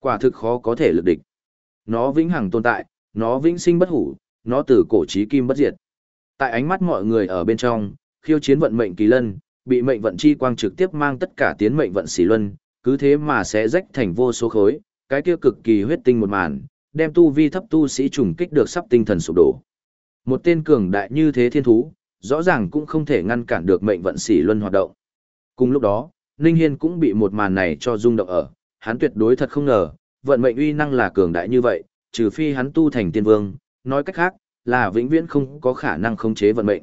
Quả thực khó có thể lực địch. Nó vĩnh hằng tồn tại, nó vĩnh sinh bất hủ, nó từ cổ chí kim bất diệt. Tại ánh mắt mọi người ở bên trong, khiêu chiến vận mệnh kỳ lân, bị mệnh vận chi quang trực tiếp mang tất cả tiến mệnh vận xỉ luân, cứ thế mà sẽ rách thành vô số khối, cái kia cực kỳ huyết tinh một màn, đem tu vi thấp tu sĩ trùng kích được sắp tinh thần sụp đổ. Một tên cường đại như thế thiên thú, rõ ràng cũng không thể ngăn cản được mệnh vận xỉ luân hoạt động. Cùng lúc đó, Ninh Hiên cũng bị một màn này cho rung động ở, hắn tuyệt đối thật không ngờ, vận mệnh uy năng là cường đại như vậy, trừ phi hắn tu thành tiên vương, nói cách khác, là vĩnh viễn không có khả năng khống chế vận mệnh.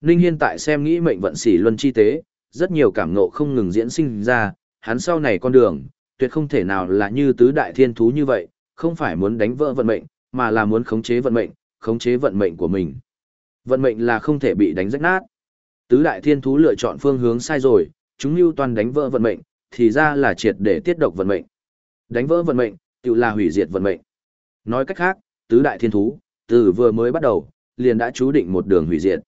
Ninh Hiên tại xem nghĩ mệnh vận xỉ luân chi tế, rất nhiều cảm ngộ không ngừng diễn sinh ra, hắn sau này con đường, tuyệt không thể nào là như tứ đại thiên thú như vậy, không phải muốn đánh vỡ vận mệnh, mà là muốn khống chế vận mệnh, khống chế vận mệnh của mình. Vận mệnh là không thể bị đánh rách nát. Tứ đại thiên thú lựa chọn phương hướng sai rồi, chúng lưu toàn đánh vỡ vận mệnh, thì ra là triệt để tiết độc vận mệnh. Đánh vỡ vận mệnh, tự là hủy diệt vận mệnh. Nói cách khác, tứ đại thiên thú, từ vừa mới bắt đầu, liền đã chú định một đường hủy diệt.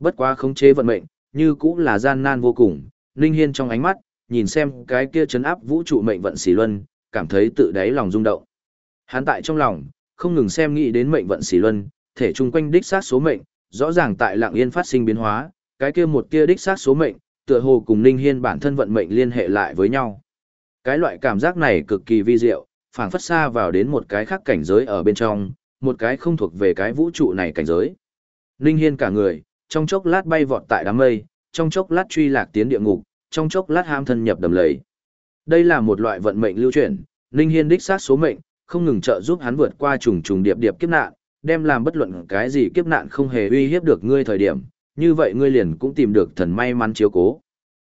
Bất quá khống chế vận mệnh, như cũng là gian nan vô cùng, Ninh Hiên trong ánh mắt, nhìn xem cái kia chấn áp vũ trụ mệnh vận xỉ luân, cảm thấy tự đáy lòng rung động. Hắn tại trong lòng, không ngừng xem nghĩ đến mệnh vận xỉ luân, thể chung quanh đích sát số mệnh, rõ ràng tại lặng yên phát sinh biến hóa, cái kia một kia đích sát số mệnh, tựa hồ cùng Ninh Hiên bản thân vận mệnh liên hệ lại với nhau. Cái loại cảm giác này cực kỳ vi diệu, phảng phất xa vào đến một cái khác cảnh giới ở bên trong, một cái không thuộc về cái vũ trụ này cảnh giới. Ninh Hiên cả người, trong chốc lát bay vọt tại đám mây, trong chốc lát truy lạc tiến địa ngục, trong chốc lát ham thân nhập đầm lầy. Đây là một loại vận mệnh lưu chuyển, Ninh Hiên đích sát số mệnh, không ngừng trợ giúp hắn vượt qua trùng trùng điệp điệp kiếp nạn, đem làm bất luận cái gì kiếp nạn không hề uy hiếp được ngươi thời điểm, như vậy ngươi liền cũng tìm được thần may mắn chiếu cố.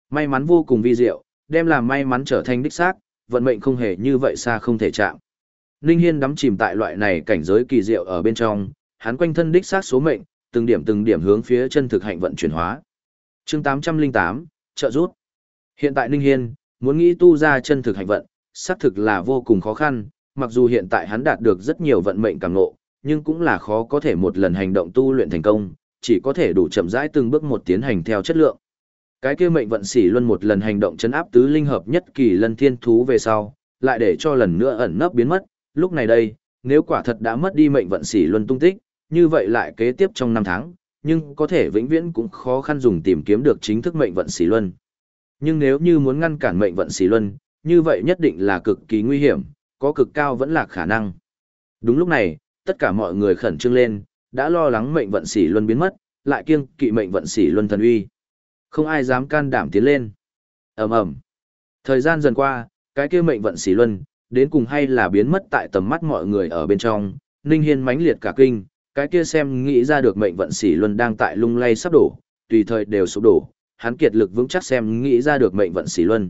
May mắn vô cùng vi diệu, đem làm may mắn trở thành đích xác, vận mệnh không hề như vậy xa không thể chạm. Ninh Hiên đắm chìm tại loại này cảnh giới kỳ diệu ở bên trong, hắn quanh thân đích xác số mệnh, từng điểm từng điểm hướng phía chân thực hạnh vận chuyển hóa. Chương 808, trợ rút. Hiện tại Ninh Hiên, muốn nghĩ tu ra chân thực hạnh vận, xác thực là vô cùng khó khăn, mặc dù hiện tại hắn đạt được rất nhiều vận mệnh cảm ngộ, nhưng cũng là khó có thể một lần hành động tu luyện thành công, chỉ có thể đủ chậm rãi từng bước một tiến hành theo chất lượng. Cái kia mệnh vận xỉ luân một lần hành động chấn áp tứ linh hợp nhất kỳ lân thiên thú về sau, lại để cho lần nữa ẩn nấp biến mất, lúc này đây, nếu quả thật đã mất đi mệnh vận xỉ luân tung tích, như vậy lại kế tiếp trong năm tháng, nhưng có thể vĩnh viễn cũng khó khăn dùng tìm kiếm được chính thức mệnh vận xỉ luân. Nhưng nếu như muốn ngăn cản mệnh vận xỉ luân, như vậy nhất định là cực kỳ nguy hiểm, có cực cao vẫn là khả năng. Đúng lúc này, tất cả mọi người khẩn trương lên, đã lo lắng mệnh vận xỉ luân biến mất, lại kiêng kỵ mệnh vận xỉ luân thần uy. Không ai dám can đảm tiến lên. Ầm ầm. Thời gian dần qua, cái kia mệnh vận xỉ luân, đến cùng hay là biến mất tại tầm mắt mọi người ở bên trong, Ninh Hiên mãnh liệt cả kinh, cái kia xem nghĩ ra được mệnh vận xỉ luân đang tại lung lay sắp đổ, tùy thời đều sụp đổ, hắn kiệt lực vững chắc xem nghĩ ra được mệnh vận xỉ luân.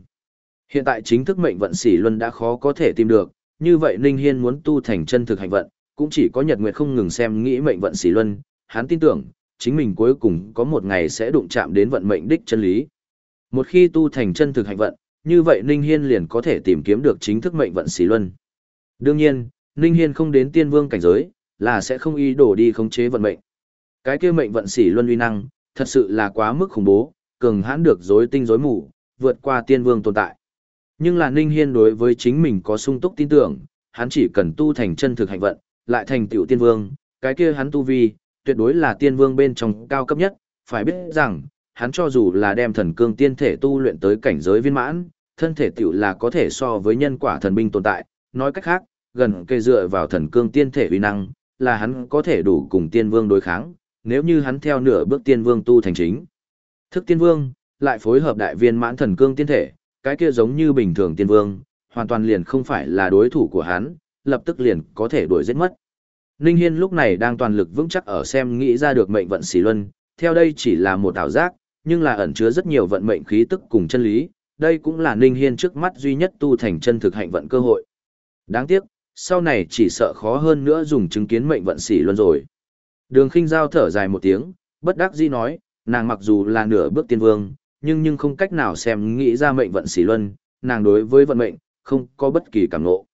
Hiện tại chính thức mệnh vận xỉ luân đã khó có thể tìm được, như vậy Ninh Hiên muốn tu thành chân thực hành vận, cũng chỉ có Nhật Nguyệt không ngừng xem nghĩ mệnh vận xỉ luân, hắn tin tưởng, chính mình cuối cùng có một ngày sẽ đụng chạm đến vận mệnh đích chân lý. Một khi tu thành chân thực hạnh vận, như vậy Ninh Hiên liền có thể tìm kiếm được chính thức mệnh vận xỉ luân. Đương nhiên, Ninh Hiên không đến tiên vương cảnh giới, là sẽ không ý đổ đi khống chế vận mệnh. Cái kia mệnh vận xỉ luân uy năng, thật sự là quá mức khủng bố, cường hãn được rối tinh rối mù, vượt qua tiên vương tồn tại. Nhưng là Ninh Hiên đối với chính mình có sung túc tin tưởng, hắn chỉ cần tu thành chân thực hạnh vận, lại thành tiểu tiên vương, cái kia hắn tu vi, tuyệt đối là tiên vương bên trong cao cấp nhất, phải biết rằng, hắn cho dù là đem thần cương tiên thể tu luyện tới cảnh giới viên mãn, thân thể tiểu là có thể so với nhân quả thần binh tồn tại, nói cách khác, gần kề dựa vào thần cương tiên thể uy năng, là hắn có thể đủ cùng tiên vương đối kháng, nếu như hắn theo nửa bước tiên vương tu thành chính. Thức tiên vương, lại phối hợp đại viên mãn thần cương tiên thể, cái kia giống như bình thường tiên vương, hoàn toàn liền không phải là đối thủ của hắn, lập tức liền có thể đuổi giết mất. Ninh Hiên lúc này đang toàn lực vững chắc ở xem nghĩ ra được mệnh vận xỉ luân, theo đây chỉ là một ảo giác, nhưng là ẩn chứa rất nhiều vận mệnh khí tức cùng chân lý, đây cũng là Ninh Hiên trước mắt duy nhất tu thành chân thực hạnh vận cơ hội. Đáng tiếc, sau này chỉ sợ khó hơn nữa dùng chứng kiến mệnh vận xỉ luân rồi. Đường khinh giao thở dài một tiếng, bất đắc dĩ nói, nàng mặc dù là nửa bước tiên vương, nhưng nhưng không cách nào xem nghĩ ra mệnh vận xỉ luân, nàng đối với vận mệnh, không có bất kỳ cảm ngộ.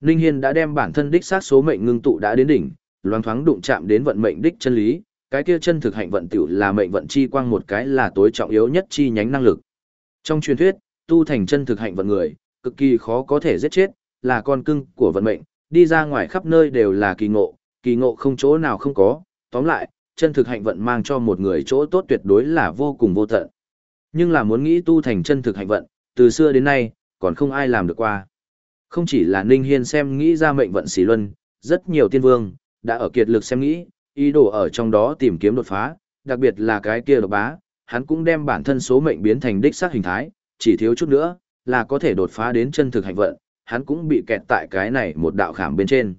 Ninh Hiên đã đem bản thân đích sát số mệnh ngưng tụ đã đến đỉnh, loáng thoáng đụng chạm đến vận mệnh đích chân lý, cái kia chân thực hạnh vận tiểu là mệnh vận chi quang một cái là tối trọng yếu nhất chi nhánh năng lực. Trong truyền thuyết, tu thành chân thực hạnh vận người, cực kỳ khó có thể giết chết, là con cưng của vận mệnh, đi ra ngoài khắp nơi đều là kỳ ngộ, kỳ ngộ không chỗ nào không có, tóm lại, chân thực hạnh vận mang cho một người chỗ tốt tuyệt đối là vô cùng vô tận. Nhưng là muốn nghĩ tu thành chân thực hạnh vận, từ xưa đến nay, còn không ai làm được qua. Không chỉ là Ninh Hiên xem nghĩ ra mệnh vận xỉ luân, rất nhiều tiên vương, đã ở kiệt lực xem nghĩ, ý đồ ở trong đó tìm kiếm đột phá, đặc biệt là cái kia độc bá, hắn cũng đem bản thân số mệnh biến thành đích xác hình thái, chỉ thiếu chút nữa, là có thể đột phá đến chân thực hạnh vận, hắn cũng bị kẹt tại cái này một đạo khảm bên trên.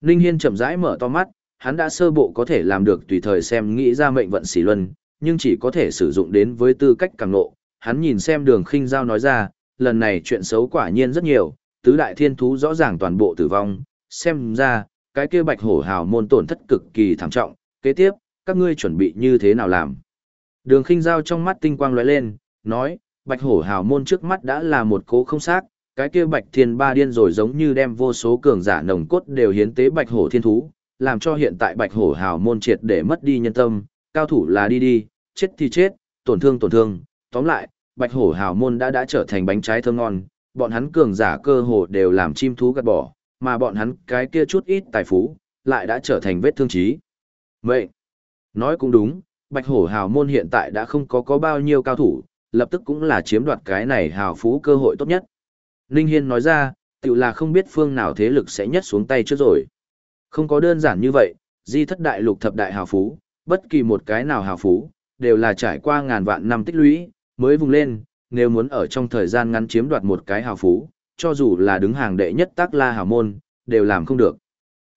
Ninh Hiên chậm rãi mở to mắt, hắn đã sơ bộ có thể làm được tùy thời xem nghĩ ra mệnh vận xỉ luân, nhưng chỉ có thể sử dụng đến với tư cách càng nộ. Hắn nhìn xem đường khinh giao nói ra, lần này chuyện xấu quả nhiên rất nhiều, tứ đại thiên thú rõ ràng toàn bộ tử vong, xem ra, cái kia bạch hổ hào môn tổn thất cực kỳ thảm trọng, kế tiếp, các ngươi chuẩn bị như thế nào làm. Đường khinh giao trong mắt tinh quang lóe lên, nói, bạch hổ hào môn trước mắt đã là một cố không xác, cái kia bạch thiên ba điên rồi giống như đem vô số cường giả nồng cốt đều hiến tế bạch hổ thiên thú, làm cho hiện tại bạch hổ hào môn triệt để mất đi nhân tâm, cao thủ là đi đi, chết thì chết, tổn thương tổn thương, tóm lại, bạch hổ hào môn đã đã trở thành bánh trái thơm ngon, bọn hắn cường giả cơ hồ đều làm chim thú gạt bỏ, mà bọn hắn cái kia chút ít tài phú, lại đã trở thành vết thương trí. Vậy, nói cũng đúng, bạch hổ hào môn hiện tại đã không có có bao nhiêu cao thủ, lập tức cũng là chiếm đoạt cái này hào phú cơ hội tốt nhất. Ninh Hiên nói ra, tự là không biết phương nào thế lực sẽ nhất xuống tay trước rồi. Không có đơn giản như vậy, di thất đại lục thập đại hào phú, bất kỳ một cái nào hào phú, đều là trải qua ngàn vạn năm tích lũy, mới vùng lên, nếu muốn ở trong thời gian ngắn chiếm đoạt một cái hào phú, cho dù là đứng hàng đệ nhất tác la hào môn, đều làm không được.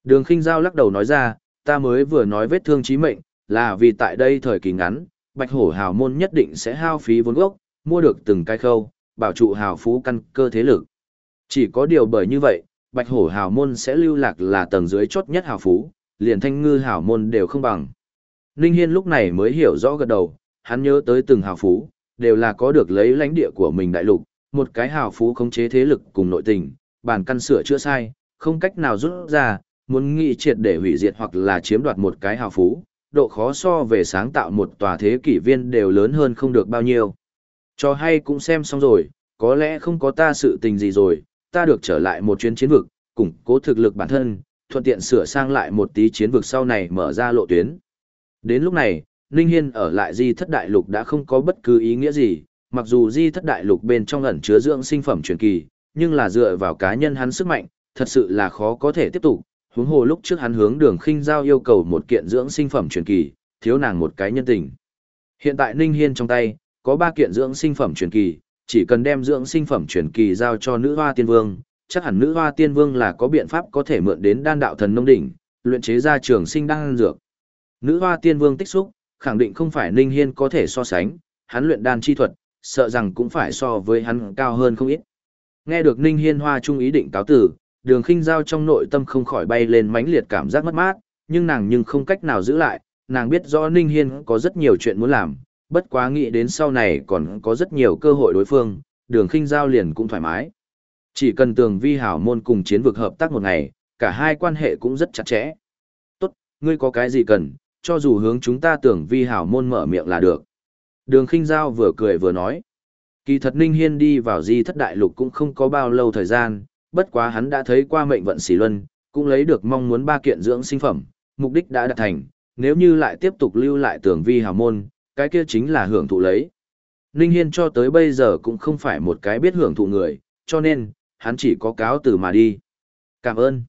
Đường khinh giao lắc đầu nói ra, ta mới vừa nói vết thương chí mệnh, là vì tại đây thời kỳ ngắn, bạch hổ hào môn nhất định sẽ hao phí vốn gốc, mua được từng cái khâu, bảo trụ hào phú căn cơ thế lực. Chỉ có điều bởi như vậy, bạch hổ hào môn sẽ lưu lạc là tầng dưới chốt nhất hào phú, liền thanh ngư hào môn đều không bằng. Ninh Hiên lúc này mới hiểu rõ gật đầu, hắn nhớ tới từng hào phú, đều là có được lấy lãnh địa của mình đại lục, một cái hào phú khống chế thế lực cùng nội tình, bản căn sửa chữa sai, không cách nào rút ra, muốn nghị triệt để hủy diệt hoặc là chiếm đoạt một cái hào phú, độ khó so về sáng tạo một tòa thế kỷ viên đều lớn hơn không được bao nhiêu. Cho hay cũng xem xong rồi, có lẽ không có ta sự tình gì rồi, ta được trở lại một chuyến chiến vực, củng cố thực lực bản thân, thuận tiện sửa sang lại một tí chiến vực sau này mở ra lộ tuyến. Đến lúc này, Ninh Hiên ở lại di thất đại lục đã không có bất cứ ý nghĩa gì, mặc dù di thất đại lục bên trong ẩn chứa dưỡng sinh phẩm truyền kỳ, nhưng là dựa vào cá nhân hắn sức mạnh, thật sự là khó có thể tiếp tục. Huống hồ lúc trước hắn hướng đường khinh giao yêu cầu một kiện dưỡng sinh phẩm truyền kỳ, thiếu nàng một cái nhân tình. Hiện tại Ninh Hiên trong tay, có ba kiện dưỡng sinh phẩm truyền kỳ, chỉ cần đem dưỡng sinh phẩm truyền kỳ giao cho nữ hoa tiên vương, chắc hẳn nữ hoa tiên vương là có biện pháp có thể mượn đến đan đạo thần nông đỉnh, luyện chế ra trường sinh đan dược. Nữ hoa tiên vương tích xúc, khẳng định không phải Ninh Hiên có thể so sánh, hắn luyện đan chi thuật, sợ rằng cũng phải so với hắn cao hơn không ít. Nghe được Ninh Hiên hoa trung ý định cáo tử, đường khinh giao trong nội tâm không khỏi bay lên mãnh liệt cảm giác mất mát, nhưng nàng nhưng không cách nào giữ lại, nàng biết rõ Ninh Hiên có rất nhiều chuyện muốn làm, bất quá nghĩ đến sau này còn có rất nhiều cơ hội đối phương, đường khinh giao liền cũng thoải mái. Chỉ cần tường vi hảo môn cùng chiến vực hợp tác một ngày, cả hai quan hệ cũng rất chặt chẽ. Tốt, ngươi có cái gì cần, cho dù hướng chúng ta tưởng vi hảo môn mở miệng là được. Đường khinh giao vừa cười vừa nói. Kỳ thật Ninh Hiên đi vào di thất đại lục cũng không có bao lâu thời gian, bất quá hắn đã thấy qua mệnh vận xỉ luân, cũng lấy được mong muốn ba kiện dưỡng sinh phẩm, mục đích đã đạt thành, nếu như lại tiếp tục lưu lại tưởng vi hảo môn, cái kia chính là hưởng thụ lấy. Ninh Hiên cho tới bây giờ cũng không phải một cái biết hưởng thụ người, cho nên, hắn chỉ có cáo từ mà đi. Cảm ơn.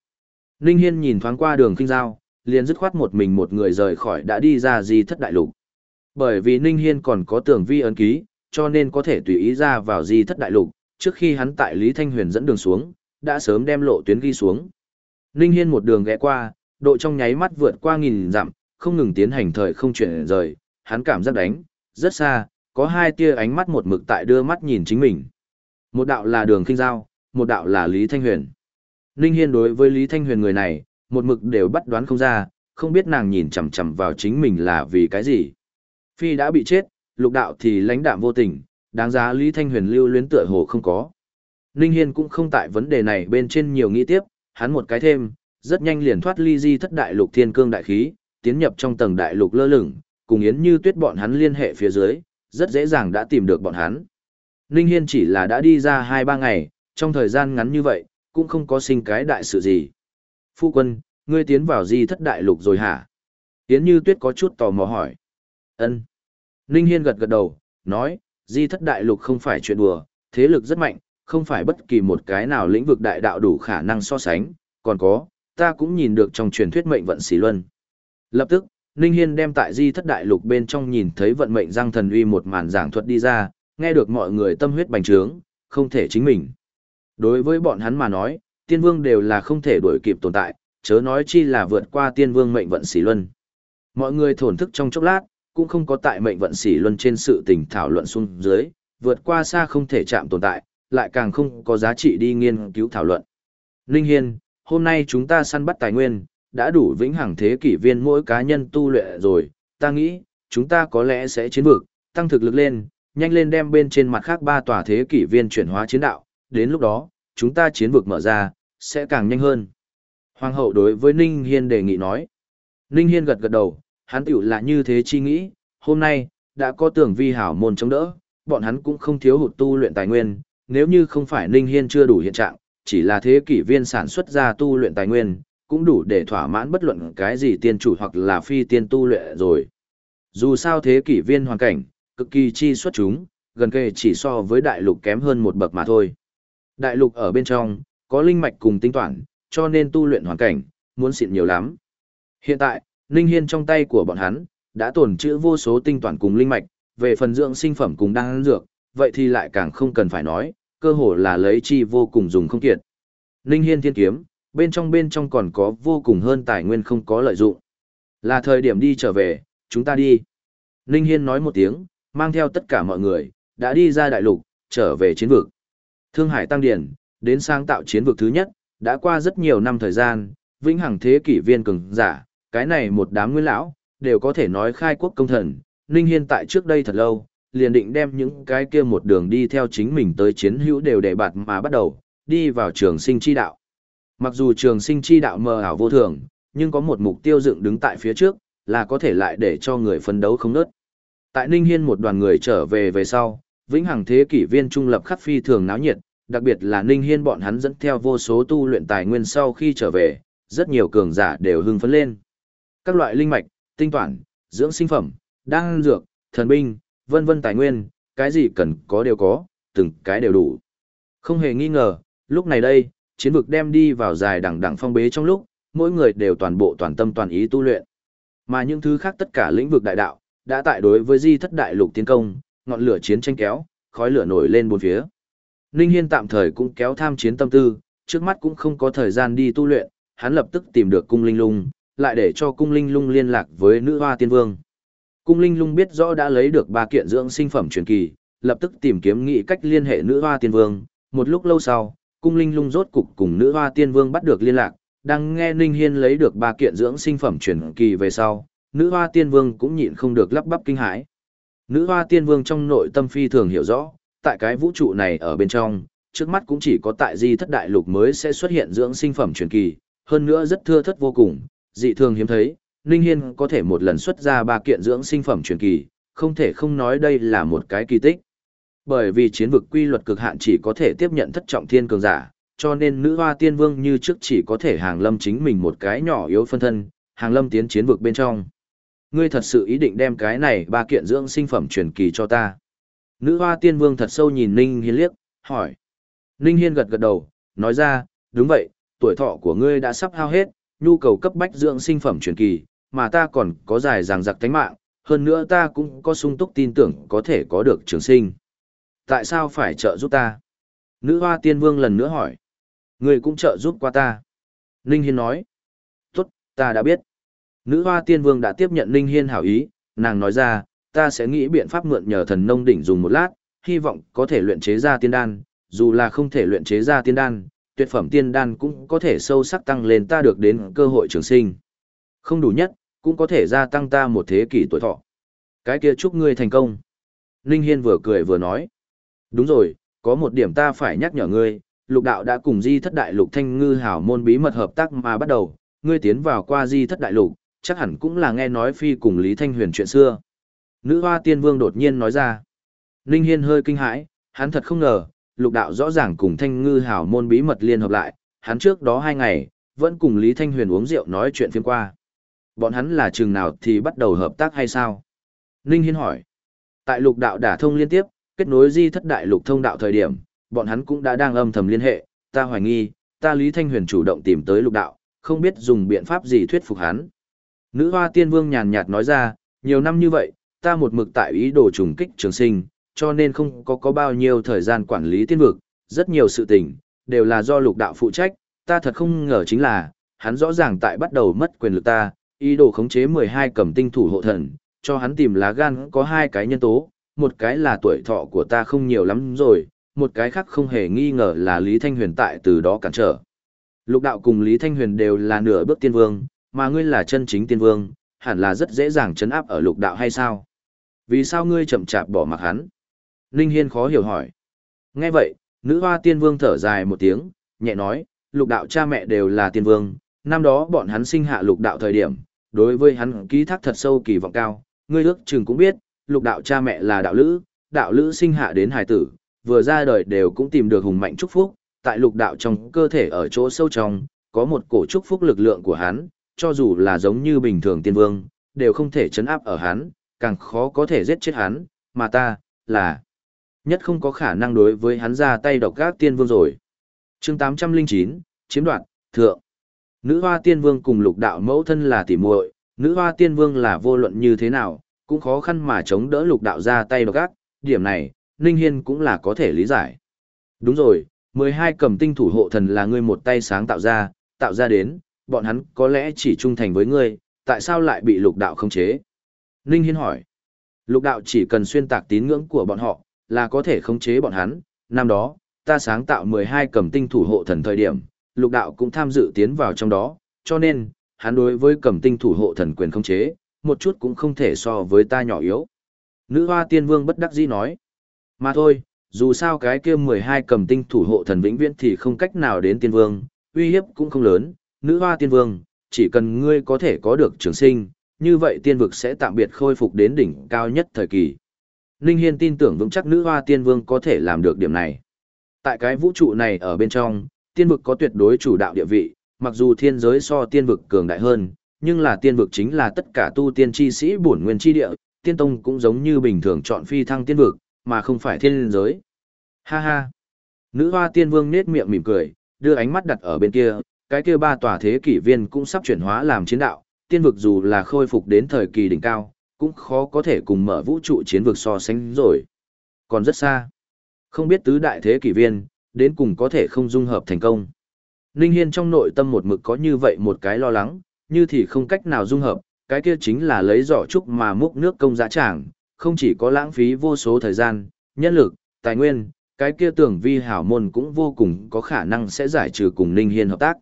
Ninh Hiên nhìn thoáng qua đường kinh giao, liền dứt khoát một mình một người rời khỏi đã đi ra di thất đại lục. Bởi vì Ninh Hiên còn có tưởng vi ấn ký, cho nên có thể tùy ý ra vào di thất đại lục, trước khi hắn tại Lý Thanh Huyền dẫn đường xuống, đã sớm đem lộ tuyến ghi xuống. Ninh Hiên một đường ghé qua, độ trong nháy mắt vượt qua nghìn dặm, không ngừng tiến hành thời không chuyển rời, hắn cảm giác đánh, rất xa, có hai tia ánh mắt một mực tại đưa mắt nhìn chính mình. Một đạo là đường kinh giao, một đạo là Lý Thanh Huyền. Ninh Hiên đối với Lý Thanh Huyền người này, một mực đều bắt đoán không ra, không biết nàng nhìn chằm chằm vào chính mình là vì cái gì. Phi đã bị chết, lục đạo thì lãnh đạm vô tình, đáng giá Lý Thanh Huyền lưu luyến tựa hồ không có. Ninh Hiên cũng không tại vấn đề này bên trên nhiều nghĩ tiếp, hắn một cái thêm, rất nhanh liền thoát ly di thất đại lục thiên cương đại khí, tiến nhập trong tầng đại lục lơ lửng, cùng Yến Như Tuyết bọn hắn liên hệ phía dưới, rất dễ dàng đã tìm được bọn hắn. Ninh Hiên chỉ là đã đi ra 2-3 ngày, trong thời gian ngắn như vậy, cũng không có sinh cái đại sự gì. Phu quân, ngươi tiến vào di thất đại lục rồi hả? Yến Như Tuyết có chút tò mò hỏi. Ân. Ninh Hiên gật gật đầu, nói, di thất đại lục không phải chuyện đùa, thế lực rất mạnh, không phải bất kỳ một cái nào lĩnh vực đại đạo đủ khả năng so sánh, còn có, ta cũng nhìn được trong truyền thuyết mệnh vận xỉ luân. Lập tức, Ninh Hiên đem tại di thất đại lục bên trong nhìn thấy vận mệnh giang thần uy một màn giảng thuật đi ra, nghe được mọi người tâm huyết bành trướng, không thể chính mình. Đối với bọn hắn mà nói, tiên vương đều là không thể đuổi kịp tồn tại, chớ nói chi là vượt qua tiên vương mệnh vận xỉ luân. Mọi người thổn thức trong chốc lát, cũng không có tại mệnh vận xỉ luân trên sự tình thảo luận xuống dưới, vượt qua xa không thể chạm tồn tại, lại càng không có giá trị đi nghiên cứu thảo luận. Linh Hiên, hôm nay chúng ta săn bắt tài nguyên, đã đủ vĩnh hằng thế kỷ viên mỗi cá nhân tu luyện rồi, ta nghĩ, chúng ta có lẽ sẽ chiến vực, tăng thực lực lên, nhanh lên đem bên trên mặt khác ba tòa thế kỷ viên chuyển hóa chiến đạo, đến lúc đó, chúng ta chiến vực mở ra, sẽ càng nhanh hơn. Hoàng hậu đối với Ninh Hiên đề nghị nói. Ninh Hiên gật gật đầu, hắn tiểu là như thế chi nghĩ, hôm nay, đã có tưởng vi hảo môn chống đỡ, bọn hắn cũng không thiếu hụt tu luyện tài nguyên, nếu như không phải Ninh Hiên chưa đủ hiện trạng, chỉ là thế kỷ viên sản xuất ra tu luyện tài nguyên, cũng đủ để thỏa mãn bất luận cái gì tiên chủ hoặc là phi tiên tu luyện rồi. Dù sao thế kỷ viên hoàn cảnh, cực kỳ chi xuất chúng, gần kề chỉ so với đại lục kém hơn một bậc mà thôi. Đại lục ở bên trong, có linh mạch cùng tinh toán, cho nên tu luyện hoàn cảnh, muốn xịn nhiều lắm. Hiện tại, Ninh Hiên trong tay của bọn hắn, đã tổn trữ vô số tinh toán cùng linh mạch, về phần dưỡng sinh phẩm cùng đan dược, vậy thì lại càng không cần phải nói, cơ hồ là lấy chi vô cùng dùng không kiệt. Ninh Hiên thiên kiếm, bên trong bên trong còn có vô cùng hơn tài nguyên không có lợi dụng. Là thời điểm đi trở về, chúng ta đi. Ninh Hiên nói một tiếng, mang theo tất cả mọi người, đã đi ra đại lục, trở về chiến vực. Thương Hải Tăng Điển, đến sáng tạo chiến vực thứ nhất, đã qua rất nhiều năm thời gian, vĩnh hằng thế kỷ viên cường giả, cái này một đám nguyên lão, đều có thể nói khai quốc công thần. Ninh Hiên tại trước đây thật lâu, liền định đem những cái kia một đường đi theo chính mình tới chiến hữu đều để bạt mà bắt đầu, đi vào trường sinh chi đạo. Mặc dù trường sinh chi đạo mờ ảo vô thường, nhưng có một mục tiêu dựng đứng tại phía trước, là có thể lại để cho người phấn đấu không nớt. Tại Ninh Hiên một đoàn người trở về về sau, vĩnh hằng thế kỷ viên trung lập khắp phi thường náo nhiệt, đặc biệt là Ninh Hiên bọn hắn dẫn theo vô số tu luyện tài nguyên sau khi trở về, rất nhiều cường giả đều hưng phấn lên. Các loại linh mạch, tinh toản, dưỡng sinh phẩm, đan dược, thần binh, vân vân tài nguyên, cái gì cần có đều có, từng cái đều đủ. Không hề nghi ngờ, lúc này đây, chiến vực đem đi vào dài đẳng đẳng phong bế trong lúc, mỗi người đều toàn bộ toàn tâm toàn ý tu luyện. Mà những thứ khác tất cả lĩnh vực đại đạo, đã tại đối với di thất đại lục tiến công, ngọn lửa chiến tranh kéo, khói lửa nổi lên bốn phía. Ninh Hiên tạm thời cũng kéo tham chiến tâm tư, trước mắt cũng không có thời gian đi tu luyện, hắn lập tức tìm được cung linh lung, lại để cho cung linh lung liên lạc với nữ hoa tiên vương. Cung linh lung biết rõ đã lấy được ba kiện dưỡng sinh phẩm truyền kỳ, lập tức tìm kiếm nghị cách liên hệ nữ hoa tiên vương. Một lúc lâu sau, cung linh lung rốt cục cùng nữ hoa tiên vương bắt được liên lạc, đang nghe Ninh Hiên lấy được ba kiện dưỡng sinh phẩm truyền kỳ về sau, nữ hoa tiên vương cũng nhịn không được lắp bắp kinh hãi. Nữ hoa tiên vương trong nội tâm phi thường hiểu rõ, tại cái vũ trụ này ở bên trong, trước mắt cũng chỉ có tại di thất đại lục mới sẽ xuất hiện dưỡng sinh phẩm truyền kỳ, hơn nữa rất thưa thất vô cùng, dị thường hiếm thấy, Ninh Hiên có thể một lần xuất ra ba kiện dưỡng sinh phẩm truyền kỳ, không thể không nói đây là một cái kỳ tích. Bởi vì chiến vực quy luật cực hạn chỉ có thể tiếp nhận thất trọng thiên cường giả, cho nên nữ hoa tiên vương như trước chỉ có thể hàng lâm chính mình một cái nhỏ yếu phân thân, hàng lâm tiến chiến vực bên trong. Ngươi thật sự ý định đem cái này ba kiện dưỡng sinh phẩm truyền kỳ cho ta. Nữ hoa tiên vương thật sâu nhìn Ninh Hiên liếc, hỏi. Ninh Hiên gật gật đầu, nói ra, đúng vậy, tuổi thọ của ngươi đã sắp hao hết, nhu cầu cấp bách dưỡng sinh phẩm truyền kỳ, mà ta còn có dài ràng giặc tánh mạng, hơn nữa ta cũng có sung túc tin tưởng có thể có được trường sinh. Tại sao phải trợ giúp ta? Nữ hoa tiên vương lần nữa hỏi. Ngươi cũng trợ giúp qua ta. Ninh Hiên nói. Tốt, ta đã biết. Nữ hoa tiên vương đã tiếp nhận Ninh Hiên hảo ý, nàng nói ra, ta sẽ nghĩ biện pháp mượn nhờ thần nông đỉnh dùng một lát, hy vọng có thể luyện chế ra tiên đan, dù là không thể luyện chế ra tiên đan, tuyệt phẩm tiên đan cũng có thể sâu sắc tăng lên ta được đến cơ hội trường sinh. Không đủ nhất, cũng có thể gia tăng ta một thế kỷ tuổi thọ. Cái kia chúc ngươi thành công. Ninh Hiên vừa cười vừa nói. Đúng rồi, có một điểm ta phải nhắc nhở ngươi, lục đạo đã cùng di thất đại lục thanh ngư hảo môn bí mật hợp tác mà bắt đầu, ngươi tiến vào qua di thất đại lục, chắc hẳn cũng là nghe nói phi cùng Lý Thanh Huyền chuyện xưa. Nữ hoa tiên vương đột nhiên nói ra. Ninh Hiên hơi kinh hãi, hắn thật không ngờ, lục đạo rõ ràng cùng thanh ngư hảo môn bí mật liên hợp lại, hắn trước đó hai ngày, vẫn cùng Lý Thanh Huyền uống rượu nói chuyện phiếm qua. Bọn hắn là trường nào thì bắt đầu hợp tác hay sao? Ninh Hiên hỏi. Tại lục đạo đả thông liên tiếp, kết nối di thất đại lục thông đạo thời điểm, bọn hắn cũng đã đang âm thầm liên hệ, ta hoài nghi, ta Lý Thanh Huyền chủ động tìm tới lục đạo, không biết dùng biện pháp gì thuyết phục hắn. Nữ hoa tiên vương nhàn nhạt nói ra, nhiều năm như vậy, ta một mực tại ý đồ trùng kích trường sinh, cho nên không có có bao nhiêu thời gian quản lý tiên vực, rất nhiều sự tình, đều là do lục đạo phụ trách, ta thật không ngờ chính là, hắn rõ ràng tại bắt đầu mất quyền lực ta, ý đồ khống chế 12 cầm tinh thủ hộ thần, cho hắn tìm lá gan có hai cái nhân tố, một cái là tuổi thọ của ta không nhiều lắm rồi, một cái khác không hề nghi ngờ là Lý Thanh Huyền tại từ đó cản trở. Lục đạo cùng Lý Thanh Huyền đều là nửa bước tiên vương, mà ngươi là chân chính tiên vương, hẳn là rất dễ dàng chấn áp ở lục đạo hay sao? Vì sao ngươi chậm chạp bỏ mặc hắn? Ninh Hiên khó hiểu hỏi. Nghe vậy, nữ hoa tiên vương thở dài một tiếng, nhẹ nói, lục đạo cha mẹ đều là tiên vương, năm đó bọn hắn sinh hạ lục đạo thời điểm, đối với hắn ký thác thật sâu kỳ vọng cao, ngươi ước chừng cũng biết, lục đạo cha mẹ là đạo lữ, đạo lữ sinh hạ đến hài tử, vừa ra đời đều cũng tìm được hùng mạnh chúc phúc, tại lục đạo trong cơ thể ở chỗ sâu trong, có một cổ chúc phúc lực lượng của hắn, cho dù là giống như bình thường tiên vương, đều không thể chấn áp ở hắn, càng khó có thể giết chết hắn, mà ta, là nhất không có khả năng đối với hắn ra tay độc gác tiên vương rồi. chương 809, chiếm đoạt, thượng. Nữ hoa tiên vương cùng lục đạo mẫu thân là tỉ muội, nữ hoa tiên vương là vô luận như thế nào, cũng khó khăn mà chống đỡ lục đạo ra tay độc gác, điểm này, Ninh Hiên cũng là có thể lý giải. Đúng rồi, 12 cầm tinh thủ hộ thần là ngươi một tay sáng tạo ra, tạo ra đến, bọn hắn có lẽ chỉ trung thành với ngươi, tại sao lại bị lục đạo khống chế? Ninh Hiên hỏi. Lục đạo chỉ cần xuyên tạc tín ngưỡng của bọn họ, là có thể khống chế bọn hắn. Năm đó, ta sáng tạo 12 cầm tinh thủ hộ thần thời điểm, lục đạo cũng tham dự tiến vào trong đó, cho nên, hắn đối với cầm tinh thủ hộ thần quyền khống chế, một chút cũng không thể so với ta nhỏ yếu. Nữ hoa tiên vương bất đắc dĩ nói. Mà thôi, dù sao cái kia 12 cầm tinh thủ hộ thần vĩnh viễn thì không cách nào đến tiên vương, uy hiếp cũng không lớn, nữ hoa tiên vương, chỉ cần ngươi có thể có được trường sinh, như vậy tiên vực sẽ tạm biệt khôi phục đến đỉnh cao nhất thời kỳ. Ninh Hiên tin tưởng vững chắc nữ hoa tiên vương có thể làm được điểm này. Tại cái vũ trụ này ở bên trong, tiên vực có tuyệt đối chủ đạo địa vị, mặc dù thiên giới so tiên vực cường đại hơn, nhưng là tiên vực chính là tất cả tu tiên chi sĩ bổn nguyên chi địa, tiên tông cũng giống như bình thường chọn phi thăng tiên vực, mà không phải thiên giới. Ha ha. Nữ hoa tiên vương nết miệng mỉm cười, đưa ánh mắt đặt ở bên kia, cái kia ba tòa thế kỷ viên cũng sắp chuyển hóa làm chiến đạo, tiên vực dù là khôi phục đến thời kỳ đỉnh cao, cũng khó có thể cùng mở vũ trụ chiến vực so sánh rồi. Còn rất xa. Không biết tứ đại thế kỷ viên, đến cùng có thể không dung hợp thành công. Ninh Hiên trong nội tâm một mực có như vậy một cái lo lắng, như thì không cách nào dung hợp, cái kia chính là lấy giỏ trúc mà múc nước công giá trảng, không chỉ có lãng phí vô số thời gian, nhân lực, tài nguyên, cái kia tưởng vi hảo môn cũng vô cùng có khả năng sẽ giải trừ cùng Ninh Hiên hợp tác.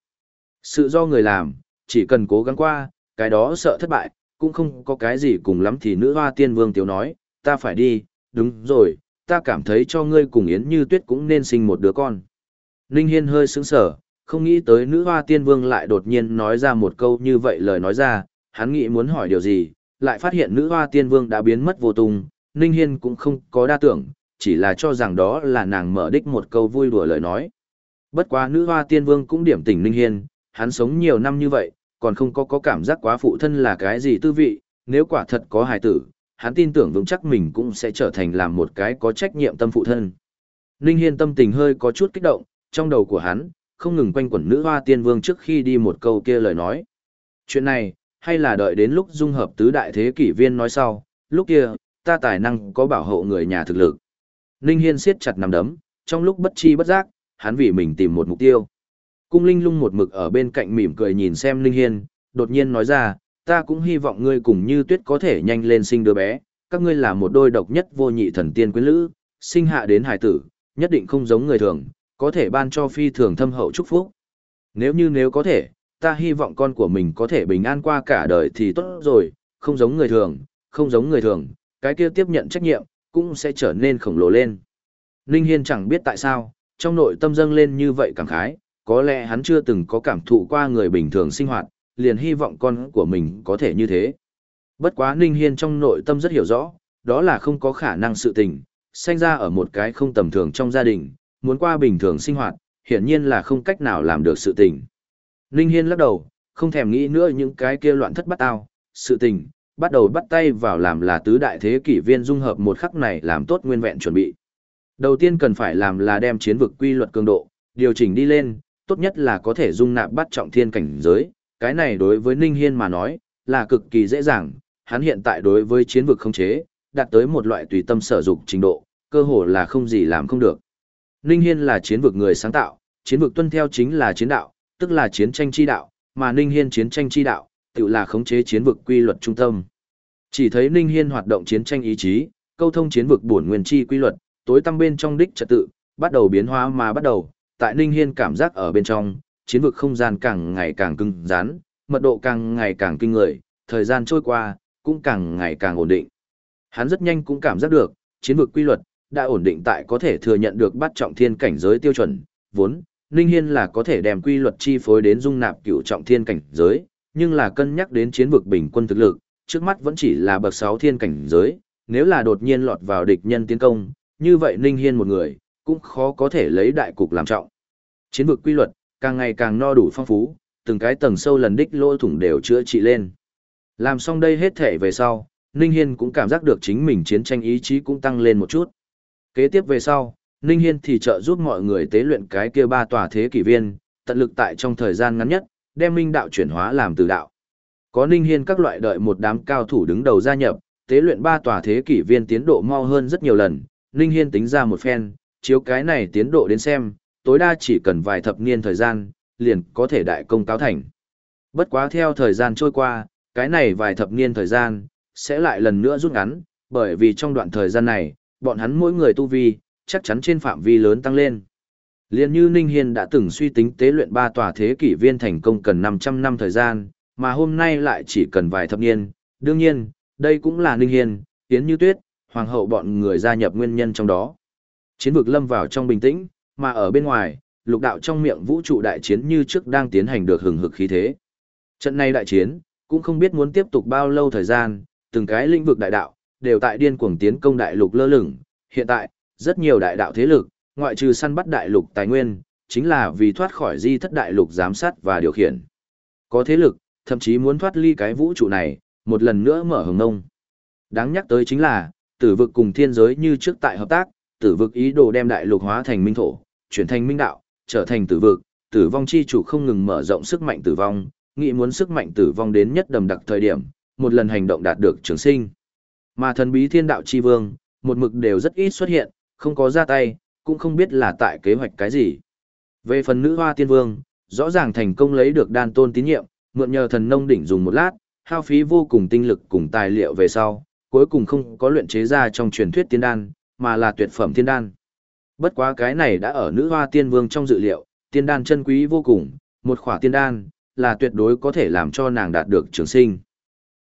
Sự do người làm, chỉ cần cố gắng qua, cái đó sợ thất bại, cũng không có cái gì cùng lắm thì nữ hoa tiên vương tiếu nói, ta phải đi, đúng rồi, ta cảm thấy cho ngươi cùng Yến Như Tuyết cũng nên sinh một đứa con. Ninh Hiên hơi sững sờ, không nghĩ tới nữ hoa tiên vương lại đột nhiên nói ra một câu như vậy lời nói ra, hắn nghĩ muốn hỏi điều gì, lại phát hiện nữ hoa tiên vương đã biến mất vô tung, Ninh Hiên cũng không có đa tưởng, chỉ là cho rằng đó là nàng mở đích một câu vui đùa lời nói. Bất quá nữ hoa tiên vương cũng điểm tỉnh Ninh Hiên, hắn sống nhiều năm như vậy, còn không có có cảm giác quá phụ thân là cái gì tư vị, nếu quả thật có hài tử, hắn tin tưởng vững chắc mình cũng sẽ trở thành làm một cái có trách nhiệm tâm phụ thân. Ninh Hiên tâm tình hơi có chút kích động, trong đầu của hắn, không ngừng quanh quẩn nữ hoa tiên vương trước khi đi một câu kia lời nói. Chuyện này, hay là đợi đến lúc dung hợp tứ đại thế kỷ viên nói sau, lúc kia, ta tài năng có bảo hộ người nhà thực lực. Ninh Hiên siết chặt nằm đấm, trong lúc bất chi bất giác, hắn vì mình tìm một mục tiêu. Cung Linh lung một mực ở bên cạnh mỉm cười nhìn xem Linh Hiên, đột nhiên nói ra, ta cũng hy vọng ngươi cùng như tuyết có thể nhanh lên sinh đứa bé, các ngươi là một đôi độc nhất vô nhị thần tiên quyến lữ, sinh hạ đến hải tử, nhất định không giống người thường, có thể ban cho phi thường thâm hậu chúc phúc. Nếu như nếu có thể, ta hy vọng con của mình có thể bình an qua cả đời thì tốt rồi, không giống người thường, không giống người thường, cái kia tiếp nhận trách nhiệm, cũng sẽ trở nên khổng lồ lên. Ninh Hiên chẳng biết tại sao, trong nội tâm dâng lên như vậy cảm khái, có lẽ hắn chưa từng có cảm thụ qua người bình thường sinh hoạt, liền hy vọng con của mình có thể như thế. Bất quá Ninh Hiên trong nội tâm rất hiểu rõ, đó là không có khả năng sự tình, sinh ra ở một cái không tầm thường trong gia đình, muốn qua bình thường sinh hoạt, hiển nhiên là không cách nào làm được sự tình. Ninh Hiên lắc đầu, không thèm nghĩ nữa những cái kia loạn thất bắt ao, sự tình, bắt đầu bắt tay vào làm là tứ đại thế kỷ viên dung hợp một khắc này làm tốt nguyên vẹn chuẩn bị. Đầu tiên cần phải làm là đem chiến vực quy luật cường độ, điều chỉnh đi lên, tốt nhất là có thể dung nạp bắt trọng thiên cảnh giới, cái này đối với Ninh Hiên mà nói, là cực kỳ dễ dàng, hắn hiện tại đối với chiến vực không chế, đạt tới một loại tùy tâm sở dục trình độ, cơ hồ là không gì làm không được. Ninh Hiên là chiến vực người sáng tạo, chiến vực tuân theo chính là chiến đạo, tức là chiến tranh chi đạo, mà Ninh Hiên chiến tranh chi đạo, tự là khống chế chiến vực quy luật trung tâm. Chỉ thấy Ninh Hiên hoạt động chiến tranh ý chí, câu thông chiến vực bổn nguyên chi quy luật, tối tăm bên trong đích trật tự, bắt đầu biến hóa mà bắt đầu, tại Ninh Hiên cảm giác ở bên trong, chiến vực không gian càng ngày càng cứng rắn, mật độ càng ngày càng kinh người, thời gian trôi qua, cũng càng ngày càng ổn định. Hắn rất nhanh cũng cảm giác được, chiến vực quy luật đã ổn định tại có thể thừa nhận được bắt trọng thiên cảnh giới tiêu chuẩn, vốn Ninh Hiên là có thể đem quy luật chi phối đến dung nạp cửu trọng thiên cảnh giới, nhưng là cân nhắc đến chiến vực bình quân thực lực, trước mắt vẫn chỉ là bậc 6 thiên cảnh giới, nếu là đột nhiên lọt vào địch nhân tiến công, như vậy Ninh Hiên một người, cũng khó có thể lấy đại cục làm trọng. Chiến vực quy luật, càng ngày càng no đủ phong phú, từng cái tầng sâu lần đích lỗ thủng đều chữa trị lên. Làm xong đây hết thể về sau, Ninh Hiên cũng cảm giác được chính mình chiến tranh ý chí cũng tăng lên một chút. Kế tiếp về sau, Ninh Hiên thì trợ giúp mọi người tế luyện cái kia ba tòa thế kỷ viên, tận lực tại trong thời gian ngắn nhất, đem minh đạo chuyển hóa làm từ đạo. Có Ninh Hiên các loại đợi một đám cao thủ đứng đầu gia nhập, tế luyện ba tòa thế kỷ viên tiến độ mau hơn rất nhiều lần, Ninh Hiên tính ra một phen, chiếu cái này tiến độ đến xem, tối đa chỉ cần vài thập niên thời gian, liền có thể đại công cáo thành. Bất quá theo thời gian trôi qua, cái này vài thập niên thời gian, sẽ lại lần nữa rút ngắn, bởi vì trong đoạn thời gian này, bọn hắn mỗi người tu vi, chắc chắn trên phạm vi lớn tăng lên. Liên như Ninh Hiên đã từng suy tính tế luyện ba tòa thế kỷ viên thành công cần 500 năm thời gian, mà hôm nay lại chỉ cần vài thập niên. Đương nhiên, đây cũng là Ninh Hiên, Tiến Như Tuyết, Hoàng hậu bọn người gia nhập nguyên nhân trong đó. Chiến vực lâm vào trong bình tĩnh, mà ở bên ngoài, lục đạo trong miệng vũ trụ đại chiến như trước đang tiến hành được hừng hực khí thế. Trận này đại chiến, cũng không biết muốn tiếp tục bao lâu thời gian, từng cái lĩnh vực đại đạo, đều tại điên cuồng tiến công đại lục lơ lửng. Hiện tại, rất nhiều đại đạo thế lực, ngoại trừ săn bắt đại lục tài nguyên, chính là vì thoát khỏi di thất đại lục giám sát và điều khiển. Có thế lực, thậm chí muốn thoát ly cái vũ trụ này, một lần nữa mở hồng nông. Đáng nhắc tới chính là, tử vực cùng thiên giới như trước tại hợp tác, tử vực ý đồ đem đại lục hóa thành minh thổ, chuyển thành minh đạo, trở thành tử vực, tử vong chi chủ không ngừng mở rộng sức mạnh tử vong, nghĩ muốn sức mạnh tử vong đến nhất đầm đặc thời điểm, một lần hành động đạt được trường sinh. Mà thần bí thiên đạo chi vương, một mực đều rất ít xuất hiện, không có ra tay, cũng không biết là tại kế hoạch cái gì. Về phần nữ hoa tiên vương, rõ ràng thành công lấy được đan tôn tín nhiệm, mượn nhờ thần nông đỉnh dùng một lát, hao phí vô cùng tinh lực cùng tài liệu về sau, cuối cùng không có luyện chế ra trong truyền thuyết tiên đan, mà là tuyệt phẩm thiên đan. Bất quá cái này đã ở nữ hoa tiên vương trong dự liệu, tiên đan chân quý vô cùng, một khỏa tiên đan, là tuyệt đối có thể làm cho nàng đạt được trường sinh.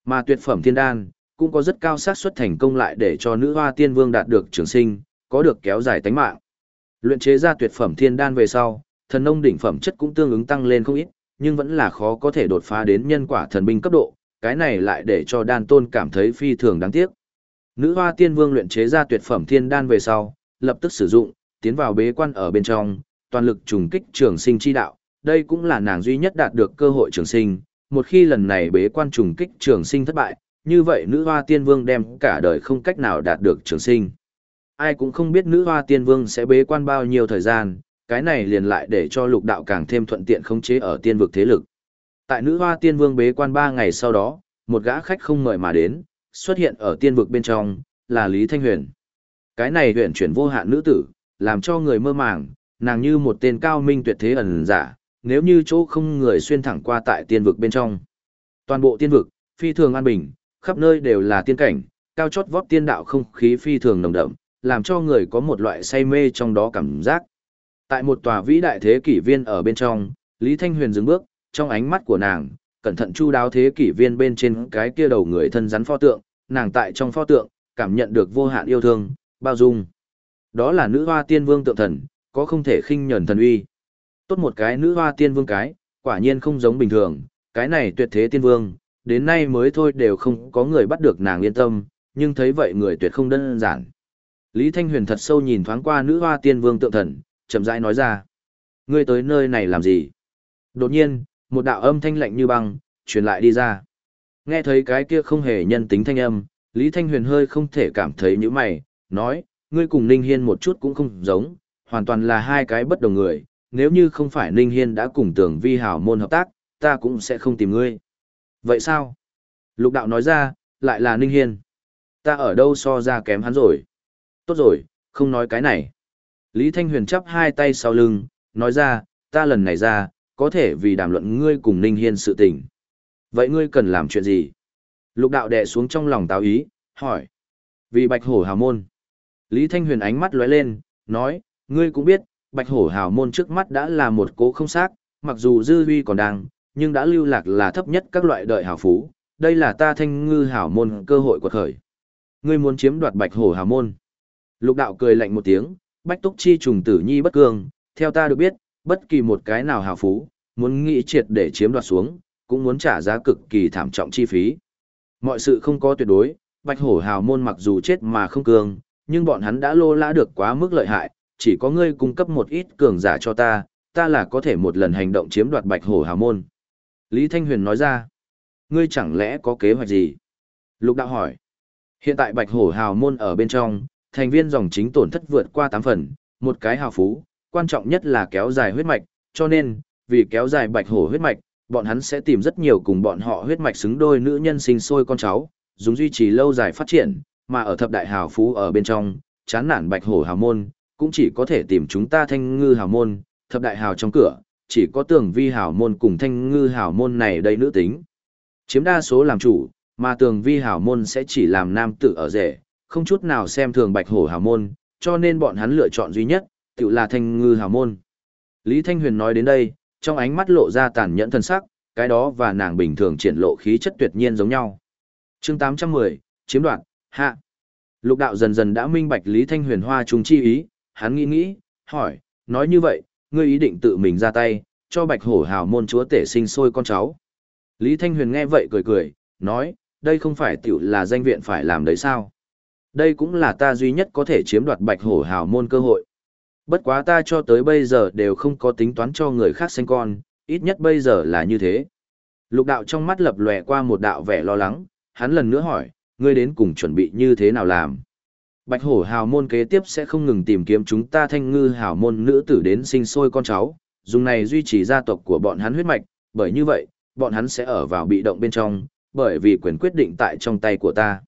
Mà tuyệt phẩm thiên đan, cũng có rất cao xác suất thành công lại để cho nữ hoa tiên vương đạt được trường sinh, có được kéo dài tánh mạng. Luyện chế ra tuyệt phẩm thiên đan về sau, thần nông đỉnh phẩm chất cũng tương ứng tăng lên không ít, nhưng vẫn là khó có thể đột phá đến nhân quả thần binh cấp độ, cái này lại để cho đan tôn cảm thấy phi thường đáng tiếc. Nữ hoa tiên vương luyện chế ra tuyệt phẩm thiên đan về sau, lập tức sử dụng, tiến vào bế quan ở bên trong, toàn lực trùng kích trường sinh chi đạo, đây cũng là nàng duy nhất đạt được cơ hội trường sinh, một khi lần này bế quan trùng kích trường sinh thất bại, như vậy nữ hoa tiên vương đem cả đời không cách nào đạt được trường sinh. Ai cũng không biết nữ hoa tiên vương sẽ bế quan bao nhiêu thời gian, cái này liền lại để cho lục đạo càng thêm thuận tiện khống chế ở tiên vực thế lực. Tại nữ hoa tiên vương bế quan ba ngày sau đó, một gã khách không mời mà đến, xuất hiện ở tiên vực bên trong, là Lý Thanh Huyền. Cái này huyền chuyển vô hạn nữ tử, làm cho người mơ màng, nàng như một tên cao minh tuyệt thế ẩn giả, nếu như chỗ không người xuyên thẳng qua tại tiên vực bên trong. Toàn bộ tiên vực, phi thường an bình, khắp nơi đều là tiên cảnh, cao chót vót tiên đạo không khí phi thường nồng đậm, làm cho người có một loại say mê trong đó cảm giác. Tại một tòa vĩ đại thế kỷ viên ở bên trong, Lý Thanh Huyền dừng bước, trong ánh mắt của nàng, cẩn thận chu đáo thế kỷ viên bên trên cái kia đầu người thân rắn pho tượng, nàng tại trong pho tượng, cảm nhận được vô hạn yêu thương, bao dung. Đó là nữ hoa tiên vương tượng thần, có không thể khinh nhẫn thần uy. Tốt một cái nữ hoa tiên vương cái, quả nhiên không giống bình thường, cái này tuyệt thế tiên vương, đến nay mới thôi đều không có người bắt được nàng yên tâm, nhưng thấy vậy người tuyệt không đơn giản. Lý Thanh Huyền thật sâu nhìn thoáng qua nữ hoa tiên vương tượng thần, chậm rãi nói ra. Ngươi tới nơi này làm gì? Đột nhiên, một đạo âm thanh lạnh như băng, truyền lại đi ra. Nghe thấy cái kia không hề nhân tính thanh âm, Lý Thanh Huyền hơi không thể cảm thấy như mày, nói, ngươi cùng Ninh Hiên một chút cũng không giống, hoàn toàn là hai cái bất đồng người, nếu như không phải Ninh Hiên đã cùng tưởng vi hảo môn hợp tác, ta cũng sẽ không tìm ngươi. Vậy sao? Lục đạo nói ra, lại là Ninh Hiên. Ta ở đâu so ra kém hắn rồi? Tốt rồi, không nói cái này. Lý Thanh Huyền chắp hai tay sau lưng, nói ra, ta lần này ra, có thể vì đàm luận ngươi cùng Ninh Hiên sự tình. Vậy ngươi cần làm chuyện gì? Lục đạo đè xuống trong lòng táo ý, hỏi. Vì bạch hổ hào môn. Lý Thanh Huyền ánh mắt lóe lên, nói, ngươi cũng biết, bạch hổ hào môn trước mắt đã là một cố không xác, mặc dù dư huy còn đang, nhưng đã lưu lạc là thấp nhất các loại đợi hào phú. Đây là ta thanh ngư hào môn cơ hội của khởi. Ngươi muốn chiếm đoạt bạch hổ hào môn. Lục đạo cười lạnh một tiếng, bách túc chi trùng tử nhi bất cường theo ta được biết, bất kỳ một cái nào hào phú, muốn nghĩ triệt để chiếm đoạt xuống, cũng muốn trả giá cực kỳ thảm trọng chi phí. Mọi sự không có tuyệt đối, bạch hổ hào môn mặc dù chết mà không cường, nhưng bọn hắn đã lô lã được quá mức lợi hại, chỉ có ngươi cung cấp một ít cường giả cho ta, ta là có thể một lần hành động chiếm đoạt bạch hổ hào môn. Lý Thanh Huyền nói ra, ngươi chẳng lẽ có kế hoạch gì? Lục đạo hỏi, hiện tại bạch hổ hào môn ở bên trong, thành viên dòng chính tổn thất vượt qua 8 phần, một cái hào phú, quan trọng nhất là kéo dài huyết mạch, cho nên, vì kéo dài bạch hổ huyết mạch, bọn hắn sẽ tìm rất nhiều cùng bọn họ huyết mạch xứng đôi nữ nhân sinh sôi con cháu, dùng duy trì lâu dài phát triển, mà ở thập đại hào phú ở bên trong, chán nản bạch hổ hào môn, cũng chỉ có thể tìm chúng ta thanh ngư hào môn, thập đại hào trong cửa, chỉ có tường vi hào môn cùng thanh ngư hào môn này đây nữ tính. Chiếm đa số làm chủ, mà tường vi hào môn sẽ chỉ làm nam tử ở rể, không chút nào xem thường bạch hổ hào môn, cho nên bọn hắn lựa chọn duy nhất, tự là thanh ngư hào môn. Lý Thanh Huyền nói đến đây, trong ánh mắt lộ ra tàn nhẫn thân sắc, cái đó và nàng bình thường triển lộ khí chất tuyệt nhiên giống nhau. chương 810, chiếm đoạt, hạ. Lục đạo dần dần đã minh bạch Lý Thanh Huyền hoa trùng chi ý, hắn nghĩ nghĩ, hỏi, nói như vậy, ngươi ý định tự mình ra tay, cho bạch hổ hào môn chúa tể sinh sôi con cháu. Lý Thanh Huyền nghe vậy cười cười, nói, đây không phải tiểu là danh viện phải làm đấy sao? Đây cũng là ta duy nhất có thể chiếm đoạt bạch hổ hào môn cơ hội. Bất quá ta cho tới bây giờ đều không có tính toán cho người khác sinh con, ít nhất bây giờ là như thế. Lục đạo trong mắt lập lòe qua một đạo vẻ lo lắng, hắn lần nữa hỏi, ngươi đến cùng chuẩn bị như thế nào làm? Bạch hổ hào môn kế tiếp sẽ không ngừng tìm kiếm chúng ta thanh ngư hào môn nữ tử đến sinh sôi con cháu, dùng này duy trì gia tộc của bọn hắn huyết mạch, bởi như vậy, bọn hắn sẽ ở vào bị động bên trong, bởi vì quyền quyết định tại trong tay của ta.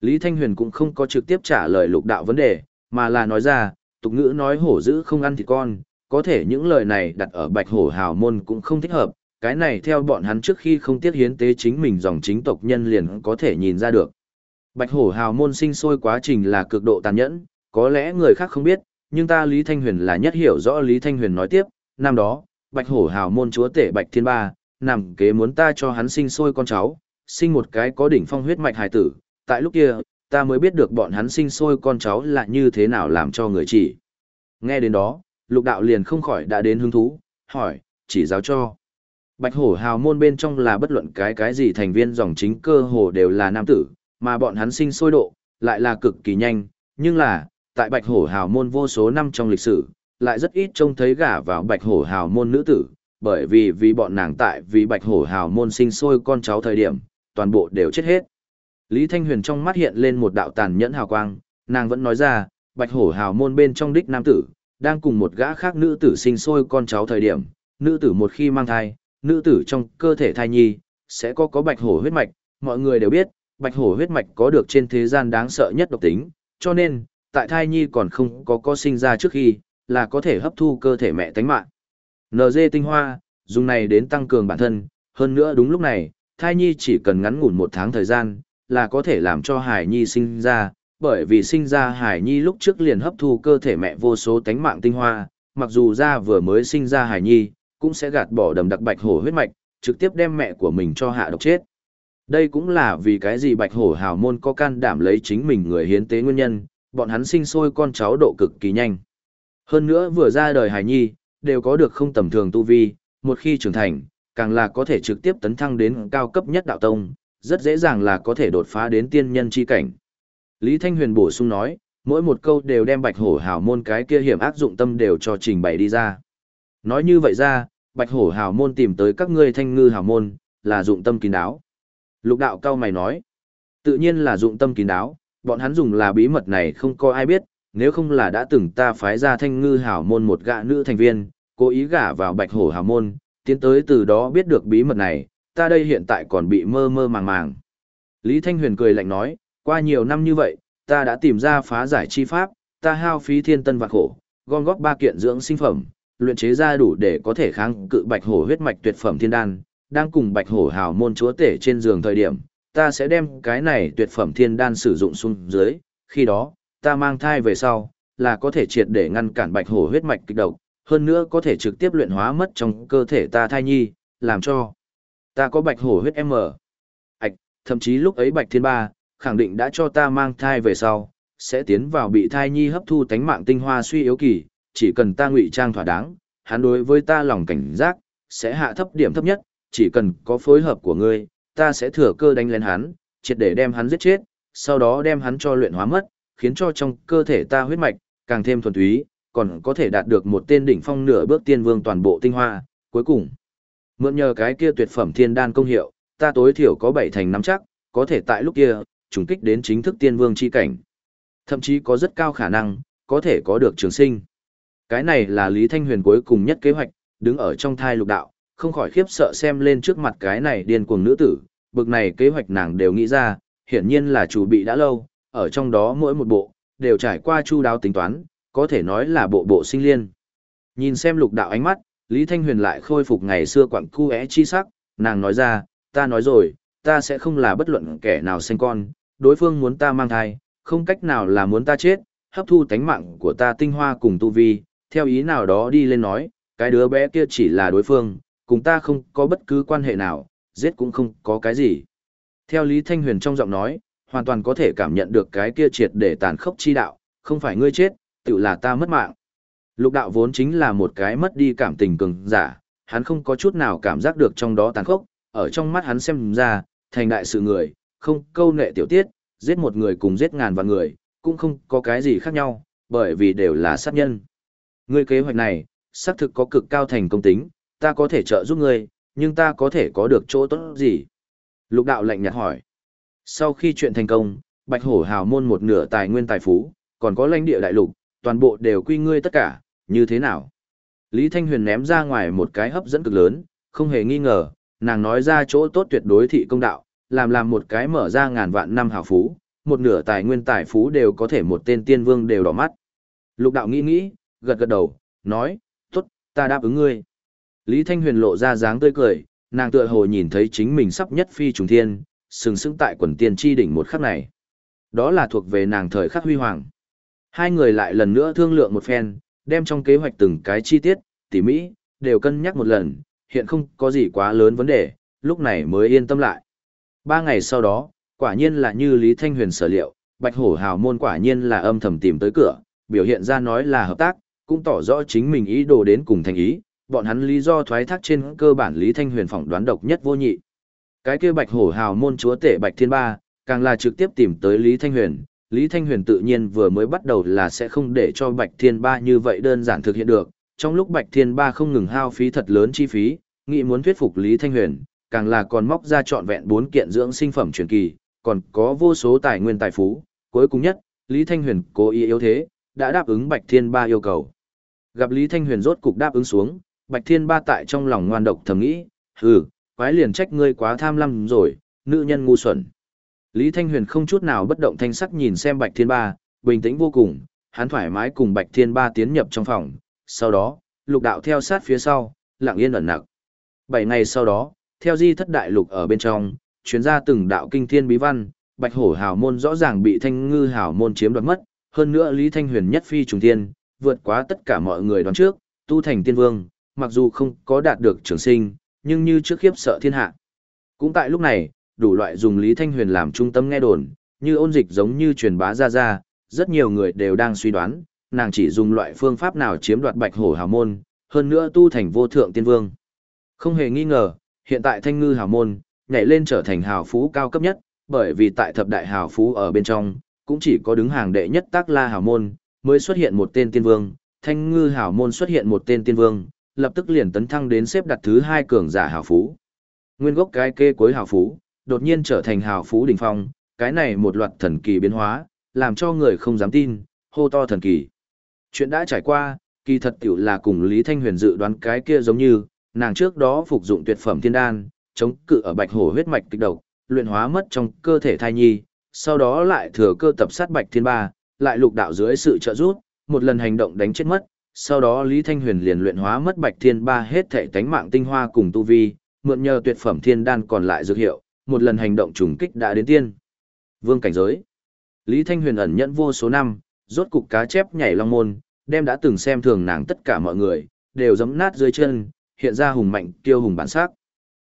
Lý Thanh Huyền cũng không có trực tiếp trả lời lục đạo vấn đề, mà là nói ra, tục ngữ nói hổ dữ không ăn thịt con, có thể những lời này đặt ở bạch hổ hào môn cũng không thích hợp, cái này theo bọn hắn trước khi không tiết hiến tế chính mình dòng chính tộc nhân liền có thể nhìn ra được. Bạch hổ hào môn sinh sôi quá trình là cực độ tàn nhẫn, có lẽ người khác không biết, nhưng ta Lý Thanh Huyền là nhất hiểu rõ Lý Thanh Huyền nói tiếp, năm đó, bạch hổ hào môn chúa tể bạch thiên ba, nằm kế muốn ta cho hắn sinh sôi con cháu, sinh một cái có đỉnh phong huyết mạch hài tử, tại lúc kia, ta mới biết được bọn hắn sinh sôi con cháu là như thế nào làm cho người chỉ. Nghe đến đó, lục đạo liền không khỏi đã đến hứng thú, hỏi, chỉ giáo cho. Bạch hổ hào môn bên trong là bất luận cái cái gì thành viên dòng chính cơ hồ đều là nam tử, mà bọn hắn sinh sôi độ, lại là cực kỳ nhanh, nhưng là, tại bạch hổ hào môn vô số năm trong lịch sử, lại rất ít trông thấy gả vào bạch hổ hào môn nữ tử, bởi vì vì bọn nàng tại vì bạch hổ hào môn sinh sôi con cháu thời điểm, toàn bộ đều chết hết. Lý Thanh Huyền trong mắt hiện lên một đạo tàn nhẫn hào quang, nàng vẫn nói ra, bạch hổ hào môn bên trong đích nam tử, đang cùng một gã khác nữ tử sinh sôi con cháu thời điểm, nữ tử một khi mang thai, nữ tử trong cơ thể thai nhi, sẽ có có bạch hổ huyết mạch, mọi người đều biết, bạch hổ huyết mạch có được trên thế gian đáng sợ nhất độc tính, cho nên, tại thai nhi còn không có có sinh ra trước khi, là có thể hấp thu cơ thể mẹ tánh mạng. NG tinh hoa, dùng này đến tăng cường bản thân, hơn nữa đúng lúc này, thai nhi chỉ cần ngắn ngủn một tháng thời gian, là có thể làm cho hải nhi sinh ra, bởi vì sinh ra hải nhi lúc trước liền hấp thu cơ thể mẹ vô số tánh mạng tinh hoa, mặc dù ra vừa mới sinh ra hải nhi, cũng sẽ gạt bỏ đầm đặc bạch hổ huyết mạch, trực tiếp đem mẹ của mình cho hạ độc chết. Đây cũng là vì cái gì bạch hổ hào môn có can đảm lấy chính mình người hiến tế nguyên nhân, bọn hắn sinh sôi con cháu độ cực kỳ nhanh. Hơn nữa vừa ra đời hải nhi, đều có được không tầm thường tu vi, một khi trưởng thành, càng là có thể trực tiếp tấn thăng đến cao cấp nhất đạo tông, rất dễ dàng là có thể đột phá đến tiên nhân chi cảnh. Lý Thanh Huyền bổ sung nói, mỗi một câu đều đem bạch hổ hảo môn cái kia hiểm ác dụng tâm đều cho trình bày đi ra. Nói như vậy ra, bạch hổ hào môn tìm tới các ngươi thanh ngư hào môn, là dụng tâm kín đáo. Lục đạo cao mày nói, tự nhiên là dụng tâm kín đáo, bọn hắn dùng là bí mật này không có ai biết, nếu không là đã từng ta phái ra thanh ngư hào môn một gạ nữ thành viên, cố ý gả vào bạch hổ hào môn, tiến tới từ đó biết được bí mật này, ta đây hiện tại còn bị mơ mơ màng màng. Lý Thanh Huyền cười lạnh nói, qua nhiều năm như vậy, ta đã tìm ra phá giải chi pháp, ta hao phí thiên tân và khổ, gom góp ba kiện dưỡng sinh phẩm, luyện chế ra đủ để có thể kháng cự bạch hổ huyết mạch tuyệt phẩm thiên đan, đang cùng bạch hổ hào môn chúa tể trên giường thời điểm, ta sẽ đem cái này tuyệt phẩm thiên đan sử dụng xuống dưới, khi đó, ta mang thai về sau, là có thể triệt để ngăn cản bạch hổ huyết mạch kích độc, hơn nữa có thể trực tiếp luyện hóa mất trong cơ thể ta thai nhi, làm cho ta có bạch hổ huyết M. Ảch, thậm chí lúc ấy bạch thiên ba, khẳng định đã cho ta mang thai về sau, sẽ tiến vào bị thai nhi hấp thu tánh mạng tinh hoa suy yếu kỳ, chỉ cần ta ngụy trang thỏa đáng, hắn đối với ta lòng cảnh giác, sẽ hạ thấp điểm thấp nhất, chỉ cần có phối hợp của ngươi, ta sẽ thừa cơ đánh lên hắn, triệt để đem hắn giết chết, sau đó đem hắn cho luyện hóa mất, khiến cho trong cơ thể ta huyết mạch càng thêm thuần túy, còn có thể đạt được một tên đỉnh phong nửa bước tiên vương toàn bộ tinh hoa, cuối cùng mượn nhờ cái kia tuyệt phẩm thiên đan công hiệu, ta tối thiểu có bảy thành nắm chắc, có thể tại lúc kia trùng kích đến chính thức tiên vương chi cảnh. Thậm chí có rất cao khả năng có thể có được trường sinh. Cái này là Lý Thanh Huyền cuối cùng nhất kế hoạch, đứng ở trong thai lục đạo, không khỏi khiếp sợ xem lên trước mặt cái này điên cuồng nữ tử, bực này kế hoạch nàng đều nghĩ ra, hiển nhiên là chủ bị đã lâu, ở trong đó mỗi một bộ, đều trải qua chu đáo tính toán, có thể nói là bộ bộ sinh liên. Nhìn xem lục đạo ánh mắt, Lý Thanh Huyền lại khôi phục ngày xưa quặng cu é chi sắc, nàng nói ra, ta nói rồi, ta sẽ không là bất luận kẻ nào sinh con, đối phương muốn ta mang thai, không cách nào là muốn ta chết, hấp thu tánh mạng của ta tinh hoa cùng tu vi, theo ý nào đó đi lên nói, cái đứa bé kia chỉ là đối phương, cùng ta không có bất cứ quan hệ nào, giết cũng không có cái gì. Theo Lý Thanh Huyền trong giọng nói, hoàn toàn có thể cảm nhận được cái kia triệt để tàn khốc chi đạo, không phải ngươi chết, tự là ta mất mạng. Lục đạo vốn chính là một cái mất đi cảm tình cường giả, hắn không có chút nào cảm giác được trong đó tàn khốc, ở trong mắt hắn xem ra, thành đại sự người, không câu nệ tiểu tiết, giết một người cùng giết ngàn vạn người, cũng không có cái gì khác nhau, bởi vì đều là sát nhân. Ngươi kế hoạch này, xác thực có cực cao thành công tính, ta có thể trợ giúp ngươi, nhưng ta có thể có được chỗ tốt gì? Lục đạo lạnh nhạt hỏi. Sau khi chuyện thành công, Bạch Hổ hào môn một nửa tài nguyên tài phú, còn có lãnh địa đại lục, toàn bộ đều quy ngươi tất cả, như thế nào? Lý Thanh Huyền ném ra ngoài một cái hấp dẫn cực lớn, không hề nghi ngờ, nàng nói ra chỗ tốt tuyệt đối thị công đạo, làm làm một cái mở ra ngàn vạn năm hào phú, một nửa tài nguyên tài phú đều có thể một tên tiên vương đều đỏ mắt. Lục đạo nghĩ nghĩ, gật gật đầu, nói, tốt, ta đáp ứng ngươi. Lý Thanh Huyền lộ ra dáng tươi cười, nàng tựa hồ nhìn thấy chính mình sắp nhất phi trùng thiên, sừng sững tại quần tiên tri đỉnh một khắc này. Đó là thuộc về nàng thời khắc huy hoàng. Hai người lại lần nữa thương lượng một phen, đem trong kế hoạch từng cái chi tiết, tỉ mỹ, đều cân nhắc một lần, hiện không có gì quá lớn vấn đề, lúc này mới yên tâm lại. Ba ngày sau đó, quả nhiên là như Lý Thanh Huyền sở liệu, Bạch Hổ Hào Môn quả nhiên là âm thầm tìm tới cửa, biểu hiện ra nói là hợp tác, cũng tỏ rõ chính mình ý đồ đến cùng thành ý, bọn hắn lý do thoái thác trên cơ bản Lý Thanh Huyền phỏng đoán độc nhất vô nhị. Cái kia Bạch Hổ Hào Môn chúa tể Bạch Thiên Ba, càng là trực tiếp tìm tới Lý Thanh Huyền, Lý Thanh Huyền tự nhiên vừa mới bắt đầu là sẽ không để cho Bạch Thiên Ba như vậy đơn giản thực hiện được, trong lúc Bạch Thiên Ba không ngừng hao phí thật lớn chi phí, nghĩ muốn thuyết phục Lý Thanh Huyền, càng là còn móc ra trọn vẹn bốn kiện dưỡng sinh phẩm truyền kỳ, còn có vô số tài nguyên tài phú, cuối cùng nhất, Lý Thanh Huyền cố ý yếu thế, đã đáp ứng Bạch Thiên Ba yêu cầu. Gặp Lý Thanh Huyền rốt cục đáp ứng xuống, Bạch Thiên Ba tại trong lòng ngoan độc thầm nghĩ, hừ, quái liền trách ngươi quá tham lam rồi, nữ nhân ngu xuẩn. Lý Thanh Huyền không chút nào bất động thanh sắc nhìn xem Bạch Thiên Ba, bình tĩnh vô cùng, hắn thoải mái cùng Bạch Thiên Ba tiến nhập trong phòng, sau đó, lục đạo theo sát phía sau, lặng yên ẩn nặc. Bảy ngày sau đó, theo di thất đại lục ở bên trong, chuyến ra từng đạo kinh thiên bí văn, Bạch Hổ Hào môn rõ ràng bị Thanh Ngư Hào môn chiếm đoạt mất, hơn nữa Lý Thanh Huyền nhất phi trùng thiên, vượt quá tất cả mọi người đoán trước, tu thành tiên vương, mặc dù không có đạt được trường sinh, nhưng như trước khiếp sợ thiên hạ. Cũng tại lúc này, đủ loại dùng Lý Thanh Huyền làm trung tâm nghe đồn, như ôn dịch giống như truyền bá ra ra, rất nhiều người đều đang suy đoán, nàng chỉ dùng loại phương pháp nào chiếm đoạt Bạch Hổ Hào môn, hơn nữa tu thành vô thượng tiên vương. Không hề nghi ngờ, hiện tại Thanh Ngư Hào môn nhảy lên trở thành hào phú cao cấp nhất, bởi vì tại thập đại hào phú ở bên trong, cũng chỉ có đứng hàng đệ nhất Tác La Hào môn mới xuất hiện một tên tiên vương, Thanh Ngư Hào môn xuất hiện một tên tiên vương, lập tức liền tấn thăng đến xếp đặt thứ hai cường giả hào phú. Nguyên gốc cái kê cuối hào phú, đột nhiên trở thành hào phú đỉnh phong, cái này một loạt thần kỳ biến hóa, làm cho người không dám tin, hô to thần kỳ. Chuyện đã trải qua, kỳ thật tiểu là cùng Lý Thanh Huyền dự đoán cái kia giống như, nàng trước đó phục dụng tuyệt phẩm thiên đan, chống cự ở bạch hổ huyết mạch kịch độc, luyện hóa mất trong cơ thể thai nhi, sau đó lại thừa cơ tập sát bạch thiên ba, lại lục đạo dưới sự trợ giúp, một lần hành động đánh chết mất, sau đó Lý Thanh Huyền liền luyện hóa mất bạch thiên ba hết thể tánh mạng tinh hoa cùng tu vi, mượn nhờ tuyệt phẩm thiên đan còn lại dược hiệu, một lần hành động trùng kích đã đến tiên. Vương cảnh giới. Lý Thanh Huyền ẩn nhẫn vô số năm, rốt cục cá chép nhảy long môn, đem đã từng xem thường nàng tất cả mọi người, đều giẫm nát dưới chân, hiện ra hùng mạnh tiêu hùng bản sắc.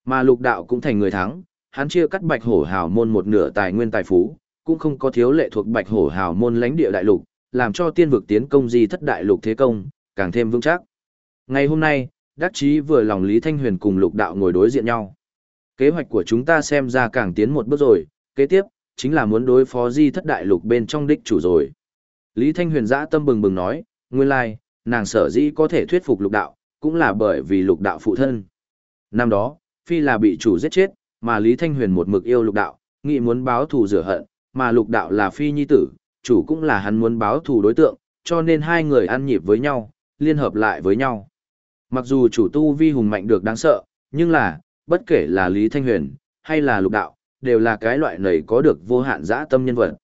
Mà lục đạo cũng thành người thắng, hắn chia cắt bạch hổ hào môn một nửa tài nguyên tài phú, cũng không có thiếu lệ thuộc bạch hổ hào môn lãnh địa đại lục, làm cho tiên vực tiến công di thất đại lục thế công, càng thêm vững chắc. Ngày hôm nay, đắc chí vừa lòng Lý Thanh Huyền cùng lục đạo ngồi đối diện nhau. Kế hoạch của chúng ta xem ra càng tiến một bước rồi, kế tiếp, chính là muốn đối phó di thất đại lục bên trong đích chủ rồi. Lý Thanh Huyền giã tâm bừng bừng nói, nguyên lai, nàng sở dĩ có thể thuyết phục lục đạo, cũng là bởi vì lục đạo phụ thân. Năm đó, phi là bị chủ giết chết, mà Lý Thanh Huyền một mực yêu lục đạo, nghĩ muốn báo thù rửa hận, mà lục đạo là phi nhi tử, chủ cũng là hắn muốn báo thù đối tượng, cho nên hai người ăn nhịp với nhau, liên hợp lại với nhau. Mặc dù chủ tu vi hùng mạnh được đáng sợ, nhưng là, bất kể là Lý Thanh Huyền, hay là lục đạo, đều là cái loại nầy có được vô hạn dã tâm nhân vật.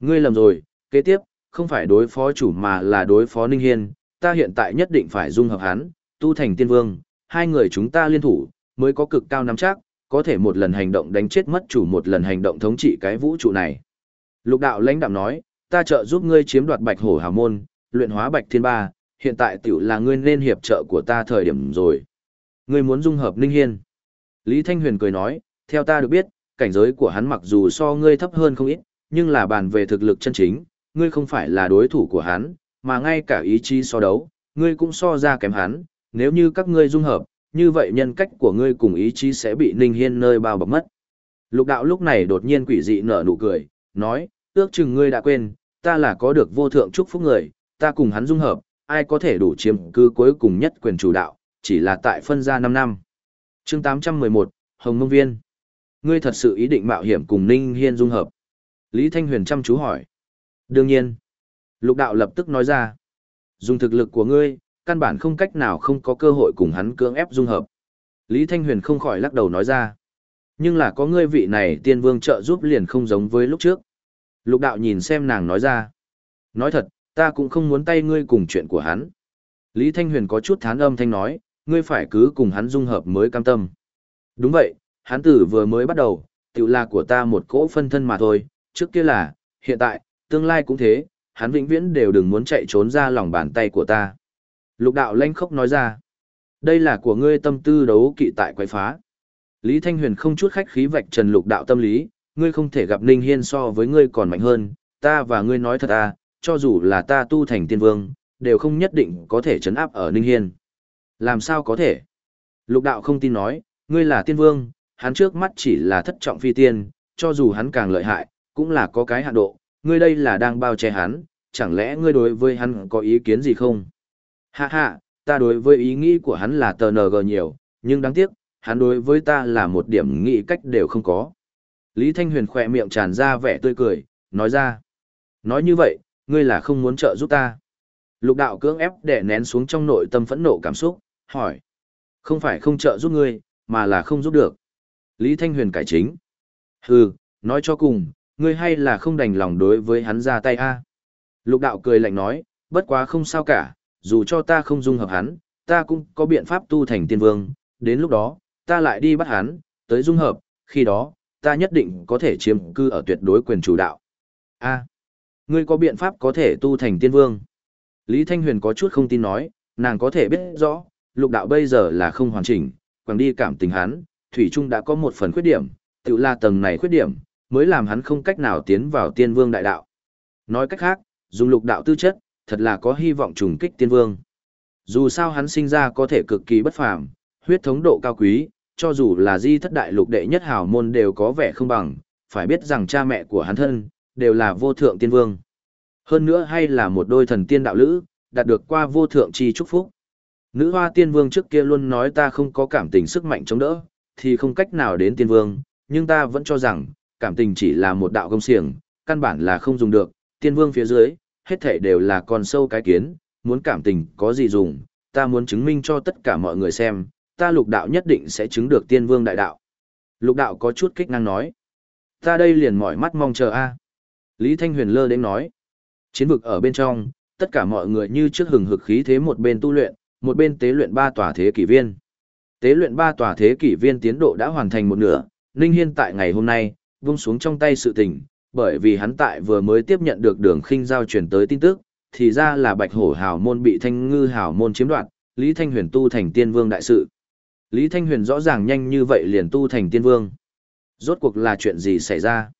Ngươi lầm rồi, kế tiếp, không phải đối phó chủ mà là đối phó Ninh Hiên, ta hiện tại nhất định phải dung hợp hắn, tu thành tiên vương, hai người chúng ta liên thủ, mới có cực cao nắm chắc, có thể một lần hành động đánh chết mất chủ một lần hành động thống trị cái vũ trụ này. Lục đạo lãnh đạm nói, ta trợ giúp ngươi chiếm đoạt bạch hổ hào môn, luyện hóa bạch thiên ba, hiện tại tiểu là ngươi nên hiệp trợ của ta thời điểm rồi. Ngươi muốn dung hợp Ninh Hiên. Lý Thanh Huyền cười nói, theo ta được biết, cảnh giới của hắn mặc dù so ngươi thấp hơn không ít, nhưng là bàn về thực lực chân chính, ngươi không phải là đối thủ của hắn, mà ngay cả ý chí so đấu, ngươi cũng so ra kém hắn, nếu như các ngươi dung hợp, như vậy nhân cách của ngươi cùng ý chí sẽ bị Ninh Hiên nơi bao bọc mất. Lục đạo lúc này đột nhiên quỷ dị nở nụ cười, nói, ước chừng ngươi đã quên, ta là có được vô thượng chúc phúc người, ta cùng hắn dung hợp, ai có thể đủ chiếm cứ cuối cùng nhất quyền chủ đạo, chỉ là tại phân ra 5 năm chương 811, Hồng Mông Viên. Ngươi thật sự ý định mạo hiểm cùng Ninh Hiên dung hợp. Lý Thanh Huyền chăm chú hỏi. Đương nhiên. Lục đạo lập tức nói ra. Dùng thực lực của ngươi, căn bản không cách nào không có cơ hội cùng hắn cưỡng ép dung hợp. Lý Thanh Huyền không khỏi lắc đầu nói ra. Nhưng là có ngươi vị này tiên vương trợ giúp liền không giống với lúc trước. Lục đạo nhìn xem nàng nói ra. Nói thật, ta cũng không muốn tay ngươi cùng chuyện của hắn. Lý Thanh Huyền có chút thán âm thanh nói, ngươi phải cứ cùng hắn dung hợp mới cam tâm. Đúng vậy, hắn tử vừa mới bắt đầu, tiểu là của ta một cỗ phân thân mà thôi, trước kia là, hiện tại, tương lai cũng thế, hắn vĩnh viễn đều đừng muốn chạy trốn ra lòng bàn tay của ta. Lục đạo lanh khốc nói ra, đây là của ngươi tâm tư đấu kỵ tại quái phá. Lý Thanh Huyền không chút khách khí vạch trần lục đạo tâm lý, ngươi không thể gặp Ninh Hiên so với ngươi còn mạnh hơn, ta và ngươi nói thật à, cho dù là ta tu thành tiên vương, đều không nhất định có thể chấn áp ở Ninh Hiên. Làm sao có thể? Lục đạo không tin nói, ngươi là tiên vương, hắn trước mắt chỉ là thất trọng phi tiên, cho dù hắn càng lợi hại, cũng là có cái hạn độ, ngươi đây là đang bao che hắn, chẳng lẽ ngươi đối với hắn có ý kiến gì không? Hạ hạ, ta đối với ý nghĩ của hắn là tờ nờ nhiều, nhưng đáng tiếc, hắn đối với ta là một điểm nghĩ cách đều không có. Lý Thanh Huyền khỏe miệng tràn ra vẻ tươi cười, nói ra. Nói như vậy, ngươi là không muốn trợ giúp ta. Lục đạo cưỡng ép để nén xuống trong nội tâm phẫn nộ cảm xúc, hỏi. Không phải không trợ giúp ngươi, mà là không giúp được. Lý Thanh Huyền cải chính. Hừ, nói cho cùng, ngươi hay là không đành lòng đối với hắn ra tay a? Lục đạo cười lạnh nói, bất quá không sao cả, dù cho ta không dung hợp hắn, ta cũng có biện pháp tu thành tiên vương, đến lúc đó, ta lại đi bắt hắn, tới dung hợp, khi đó, ta nhất định có thể chiếm cư ở tuyệt đối quyền chủ đạo. A, ngươi có biện pháp có thể tu thành tiên vương? Lý Thanh Huyền có chút không tin nói, nàng có thể biết rõ, lục đạo bây giờ là không hoàn chỉnh, quẳng đi cảm tình hắn, Thủy Trung đã có một phần khuyết điểm, tự là tầng này khuyết điểm, mới làm hắn không cách nào tiến vào tiên vương đại đạo. Nói cách khác, dùng lục đạo tư chất, thật là có hy vọng trùng kích tiên vương. Dù sao hắn sinh ra có thể cực kỳ bất phàm, huyết thống độ cao quý, cho dù là di thất đại lục đệ nhất hào môn đều có vẻ không bằng, phải biết rằng cha mẹ của hắn thân, đều là vô thượng tiên vương. Hơn nữa hay là một đôi thần tiên đạo lữ, đạt được qua vô thượng chi chúc phúc. Nữ hoa tiên vương trước kia luôn nói ta không có cảm tình sức mạnh chống đỡ, thì không cách nào đến tiên vương, nhưng ta vẫn cho rằng, cảm tình chỉ là một đạo công xiềng, căn bản là không dùng được, tiên vương phía dưới, hết thảy đều là con sâu cái kiến, muốn cảm tình có gì dùng, ta muốn chứng minh cho tất cả mọi người xem, ta lục đạo nhất định sẽ chứng được tiên vương đại đạo. Lục đạo có chút kích năng nói, ta đây liền mỏi mắt mong chờ a. Lý Thanh Huyền lơ đến nói, chiến vực ở bên trong, tất cả mọi người như trước hừng hực khí thế một bên tu luyện, một bên tế luyện ba tòa thế kỷ viên. Tế luyện ba tòa thế kỷ viên tiến độ đã hoàn thành một nửa, Ninh Hiên tại ngày hôm nay, vung xuống trong tay sự tình, bởi vì hắn tại vừa mới tiếp nhận được đường khinh giao truyền tới tin tức, thì ra là bạch hổ hào môn bị thanh ngư hào môn chiếm đoạt, Lý Thanh Huyền tu thành tiên vương đại sự. Lý Thanh Huyền rõ ràng nhanh như vậy liền tu thành tiên vương. Rốt cuộc là chuyện gì xảy ra?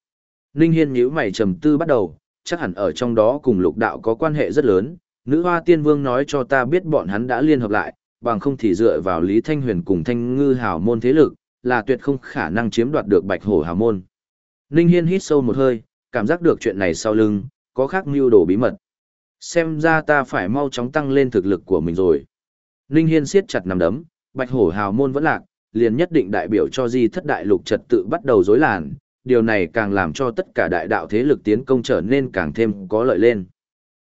Ninh Hiên nhíu mày trầm tư bắt đầu, chắc hẳn ở trong đó cùng lục đạo có quan hệ rất lớn. Nữ hoa tiên vương nói cho ta biết bọn hắn đã liên hợp lại, bằng không thì dựa vào Lý Thanh Huyền cùng thanh ngư hào môn thế lực, là tuyệt không khả năng chiếm đoạt được bạch hổ hào môn. Ninh Hiên hít sâu một hơi, cảm giác được chuyện này sau lưng, có khác mưu đồ bí mật. Xem ra ta phải mau chóng tăng lên thực lực của mình rồi. Ninh Hiên siết chặt nằm đấm, bạch hổ hào môn vẫn lạc, liền nhất định đại biểu cho di thất đại lục trật tự bắt đầu rối làn, điều này càng làm cho tất cả đại đạo thế lực tiến công trở nên càng thêm có lợi lên.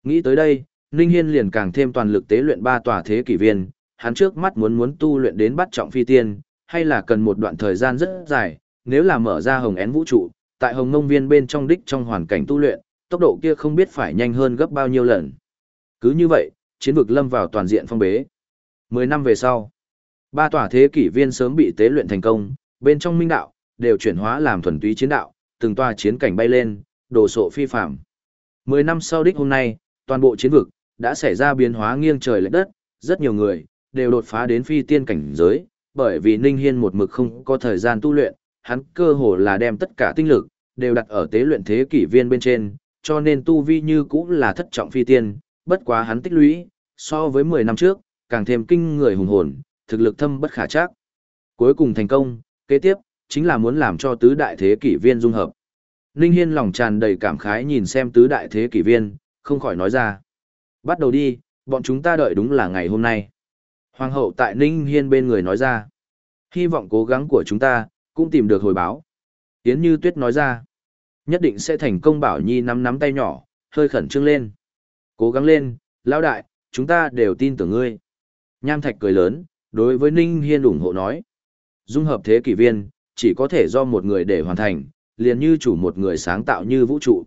Nghĩ tới đây, Ninh Hiên liền càng thêm toàn lực tế luyện ba tòa thế kỷ viên, hắn trước mắt muốn muốn tu luyện đến bắt trọng phi tiên, hay là cần một đoạn thời gian rất dài, nếu là mở ra hồng én vũ trụ, tại hồng ngông viên bên trong đích trong hoàn cảnh tu luyện, tốc độ kia không biết phải nhanh hơn gấp bao nhiêu lần. Cứ như vậy, chiến vực lâm vào toàn diện phong bế. Mười năm về sau, ba tòa thế kỷ viên sớm bị tế luyện thành công, bên trong minh đạo, đều chuyển hóa làm thuần túy chiến đạo, từng tòa chiến cảnh bay lên, đồ sộ phi phạm. Mười năm sau đích hôm nay, toàn bộ chiến vực, đã xảy ra biến hóa nghiêng trời lệch đất, rất nhiều người, đều đột phá đến phi tiên cảnh giới, bởi vì Ninh Hiên một mực không có thời gian tu luyện, hắn cơ hồ là đem tất cả tinh lực, đều đặt ở tế luyện thế kỷ viên bên trên, cho nên tu vi như cũng là thất trọng phi tiên, bất quá hắn tích lũy, so với 10 năm trước, càng thêm kinh người hùng hồn, thực lực thâm bất khả trắc. Cuối cùng thành công, kế tiếp, chính là muốn làm cho tứ đại thế kỷ viên dung hợp. Ninh Hiên lòng tràn đầy cảm khái nhìn xem tứ đại thế kỷ viên, không khỏi nói ra. Bắt đầu đi, bọn chúng ta đợi đúng là ngày hôm nay. Hoàng hậu tại Ninh Hiên bên người nói ra. Hy vọng cố gắng của chúng ta, cũng tìm được hồi báo. Yến Như Tuyết nói ra. Nhất định sẽ thành công Bảo Nhi nắm nắm tay nhỏ, hơi khẩn trương lên. Cố gắng lên, lão đại, chúng ta đều tin tưởng ngươi. Nham Thạch cười lớn, đối với Ninh Hiên ủng hộ nói. Dung hợp thế kỷ viên, chỉ có thể do một người để hoàn thành, liền như chủ một người sáng tạo như vũ trụ.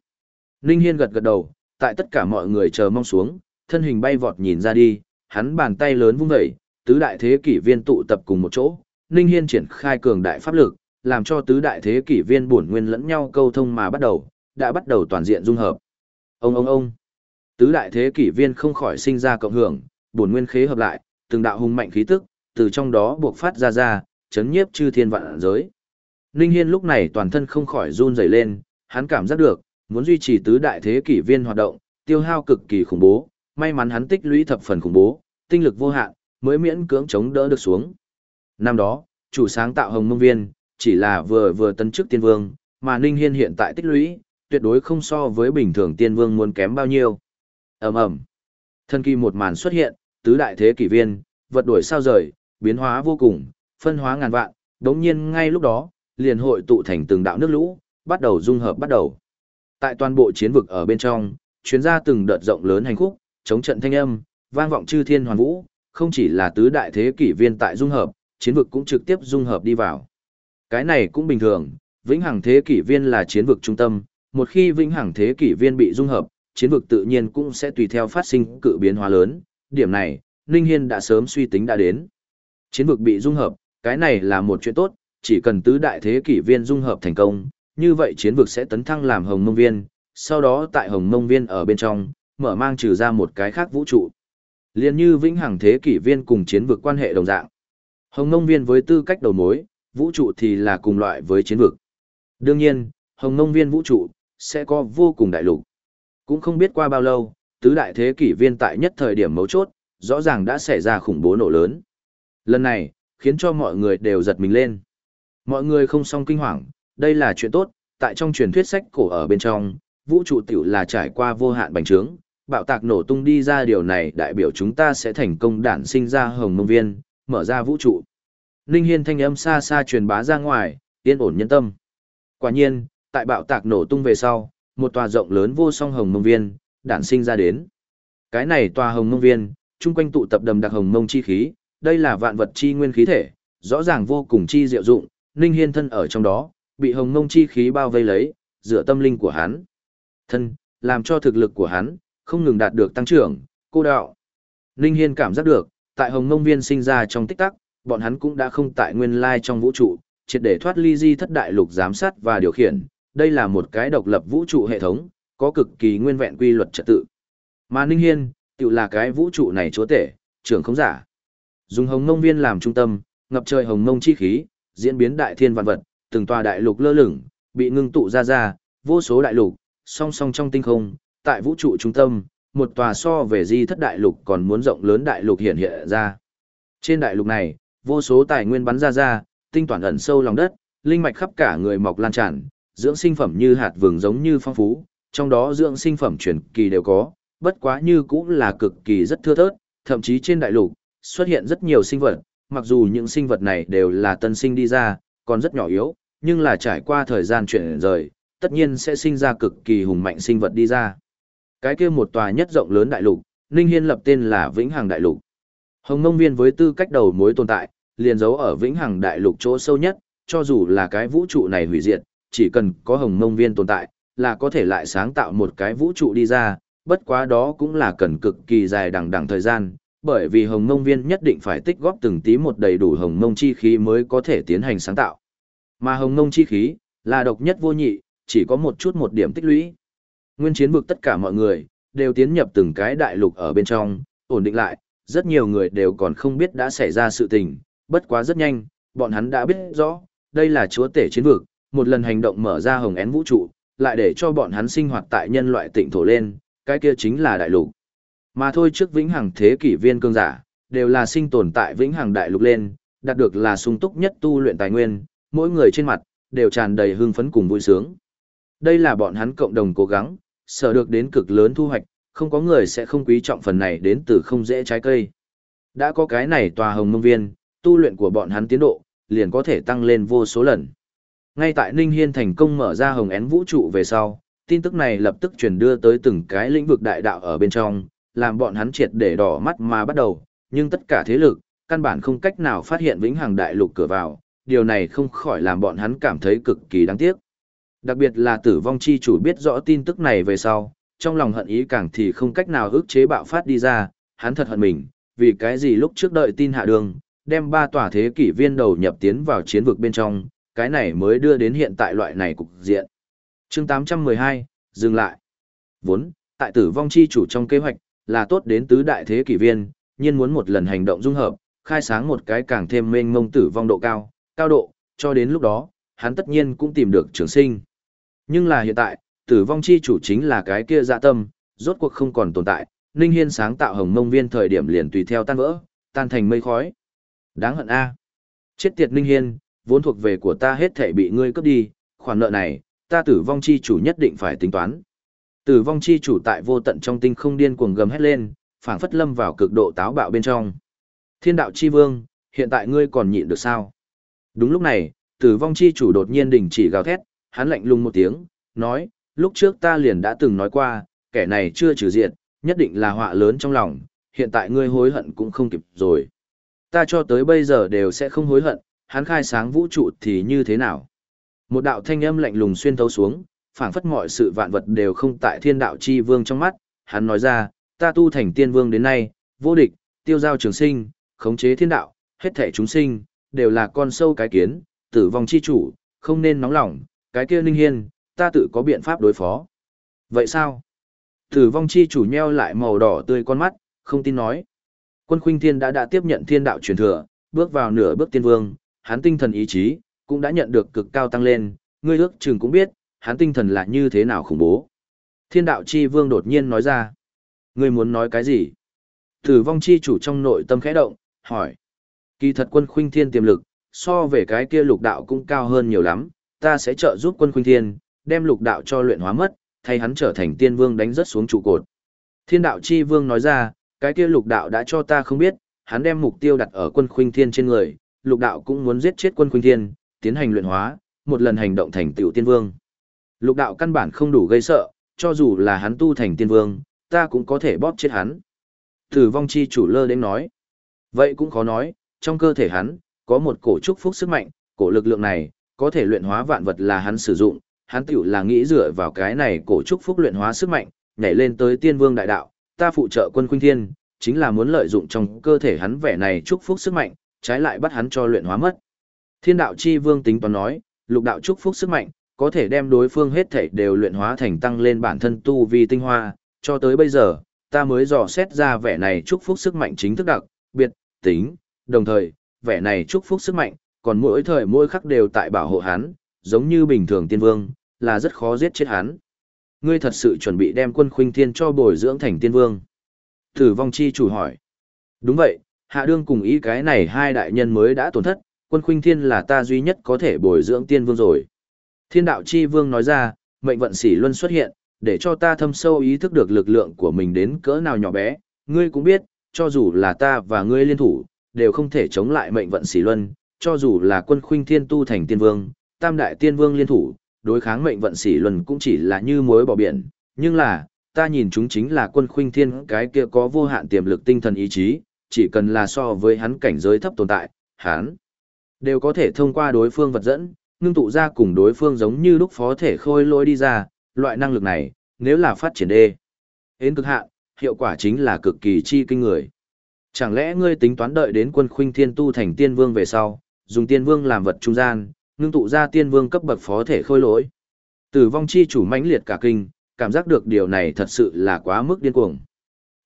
Ninh Hiên gật gật đầu, tại tất cả mọi người chờ mong xuống, thân hình bay vọt nhìn ra đi, hắn bàn tay lớn vung dậy, tứ đại thế kỷ viên tụ tập cùng một chỗ, Ninh Hiên triển khai cường đại pháp lực, làm cho tứ đại thế kỷ viên bổn nguyên lẫn nhau câu thông mà bắt đầu, đã bắt đầu toàn diện dung hợp. Ông ông ông. Tứ đại thế kỷ viên không khỏi sinh ra cộng hưởng, bổn nguyên khế hợp lại, từng đạo hùng mạnh khí tức, từ trong đó buộc phát ra ra, chấn nhiếp chư thiên vạn giới. Ninh Hiên lúc này toàn thân không khỏi run rẩy lên, hắn cảm giác được, muốn duy trì tứ đại thế kỷ viên hoạt động, tiêu hao cực kỳ khủng bố, may mắn hắn tích lũy thập phần khủng bố, tinh lực vô hạn, mới miễn cưỡng chống đỡ được xuống. Năm đó, chủ sáng tạo Hồng Mông Viên, chỉ là vừa vừa tấn chức tiên vương, mà Ninh Hiên hiện tại tích lũy, tuyệt đối không so với bình thường tiên vương muốn kém bao nhiêu. Ầm ầm. Thân kỳ một màn xuất hiện, tứ đại thế kỷ viên, vật đuổi sao rời, biến hóa vô cùng, phân hóa ngàn vạn, đống nhiên ngay lúc đó, liền hội tụ thành từng đạo nước lũ, bắt đầu dung hợp bắt đầu. Tại toàn bộ chiến vực ở bên trong, chuyến ra từng đợt rộng lớn hành khúc, chống trận thanh âm, vang vọng chư thiên hoàn vũ, không chỉ là tứ đại thế kỷ viên tại dung hợp, chiến vực cũng trực tiếp dung hợp đi vào. Cái này cũng bình thường, vĩnh hằng thế kỷ viên là chiến vực trung tâm, một khi vĩnh hằng thế kỷ viên bị dung hợp, chiến vực tự nhiên cũng sẽ tùy theo phát sinh cự biến hóa lớn, điểm này, Ninh Hiên đã sớm suy tính đã đến. Chiến vực bị dung hợp, cái này là một chuyện tốt, chỉ cần tứ đại thế kỷ viên dung hợp thành công, như vậy chiến vực sẽ tấn thăng làm hồng mông viên, sau đó tại hồng mông viên ở bên trong, mở mang trừ ra một cái khác vũ trụ. Liên như vĩnh hằng thế kỷ viên cùng chiến vực quan hệ đồng dạng. Hồng Nông Viên với tư cách đầu mối, vũ trụ thì là cùng loại với chiến vực. Đương nhiên, Hồng Nông Viên vũ trụ sẽ có vô cùng đại lục. Cũng không biết qua bao lâu, tứ đại thế kỷ viên tại nhất thời điểm mấu chốt, rõ ràng đã xảy ra khủng bố nổ lớn. Lần này, khiến cho mọi người đều giật mình lên. Mọi người không song kinh hoàng, đây là chuyện tốt, tại trong truyền thuyết sách cổ ở bên trong, vũ trụ tiểu là trải qua vô hạn bành trướng, bạo tạc nổ tung đi ra điều này đại biểu chúng ta sẽ thành công đản sinh ra hồng mông viên, mở ra vũ trụ. Ninh Hiên thanh âm xa xa truyền bá ra ngoài, yên ổn nhân tâm. Quả nhiên, tại bạo tạc nổ tung về sau, một tòa rộng lớn vô song hồng mông viên, đản sinh ra đến. Cái này tòa hồng mông viên, chung quanh tụ tập đầm đặc hồng mông chi khí, đây là vạn vật chi nguyên khí thể, rõ ràng vô cùng chi diệu dụng, Ninh Hiên thân ở trong đó, bị hồng ngông chi khí bao vây lấy, dựa tâm linh của hắn. Thân, làm cho thực lực của hắn, không ngừng đạt được tăng trưởng, cô đạo. Ninh Hiên cảm giác được, tại hồng ngông viên sinh ra trong tích tắc, bọn hắn cũng đã không tại nguyên lai trong vũ trụ, triệt để thoát ly di thất đại lục giám sát và điều khiển. Đây là một cái độc lập vũ trụ hệ thống, có cực kỳ nguyên vẹn quy luật trật tự. Mà Ninh Hiên, tự là cái vũ trụ này chúa tể, trưởng không giả. Dùng hồng ngông viên làm trung tâm, ngập trời hồng ngông chi khí, diễn biến đại thiên vạn vật, từng tòa đại lục lơ lửng, bị ngưng tụ ra ra, vô số đại lục, song song trong tinh không, tại vũ trụ trung tâm, một tòa so về di thất đại lục còn muốn rộng lớn đại lục hiện hiện ra. Trên đại lục này, vô số tài nguyên bắn ra ra, tinh toàn ẩn sâu lòng đất, linh mạch khắp cả người mọc lan tràn, dưỡng sinh phẩm như hạt vừng giống như phong phú, trong đó dưỡng sinh phẩm truyền kỳ đều có, bất quá như cũng là cực kỳ rất thưa thớt, thậm chí trên đại lục xuất hiện rất nhiều sinh vật, mặc dù những sinh vật này đều là tân sinh đi ra, còn rất nhỏ yếu, nhưng là trải qua thời gian chuyển rời, tất nhiên sẽ sinh ra cực kỳ hùng mạnh sinh vật đi ra. Cái kia một tòa nhất rộng lớn đại lục, Ninh Hiên lập tên là Vĩnh Hằng Đại Lục. Hồng Mông Viên với tư cách đầu mối tồn tại, liền giấu ở Vĩnh Hằng Đại Lục chỗ sâu nhất, cho dù là cái vũ trụ này hủy diệt, chỉ cần có Hồng Mông Viên tồn tại, là có thể lại sáng tạo một cái vũ trụ đi ra, bất quá đó cũng là cần cực kỳ dài đằng đằng thời gian, bởi vì Hồng Mông Viên nhất định phải tích góp từng tí một đầy đủ Hồng Mông chi khí mới có thể tiến hành sáng tạo. Mà Hồng ngông chi khí là độc nhất vô nhị, chỉ có một chút một điểm tích lũy. Nguyên chiến vực tất cả mọi người, đều tiến nhập từng cái đại lục ở bên trong, ổn định lại, rất nhiều người đều còn không biết đã xảy ra sự tình, bất quá rất nhanh, bọn hắn đã biết rõ, đây là chúa tể chiến vực, một lần hành động mở ra hồng én vũ trụ, lại để cho bọn hắn sinh hoạt tại nhân loại tịnh thổ lên, cái kia chính là đại lục. Mà thôi trước vĩnh hằng thế kỷ viên cương giả, đều là sinh tồn tại vĩnh hằng đại lục lên, đạt được là sung túc nhất tu luyện tài nguyên, mỗi người trên mặt, đều tràn đầy hưng phấn cùng vui sướng. Đây là bọn hắn cộng đồng cố gắng, sở được đến cực lớn thu hoạch, không có người sẽ không quý trọng phần này đến từ không dễ trái cây. Đã có cái này tòa hồng mông viên, tu luyện của bọn hắn tiến độ, liền có thể tăng lên vô số lần. Ngay tại Ninh Hiên thành công mở ra hồng én vũ trụ về sau, tin tức này lập tức truyền đưa tới từng cái lĩnh vực đại đạo ở bên trong, làm bọn hắn triệt để đỏ mắt mà bắt đầu, nhưng tất cả thế lực, căn bản không cách nào phát hiện vĩnh hằng đại lục cửa vào, điều này không khỏi làm bọn hắn cảm thấy cực kỳ đáng tiếc. Đặc biệt là tử vong chi chủ biết rõ tin tức này về sau, trong lòng hận ý càng thì không cách nào ức chế bạo phát đi ra, hắn thật hận mình, vì cái gì lúc trước đợi tin hạ đường, đem ba tòa thế kỷ viên đầu nhập tiến vào chiến vực bên trong, cái này mới đưa đến hiện tại loại này cục diện. chương 812, dừng lại. Vốn, tại tử vong chi chủ trong kế hoạch, là tốt đến tứ đại thế kỷ viên, nhiên muốn một lần hành động dung hợp, khai sáng một cái càng thêm mênh mông tử vong độ cao, cao độ, cho đến lúc đó, hắn tất nhiên cũng tìm được trường sinh. Nhưng là hiện tại, tử vong chi chủ chính là cái kia dạ tâm, rốt cuộc không còn tồn tại, Ninh Hiên sáng tạo hồng mông viên thời điểm liền tùy theo tan vỡ, tan thành mây khói. Đáng hận a. Chết tiệt Ninh Hiên, vốn thuộc về của ta hết thể bị ngươi cướp đi, khoản nợ này, ta tử vong chi chủ nhất định phải tính toán. Tử vong chi chủ tại vô tận trong tinh không điên cuồng gầm hét lên, phảng phất lâm vào cực độ táo bạo bên trong. Thiên đạo chi vương, hiện tại ngươi còn nhịn được sao? Đúng lúc này, tử vong chi chủ đột nhiên đình chỉ gào thét, hắn lạnh lùng một tiếng, nói, lúc trước ta liền đã từng nói qua, kẻ này chưa trừ diện, nhất định là họa lớn trong lòng, hiện tại ngươi hối hận cũng không kịp rồi. Ta cho tới bây giờ đều sẽ không hối hận, hắn khai sáng vũ trụ thì như thế nào? Một đạo thanh âm lạnh lùng xuyên thấu xuống, phảng phất mọi sự vạn vật đều không tại thiên đạo chi vương trong mắt, hắn nói ra, ta tu thành tiên vương đến nay, vô địch, tiêu giao trường sinh, khống chế thiên đạo, hết thể chúng sinh, đều là con sâu cái kiến, tử vong chi chủ, không nên nóng lòng, cái kia ninh hiên, ta tự có biện pháp đối phó. Vậy sao? Tử vong chi chủ nheo lại màu đỏ tươi con mắt, không tin nói. Quân khuynh thiên đã đã tiếp nhận thiên đạo truyền thừa, bước vào nửa bước tiên vương, hắn tinh thần ý chí, cũng đã nhận được cực cao tăng lên, ngươi ước chừng cũng biết, hắn tinh thần là như thế nào khủng bố. Thiên đạo chi vương đột nhiên nói ra. Ngươi muốn nói cái gì? Tử vong chi chủ trong nội tâm khẽ động, hỏi. Kỳ thật quân khuynh thiên tiềm lực, so về cái kia lục đạo cũng cao hơn nhiều lắm, ta sẽ trợ giúp quân khuynh thiên, đem lục đạo cho luyện hóa mất, thay hắn trở thành tiên vương đánh rất xuống trụ cột. Thiên đạo chi vương nói ra, cái kia lục đạo đã cho ta không biết, hắn đem mục tiêu đặt ở quân khuynh thiên trên người, lục đạo cũng muốn giết chết quân khuynh thiên, tiến hành luyện hóa, một lần hành động thành tiểu tiên vương. Lục đạo căn bản không đủ gây sợ, cho dù là hắn tu thành tiên vương, ta cũng có thể bóp chết hắn. Tử vong chi chủ lơ đến nói. Vậy cũng khó nói, trong cơ thể hắn, có một cổ trúc phúc sức mạnh, cổ lực lượng này, có thể luyện hóa vạn vật là hắn sử dụng, hắn tiểu là nghĩ dựa vào cái này cổ trúc phúc luyện hóa sức mạnh, nhảy lên tới tiên vương đại đạo, ta phụ trợ quân khuynh thiên, chính là muốn lợi dụng trong cơ thể hắn vẻ này trúc phúc sức mạnh, trái lại bắt hắn cho luyện hóa mất. Thiên đạo chi vương tính toán nói, lục đạo trúc phúc sức mạnh, có thể đem đối phương hết thảy đều luyện hóa thành tăng lên bản thân tu vi tinh hoa, cho tới bây giờ, ta mới dò xét ra vẻ này trúc phúc sức mạnh chính thức đặc, biệt, tính, đồng thời, vẻ này chúc phúc sức mạnh, còn mỗi thời mỗi khắc đều tại bảo hộ hắn, giống như bình thường tiên vương, là rất khó giết chết hắn. Ngươi thật sự chuẩn bị đem quân khuynh thiên cho bồi dưỡng thành tiên vương. Tử vong chi chủ hỏi. Đúng vậy, hạ đương cùng ý cái này hai đại nhân mới đã tổn thất, quân khuynh thiên là ta duy nhất có thể bồi dưỡng tiên vương rồi. Thiên đạo chi vương nói ra, mệnh vận sỉ luân xuất hiện, để cho ta thâm sâu ý thức được lực lượng của mình đến cỡ nào nhỏ bé, ngươi cũng biết, cho dù là ta và ngươi liên thủ, đều không thể chống lại mệnh vận xỉ luân, cho dù là quân khuynh thiên tu thành tiên vương, tam đại tiên vương liên thủ, đối kháng mệnh vận xỉ luân cũng chỉ là như muối bỏ biển, nhưng là, ta nhìn chúng chính là quân khuynh thiên cái kia có vô hạn tiềm lực tinh thần ý chí, chỉ cần là so với hắn cảnh giới thấp tồn tại, hắn đều có thể thông qua đối phương vật dẫn, ngưng tụ ra cùng đối phương giống như lúc phó thể khôi lôi đi ra, loại năng lực này, nếu là phát triển đê. Đến cực hạn, hiệu quả chính là cực kỳ chi kinh người. Chẳng lẽ ngươi tính toán đợi đến quân khuynh thiên tu thành tiên vương về sau, dùng tiên vương làm vật trung gian, ngưng tụ ra tiên vương cấp bậc phó thể khôi lỗi. Tử vong chi chủ mãnh liệt cả kinh, cảm giác được điều này thật sự là quá mức điên cuồng.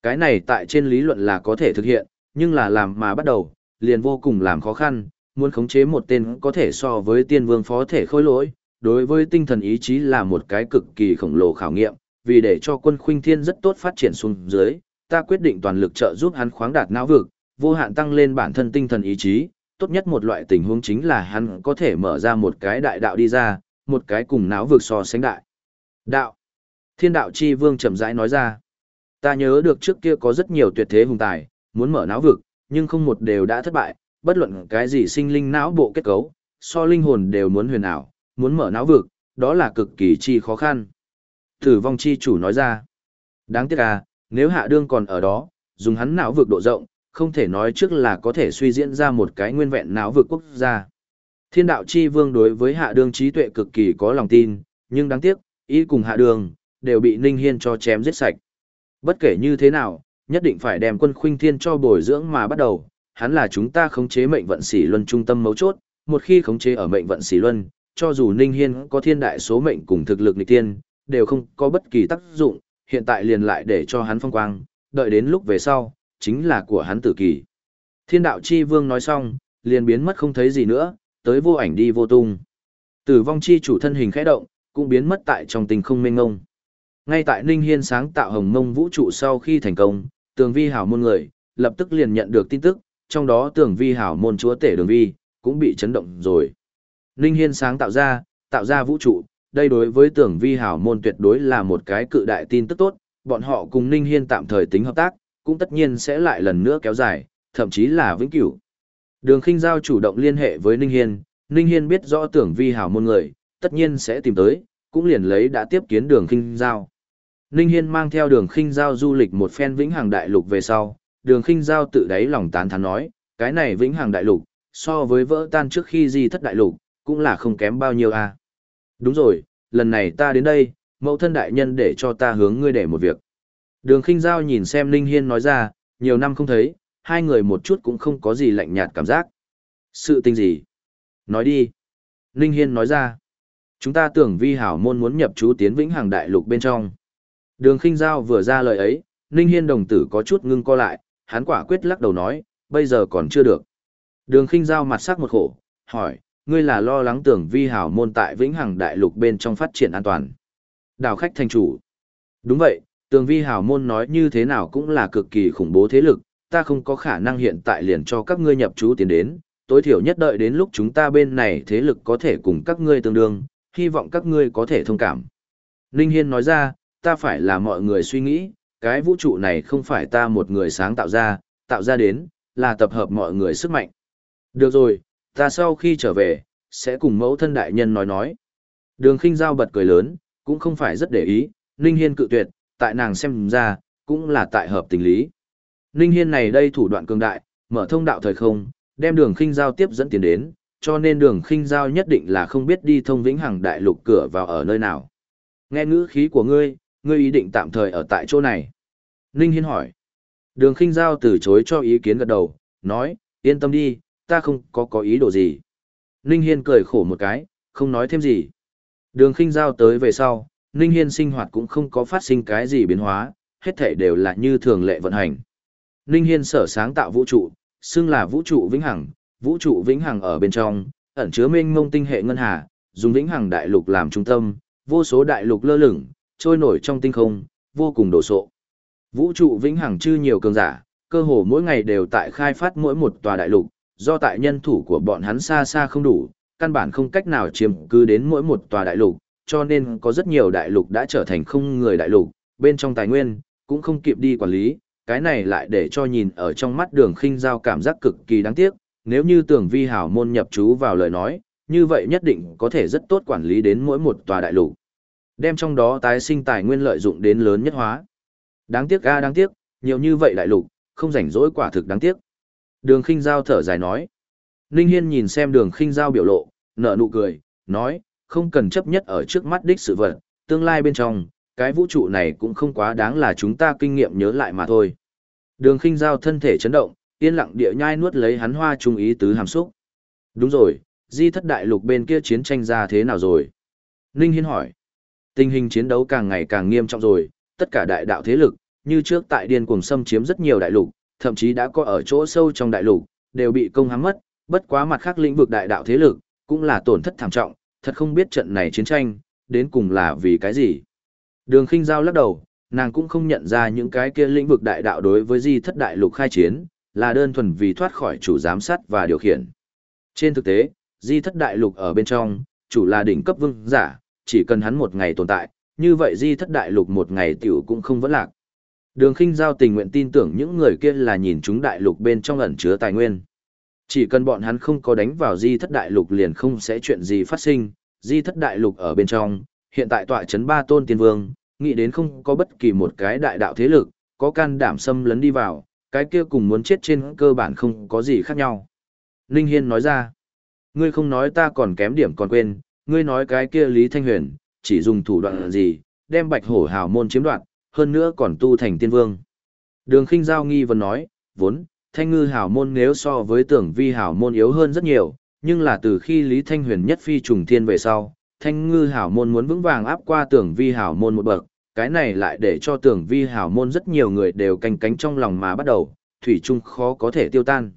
Cái này tại trên lý luận là có thể thực hiện, nhưng là làm mà bắt đầu, liền vô cùng làm khó khăn, muốn khống chế một tên có thể so với tiên vương phó thể khôi lỗi, đối với tinh thần ý chí là một cái cực kỳ khổng lồ khảo nghiệm, vì để cho quân khuynh thiên rất tốt phát triển xuống dưới, ta quyết định toàn lực trợ giúp hắn khoáng đạt não vực, vô hạn tăng lên bản thân tinh thần ý chí, tốt nhất một loại tình huống chính là hắn có thể mở ra một cái đại đạo đi ra, một cái cùng não vực so sánh đại. Đạo. Thiên đạo chi vương chậm rãi nói ra. Ta nhớ được trước kia có rất nhiều tuyệt thế hùng tài, muốn mở não vực, nhưng không một đều đã thất bại, bất luận cái gì sinh linh não bộ kết cấu, so linh hồn đều muốn huyền ảo, muốn mở não vực, đó là cực kỳ chi khó khăn. Tử vong chi chủ nói ra. Đáng tiếc à, nếu hạ đương còn ở đó, dùng hắn não vực độ rộng, không thể nói trước là có thể suy diễn ra một cái nguyên vẹn não vực quốc gia. Thiên đạo chi vương đối với hạ đương trí tuệ cực kỳ có lòng tin, nhưng đáng tiếc, ý cùng hạ Đường đều bị Ninh Hiên cho chém giết sạch. Bất kể như thế nào, nhất định phải đem quân khuynh thiên cho bồi dưỡng mà bắt đầu, hắn là chúng ta khống chế mệnh vận xỉ luân trung tâm mấu chốt, một khi khống chế ở mệnh vận xỉ luân, cho dù Ninh Hiên có thiên đại số mệnh cùng thực lực nghịch tiên, đều không có bất kỳ tác dụng, hiện tại liền lại để cho hắn phong quang, đợi đến lúc về sau, chính là của hắn tử kỳ. Thiên đạo chi vương nói xong, liền biến mất không thấy gì nữa, tới vô ảnh đi vô tung. Tử vong chi chủ thân hình khẽ động, cũng biến mất tại trong tình không mênh ngông. Ngay tại Ninh Hiên sáng tạo hồng mông vũ trụ sau khi thành công, tường vi hảo môn người, lập tức liền nhận được tin tức, trong đó tường vi hảo môn chúa tể đường vi, cũng bị chấn động rồi. Ninh Hiên sáng tạo ra, tạo ra vũ trụ, đây đối với tưởng vi hảo môn tuyệt đối là một cái cự đại tin tức tốt, bọn họ cùng Ninh Hiên tạm thời tính hợp tác, cũng tất nhiên sẽ lại lần nữa kéo dài, thậm chí là vĩnh cửu. Đường Khinh Giao chủ động liên hệ với Ninh Hiên, Ninh Hiên biết rõ tưởng vi hảo môn người, tất nhiên sẽ tìm tới, cũng liền lấy đã tiếp kiến đường Khinh Giao. Ninh Hiên mang theo đường Khinh Giao du lịch một phen vĩnh hằng đại lục về sau, đường Khinh Giao tự đáy lòng tán thán nói, cái này vĩnh hằng đại lục, so với vỡ tan trước khi di thất đại lục, cũng là không kém bao nhiêu à. Đúng rồi, lần này ta đến đây, mẫu thân đại nhân để cho ta hướng ngươi để một việc. Đường khinh giao nhìn xem Ninh Hiên nói ra, nhiều năm không thấy, hai người một chút cũng không có gì lạnh nhạt cảm giác. Sự tình gì? Nói đi. Ninh Hiên nói ra. Chúng ta tưởng vi hảo môn muốn nhập chú tiến vĩnh hàng đại lục bên trong. Đường khinh giao vừa ra lời ấy, Ninh Hiên đồng tử có chút ngưng co lại, hắn quả quyết lắc đầu nói, bây giờ còn chưa được. Đường khinh giao mặt sắc một khổ, hỏi, ngươi là lo lắng tưởng vi hảo môn tại vĩnh hằng đại lục bên trong phát triển an toàn. Đào khách thành chủ. Đúng vậy, tường vi hảo môn nói như thế nào cũng là cực kỳ khủng bố thế lực, ta không có khả năng hiện tại liền cho các ngươi nhập chú tiến đến, tối thiểu nhất đợi đến lúc chúng ta bên này thế lực có thể cùng các ngươi tương đương, hy vọng các ngươi có thể thông cảm. Ninh Hiên nói ra, ta phải là mọi người suy nghĩ, cái vũ trụ này không phải ta một người sáng tạo ra, tạo ra đến, là tập hợp mọi người sức mạnh. Được rồi, ta sau khi trở về, sẽ cùng mẫu thân đại nhân nói nói. Đường khinh giao bật cười lớn, cũng không phải rất để ý, Ninh Hiên cự tuyệt, tại nàng xem ra, cũng là tại hợp tình lý. Ninh Hiên này đây thủ đoạn cường đại, mở thông đạo thời không, đem đường khinh giao tiếp dẫn tiền đến, cho nên đường khinh giao nhất định là không biết đi thông vĩnh hằng đại lục cửa vào ở nơi nào. Nghe ngữ khí của ngươi, ngươi ý định tạm thời ở tại chỗ này. Ninh Hiên hỏi. Đường khinh giao từ chối cho ý kiến gật đầu, nói, yên tâm đi, ta không có có ý đồ gì. Ninh Hiên cười khổ một cái, không nói thêm gì. Đường khinh giao tới về sau, Ninh Hiên sinh hoạt cũng không có phát sinh cái gì biến hóa, hết thảy đều là như thường lệ vận hành. Ninh Hiên sở sáng tạo vũ trụ, xưng là vũ trụ vĩnh hằng, vũ trụ vĩnh hằng ở bên trong, ẩn chứa mênh mông tinh hệ ngân hà, dùng vĩnh hằng đại lục làm trung tâm, vô số đại lục lơ lửng, trôi nổi trong tinh không, vô cùng đồ sộ. Vũ trụ vĩnh hằng chư nhiều cường giả, cơ hồ mỗi ngày đều tại khai phát mỗi một tòa đại lục, do tại nhân thủ của bọn hắn xa xa không đủ, căn bản không cách nào chiếm cứ đến mỗi một tòa đại lục, cho nên có rất nhiều đại lục đã trở thành không người đại lục, bên trong tài nguyên, cũng không kịp đi quản lý, cái này lại để cho nhìn ở trong mắt đường khinh giao cảm giác cực kỳ đáng tiếc, nếu như tưởng vi hảo môn nhập chú vào lời nói, như vậy nhất định có thể rất tốt quản lý đến mỗi một tòa đại lục. Đem trong đó tái sinh tài nguyên lợi dụng đến lớn nhất hóa. Đáng tiếc a đáng tiếc, nhiều như vậy đại lục, không rảnh rỗi quả thực đáng tiếc. Đường khinh giao thở dài nói. Ninh Hiên nhìn xem đường khinh giao biểu lộ, nở nụ cười, nói, không cần chấp nhất ở trước mắt đích sự vật, tương lai bên trong, cái vũ trụ này cũng không quá đáng là chúng ta kinh nghiệm nhớ lại mà thôi. Đường khinh giao thân thể chấn động, yên lặng địa nhai nuốt lấy hắn hoa trung ý tứ hàm xúc. Đúng rồi, di thất đại lục bên kia chiến tranh ra thế nào rồi? Ninh Hiên hỏi. Tình hình chiến đấu càng ngày càng nghiêm trọng rồi, tất cả đại đạo thế lực, như trước tại điên cuồng xâm chiếm rất nhiều đại lục, thậm chí đã có ở chỗ sâu trong đại lục, đều bị công hãm mất, bất quá mặt khác lĩnh vực đại đạo thế lực, cũng là tổn thất thảm trọng, thật không biết trận này chiến tranh, đến cùng là vì cái gì. Đường khinh giao lắc đầu, nàng cũng không nhận ra những cái kia lĩnh vực đại đạo đối với di thất đại lục khai chiến, là đơn thuần vì thoát khỏi chủ giám sát và điều khiển. Trên thực tế, di thất đại lục ở bên trong, chủ là đỉnh cấp vương giả, chỉ cần hắn một ngày tồn tại, như vậy di thất đại lục một ngày tiểu cũng không vẫn lạc. Đường khinh giao tình nguyện tin tưởng những người kia là nhìn chúng đại lục bên trong ẩn chứa tài nguyên. Chỉ cần bọn hắn không có đánh vào di thất đại lục liền không sẽ chuyện gì phát sinh, di thất đại lục ở bên trong, hiện tại tọa chấn ba tôn tiên vương, nghĩ đến không có bất kỳ một cái đại đạo thế lực, có can đảm xâm lấn đi vào, cái kia cùng muốn chết trên cơ bản không có gì khác nhau. Ninh Hiên nói ra, ngươi không nói ta còn kém điểm còn quên, ngươi nói cái kia Lý Thanh Huyền, chỉ dùng thủ đoạn gì, đem bạch hổ hào môn chiếm đoạt, hơn nữa còn tu thành tiên vương. Đường khinh giao nghi vấn nói, vốn, thanh ngư hào môn nếu so với tưởng vi hào môn yếu hơn rất nhiều, nhưng là từ khi Lý Thanh Huyền nhất phi trùng thiên về sau, thanh ngư hào môn muốn vững vàng áp qua tưởng vi hào môn một bậc, cái này lại để cho tưởng vi hào môn rất nhiều người đều canh cánh trong lòng mà bắt đầu, thủy chung khó có thể tiêu tan.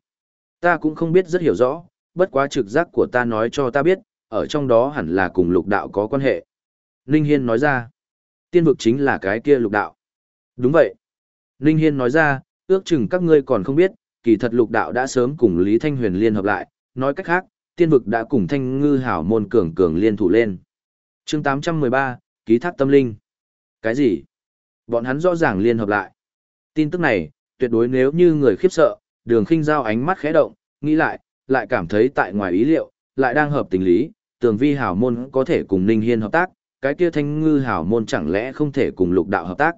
Ta cũng không biết rất hiểu rõ, bất quá trực giác của ta nói cho ta biết, ở trong đó hẳn là cùng lục đạo có quan hệ. Ninh Hiên nói ra, tiên vực chính là cái kia lục đạo. Đúng vậy. Ninh Hiên nói ra, ước chừng các ngươi còn không biết, kỳ thật lục đạo đã sớm cùng Lý Thanh Huyền liên hợp lại, nói cách khác, tiên vực đã cùng thanh ngư hảo môn cường cường liên thủ lên. chương 813, ký thác tâm linh. Cái gì? Bọn hắn rõ ràng liên hợp lại. Tin tức này, tuyệt đối nếu như người khiếp sợ, đường khinh giao ánh mắt khẽ động, nghĩ lại, lại cảm thấy tại ngoài ý liệu, lại đang hợp tình lý, tường vi hảo môn có thể cùng Ninh Hiên hợp tác, cái kia thanh ngư hảo môn chẳng lẽ không thể cùng lục đạo hợp tác.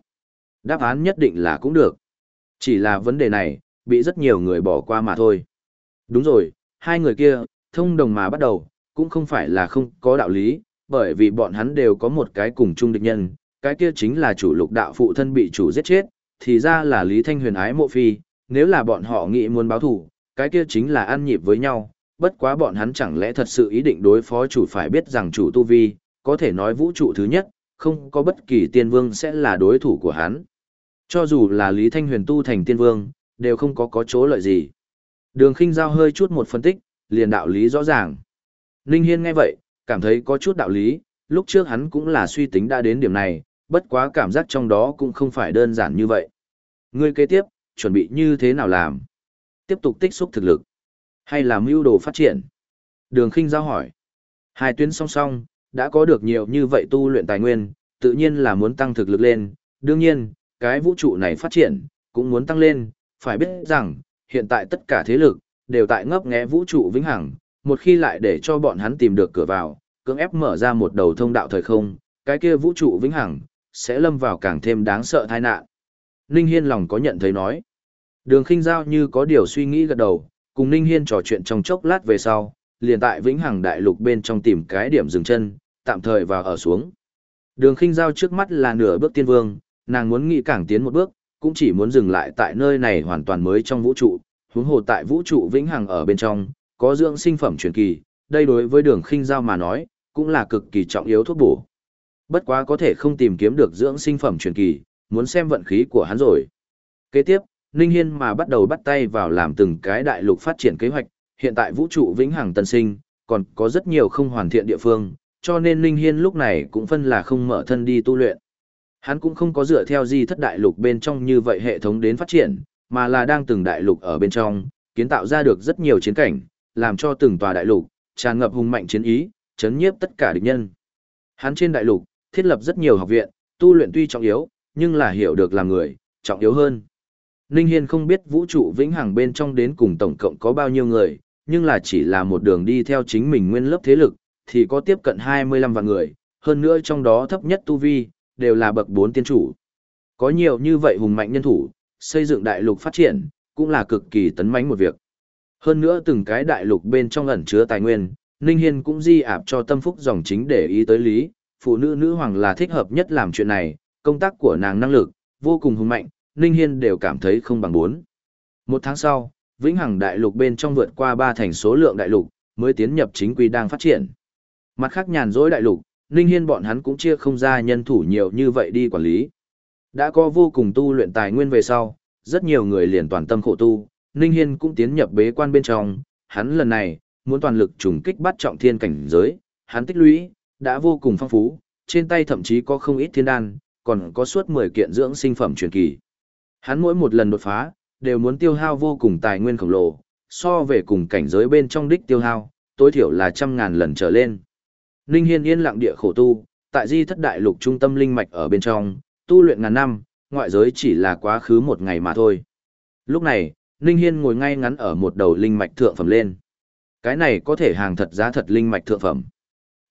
Đáp án nhất định là cũng được. Chỉ là vấn đề này, bị rất nhiều người bỏ qua mà thôi. Đúng rồi, hai người kia, thông đồng mà bắt đầu, cũng không phải là không có đạo lý, bởi vì bọn hắn đều có một cái cùng chung địch nhân, cái kia chính là chủ lục đạo phụ thân bị chủ giết chết, thì ra là Lý Thanh Huyền ái mộ phi, nếu là bọn họ nghĩ muốn báo thủ, cái kia chính là ăn nhịp với nhau, bất quá bọn hắn chẳng lẽ thật sự ý định đối phó chủ phải biết rằng chủ tu vi, có thể nói vũ trụ thứ nhất, không có bất kỳ tiên vương sẽ là đối thủ của hắn. Cho dù là Lý Thanh Huyền tu thành tiên vương, đều không có có chỗ lợi gì. Đường khinh giao hơi chút một phân tích, liền đạo lý rõ ràng. Ninh Hiên nghe vậy, cảm thấy có chút đạo lý, lúc trước hắn cũng là suy tính đã đến điểm này, bất quá cảm giác trong đó cũng không phải đơn giản như vậy. Ngươi kế tiếp, chuẩn bị như thế nào làm? Tiếp tục tích xúc thực lực, hay là mưu đồ phát triển? Đường khinh giao hỏi. Hai tuyến song song, đã có được nhiều như vậy tu luyện tài nguyên, tự nhiên là muốn tăng thực lực lên, đương nhiên, cái vũ trụ này phát triển, cũng muốn tăng lên, phải biết rằng, hiện tại tất cả thế lực, đều tại ngấp nghé vũ trụ vĩnh hằng, một khi lại để cho bọn hắn tìm được cửa vào, cưỡng ép mở ra một đầu thông đạo thời không, cái kia vũ trụ vĩnh hằng, sẽ lâm vào càng thêm đáng sợ tai nạn. Ninh Hiên lòng có nhận thấy nói. Đường khinh giao như có điều suy nghĩ gật đầu, cùng Ninh Hiên trò chuyện trong chốc lát về sau, liền tại vĩnh hằng đại lục bên trong tìm cái điểm dừng chân, tạm thời vào ở xuống. Đường khinh giao trước mắt là nửa bước tiên vương, nàng muốn nghĩ càng tiến một bước, cũng chỉ muốn dừng lại tại nơi này hoàn toàn mới trong vũ trụ, huống hồ tại vũ trụ vĩnh hằng ở bên trong, có dưỡng sinh phẩm truyền kỳ, đây đối với đường khinh giao mà nói, cũng là cực kỳ trọng yếu thuốc bổ. Bất quá có thể không tìm kiếm được dưỡng sinh phẩm truyền kỳ, muốn xem vận khí của hắn rồi. Kế tiếp, Ninh Hiên mà bắt đầu bắt tay vào làm từng cái đại lục phát triển kế hoạch, hiện tại vũ trụ vĩnh hằng tân sinh, còn có rất nhiều không hoàn thiện địa phương, cho nên Linh Hiên lúc này cũng phân là không mở thân đi tu luyện. Hắn cũng không có dựa theo di thất đại lục bên trong như vậy hệ thống đến phát triển, mà là đang từng đại lục ở bên trong, kiến tạo ra được rất nhiều chiến cảnh, làm cho từng tòa đại lục, tràn ngập hùng mạnh chiến ý, chấn nhiếp tất cả địch nhân. Hắn trên đại lục, thiết lập rất nhiều học viện, tu luyện tuy trọng yếu, nhưng là hiểu được làm người, trọng yếu hơn. Ninh Hiên không biết vũ trụ vĩnh hằng bên trong đến cùng tổng cộng có bao nhiêu người, nhưng là chỉ là một đường đi theo chính mình nguyên lớp thế lực, thì có tiếp cận 25 vạn người, hơn nữa trong đó thấp nhất tu vi, đều là bậc 4 tiên chủ. Có nhiều như vậy hùng mạnh nhân thủ, xây dựng đại lục phát triển, cũng là cực kỳ tấn mãnh một việc. Hơn nữa từng cái đại lục bên trong ẩn chứa tài nguyên, Ninh Hiên cũng di ạp cho tâm phúc dòng chính để ý tới lý, phụ nữ nữ hoàng là thích hợp nhất làm chuyện này, công tác của nàng năng lực, vô cùng hùng mạnh, Ninh Hiên đều cảm thấy không bằng bốn. Một tháng sau, Vĩnh Hằng đại lục bên trong vượt qua ba thành số lượng đại lục, mới tiến nhập chính quy đang phát triển. Mặt khác nhàn rỗi đại lục, Ninh Hiên bọn hắn cũng chia không ra nhân thủ nhiều như vậy đi quản lý. Đã có vô cùng tu luyện tài nguyên về sau, rất nhiều người liền toàn tâm khổ tu, Ninh Hiên cũng tiến nhập bế quan bên trong, hắn lần này, muốn toàn lực trùng kích bắt trọng thiên cảnh giới, hắn tích lũy, đã vô cùng phong phú, trên tay thậm chí có không ít thiên đan, còn có suốt 10 kiện dưỡng sinh phẩm truyền kỳ. Hắn mỗi một lần đột phá, đều muốn tiêu hao vô cùng tài nguyên khổng lồ, so về cùng cảnh giới bên trong đích tiêu hao, tối thiểu là trăm ngàn lần trở lên. Ninh Hiên yên lặng địa khổ tu, tại di thất đại lục trung tâm linh mạch ở bên trong, tu luyện ngàn năm, ngoại giới chỉ là quá khứ một ngày mà thôi. Lúc này, Ninh Hiên ngồi ngay ngắn ở một đầu linh mạch thượng phẩm lên. Cái này có thể hàng thật giá thật linh mạch thượng phẩm.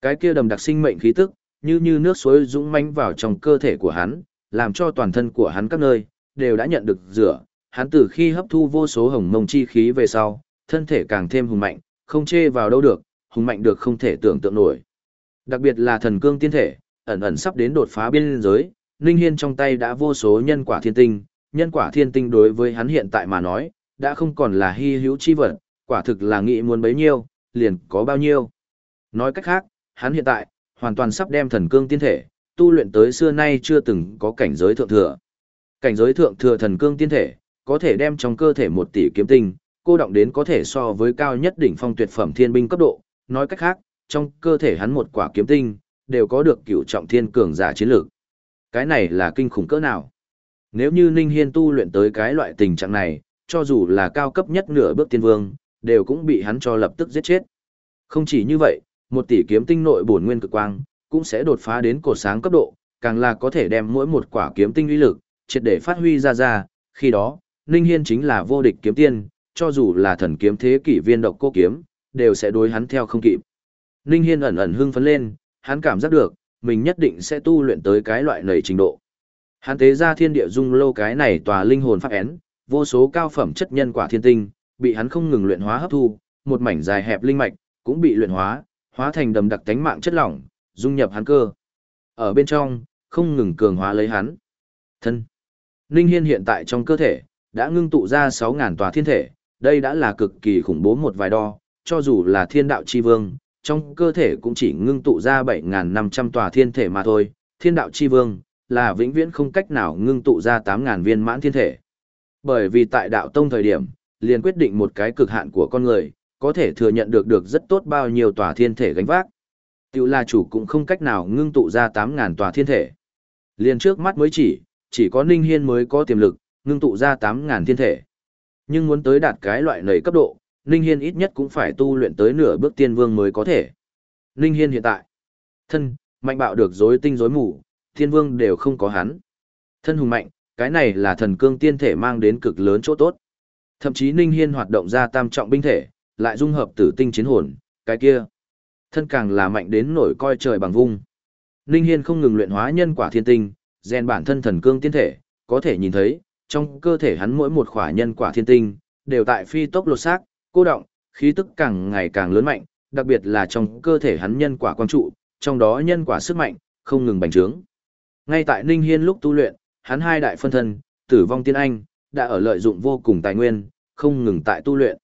Cái kia đầm đặc sinh mệnh khí tức, như như nước suối dũng mãnh vào trong cơ thể của hắn, làm cho toàn thân của hắn các nơi, đều đã nhận được rửa. Hắn từ khi hấp thu vô số hồng mông chi khí về sau, thân thể càng thêm hùng mạnh, không chê vào đâu được, hùng mạnh được không thể tưởng tượng nổi. Đặc biệt là thần cương tiên thể, ẩn ẩn sắp đến đột phá biên giới, Ninh Hiên trong tay đã vô số nhân quả thiên tinh, nhân quả thiên tinh đối với hắn hiện tại mà nói, đã không còn là hy hữu chi vật, quả thực là nghĩ muốn bấy nhiêu, liền có bao nhiêu. Nói cách khác, hắn hiện tại, hoàn toàn sắp đem thần cương tiên thể, tu luyện tới xưa nay chưa từng có cảnh giới thượng thừa. Cảnh giới thượng thừa thần cương tiên thể, có thể đem trong cơ thể một tỷ kiếm tinh, cô động đến có thể so với cao nhất đỉnh phong tuyệt phẩm thiên binh cấp độ, nói cách khác, trong cơ thể hắn một quả kiếm tinh, đều có được cửu trọng thiên cường giả chiến lược. Cái này là kinh khủng cỡ nào? Nếu như Ninh Hiên tu luyện tới cái loại tình trạng này, cho dù là cao cấp nhất nửa bước tiên vương, đều cũng bị hắn cho lập tức giết chết. Không chỉ như vậy, một tỷ kiếm tinh nội bổn nguyên cực quang, cũng sẽ đột phá đến cổ sáng cấp độ, càng là có thể đem mỗi một quả kiếm tinh uy lực, triệt để phát huy ra ra, khi đó, Ninh Hiên chính là vô địch kiếm tiên, cho dù là thần kiếm thế kỷ viên độc cô kiếm, đều sẽ đối hắn theo không kịp. Ninh Hiên ẩn ẩn hưng phấn lên, hắn cảm giác được, mình nhất định sẽ tu luyện tới cái loại nầy trình độ. Hắn tế ra thiên địa dung lâu cái này tòa linh hồn pháp én, vô số cao phẩm chất nhân quả thiên tinh, bị hắn không ngừng luyện hóa hấp thu, một mảnh dài hẹp linh mạch, cũng bị luyện hóa, hóa thành đầm đặc tánh mạng chất lỏng, dung nhập hắn cơ. Ở bên trong, không ngừng cường hóa lấy hắn. Thân. Ninh Hiên hiện tại trong cơ thể, đã ngưng tụ ra 6.000 tòa thiên thể, đây đã là cực kỳ khủng bố một vài đo, cho dù là thiên đạo chi vương, trong cơ thể cũng chỉ ngưng tụ ra 7.500 tòa thiên thể mà thôi, thiên đạo chi vương, là vĩnh viễn không cách nào ngưng tụ ra 8.000 viên mãn thiên thể. Bởi vì tại đạo tông thời điểm, liền quyết định một cái cực hạn của con người, có thể thừa nhận được được rất tốt bao nhiêu tòa thiên thể gánh vác. Tiểu là chủ cũng không cách nào ngưng tụ ra 8.000 tòa thiên thể. Liền trước mắt mới chỉ, chỉ có Ninh Hiên mới có tiềm lực, ngưng tụ ra 8.000 thiên thể. Nhưng muốn tới đạt cái loại nầy cấp độ, Ninh Hiên ít nhất cũng phải tu luyện tới nửa bước tiên vương mới có thể. Ninh Hiên hiện tại, thân, mạnh bạo được rối tinh rối mù, thiên vương đều không có hắn. Thân hùng mạnh, Cái này là thần cương tiên thể mang đến cực lớn chỗ tốt. Thậm chí Ninh Hiên hoạt động ra tam trọng binh thể, lại dung hợp tử tinh chiến hồn, cái kia. Thân càng là mạnh đến nổi coi trời bằng vung. Ninh Hiên không ngừng luyện hóa nhân quả thiên tinh, rèn bản thân thần cương tiên thể, có thể nhìn thấy, trong cơ thể hắn mỗi một khỏa nhân quả thiên tinh, đều tại phi tốc lột xác, cô động, khí tức càng ngày càng lớn mạnh, đặc biệt là trong cơ thể hắn nhân quả quang trụ, trong đó nhân quả sức mạnh, không ngừng bành trướng. Ngay tại Ninh Hiên lúc tu luyện, hắn hai đại phân thân, tử vong tiên anh, đã ở lợi dụng vô cùng tài nguyên, không ngừng tại tu luyện.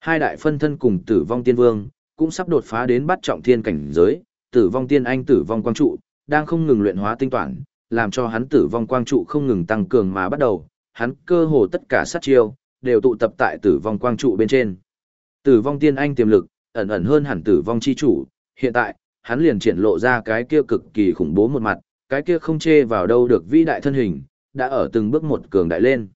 Hai đại phân thân cùng tử vong tiên vương, cũng sắp đột phá đến bắt trọng thiên cảnh giới, tử vong tiên anh tử vong quang trụ, đang không ngừng luyện hóa tinh toàn, làm cho hắn tử vong quang trụ không ngừng tăng cường mà bắt đầu, hắn cơ hồ tất cả sát chiêu, đều tụ tập tại tử vong quang trụ bên trên. Tử vong tiên anh tiềm lực, ẩn ẩn hơn hẳn tử vong chi chủ, hiện tại, hắn liền triển lộ ra cái kia cực kỳ khủng bố một mặt, cái kia không chê vào đâu được vĩ đại thân hình, đã ở từng bước một cường đại lên.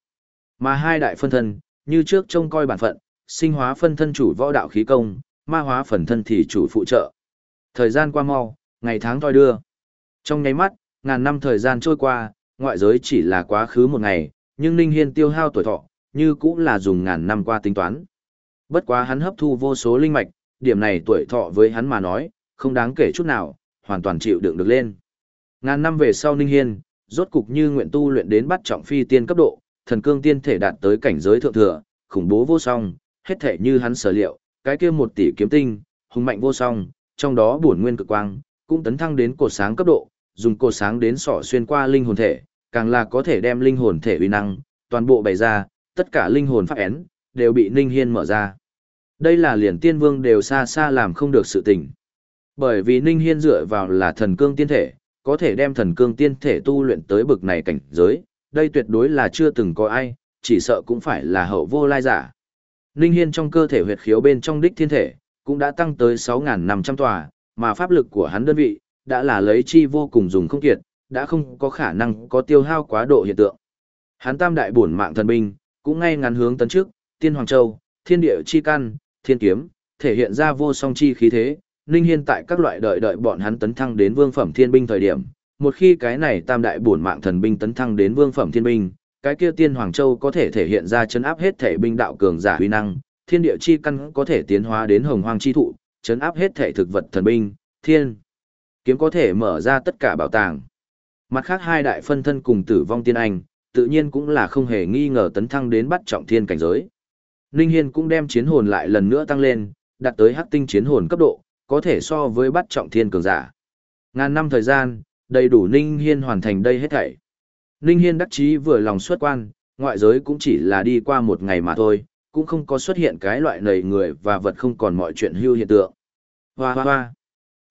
Mà hai đại phân thân, như trước trông coi bản phận, sinh hóa phân thân chủ võ đạo khí công, ma hóa phần thân thì chủ phụ trợ. Thời gian qua mau, ngày tháng thoi đưa. Trong nháy mắt, ngàn năm thời gian trôi qua, ngoại giới chỉ là quá khứ một ngày, nhưng Ninh Hiên tiêu hao tuổi thọ, như cũng là dùng ngàn năm qua tính toán. Bất quá hắn hấp thu vô số linh mạch, điểm này tuổi thọ với hắn mà nói, không đáng kể chút nào, hoàn toàn chịu đựng được lên. Ngàn năm về sau Ninh Hiên, rốt cục như nguyện tu luyện đến bắt trọng phi tiên cấp độ, thần cương tiên thể đạt tới cảnh giới thượng thừa, khủng bố vô song, hết thể như hắn sở liệu, cái kia một tỷ kiếm tinh, hùng mạnh vô song, trong đó bổn nguyên cực quang, cũng tấn thăng đến cột sáng cấp độ, dùng cột sáng đến sọ xuyên qua linh hồn thể, càng là có thể đem linh hồn thể uy năng, toàn bộ bày ra, tất cả linh hồn pháp én, đều bị Ninh Hiên mở ra. Đây là liền tiên vương đều xa xa làm không được sự tình. Bởi vì Ninh Hiên dựa vào là thần cương tiên thể, có thể đem thần cương tiên thể tu luyện tới bực này cảnh giới, đây tuyệt đối là chưa từng có ai, chỉ sợ cũng phải là hậu vô lai giả. Ninh Hiên trong cơ thể huyệt khiếu bên trong đích thiên thể, cũng đã tăng tới 6.500 tòa, mà pháp lực của hắn đơn vị, đã là lấy chi vô cùng dùng không kiệt, đã không có khả năng có tiêu hao quá độ hiện tượng. Hắn tam đại bổn mạng thần binh, cũng ngay ngắn hướng tấn trước, tiên hoàng châu, thiên địa chi căn, thiên kiếm, thể hiện ra vô song chi khí thế. Ninh Hiên tại các loại đợi đợi bọn hắn tấn thăng đến vương phẩm thiên binh thời điểm, một khi cái này tam đại bổn mạng thần binh tấn thăng đến vương phẩm thiên binh, cái kia tiên hoàng châu có thể thể hiện ra chấn áp hết thể binh đạo cường giả huy năng, thiên địa chi căn có thể tiến hóa đến hồng hoang chi thụ, chấn áp hết thể thực vật thần binh, thiên kiếm có thể mở ra tất cả bảo tàng. Mặt khác hai đại phân thân cùng tử vong tiên anh, tự nhiên cũng là không hề nghi ngờ tấn thăng đến bắt trọng thiên cảnh giới. Ninh Hiên cũng đem chiến hồn lại lần nữa tăng lên, đạt tới hắc tinh chiến hồn cấp độ, có thể so với bắt trọng thiên cường giả. Ngàn năm thời gian, đầy đủ Ninh Hiên hoàn thành đây hết thảy. Ninh Hiên đắc chí vừa lòng xuất quan, ngoại giới cũng chỉ là đi qua một ngày mà thôi, cũng không có xuất hiện cái loại nầy người và vật không còn mọi chuyện hưu hiện tượng. Hoa hoa hoa.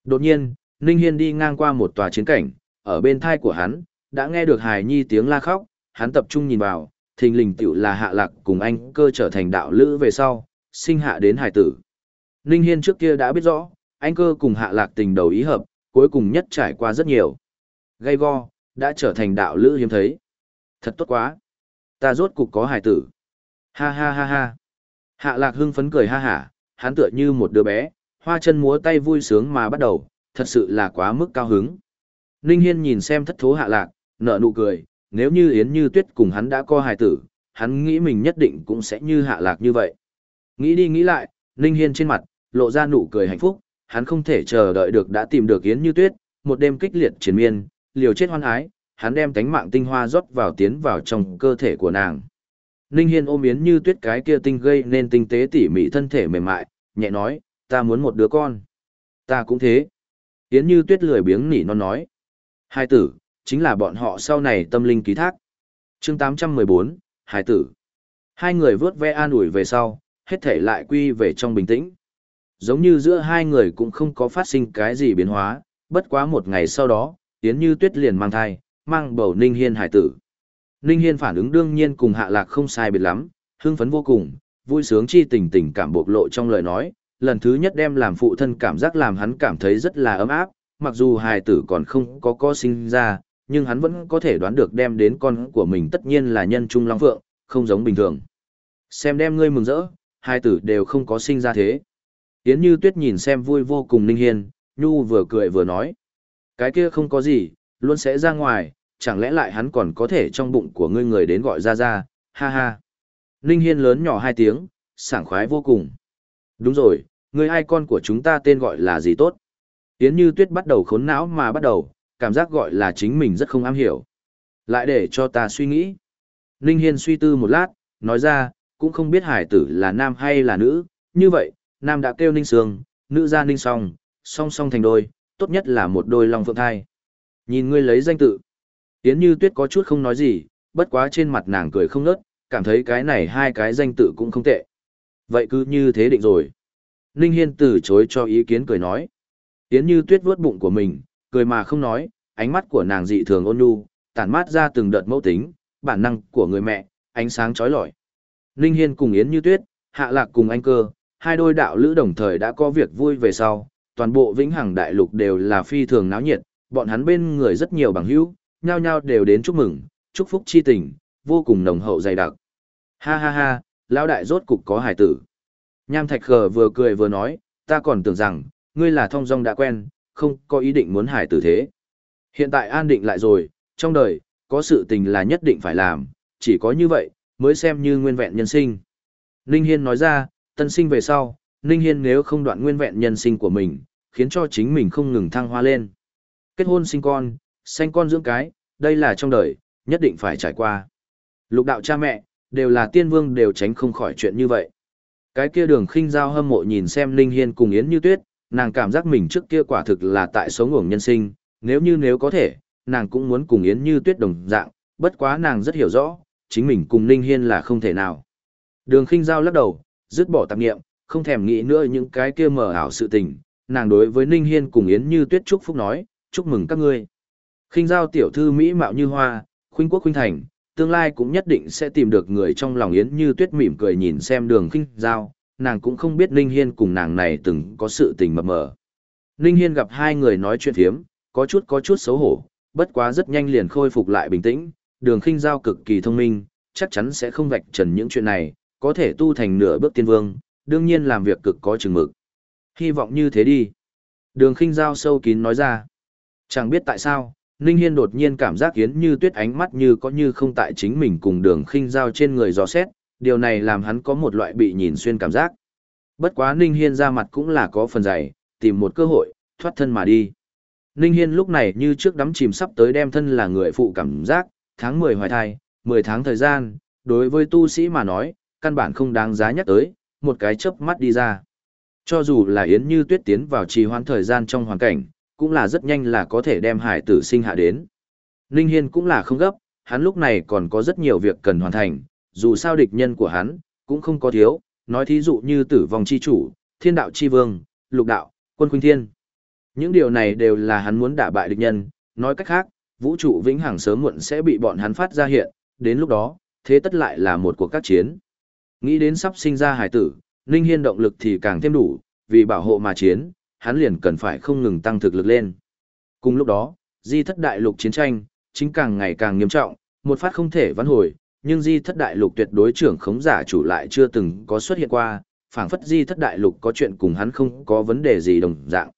Đột nhiên, Ninh Hiên đi ngang qua một tòa chiến cảnh, ở bên thai của hắn, đã nghe được hài nhi tiếng la khóc, hắn tập trung nhìn vào, thình lình tiểu là hạ lạc cùng anh cơ trở thành đạo lữ về sau, sinh hạ đến hài tử. Ninh Hiên trước kia đã biết rõ, anh cơ cùng hạ lạc tình đầu ý hợp, cuối cùng nhất trải qua rất nhiều. Gây go, đã trở thành đạo lữ hiếm thấy. Thật tốt quá. Ta rốt cục có hài tử. Ha ha ha ha. Hạ lạc hưng phấn cười ha hả, hắn tựa như một đứa bé, hoa chân múa tay vui sướng mà bắt đầu, thật sự là quá mức cao hứng. Ninh Hiên nhìn xem thất thố hạ lạc, nở nụ cười, nếu như Yến Như Tuyết cùng hắn đã co hài tử, hắn nghĩ mình nhất định cũng sẽ như hạ lạc như vậy. Nghĩ đi nghĩ lại, Ninh Hiên trên mặt, lộ ra nụ cười hạnh phúc, hắn không thể chờ đợi được đã tìm được Yến Như Tuyết, một đêm kích liệt chiến miên, liều chết hoan ái, hắn đem tánh mạng tinh hoa rót vào tiến vào trong cơ thể của nàng. Ninh Hiên ôm Yến Như Tuyết cái kia tinh gây nên tinh tế tỉ mỉ thân thể mềm mại, nhẹ nói, ta muốn một đứa con. Ta cũng thế. Yến Như Tuyết lười biếng nỉ non nói. Hai tử, chính là bọn họ sau này tâm linh ký thác. chương 814, Hai tử. Hai người vớt ve an ủi về sau, hết thể lại quy về trong bình tĩnh. Giống như giữa hai người cũng không có phát sinh cái gì biến hóa, bất quá một ngày sau đó, Yến Như Tuyết liền mang thai, mang bầu Ninh Hiên hải tử. Ninh Hiên phản ứng đương nhiên cùng Hạ Lạc không sai biệt lắm, hưng phấn vô cùng, vui sướng chi tình tình cảm bộc lộ trong lời nói, lần thứ nhất đem làm phụ thân cảm giác làm hắn cảm thấy rất là ấm áp, mặc dù hài tử còn không có co sinh ra, nhưng hắn vẫn có thể đoán được đem đến con của mình tất nhiên là nhân trung long phượng, không giống bình thường. Xem đem ngươi mừng rỡ, hai tử đều không có sinh ra thế. Yến Như Tuyết nhìn xem vui vô cùng Ninh Hiên, Nhu vừa cười vừa nói. Cái kia không có gì, luôn sẽ ra ngoài, chẳng lẽ lại hắn còn có thể trong bụng của ngươi người đến gọi ra ra, ha ha. Ninh Hiên lớn nhỏ hai tiếng, sảng khoái vô cùng. Đúng rồi, người ai con của chúng ta tên gọi là gì tốt? Yến Như Tuyết bắt đầu khốn não mà bắt đầu, cảm giác gọi là chính mình rất không am hiểu. Lại để cho ta suy nghĩ. Ninh Hiên suy tư một lát, nói ra, cũng không biết hải tử là nam hay là nữ, như vậy, nam đã kêu Ninh Sương, nữ ra Ninh Song, song song thành đôi, tốt nhất là một đôi long phượng thai. Nhìn ngươi lấy danh tự. Yến Như Tuyết có chút không nói gì, bất quá trên mặt nàng cười không nớt, cảm thấy cái này hai cái danh tự cũng không tệ. Vậy cứ như thế định rồi. Ninh Hiên từ chối cho ý kiến cười nói. Yến Như Tuyết vuốt bụng của mình, cười mà không nói, ánh mắt của nàng dị thường ôn nhu, tản mát ra từng đợt mẫu tính, bản năng của người mẹ, ánh sáng chói lọi. Ninh Hiên cùng Yến Như Tuyết, Hạ Lạc cùng anh cơ, hai đôi đạo lữ đồng thời đã có việc vui về sau, toàn bộ vĩnh hằng đại lục đều là phi thường náo nhiệt, bọn hắn bên người rất nhiều bằng hữu, nhao nhao đều đến chúc mừng, chúc phúc chi tình, vô cùng nồng hậu dày đặc. Ha ha ha, lão đại rốt cục có hải tử. Nham Thạch Khờ vừa cười vừa nói, ta còn tưởng rằng, ngươi là thông dong đã quen, không có ý định muốn hải tử thế. Hiện tại an định lại rồi, trong đời, có sự tình là nhất định phải làm, chỉ có như vậy, mới xem như nguyên vẹn nhân sinh. Ninh Hiên nói ra, tân sinh về sau, Ninh Hiên nếu không đoạn nguyên vẹn nhân sinh của mình, khiến cho chính mình không ngừng thăng hoa lên. Kết hôn sinh con, sanh con dưỡng cái, đây là trong đời, nhất định phải trải qua. Lục đạo cha mẹ, đều là tiên vương đều tránh không khỏi chuyện như vậy. Cái kia đường khinh giao hâm mộ nhìn xem Ninh Hiên cùng Yến Như Tuyết, nàng cảm giác mình trước kia quả thực là tại sống ngủng nhân sinh, nếu như nếu có thể, nàng cũng muốn cùng Yến Như Tuyết đồng dạng, bất quá nàng rất hiểu rõ, chính mình cùng Ninh Hiên là không thể nào. Đường khinh giao lắc đầu, dứt bỏ tạp nghiệm, không thèm nghĩ nữa những cái kia mờ ảo sự tình, nàng đối với Ninh Hiên cùng Yến Như Tuyết chúc phúc nói, chúc mừng các ngươi. Khinh giao tiểu thư Mỹ mạo như hoa, khuynh quốc khuynh thành, tương lai cũng nhất định sẽ tìm được người trong lòng Yến Như Tuyết mỉm cười nhìn xem đường khinh giao, nàng cũng không biết Ninh Hiên cùng nàng này từng có sự tình mập mờ. Ninh Hiên gặp hai người nói chuyện thiếm, có chút có chút xấu hổ, bất quá rất nhanh liền khôi phục lại bình tĩnh, đường khinh giao cực kỳ thông minh, chắc chắn sẽ không vạch trần những chuyện này, có thể tu thành nửa bước tiên vương, đương nhiên làm việc cực có chừng mực. Hy vọng như thế đi. Đường khinh giao sâu kín nói ra. Chẳng biết tại sao, Ninh Hiên đột nhiên cảm giác Yến Như Tuyết ánh mắt như có như không tại chính mình cùng đường khinh giao trên người dò xét, điều này làm hắn có một loại bị nhìn xuyên cảm giác. Bất quá Ninh Hiên ra mặt cũng là có phần dày, tìm một cơ hội, thoát thân mà đi. Ninh Hiên lúc này như trước đắm chìm sắp tới đem thân là người phụ cảm giác, tháng 10 hoài thai, 10 tháng thời gian, đối với tu sĩ mà nói, căn bản không đáng giá nhắc tới, một cái chớp mắt đi ra. Cho dù là Yến Như Tuyết tiến vào trì hoãn thời gian trong hoàn cảnh, cũng là rất nhanh là có thể đem hải tử sinh hạ đến. Ninh Hiên cũng là không gấp, hắn lúc này còn có rất nhiều việc cần hoàn thành, dù sao địch nhân của hắn, cũng không có thiếu, nói thí dụ như tử vong chi chủ, thiên đạo chi vương, lục đạo, quân khuynh thiên. Những điều này đều là hắn muốn đả bại địch nhân, nói cách khác, vũ trụ vĩnh hằng sớm muộn sẽ bị bọn hắn phát ra hiện, đến lúc đó, thế tất lại là một cuộc các chiến. Nghĩ đến sắp sinh ra hải tử, Ninh Hiên động lực thì càng thêm đủ, vì bảo hộ mà chiến, hắn liền cần phải không ngừng tăng thực lực lên. Cùng lúc đó, di thất đại lục chiến tranh, chính càng ngày càng nghiêm trọng, một phát không thể vãn hồi, nhưng di thất đại lục tuyệt đối trưởng khống giả chủ lại chưa từng có xuất hiện qua, phảng phất di thất đại lục có chuyện cùng hắn không có vấn đề gì đồng dạng.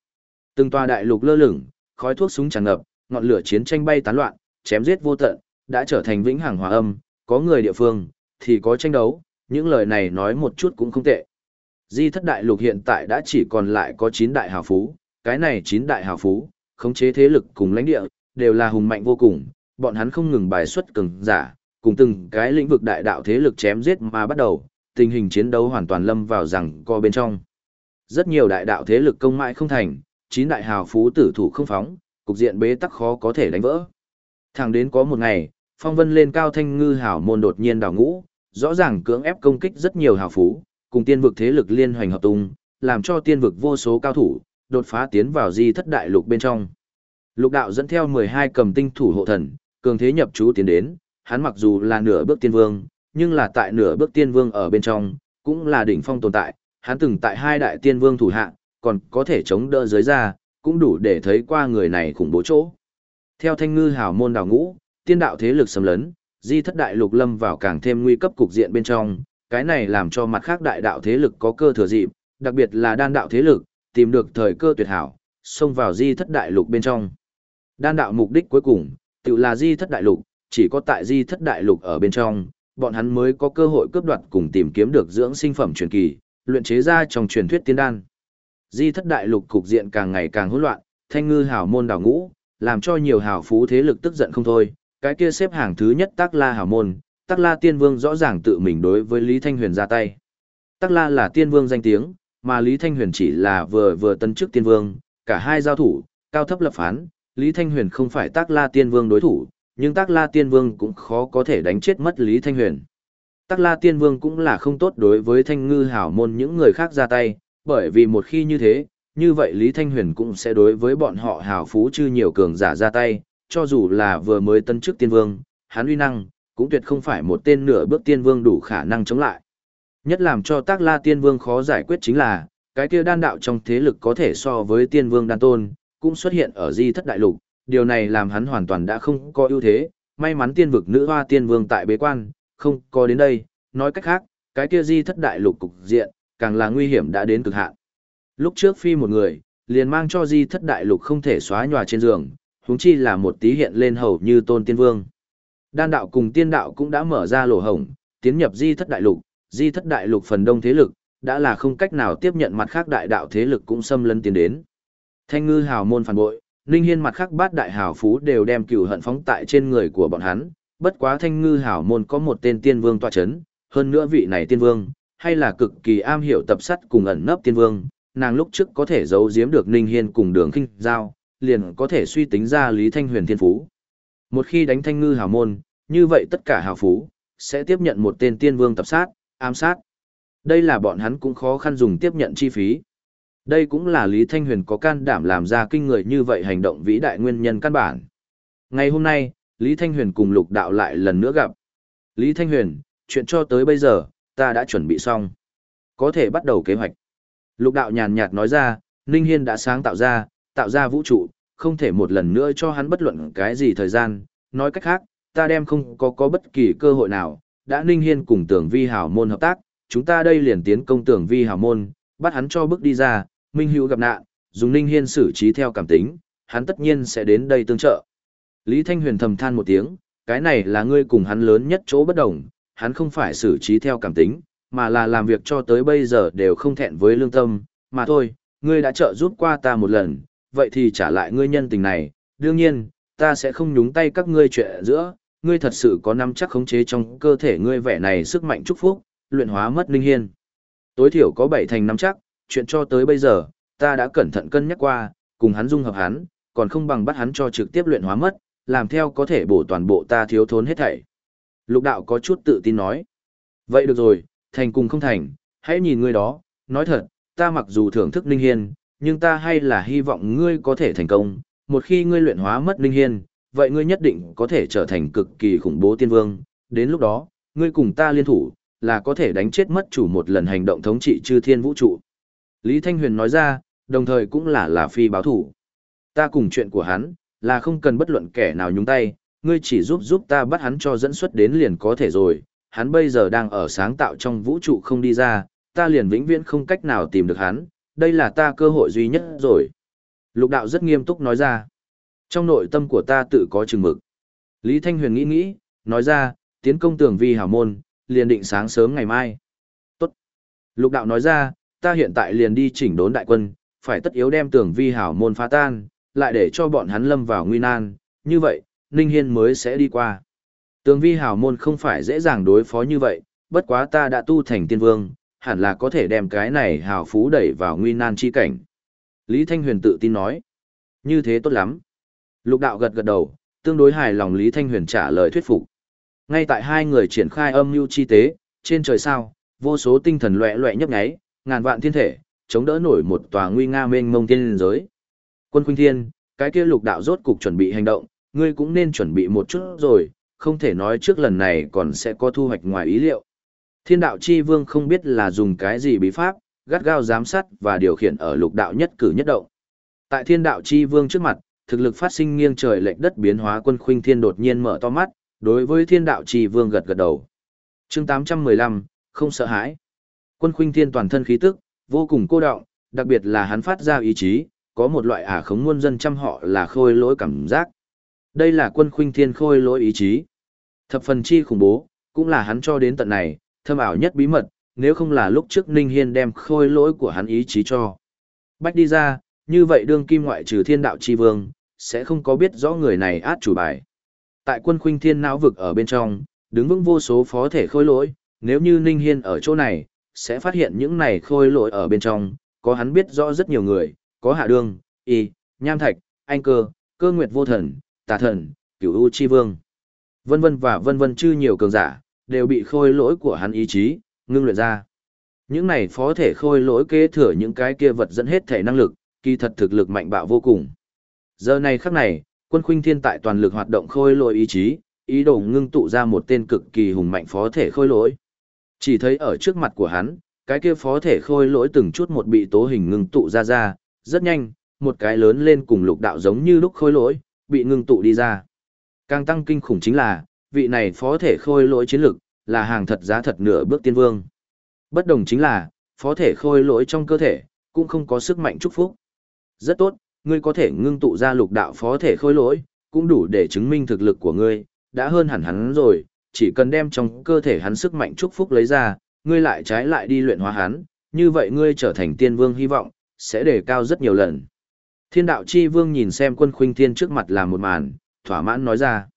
Từng tòa đại lục lơ lửng, khói thuốc súng tràn ngập, ngọn lửa chiến tranh bay tán loạn, chém giết vô tận, đã trở thành vĩnh hằng hòa âm, có người địa phương, thì có tranh đấu, những lời này nói một chút cũng không tệ. Di thất đại lục hiện tại đã chỉ còn lại có 9 đại hào phú, cái này 9 đại hào phú, khống chế thế lực cùng lãnh địa, đều là hùng mạnh vô cùng, bọn hắn không ngừng bài xuất cường giả, cùng từng cái lĩnh vực đại đạo thế lực chém giết mà bắt đầu, tình hình chiến đấu hoàn toàn lâm vào rằng co bên trong. Rất nhiều đại đạo thế lực công mãi không thành, chín đại hào phú tử thủ không phóng, cục diện bế tắc khó có thể đánh vỡ. Thẳng đến có một ngày, phong vân lên cao thanh ngư hào môn đột nhiên đào ngũ, rõ ràng cưỡng ép công kích rất nhiều hào phú, cùng tiên vực thế lực liên hoành hợp tung, làm cho tiên vực vô số cao thủ, đột phá tiến vào di thất đại lục bên trong. Lục đạo dẫn theo 12 cầm tinh thủ hộ thần, cường thế nhập chú tiến đến, hắn mặc dù là nửa bước tiên vương, nhưng là tại nửa bước tiên vương ở bên trong, cũng là đỉnh phong tồn tại, hắn từng tại hai đại tiên vương thủ hạ, còn có thể chống đỡ dưới ra, cũng đủ để thấy qua người này khủng bố chỗ. Theo thanh ngư hào môn đào ngũ, tiên đạo thế lực xâm lấn, di thất đại lục lâm vào càng thêm nguy cấp cục diện bên trong, cái này làm cho mặt khác đại đạo thế lực có cơ thừa dịp, đặc biệt là đan đạo thế lực, tìm được thời cơ tuyệt hảo, xông vào di thất đại lục bên trong. Đan đạo mục đích cuối cùng, tự là di thất đại lục, chỉ có tại di thất đại lục ở bên trong, bọn hắn mới có cơ hội cướp đoạt cùng tìm kiếm được dưỡng sinh phẩm truyền kỳ, luyện chế ra trong truyền thuyết tiên đan. Di thất đại lục cục diện càng ngày càng hỗn loạn, thanh ngư hảo môn đảo ngũ, làm cho nhiều hảo phú thế lực tức giận không thôi, cái kia xếp hàng thứ nhất Tắc La hảo môn, Tắc La tiên vương rõ ràng tự mình đối với Lý Thanh Huyền ra tay. Tắc La là tiên vương danh tiếng, mà Lý Thanh Huyền chỉ là vừa vừa tân chức tiên vương, cả hai giao thủ, cao thấp lập phán, Lý Thanh Huyền không phải Tắc La tiên vương đối thủ, nhưng Tắc La tiên vương cũng khó có thể đánh chết mất Lý Thanh Huyền. Tắc La tiên vương cũng là không tốt đối với thanh ngư hảo môn những người khác ra tay, bởi vì một khi như thế, như vậy Lý Thanh Huyền cũng sẽ đối với bọn họ hảo phú chư nhiều cường giả ra tay, cho dù là vừa mới tân chức tiên vương, hắn uy năng, cũng tuyệt không phải một tên nửa bước tiên vương đủ khả năng chống lại. Nhất làm cho tác la tiên vương khó giải quyết chính là, cái kia đan đạo trong thế lực có thể so với tiên vương đan tôn, cũng xuất hiện ở di thất đại lục, điều này làm hắn hoàn toàn đã không có ưu thế, may mắn tiên vực nữ hoa tiên vương tại bế quan, không có đến đây, nói cách khác, cái kia di thất đại lục cục diện, càng là nguy hiểm đã đến cực hạn. Lúc trước phi một người, liền mang cho di thất đại lục không thể xóa nhòa trên giường, huống chi là một tí hiện lên hầu như tôn tiên vương. Đan đạo cùng tiên đạo cũng đã mở ra lỗ hổng, tiến nhập di thất đại lục, di thất đại lục phần đông thế lực, đã là không cách nào tiếp nhận mặt khác đại đạo thế lực cũng xâm lấn tiến đến. Thanh ngư hào môn phản bội, Ninh Hiên mặt khác bát đại hào phú đều đem cửu hận phóng tại trên người của bọn hắn, bất quá thanh ngư Hảo môn có một tên tiên vương tọa chấn, hơn nữa vị này tiên vương, hay là cực kỳ am hiểu tập sắt cùng ẩn nấp tiên vương, nàng lúc trước có thể giấu giếm được Ninh Hiên cùng đường kinh giao, liền có thể suy tính ra Lý Thanh Huyền thiên phú. Một khi đánh thanh ngư Hảo môn, như vậy tất cả hào phú, sẽ tiếp nhận một tên tiên vương tập sát, ám sát. Đây là bọn hắn cũng khó khăn dùng tiếp nhận chi phí. Đây cũng là Lý Thanh Huyền có can đảm làm ra kinh người như vậy hành động vĩ đại nguyên nhân căn bản. Ngày hôm nay, Lý Thanh Huyền cùng lục đạo lại lần nữa gặp. Lý Thanh Huyền, chuyện cho tới bây giờ, ta đã chuẩn bị xong. Có thể bắt đầu kế hoạch. Lục đạo nhàn nhạt nói ra, Ninh Hiên đã sáng tạo ra, tạo ra vũ trụ, không thể một lần nữa cho hắn bất luận cái gì thời gian. Nói cách khác, ta đem không có có bất kỳ cơ hội nào, đã Ninh Hiên cùng tưởng vi hảo môn hợp tác, chúng ta đây liền tiến công tưởng vi hảo môn, bắt hắn cho bước đi ra, Minh Hữu gặp nạn, dùng Ninh Hiên xử trí theo cảm tính, hắn tất nhiên sẽ đến đây tương trợ. Lý Thanh Huyền thầm than một tiếng, cái này là ngươi cùng hắn lớn nhất chỗ bất đồng, hắn không phải xử trí theo cảm tính, mà là làm việc cho tới bây giờ đều không thẹn với lương tâm, mà thôi, ngươi đã trợ giúp qua ta một lần, vậy thì trả lại ngươi nhân tình này, đương nhiên, ta sẽ không nhúng tay các ngươi chuyện giữa, ngươi thật sự có nắm chắc khống chế trong cơ thể ngươi vẻ này sức mạnh chúc phúc, luyện hóa mất linh hiên. Tối thiểu có bảy thành nắm chắc, chuyện cho tới bây giờ, ta đã cẩn thận cân nhắc qua, cùng hắn dung hợp hắn, còn không bằng bắt hắn cho trực tiếp luyện hóa mất, làm theo có thể bổ toàn bộ ta thiếu thốn hết thảy. Lục đạo có chút tự tin nói. Vậy được rồi, thành cùng không thành, hãy nhìn ngươi đó, nói thật, ta mặc dù thưởng thức Ninh Hiên, nhưng ta hay là hy vọng ngươi có thể thành công, một khi ngươi luyện hóa mất Ninh Hiên, vậy ngươi nhất định có thể trở thành cực kỳ khủng bố tiên vương, đến lúc đó, ngươi cùng ta liên thủ, là có thể đánh chết mất chủ một lần hành động thống trị chư thiên vũ trụ. Lý Thanh Huyền nói ra, đồng thời cũng là là phi báo thủ. Ta cùng chuyện của hắn, là không cần bất luận kẻ nào nhúng tay, ngươi chỉ giúp giúp ta bắt hắn cho dẫn xuất đến liền có thể rồi, hắn bây giờ đang ở sáng tạo trong vũ trụ không đi ra, ta liền vĩnh viễn không cách nào tìm được hắn, đây là ta cơ hội duy nhất rồi. Lục đạo rất nghiêm túc nói ra, trong nội tâm của ta tự có chừng mực. Lý Thanh Huyền nghĩ nghĩ, nói ra, tiến công tường vi hảo môn, liền định sáng sớm ngày mai. Tốt. Lục đạo nói ra, ta hiện tại liền đi chỉnh đốn đại quân, phải tất yếu đem tường vi hảo môn phá tan, lại để cho bọn hắn lâm vào nguy nan, như vậy, Ninh Hiên mới sẽ đi qua. Tường vi hảo môn không phải dễ dàng đối phó như vậy, bất quá ta đã tu thành tiên vương, hẳn là có thể đem cái này hào phú đẩy vào nguy nan chi cảnh. Lý Thanh Huyền tự tin nói. Như thế tốt lắm. Lục đạo gật gật đầu, tương đối hài lòng Lý Thanh Huyền trả lời thuyết phục. Ngay tại hai người triển khai âm mưu chi tế, trên trời sao, vô số tinh thần loẹ loẹ nhấp nháy, ngàn vạn thiên thể, chống đỡ nổi một tòa nguy nga mênh mông thiên giới. Quân Khuynh Thiên, cái kia lục đạo rốt cục chuẩn bị hành động, ngươi cũng nên chuẩn bị một chút rồi, không thể nói trước lần này còn sẽ có thu hoạch ngoài ý liệu. Thiên đạo chi vương không biết là dùng cái gì bí pháp, gắt gao giám sát và điều khiển ở lục đạo nhất cử nhất động. Tại thiên đạo chi vương trước mặt, thực lực phát sinh nghiêng trời lệch đất biến hóa quân khuynh thiên đột nhiên mở to mắt, đối với thiên đạo chi vương gật gật đầu. chương 815, không sợ hãi. Quân khuynh thiên toàn thân khí tức, vô cùng cô động, đặc biệt là hắn phát ra ý chí, có một loại ả khống muôn dân trăm họ là khôi lỗi cảm giác. Đây là quân khuynh thiên khôi lỗi ý chí. Thập phần chi khủng bố, cũng là hắn cho đến tận này, thâm ảo nhất bí mật, nếu không là lúc trước Ninh Hiên đem khôi lỗi của hắn ý chí cho. Bách đi ra, như vậy đương kim ngoại trừ thiên đạo chi vương, sẽ không có biết rõ người này át chủ bài. Tại quân khuynh thiên não vực ở bên trong, đứng vững vô số phó thể khôi lỗi, nếu như Ninh Hiên ở chỗ này, sẽ phát hiện những này khôi lỗi ở bên trong, có hắn biết rõ rất nhiều người, có hạ đương, y, nham thạch, anh cơ, cơ nguyệt vô thần, tà thần, cửu u chi vương. Vân vân và vân vân chư nhiều cường giả, đều bị khôi lỗi của hắn ý chí, ngưng luyện ra. Những này phó thể khôi lỗi kế thừa những cái kia vật dẫn hết thể năng lực, kỳ thật thực lực mạnh bạo vô cùng. Giờ này khắc này, quân khuynh thiên tại toàn lực hoạt động khôi lỗi ý chí, ý đồ ngưng tụ ra một tên cực kỳ hùng mạnh phó thể khôi lỗi. Chỉ thấy ở trước mặt của hắn, cái kia phó thể khôi lỗi từng chút một bị tố hình ngưng tụ ra ra, rất nhanh, một cái lớn lên cùng lục đạo giống như lúc khôi lỗi, bị ngưng tụ đi ra. Càng tăng kinh khủng chính là, vị này phó thể khôi lỗi chiến lực, là hàng thật giá thật nửa bước tiên vương. Bất đồng chính là, phó thể khôi lỗi trong cơ thể, cũng không có sức mạnh chúc phúc. Rất tốt, ngươi có thể ngưng tụ ra lục đạo phó thể khôi lỗi, cũng đủ để chứng minh thực lực của ngươi, đã hơn hẳn hắn rồi, chỉ cần đem trong cơ thể hắn sức mạnh chúc phúc lấy ra, ngươi lại trái lại đi luyện hóa hắn, như vậy ngươi trở thành tiên vương hy vọng, sẽ đề cao rất nhiều lần. Thiên đạo chi vương nhìn xem quân khuynh thiên trước mặt là một màn, thỏa mãn nói ra.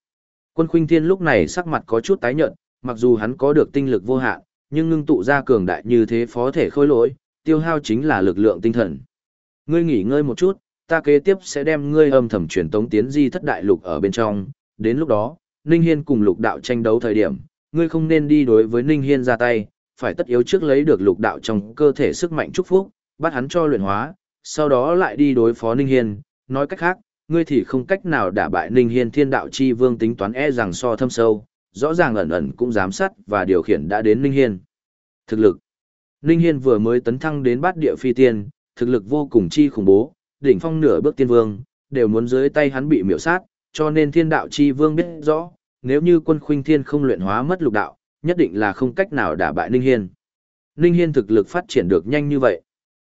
Quân khuynh thiên lúc này sắc mặt có chút tái nhợt, mặc dù hắn có được tinh lực vô hạn, nhưng ngưng tụ ra cường đại như thế phó thể khôi lỗi, tiêu hao chính là lực lượng tinh thần. Ngươi nghỉ ngơi một chút, ta kế tiếp sẽ đem ngươi âm thầm truyền tống tiến di thất đại lục ở bên trong, đến lúc đó, Ninh Hiên cùng lục đạo tranh đấu thời điểm, ngươi không nên đi đối với Ninh Hiên ra tay, phải tất yếu trước lấy được lục đạo trong cơ thể sức mạnh chúc phúc, bắt hắn cho luyện hóa, sau đó lại đi đối phó Ninh Hiên, nói cách khác, ngươi thì không cách nào đả bại Ninh Hiên thiên đạo chi vương tính toán e rằng so thâm sâu, rõ ràng ẩn ẩn cũng giám sát và điều khiển đã đến Ninh Hiên. Thực lực Ninh Hiên vừa mới tấn thăng đến bát địa phi tiên, thực lực vô cùng chi khủng bố, đỉnh phong nửa bước tiên vương, đều muốn dưới tay hắn bị miểu sát, cho nên thiên đạo chi vương biết rõ, nếu như quân khuynh thiên không luyện hóa mất lục đạo, nhất định là không cách nào đả bại Ninh Hiên. Ninh Hiên thực lực phát triển được nhanh như vậy.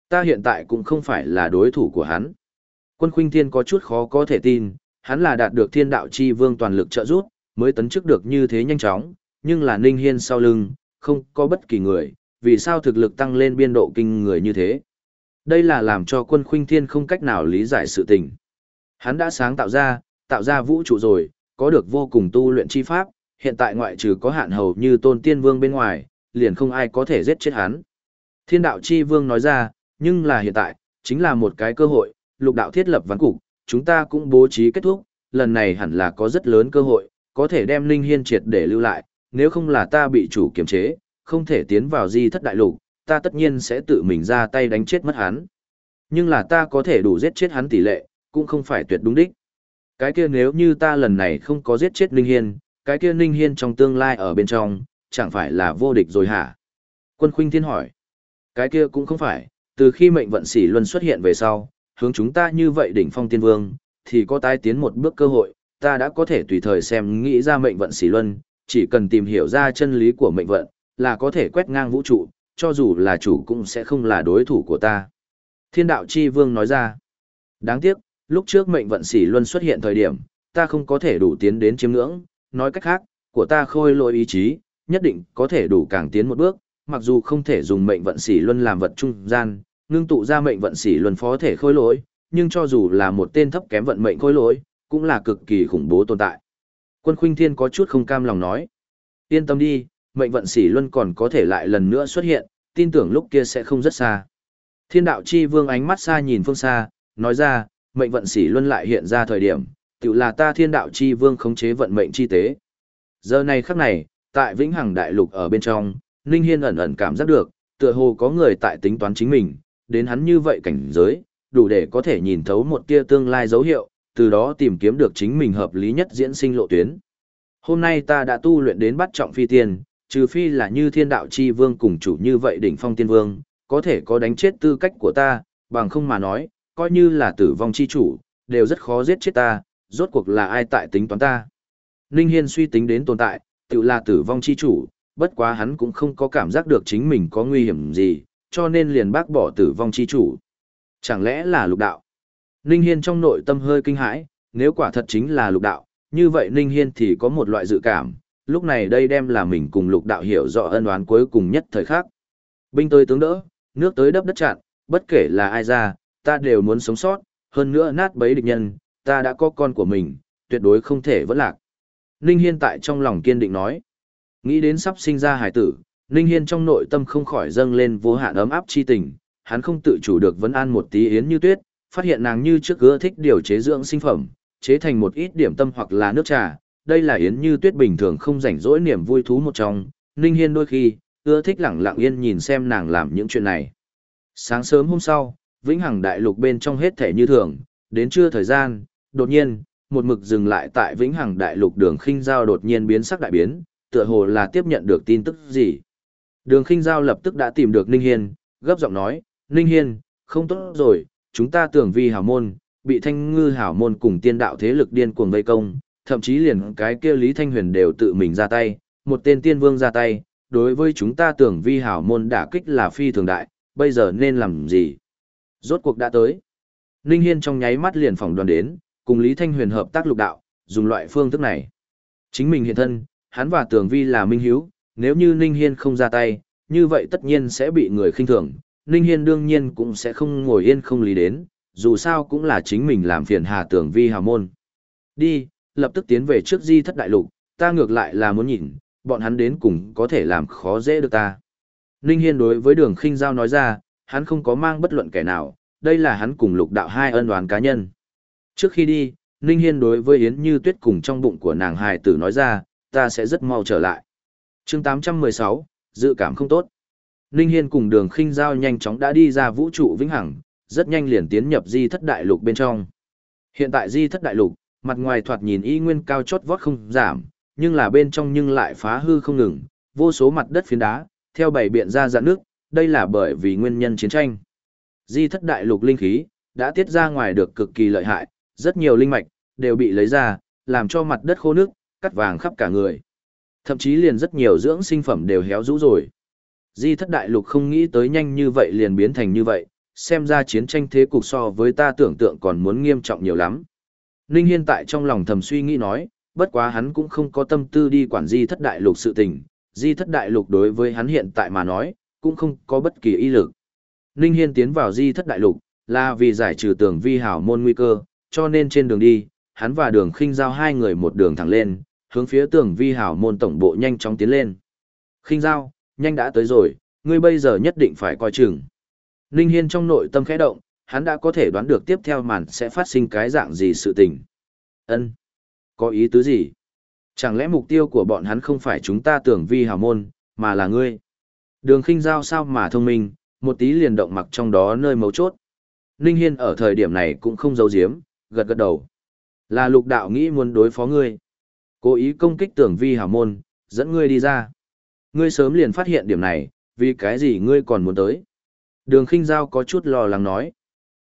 Ta hiện tại cũng không phải là đối thủ của hắn. Quân khuynh thiên có chút khó có thể tin, hắn là đạt được thiên đạo chi vương toàn lực trợ giúp, mới tấn chức được như thế nhanh chóng, nhưng là Ninh Hiên sau lưng, không có bất kỳ người, vì sao thực lực tăng lên biên độ kinh người như thế. Đây là làm cho quân khuynh thiên không cách nào lý giải sự tình. Hắn đã sáng tạo ra, tạo ra vũ trụ rồi, có được vô cùng tu luyện chi pháp, hiện tại ngoại trừ có hạn hầu như tôn tiên vương bên ngoài, liền không ai có thể giết chết hắn. Thiên đạo chi vương nói ra, nhưng là hiện tại, chính là một cái cơ hội, lục đạo thiết lập ván cục, chúng ta cũng bố trí kết thúc, lần này hẳn là có rất lớn cơ hội, có thể đem Linh Hiên triệt để lưu lại, nếu không là ta bị chủ kiềm chế, không thể tiến vào di thất đại lục, ta tất nhiên sẽ tự mình ra tay đánh chết mất hắn. Nhưng là ta có thể đủ giết chết hắn tỷ lệ, cũng không phải tuyệt đúng đích. Cái kia nếu như ta lần này không có giết chết Ninh Hiên, cái kia Ninh Hiên trong tương lai ở bên trong, chẳng phải là vô địch rồi hả? Quân Khuynh Thiên hỏi. Cái kia cũng không phải, từ khi mệnh vận sĩ luân xuất hiện về sau, hướng chúng ta như vậy đỉnh phong tiên vương, thì có tái tiến một bước cơ hội, ta đã có thể tùy thời xem nghĩ ra mệnh vận sĩ luân, chỉ cần tìm hiểu ra chân lý của mệnh vận, là có thể quét ngang vũ trụ, cho dù là chủ cũng sẽ không là đối thủ của ta. Thiên đạo chi vương nói ra. Đáng tiếc, lúc trước mệnh vận sỉ luân xuất hiện thời điểm, ta không có thể đủ tiến đến chiếm ngưỡng, nói cách khác, của ta khôi lỗi ý chí, nhất định có thể đủ càng tiến một bước, mặc dù không thể dùng mệnh vận sỉ luân làm vật trung gian, ngưng tụ ra mệnh vận sỉ luân phó thể khôi lỗi, nhưng cho dù là một tên thấp kém vận mệnh khôi lỗi, cũng là cực kỳ khủng bố tồn tại. Quân Khuynh Thiên có chút không cam lòng nói, yên tâm đi, mệnh vận sỉ luân còn có thể lại lần nữa xuất hiện, tin tưởng lúc kia sẽ không rất xa. Thiên đạo chi vương ánh mắt xa nhìn phương xa, nói ra, mệnh vận sĩ luân lại hiện ra thời điểm, tự là ta thiên đạo chi vương khống chế vận mệnh chi tế. Giờ này khắc này, tại vĩnh hằng đại lục ở bên trong, Ninh Hiên ẩn ẩn cảm giác được, tựa hồ có người tại tính toán chính mình, đến hắn như vậy cảnh giới, đủ để có thể nhìn thấu một tia tương lai dấu hiệu, từ đó tìm kiếm được chính mình hợp lý nhất diễn sinh lộ tuyến. Hôm nay ta đã tu luyện đến bắt trọng phi tiên, trừ phi là như thiên đạo chi vương cùng chủ như vậy đỉnh phong tiên vương, có thể có đánh chết tư cách của ta, bằng không mà nói, coi như là tử vong chi chủ, đều rất khó giết chết ta, rốt cuộc là ai tại tính toán ta. Ninh Hiên suy tính đến tồn tại, tự là tử vong chi chủ, bất quá hắn cũng không có cảm giác được chính mình có nguy hiểm gì, cho nên liền bác bỏ tử vong chi chủ. Chẳng lẽ là lục đạo? Ninh Hiên trong nội tâm hơi kinh hãi, nếu quả thật chính là lục đạo, như vậy Ninh Hiên thì có một loại dự cảm, lúc này đây đem là mình cùng lục đạo hiểu rõ ân oán cuối cùng nhất thời khắc. Binh tới tướng đỡ, nước tới đắp đất chặn, bất kể là ai ra, ta đều muốn sống sót, hơn nữa nát bấy địch nhân, ta đã có con của mình, tuyệt đối không thể vẫn lạc. Ninh Hiên tại trong lòng kiên định nói. Nghĩ đến sắp sinh ra hải tử, Ninh Hiên trong nội tâm không khỏi dâng lên vô hạn ấm áp chi tình, hắn không tự chủ được vấn an một tí yến như tuyết, phát hiện nàng như trước gỡ thích điều chế dưỡng sinh phẩm, chế thành một ít điểm tâm hoặc là nước trà, đây là yến như tuyết bình thường không rảnh rỗi niềm vui thú một trong, Ninh Hiên đôi khi, ưa thích lặng lặng yên nhìn xem nàng làm những chuyện này. Sáng sớm hôm sau, Vĩnh Hằng Đại Lục bên trong hết thể như thường, đến trưa thời gian, đột nhiên, một mực dừng lại tại Vĩnh Hằng Đại Lục đường khinh giao đột nhiên biến sắc đại biến, tựa hồ là tiếp nhận được tin tức gì. Đường khinh giao lập tức đã tìm được Ninh Hiên, gấp giọng nói, Ninh Hiên, không tốt rồi, chúng ta tưởng Vi hảo môn, bị thanh ngư hảo môn cùng tiên đạo thế lực điên cuồng vây công, thậm chí liền cái kia Lý Thanh Huyền đều tự mình ra tay, một tên tiên vương ra tay, đối với chúng ta tưởng vi hảo môn đả kích là phi thường đại, bây giờ nên làm gì? Rốt cuộc đã tới. Ninh Hiên trong nháy mắt liền phỏng đoàn đến, cùng Lý Thanh Huyền hợp tác lục đạo, dùng loại phương thức này. Chính mình hiện thân, hắn và Tường Vi là minh hiếu, nếu như Ninh Hiên không ra tay, như vậy tất nhiên sẽ bị người khinh thường. Ninh Hiên đương nhiên cũng sẽ không ngồi yên không lý đến, dù sao cũng là chính mình làm phiền Hà Tường Vi hào môn. Đi, lập tức tiến về trước di thất đại lục, ta ngược lại là muốn nhìn, bọn hắn đến cùng có thể làm khó dễ được ta. Ninh Hiên đối với đường khinh giao nói ra, hắn không có mang bất luận kẻ nào, đây là hắn cùng lục đạo hai ân đoàn cá nhân. Trước khi đi, Ninh Hiên đối với Yến Như Tuyết cùng trong bụng của nàng hài tử nói ra, ta sẽ rất mau trở lại. chương 816, dự cảm không tốt. Ninh Hiên cùng đường khinh giao nhanh chóng đã đi ra vũ trụ vĩnh hằng, rất nhanh liền tiến nhập di thất đại lục bên trong. Hiện tại di thất đại lục, mặt ngoài thoạt nhìn y nguyên cao chót vót không giảm, nhưng là bên trong nhưng lại phá hư không ngừng, vô số mặt đất phiến đá, theo bảy biện ra dạn nước, đây là bởi vì nguyên nhân chiến tranh. Di thất đại lục linh khí, đã tiết ra ngoài được cực kỳ lợi hại, rất nhiều linh mạch, đều bị lấy ra, làm cho mặt đất khô nước, cắt vàng khắp cả người. Thậm chí liền rất nhiều dưỡng sinh phẩm đều héo rũ rồi. Di thất đại lục không nghĩ tới nhanh như vậy liền biến thành như vậy, xem ra chiến tranh thế cục so với ta tưởng tượng còn muốn nghiêm trọng nhiều lắm. Ninh Hiên tại trong lòng thầm suy nghĩ nói, bất quá hắn cũng không có tâm tư đi quản di thất đại lục sự tình, di thất đại lục đối với hắn hiện tại mà nói, cũng không có bất kỳ ý lực. Ninh Hiên tiến vào di thất đại lục, là vì giải trừ tường vi hảo môn nguy cơ, cho nên trên đường đi, hắn và đường khinh giao hai người một đường thẳng lên, hướng phía tường vi hảo môn tổng bộ nhanh chóng tiến lên. Khinh giao, nhanh đã tới rồi, ngươi bây giờ nhất định phải coi chừng. Ninh Hiên trong nội tâm khẽ động, hắn đã có thể đoán được tiếp theo màn sẽ phát sinh cái dạng gì sự tình. Ân, Có ý tứ gì? Chẳng lẽ mục tiêu của bọn hắn không phải chúng ta tưởng vi hào môn, mà là ngươi? Đường khinh giao sao mà thông minh, một tí liền động mặc trong đó nơi mấu chốt. Ninh Hiên ở thời điểm này cũng không giấu giếm, gật gật đầu. Là lục đạo nghĩ muốn đối phó ngươi. Cố ý công kích tưởng vi Hảo môn, dẫn ngươi đi ra. Ngươi sớm liền phát hiện điểm này, vì cái gì ngươi còn muốn tới. Đường khinh giao có chút lo lắng nói.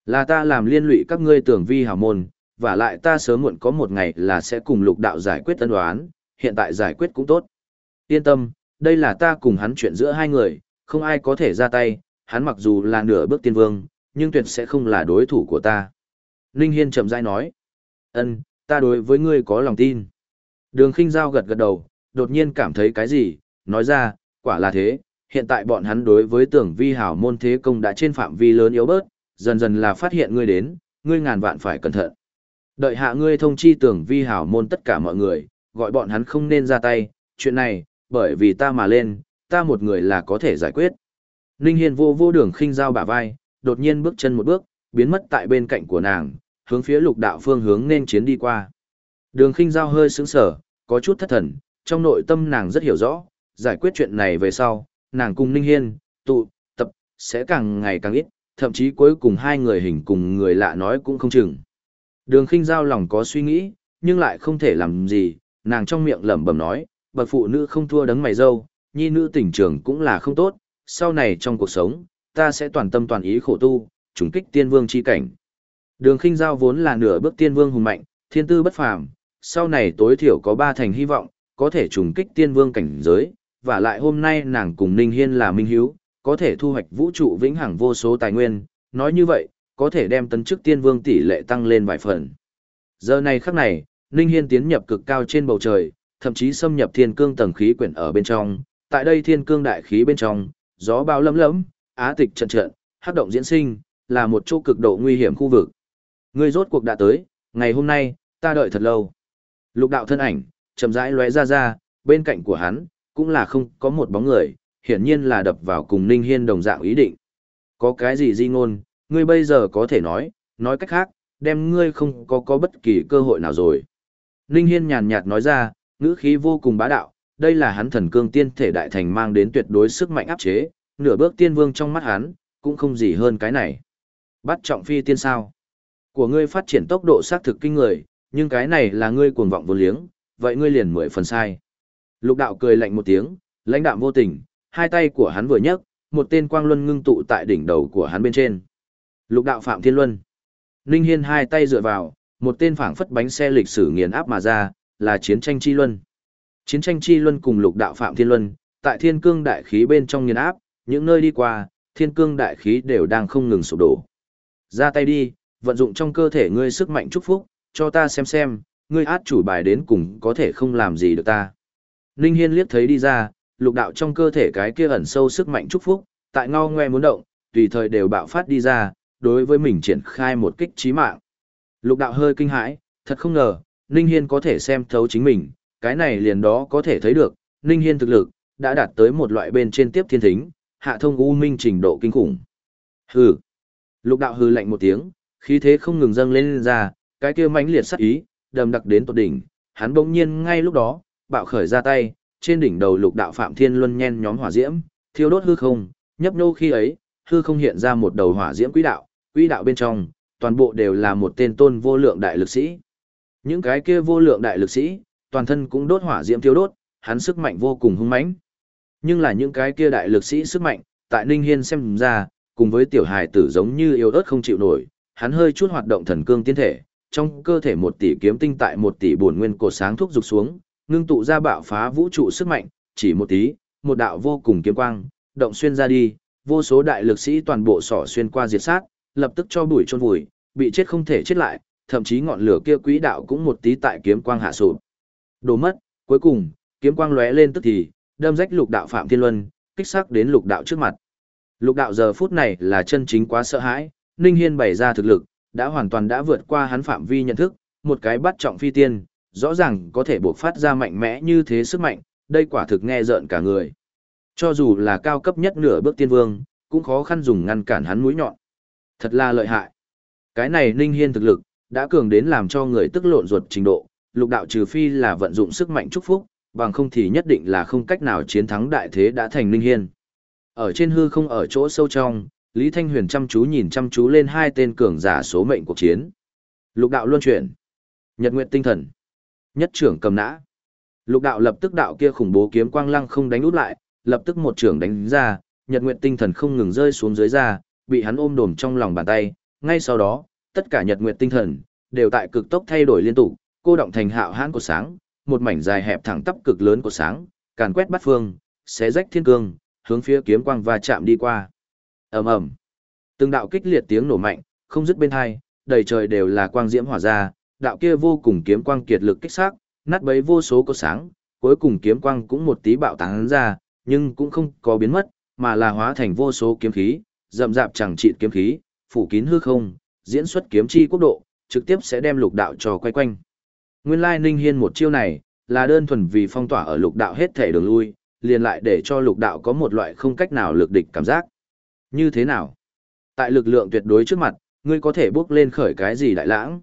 Là ta làm liên lụy các ngươi tưởng vi Hảo môn, và lại ta sớm muộn có một ngày là sẽ cùng lục đạo giải quyết tân đoán, hiện tại giải quyết cũng tốt. Yên tâm, đây là ta cùng hắn chuyện giữa hai người, không ai có thể ra tay, hắn mặc dù là nửa bước tiên vương, nhưng tuyệt sẽ không là đối thủ của ta. Ninh Hiên chậm rãi nói, ân, ta đối với ngươi có lòng tin. Đường khinh giao gật gật đầu, đột nhiên cảm thấy cái gì, nói ra, quả là thế, hiện tại bọn hắn đối với tưởng vi hảo môn thế công đã trên phạm vi lớn yếu bớt, dần dần là phát hiện ngươi đến, ngươi ngàn vạn phải cẩn thận. Đợi hạ ngươi thông chi tưởng vi hảo môn tất cả mọi người, gọi bọn hắn không nên ra tay, chuyện này, bởi vì ta mà lên, ta một người là có thể giải quyết. Ninh Hiên vô vô đường khinh giao bả vai, đột nhiên bước chân một bước, biến mất tại bên cạnh của nàng, hướng phía lục đạo phương hướng nên chiến đi qua. Đường khinh giao hơi sững sờ, có chút thất thần, trong nội tâm nàng rất hiểu rõ, giải quyết chuyện này về sau, nàng cùng Ninh Hiên, tụ, tập, sẽ càng ngày càng ít, thậm chí cuối cùng hai người hình cùng người lạ nói cũng không chừng. Đường khinh giao lòng có suy nghĩ, nhưng lại không thể làm gì, nàng trong miệng lẩm bẩm nói, bậc phụ nữ không thua đấng mày dâu, nhi nữ tình trường cũng là không tốt, sau này trong cuộc sống, ta sẽ toàn tâm toàn ý khổ tu, trùng kích tiên vương chi cảnh. Đường khinh giao vốn là nửa bước tiên vương hùng mạnh, thiên tư bất phàm, sau này tối thiểu có ba thành hy vọng, có thể trùng kích tiên vương cảnh giới, và lại hôm nay nàng cùng Ninh Hiên là minh hiếu, có thể thu hoạch vũ trụ vĩnh hằng vô số tài nguyên, nói như vậy, có thể đem tấn chức tiên vương tỷ lệ tăng lên vài phần. Giờ này khắc này, Ninh Hiên tiến nhập cực cao trên bầu trời, thậm chí xâm nhập thiên cương tầng khí quyển ở bên trong. Tại đây thiên cương đại khí bên trong, gió bao lấm lấm, á tịch trận trận, hát động diễn sinh, là một chỗ cực độ nguy hiểm khu vực. Người rốt cuộc đã tới, ngày hôm nay, ta đợi thật lâu. Lục đạo thân ảnh, chậm rãi lóe ra ra, bên cạnh của hắn, cũng là không có một bóng người, hiển nhiên là đập vào cùng Ninh Hiên đồng dạng ý định. Có cái gì di ngôn, ngươi bây giờ có thể nói, nói cách khác, đem ngươi không có có bất kỳ cơ hội nào rồi. Ninh Hiên nhàn nhạt nói ra, ngữ khí vô cùng bá đạo, đây là hắn thần cương tiên thể đại thành mang đến tuyệt đối sức mạnh áp chế, nửa bước tiên vương trong mắt hắn, cũng không gì hơn cái này. Bắt trọng phi tiên sao? Của ngươi phát triển tốc độ xác thực kinh người, nhưng cái này là ngươi cuồng vọng vô liếng, vậy ngươi liền mười phần sai. Lục đạo cười lạnh một tiếng, lãnh đạm vô tình, hai tay của hắn vừa nhấc, một tên quang luân ngưng tụ tại đỉnh đầu của hắn bên trên. Lục đạo Phạm Thiên Luân. Ninh Hiên hai tay dựa vào, một tên phảng phất bánh xe lịch sử nghiền áp mà ra, là chiến tranh chi luân. Chiến tranh chi luân cùng lục đạo Phạm Thiên Luân, tại thiên cương đại khí bên trong nghiền áp, những nơi đi qua, thiên cương đại khí đều đang không ngừng sụp đổ. Ra tay đi, vận dụng trong cơ thể ngươi sức mạnh chúc phúc, cho ta xem xem, ngươi át chủ bài đến cùng có thể không làm gì được ta. Ninh Hiên liếc thấy đi ra, lục đạo trong cơ thể cái kia ẩn sâu sức mạnh chúc phúc, tại ngao ngoe muốn động, tùy thời đều bạo phát đi ra, đối với mình triển khai một kích trí mạng. Lục đạo hơi kinh hãi, thật không ngờ, Ninh Hiên có thể xem thấu chính mình, cái này liền đó có thể thấy được, Ninh Hiên thực lực, đã đạt tới một loại bên trên tiếp thiên thính, hạ thông u minh trình độ kinh khủng. Hừ. Lục đạo hừ lạnh một tiếng, khí thế không ngừng dâng lên, lên ra, cái kia mãnh liệt sát ý, đầm đặc đến tột đỉnh, hắn bỗng nhiên ngay lúc đó, bạo khởi ra tay, trên đỉnh đầu lục đạo Phạm Thiên Luân nhen nhóm hỏa diễm, thiêu đốt hư không, nhấp nhô khi ấy, hư không hiện ra một đầu hỏa diễm quỹ đạo, quỹ đạo bên trong, toàn bộ đều là một tên tôn vô lượng đại lực sĩ. Những cái kia vô lượng đại lực sĩ, toàn thân cũng đốt hỏa diễm thiêu đốt, hắn sức mạnh vô cùng hung mãnh. Nhưng là những cái kia đại lực sĩ sức mạnh, tại Ninh Hiên xem ra, cùng với tiểu hài tử giống như yếu ớt không chịu nổi, hắn hơi chút hoạt động thần cương tiên thể, trong cơ thể một tỷ kiếm tinh tại một tỷ bổn nguyên cột sáng thúc dục xuống, ngưng tụ ra bạo phá vũ trụ sức mạnh, chỉ một tí, một đạo vô cùng kiếm quang, động xuyên ra đi, vô số đại lực sĩ toàn bộ sỏ xuyên qua diệt sát, lập tức cho bụi chôn vùi, bị chết không thể chết lại, thậm chí ngọn lửa kia quỹ đạo cũng một tí tại kiếm quang hạ sụp. Đồ mất, cuối cùng, kiếm quang lóe lên tức thì, đâm rách lục đạo Phạm Thiên Luân, kích sắc đến lục đạo trước mặt. Lục đạo giờ phút này là chân chính quá sợ hãi, Ninh Hiên bày ra thực lực, đã hoàn toàn đã vượt qua hắn phạm vi nhận thức, một cái bắt trọng phi tiên, rõ ràng có thể buộc phát ra mạnh mẽ như thế sức mạnh, đây quả thực nghe rợn cả người. Cho dù là cao cấp nhất nửa bước tiên vương, cũng khó khăn dùng ngăn cản hắn mũi nhọn. Thật là lợi hại. Cái này Ninh Hiên thực lực, đã cường đến làm cho người tức lộn ruột trình độ, lục đạo trừ phi là vận dụng sức mạnh chúc phúc, bằng không thì nhất định là không cách nào chiến thắng đại thế đã thành Ninh Hiên. Ở trên hư không ở chỗ sâu trong, Lý Thanh Huyền chăm chú nhìn chăm chú lên hai tên cường giả số mệnh cuộc chiến. Lục đạo luân chuyển. Nhật nguyện tinh thần. Nhất trưởng cầm nã. Lục đạo lập tức đạo kia khủng bố kiếm quang lăng không đánh út lại, lập tức một trưởng đánh ra, Nhật nguyện tinh thần không ngừng rơi xuống dưới ra, bị hắn ôm đồm trong lòng bàn tay, ngay sau đó, tất cả Nhật Nguyệt tinh thần đều tại cực tốc thay đổi liên tục, cô động thành hạo hãn của sáng, một mảnh dài hẹp thẳng tắp cực lớn của sáng, càn quét bát phương, xé rách thiên cương, hướng phía kiếm quang và chạm đi qua. Ầm ầm. Từng đạo kích liệt tiếng nổ mạnh, không dứt bên hai, đầy trời đều là quang diễm hỏa ra, đạo kia vô cùng kiếm quang kiệt lực kích sắc, nát bấy vô số của sáng, cuối cùng kiếm quang cũng một tí bạo tán ra, nhưng cũng không có biến mất, mà là hóa thành vô số kiếm khí, rậm rạp chẳng trị kiếm khí, phủ kín hư không, diễn xuất kiếm chi quốc độ, trực tiếp sẽ đem lục đạo cho quay quanh. Nguyên lai Ninh Hiên một chiêu này, là đơn thuần vì phong tỏa ở lục đạo hết thể đường lui, liền lại để cho lục đạo có một loại không cách nào lực địch cảm giác. Như thế nào? Tại lực lượng tuyệt đối trước mặt, ngươi có thể bước lên khởi cái gì đại lãng?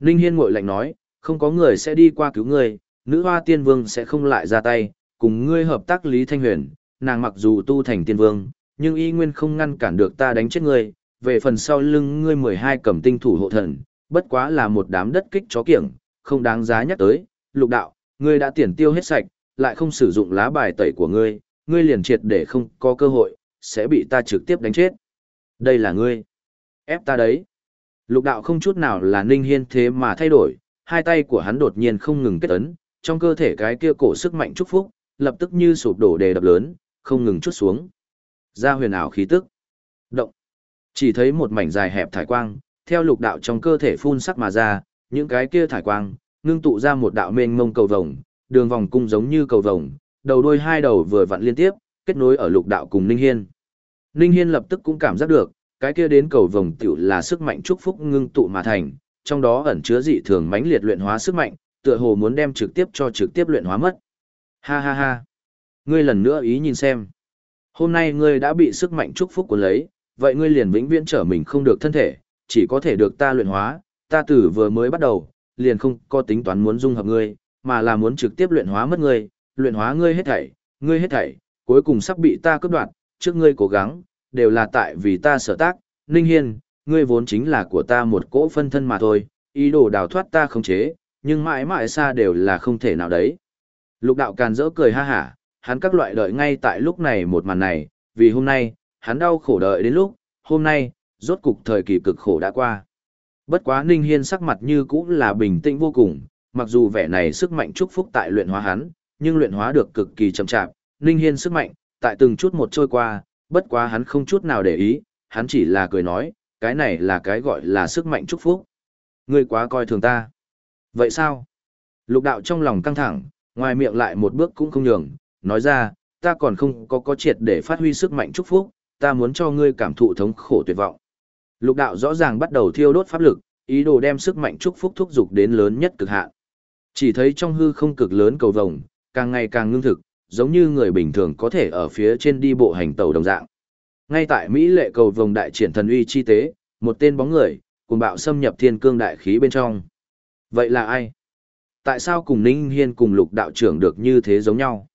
Ninh Hiên ngội lạnh nói, không có người sẽ đi qua cứu ngươi, nữ hoa tiên vương sẽ không lại ra tay, cùng ngươi hợp tác Lý Thanh Huyền, nàng mặc dù tu thành tiên vương, nhưng y nguyên không ngăn cản được ta đánh chết ngươi, về phần sau lưng ngươi 12 cầm tinh thủ hộ thần, bất quá là một đám đất kích chó kiểng, không đáng giá nhắc tới, lục đạo, ngươi đã tiền tiêu hết sạch, lại không sử dụng lá bài tẩy của ngươi, ngươi liền triệt để không có cơ hội, sẽ bị ta trực tiếp đánh chết. Đây là ngươi. Ép ta đấy. Lục đạo không chút nào là ninh hiên thế mà thay đổi, hai tay của hắn đột nhiên không ngừng kết ấn, trong cơ thể cái kia cổ sức mạnh chúc phúc, lập tức như sụp đổ đề đập lớn, không ngừng chút xuống. Ra huyền ảo khí tức. Động. Chỉ thấy một mảnh dài hẹp thải quang, theo lục đạo trong cơ thể phun sắc mà ra, những cái kia thải quang, ngưng tụ ra một đạo mênh mông cầu vồng, đường vòng cung giống như cầu vồng, đầu đuôi hai đầu vừa vặn liên tiếp, kết nối ở lục đạo cùng Ninh Hiên. Ninh Hiên lập tức cũng cảm giác được, cái kia đến cầu vồng tiểu là sức mạnh chúc phúc ngưng tụ mà thành, trong đó ẩn chứa dị thường mãnh liệt luyện hóa sức mạnh, tựa hồ muốn đem trực tiếp cho trực tiếp luyện hóa mất. Ha ha ha. Ngươi lần nữa ý nhìn xem. Hôm nay ngươi đã bị sức mạnh chúc phúc của lấy, vậy ngươi liền vĩnh viễn trở mình không được thân thể, chỉ có thể được ta luyện hóa, ta tử vừa mới bắt đầu, liền không có tính toán muốn dung hợp ngươi, mà là muốn trực tiếp luyện hóa mất ngươi, luyện hóa ngươi hết thảy, ngươi hết thảy, cuối cùng sắp bị ta cướp đoạt, trước ngươi cố gắng, đều là tại vì ta sở tác, Ninh Hiên, ngươi vốn chính là của ta một cỗ phân thân mà thôi, ý đồ đào thoát ta không chế, nhưng mãi mãi xa đều là không thể nào đấy. Lục đạo càn rỡ cười ha hả, hắn các loại đợi ngay tại lúc này một màn này, vì hôm nay, hắn đau khổ đợi đến lúc, hôm nay, rốt cục thời kỳ cực khổ đã qua. Bất quá Ninh Hiên sắc mặt như cũ là bình tĩnh vô cùng, mặc dù vẻ này sức mạnh chúc phúc tại luyện hóa hắn, nhưng luyện hóa được cực kỳ chậm chạp, Ninh Hiên sức mạnh, tại từng chút một trôi qua, bất quá hắn không chút nào để ý, hắn chỉ là cười nói, cái này là cái gọi là sức mạnh chúc phúc. Ngươi quá coi thường ta. Vậy sao? Lục đạo trong lòng căng thẳng, ngoài miệng lại một bước cũng không nhường, nói ra, ta còn không có có triệt để phát huy sức mạnh chúc phúc, ta muốn cho ngươi cảm thụ thống khổ tuyệt vọng. Lục đạo rõ ràng bắt đầu thiêu đốt pháp lực, ý đồ đem sức mạnh chúc phúc thúc dục đến lớn nhất cực hạn. Chỉ thấy trong hư không cực lớn cầu vồng, càng ngày càng ngưng thực, giống như người bình thường có thể ở phía trên đi bộ hành tàu đồng dạng. Ngay tại Mỹ lệ cầu vồng đại triển thần uy chi tế, một tên bóng người, cùng bạo xâm nhập thiên cương đại khí bên trong. Vậy là ai? Tại sao cùng Ninh Hiên cùng lục đạo trưởng được như thế giống nhau?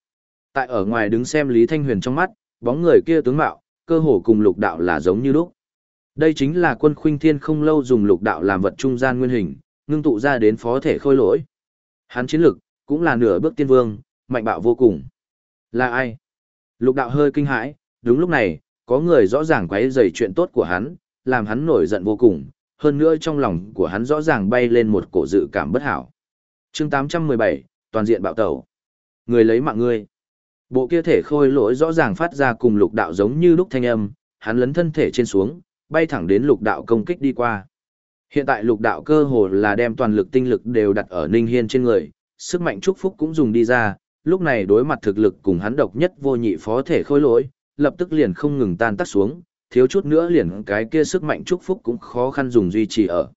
Tại ở ngoài đứng xem Lý Thanh Huyền trong mắt, bóng người kia tướng mạo, cơ hồ cùng lục đạo là giống như lúc. Đây chính là quân khuynh thiên không lâu dùng lục đạo làm vật trung gian nguyên hình, ngưng tụ ra đến phó thể khôi lỗi. Hắn chiến lực, cũng là nửa bước tiên vương, mạnh bạo vô cùng. Là ai? Lục đạo hơi kinh hãi, đúng lúc này, có người rõ ràng quấy rầy chuyện tốt của hắn, làm hắn nổi giận vô cùng, hơn nữa trong lòng của hắn rõ ràng bay lên một cổ dự cảm bất hảo. chương 817, toàn diện bạo tẩu. Người lấy mạng ngươi. Bộ kia thể khôi lỗi rõ ràng phát ra cùng lục đạo giống như lúc thanh âm, hắn lấn thân thể trên xuống, bay thẳng đến lục đạo công kích đi qua. Hiện tại lục đạo cơ hồ là đem toàn lực tinh lực đều đặt ở Ninh Hiên trên người, sức mạnh chúc phúc cũng dùng đi ra, lúc này đối mặt thực lực cùng hắn độc nhất vô nhị phó thể khôi lỗi, lập tức liền không ngừng tan tác xuống, thiếu chút nữa liền cái kia sức mạnh chúc phúc cũng khó khăn dùng duy trì ở.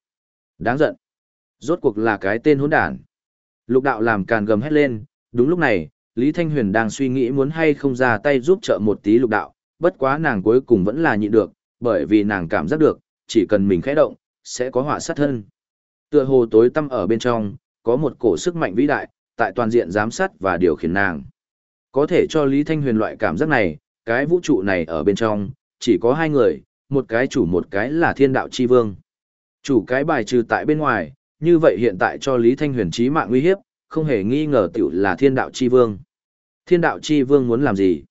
Đáng giận. Rốt cuộc là cái tên hỗn đản. Lục đạo làm càn gầm hết lên, đúng lúc này, Lý Thanh Huyền đang suy nghĩ muốn hay không ra tay giúp trợ một tí lục đạo, bất quá nàng cuối cùng vẫn là nhịn được, bởi vì nàng cảm giác được, chỉ cần mình khẽ động, sẽ có họa sát thân. Tựa hồ tối tăm ở bên trong, có một cổ sức mạnh vĩ đại, tại toàn diện giám sát và điều khiển nàng. Có thể cho Lý Thanh Huyền loại cảm giác này, cái vũ trụ này ở bên trong, chỉ có hai người, một cái chủ một cái là thiên đạo chi vương. Chủ cái bài trừ tại bên ngoài, như vậy hiện tại cho Lý Thanh Huyền trí mạng nguy hiếp, không hề nghi ngờ tiểu là thiên đạo chi vương. Thiên đạo chi vương muốn làm gì?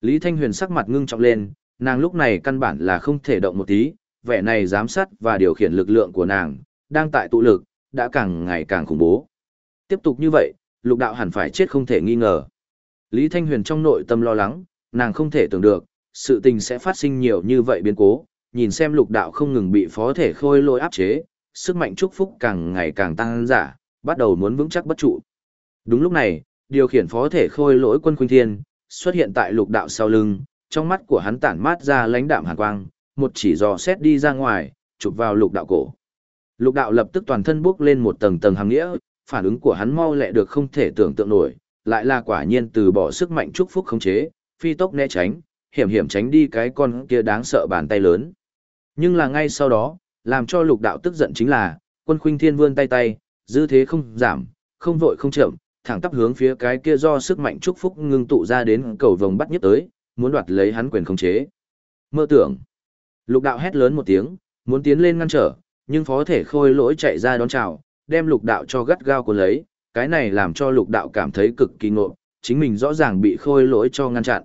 Lý Thanh Huyền sắc mặt ngưng trọng lên, nàng lúc này căn bản là không thể động một tí, vẻ này giám sát và điều khiển lực lượng của nàng, đang tại tụ lực, đã càng ngày càng khủng bố. Tiếp tục như vậy, lục đạo hẳn phải chết không thể nghi ngờ. Lý Thanh Huyền trong nội tâm lo lắng, nàng không thể tưởng được, sự tình sẽ phát sinh nhiều như vậy biến cố, nhìn xem lục đạo không ngừng bị phó thể khôi lôi áp chế, sức mạnh chúc phúc càng ngày càng tăng giả, bắt đầu muốn vững chắc bất trụ. Đúng lúc này, điều khiển phó thể khôi lỗi quân khuynh thiên, xuất hiện tại lục đạo sau lưng, trong mắt của hắn tản mát ra lãnh đạm hàn quang, một chỉ dò xét đi ra ngoài, chụp vào lục đạo cổ. Lục đạo lập tức toàn thân bước lên một tầng tầng hàng nghĩa, phản ứng của hắn mau lẹ được không thể tưởng tượng nổi, lại là quả nhiên từ bỏ sức mạnh chúc phúc khống chế, phi tốc né tránh, hiểm hiểm tránh đi cái con kia đáng sợ bàn tay lớn. Nhưng là ngay sau đó, làm cho lục đạo tức giận chính là, quân khuynh thiên vươn tay tay, dư thế không giảm, không vội không chậm, thẳng tắp hướng phía cái kia do sức mạnh chúc phúc ngưng tụ ra đến cầu vồng bắt nhất tới, muốn đoạt lấy hắn quyền khống chế. Mơ tưởng. Lục đạo hét lớn một tiếng, muốn tiến lên ngăn trở, nhưng phó thể khôi lỗi chạy ra đón chào, đem lục đạo cho gắt gao cuốn lấy, cái này làm cho lục đạo cảm thấy cực kỳ ngộ, chính mình rõ ràng bị khôi lỗi cho ngăn chặn.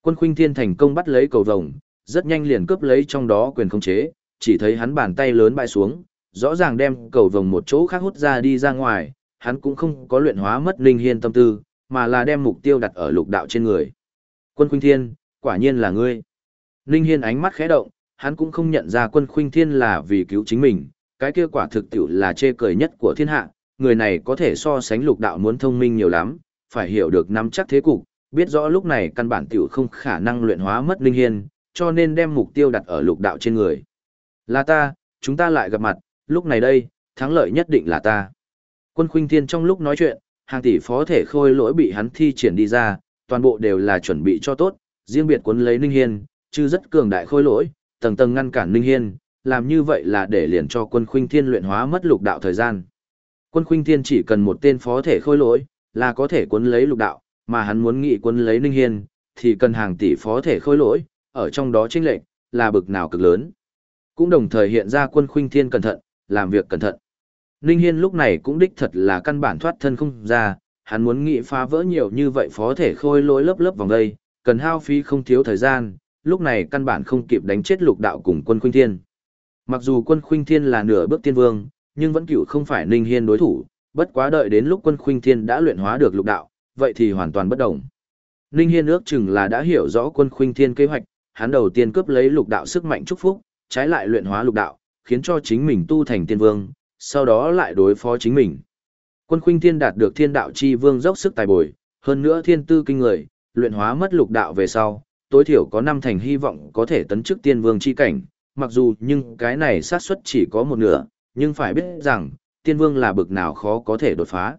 Quân khuynh thiên thành công bắt lấy cầu vồng, rất nhanh liền cướp lấy trong đó quyền khống chế, chỉ thấy hắn bàn tay lớn bại xuống, rõ ràng đem cầu vồng một chỗ khác hút ra đi ra ngoài, hắn cũng không có luyện hóa mất linh hiên tâm tư, mà là đem mục tiêu đặt ở lục đạo trên người. Quân khuynh thiên, quả nhiên là ngươi. Linh hiên ánh mắt khẽ động, hắn cũng không nhận ra quân khuynh thiên là vì cứu chính mình, cái kia quả thực tiểu là chê cười nhất của thiên hạ, người này có thể so sánh lục đạo muốn thông minh nhiều lắm, phải hiểu được nắm chắc thế cục, biết rõ lúc này căn bản tiểu không khả năng luyện hóa mất linh hiên, cho nên đem mục tiêu đặt ở lục đạo trên người. Là ta, chúng ta lại gặp mặt, lúc này đây, thắng lợi nhất định là ta. Quân khuynh thiên trong lúc nói chuyện, hàng tỷ phó thể khôi lỗi bị hắn thi triển đi ra, toàn bộ đều là chuẩn bị cho tốt, riêng biệt cuốn lấy Ninh Hiên, chứ rất cường đại khôi lỗi, tầng tầng ngăn cản Ninh Hiên, làm như vậy là để liền cho quân khuynh thiên luyện hóa mất lục đạo thời gian. Quân khuynh thiên chỉ cần một tên phó thể khôi lỗi, là có thể cuốn lấy lục đạo, mà hắn muốn nghị cuốn lấy Ninh Hiên, thì cần hàng tỷ phó thể khôi lỗi, ở trong đó chênh lệch là bực nào cực lớn. Cũng đồng thời hiện ra quân khuynh thiên cẩn thận, làm việc cẩn thận. Ninh Hiên lúc này cũng đích thật là căn bản thoát thân không ra, hắn muốn nghĩ phá vỡ nhiều như vậy phó thể khôi lối lớp lớp vòng đây, cần hao phí không thiếu thời gian, lúc này căn bản không kịp đánh chết lục đạo cùng quân khuynh thiên. Mặc dù quân khuynh thiên là nửa bước tiên vương, nhưng vẫn cựu không phải Ninh Hiên đối thủ, bất quá đợi đến lúc quân khuynh thiên đã luyện hóa được lục đạo, vậy thì hoàn toàn bất động. Ninh Hiên ước chừng là đã hiểu rõ quân khuynh thiên kế hoạch, hắn đầu tiên cướp lấy lục đạo sức mạnh chúc phúc, trái lại luyện hóa lục đạo, khiến cho chính mình tu thành tiên vương, sau đó lại đối phó chính mình. Quân khuynh thiên đạt được thiên đạo chi vương dốc sức tài bồi, hơn nữa thiên tư kinh người, luyện hóa mất lục đạo về sau, tối thiểu có năm thành hy vọng có thể tấn chức tiên vương chi cảnh, mặc dù nhưng cái này xác suất chỉ có một nửa, nhưng phải biết rằng, tiên vương là bực nào khó có thể đột phá.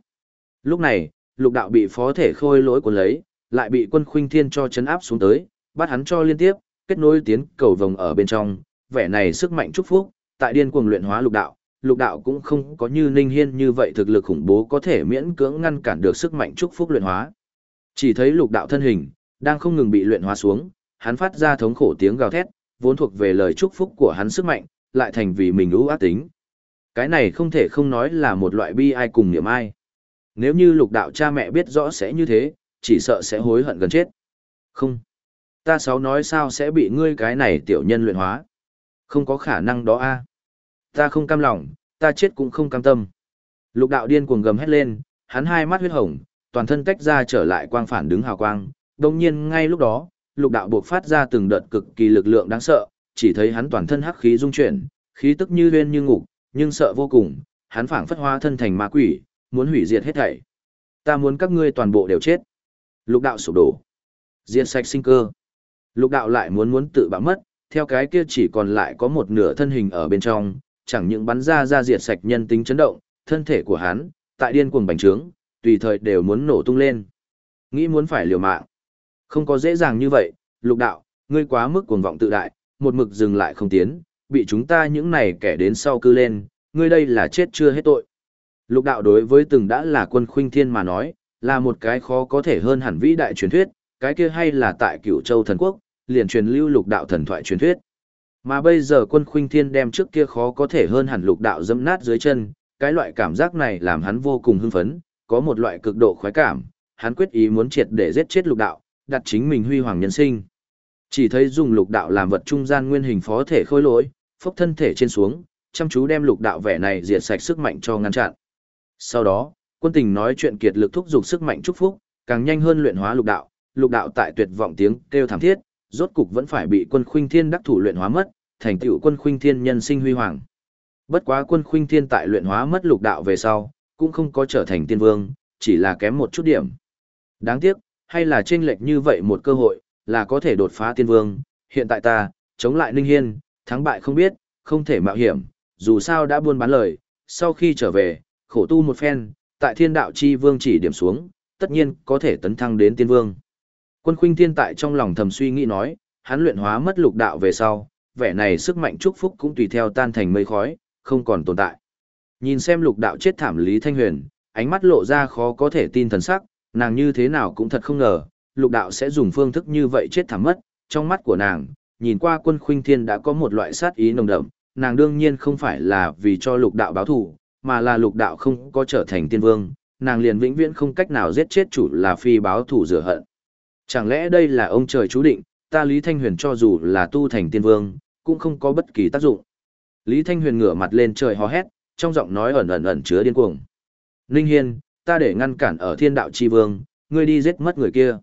Lúc này, lục đạo bị phó thể khôi lỗi của lấy, lại bị quân khuynh thiên cho chấn áp xuống tới, bắt hắn cho liên tiếp, kết nối tiến cầu vòng ở bên trong, vẻ này sức mạnh chúc phúc, tại điên cuồng luyện hóa lục đạo, lục đạo cũng không có như Ninh Hiên như vậy thực lực khủng bố có thể miễn cưỡng ngăn cản được sức mạnh chúc phúc luyện hóa. Chỉ thấy lục đạo thân hình, đang không ngừng bị luyện hóa xuống, hắn phát ra thống khổ tiếng gào thét, vốn thuộc về lời chúc phúc của hắn sức mạnh, lại thành vì mình ưu ác tính. Cái này không thể không nói là một loại bi ai cùng niệm ai. Nếu như lục đạo cha mẹ biết rõ sẽ như thế, chỉ sợ sẽ hối hận gần chết. Không. Ta sáu nói sao sẽ bị ngươi cái này tiểu nhân luyện hóa. Không có khả năng đó a. Ta không cam lòng, ta chết cũng không cam tâm. Lục đạo điên cuồng gầm hét lên, hắn hai mắt huyết hồng, toàn thân tách ra trở lại quang phản đứng hào quang. Đồng nhiên ngay lúc đó, lục đạo buộc phát ra từng đợt cực kỳ lực lượng đáng sợ, chỉ thấy hắn toàn thân hắc khí dung chuyển, khí tức như huyên như ngục, nhưng sợ vô cùng, hắn phảng phất hóa thân thành ma quỷ, muốn hủy diệt hết thảy. Ta muốn các ngươi toàn bộ đều chết. Lục đạo sụp đổ. Diệt sạch sinh cơ. Lục đạo lại muốn muốn tự bạo mất, theo cái kia chỉ còn lại có một nửa thân hình ở bên trong, chẳng những bắn ra ra diệt sạch nhân tính chấn động, thân thể của hắn, tại điên cuồng bành trướng, tùy thời đều muốn nổ tung lên. Nghĩ muốn phải liều mạng. Không có dễ dàng như vậy, lục đạo, ngươi quá mức cuồng vọng tự đại, một mực dừng lại không tiến, bị chúng ta những này kẻ đến sau cư lên, ngươi đây là chết chưa hết tội. Lục đạo đối với từng đã là quân khuynh thiên mà nói, là một cái khó có thể hơn hẳn vĩ đại truyền thuyết, cái kia hay là tại cửu châu thần quốc, liền truyền lưu lục đạo thần thoại truyền thuyết. Mà bây giờ quân khuynh thiên đem trước kia khó có thể hơn hẳn lục đạo dẫm nát dưới chân, cái loại cảm giác này làm hắn vô cùng hưng phấn, có một loại cực độ khoái cảm, hắn quyết ý muốn triệt để giết chết lục đạo, đặt chính mình huy hoàng nhân sinh. Chỉ thấy dùng lục đạo làm vật trung gian nguyên hình phó thể khôi lỗi, phốc thân thể trên xuống, chăm chú đem lục đạo vẻ này diệt sạch sức mạnh cho ngăn chặn. Sau đó, quân tình nói chuyện kiệt lực thúc giục sức mạnh chúc phúc, càng nhanh hơn luyện hóa lục đạo, lục đạo tại tuyệt vọng tiếng kêu thảm thiết, rốt cục vẫn phải bị quân khuynh thiên đắc thủ luyện hóa mất, thành tựu quân khuynh thiên nhân sinh huy hoàng. Bất quá quân khuynh thiên tại luyện hóa mất lục đạo về sau, cũng không có trở thành tiên vương, chỉ là kém một chút điểm. Đáng tiếc, hay là chênh lệch như vậy một cơ hội, là có thể đột phá tiên vương, hiện tại ta, chống lại Ninh Hiên, thắng bại không biết, không thể mạo hiểm, dù sao đã buôn bán lời, sau khi trở về, khổ tu một phen, tại thiên đạo chi vương chỉ điểm xuống, tất nhiên có thể tấn thăng đến tiên vương. Quân khuynh thiên tại trong lòng thầm suy nghĩ nói, hắn luyện hóa mất lục đạo về sau, vẻ này sức mạnh chúc phúc cũng tùy theo tan thành mây khói, không còn tồn tại. Nhìn xem lục đạo chết thảm Lý Thanh Huyền, ánh mắt lộ ra khó có thể tin thần sắc, nàng như thế nào cũng thật không ngờ, lục đạo sẽ dùng phương thức như vậy chết thảm mất, trong mắt của nàng, nhìn qua quân khuynh thiên đã có một loại sát ý nồng đậm, nàng đương nhiên không phải là vì cho lục đạo báo thù, mà là lục đạo không có trở thành tiên vương, nàng liền vĩnh viễn không cách nào giết chết chủ là phi báo thù rửa hận. Chẳng lẽ đây là ông trời chú định, ta Lý Thanh Huyền cho dù là tu thành tiên vương, cũng không có bất kỳ tác dụng. Lý Thanh Huyền ngửa mặt lên trời hò hét, trong giọng nói ẩn ẩn ẩn chứa điên cuồng. Ninh Hiên, ta để ngăn cản ở thiên đạo chi vương, ngươi đi giết mất người kia.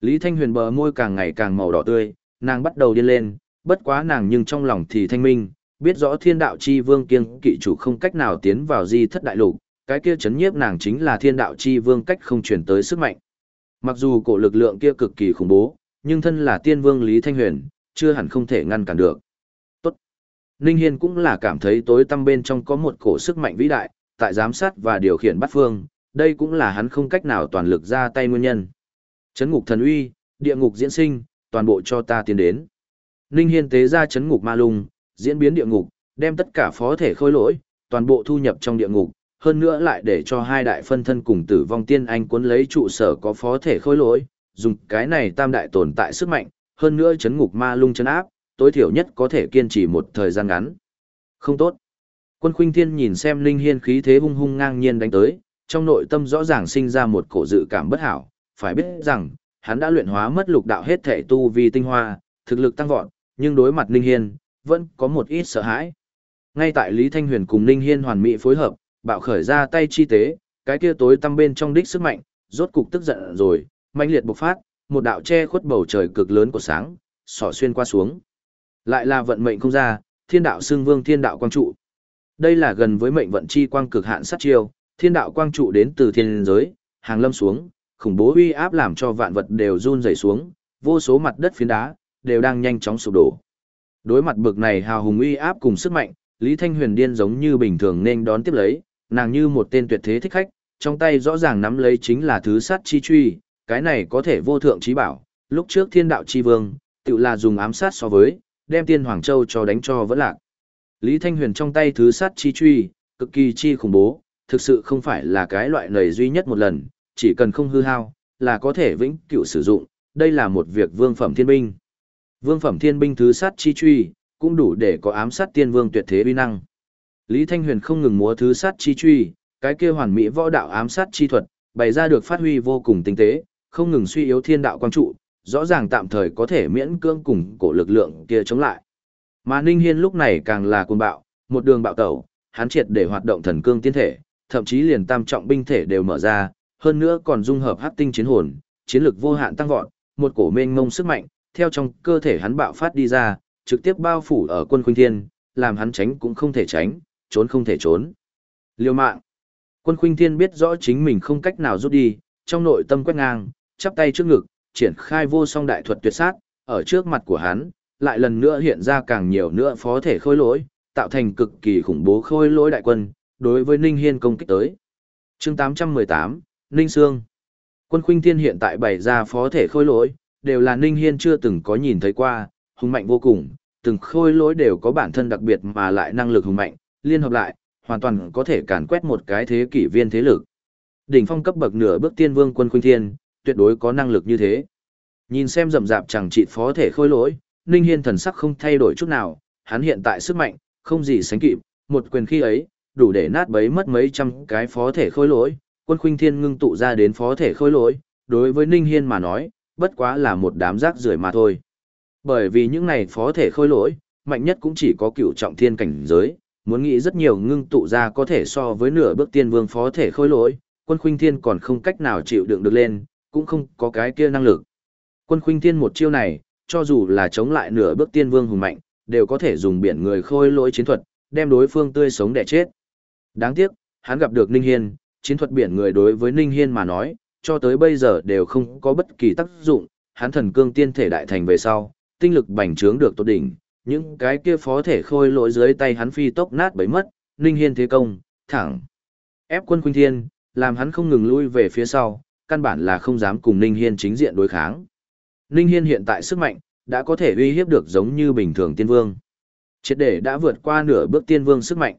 Lý Thanh Huyền bờ môi càng ngày càng màu đỏ tươi, nàng bắt đầu điên lên, bất quá nàng nhưng trong lòng thì thanh minh, biết rõ thiên đạo chi vương kiêng kỵ chủ không cách nào tiến vào di thất đại lục, cái kia chấn nhiếp nàng chính là thiên đạo chi vương cách không truyền tới sức mạnh. Mặc dù cổ lực lượng kia cực kỳ khủng bố, nhưng thân là tiên vương Lý Thanh Huyền, chưa hẳn không thể ngăn cản được. Tốt. Ninh Hiên cũng là cảm thấy tối tăm bên trong có một cổ sức mạnh vĩ đại, tại giám sát và điều khiển bắt phương, đây cũng là hắn không cách nào toàn lực ra tay nguyên nhân. Chấn ngục thần uy, địa ngục diễn sinh, toàn bộ cho ta tiến đến. Ninh Hiên tế ra chấn ngục ma lung, diễn biến địa ngục, đem tất cả phó thể khôi lỗi, toàn bộ thu nhập trong địa ngục, hơn nữa lại để cho hai đại phân thân cùng tử vong tiên anh cuốn lấy trụ sở có phó thể khôi lỗi, dùng cái này tam đại tồn tại sức mạnh, hơn nữa chấn ngục ma lung chấn áp, tối thiểu nhất có thể kiên trì một thời gian ngắn. Không tốt. Quân Khuynh Thiên nhìn xem Linh Hiên khí thế hung hung ngang nhiên đánh tới, trong nội tâm rõ ràng sinh ra một cổ dự cảm bất hảo, phải biết rằng, hắn đã luyện hóa mất lục đạo hết thể tu vi tinh hoa, thực lực tăng vọt, nhưng đối mặt Linh Hiên, vẫn có một ít sợ hãi. Ngay tại Lý Thanh Huyền cùng Linh Hiên hoàn mỹ phối hợp, bạo khởi ra tay chi tế, cái kia tối tăm bên trong đích sức mạnh, rốt cục tức giận rồi, mãnh liệt bộc phát, một đạo che khuất bầu trời cực lớn của sáng, xỏ xuyên qua xuống. Lại là vận mệnh không ra, thiên đạo xương vương thiên đạo quang trụ. Đây là gần với mệnh vận chi quang cực hạn sát chiêu, thiên đạo quang trụ đến từ thiên giới, hàng lâm xuống, khủng bố uy áp làm cho vạn vật đều run rẩy xuống, vô số mặt đất phiến đá đều đang nhanh chóng sụp đổ. Đối mặt bực này hào hùng uy áp cùng sức mạnh, Lý Thanh Huyền điên giống như bình thường nên đón tiếp lấy, nàng như một tên tuyệt thế thích khách, trong tay rõ ràng nắm lấy chính là thứ sát chi truy, cái này có thể vô thượng trí bảo, lúc trước thiên đạo chi vương, tự là dùng ám sát so với, đem tiên Hoàng Châu cho đánh cho vẫn lạc. Lý Thanh Huyền trong tay thứ sát chi truy, cực kỳ chi khủng bố, thực sự không phải là cái loại nầy duy nhất một lần, chỉ cần không hư hao, là có thể vĩnh cửu sử dụng, đây là một việc vương phẩm thiên binh. Vương phẩm thiên binh thứ sát chi truy, cũng đủ để có ám sát tiên vương tuyệt thế uy năng. Lý Thanh Huyền không ngừng múa thứ sát chi truy, cái kia hoàn mỹ võ đạo ám sát chi thuật, bày ra được phát huy vô cùng tinh tế, không ngừng suy yếu thiên đạo quang trụ, rõ ràng tạm thời có thể miễn cưỡng cùng cổ lực lượng kia chống lại. Mà Ninh Hiên lúc này càng là cuồng bạo, một đường bạo tẩu, hắn triệt để hoạt động thần cương tiên thể, thậm chí liền tam trọng binh thể đều mở ra, hơn nữa còn dung hợp hắc tinh chiến hồn, chiến lực vô hạn tăng vọt, một cổ mênh mông sức mạnh, theo trong cơ thể hắn bạo phát đi ra, trực tiếp bao phủ ở quân khuynh thiên, làm hắn tránh cũng không thể tránh, trốn không thể trốn. Liêu mạng. Quân khuynh thiên biết rõ chính mình không cách nào rút đi, trong nội tâm quét ngang, chắp tay trước ngực, triển khai vô song đại thuật tuyệt sát, ở trước mặt của hắn, lại lần nữa hiện ra càng nhiều nữa phó thể khôi lỗi, tạo thành cực kỳ khủng bố khôi lỗi đại quân, đối với Ninh Hiên công kích tới. Chương 818, Ninh Sương. Quân Khuynh Thiên hiện tại bày ra phó thể khôi lỗi, đều là Ninh Hiên chưa từng có nhìn thấy qua, hùng mạnh vô cùng, từng khôi lỗi đều có bản thân đặc biệt mà lại năng lực hùng mạnh, liên hợp lại, hoàn toàn có thể càn quét một cái thế kỷ viên thế lực. Đỉnh phong cấp bậc nửa bước tiên vương quân Khuynh Thiên, tuyệt đối có năng lực như thế. Nhìn xem rậm rạp chẳng trị phó thể khôi lỗi, Ninh Hiên thần sắc không thay đổi chút nào, hắn hiện tại sức mạnh, không gì sánh kịp, một quyền khi ấy, đủ để nát bấy mất mấy trăm cái phó thể khôi lỗi, quân khuynh thiên ngưng tụ ra đến phó thể khôi lỗi, đối với Ninh Hiên mà nói, bất quá là một đám rác rưởi mà thôi. Bởi vì những này phó thể khôi lỗi, mạnh nhất cũng chỉ có cựu trọng thiên cảnh giới, muốn nghĩ rất nhiều ngưng tụ ra có thể so với nửa bước tiên vương phó thể khôi lỗi, quân khuynh thiên còn không cách nào chịu đựng được lên, cũng không có cái kia năng lực. Quân khuynh thiên một chiêu này, cho dù là chống lại nửa bước tiên vương hùng mạnh, đều có thể dùng biển người khôi lỗi chiến thuật, đem đối phương tươi sống đẻ chết. Đáng tiếc, hắn gặp được Ninh Hiên, chiến thuật biển người đối với Ninh Hiên mà nói, cho tới bây giờ đều không có bất kỳ tác dụng, hắn thần cương tiên thể đại thành về sau, tinh lực bành trướng được tốt đỉnh, những cái kia phó thể khôi lỗi dưới tay hắn phi tốc nát bấy mất, Ninh Hiên thế công, thẳng. Ép quân khuynh thiên, làm hắn không ngừng lui về phía sau, căn bản là không dám cùng Ninh Hiên chính diện đối kháng. Ninh Hiên hiện tại sức mạnh, đã có thể uy hiếp được giống như bình thường tiên vương. Triệt để đã vượt qua nửa bước tiên vương sức mạnh.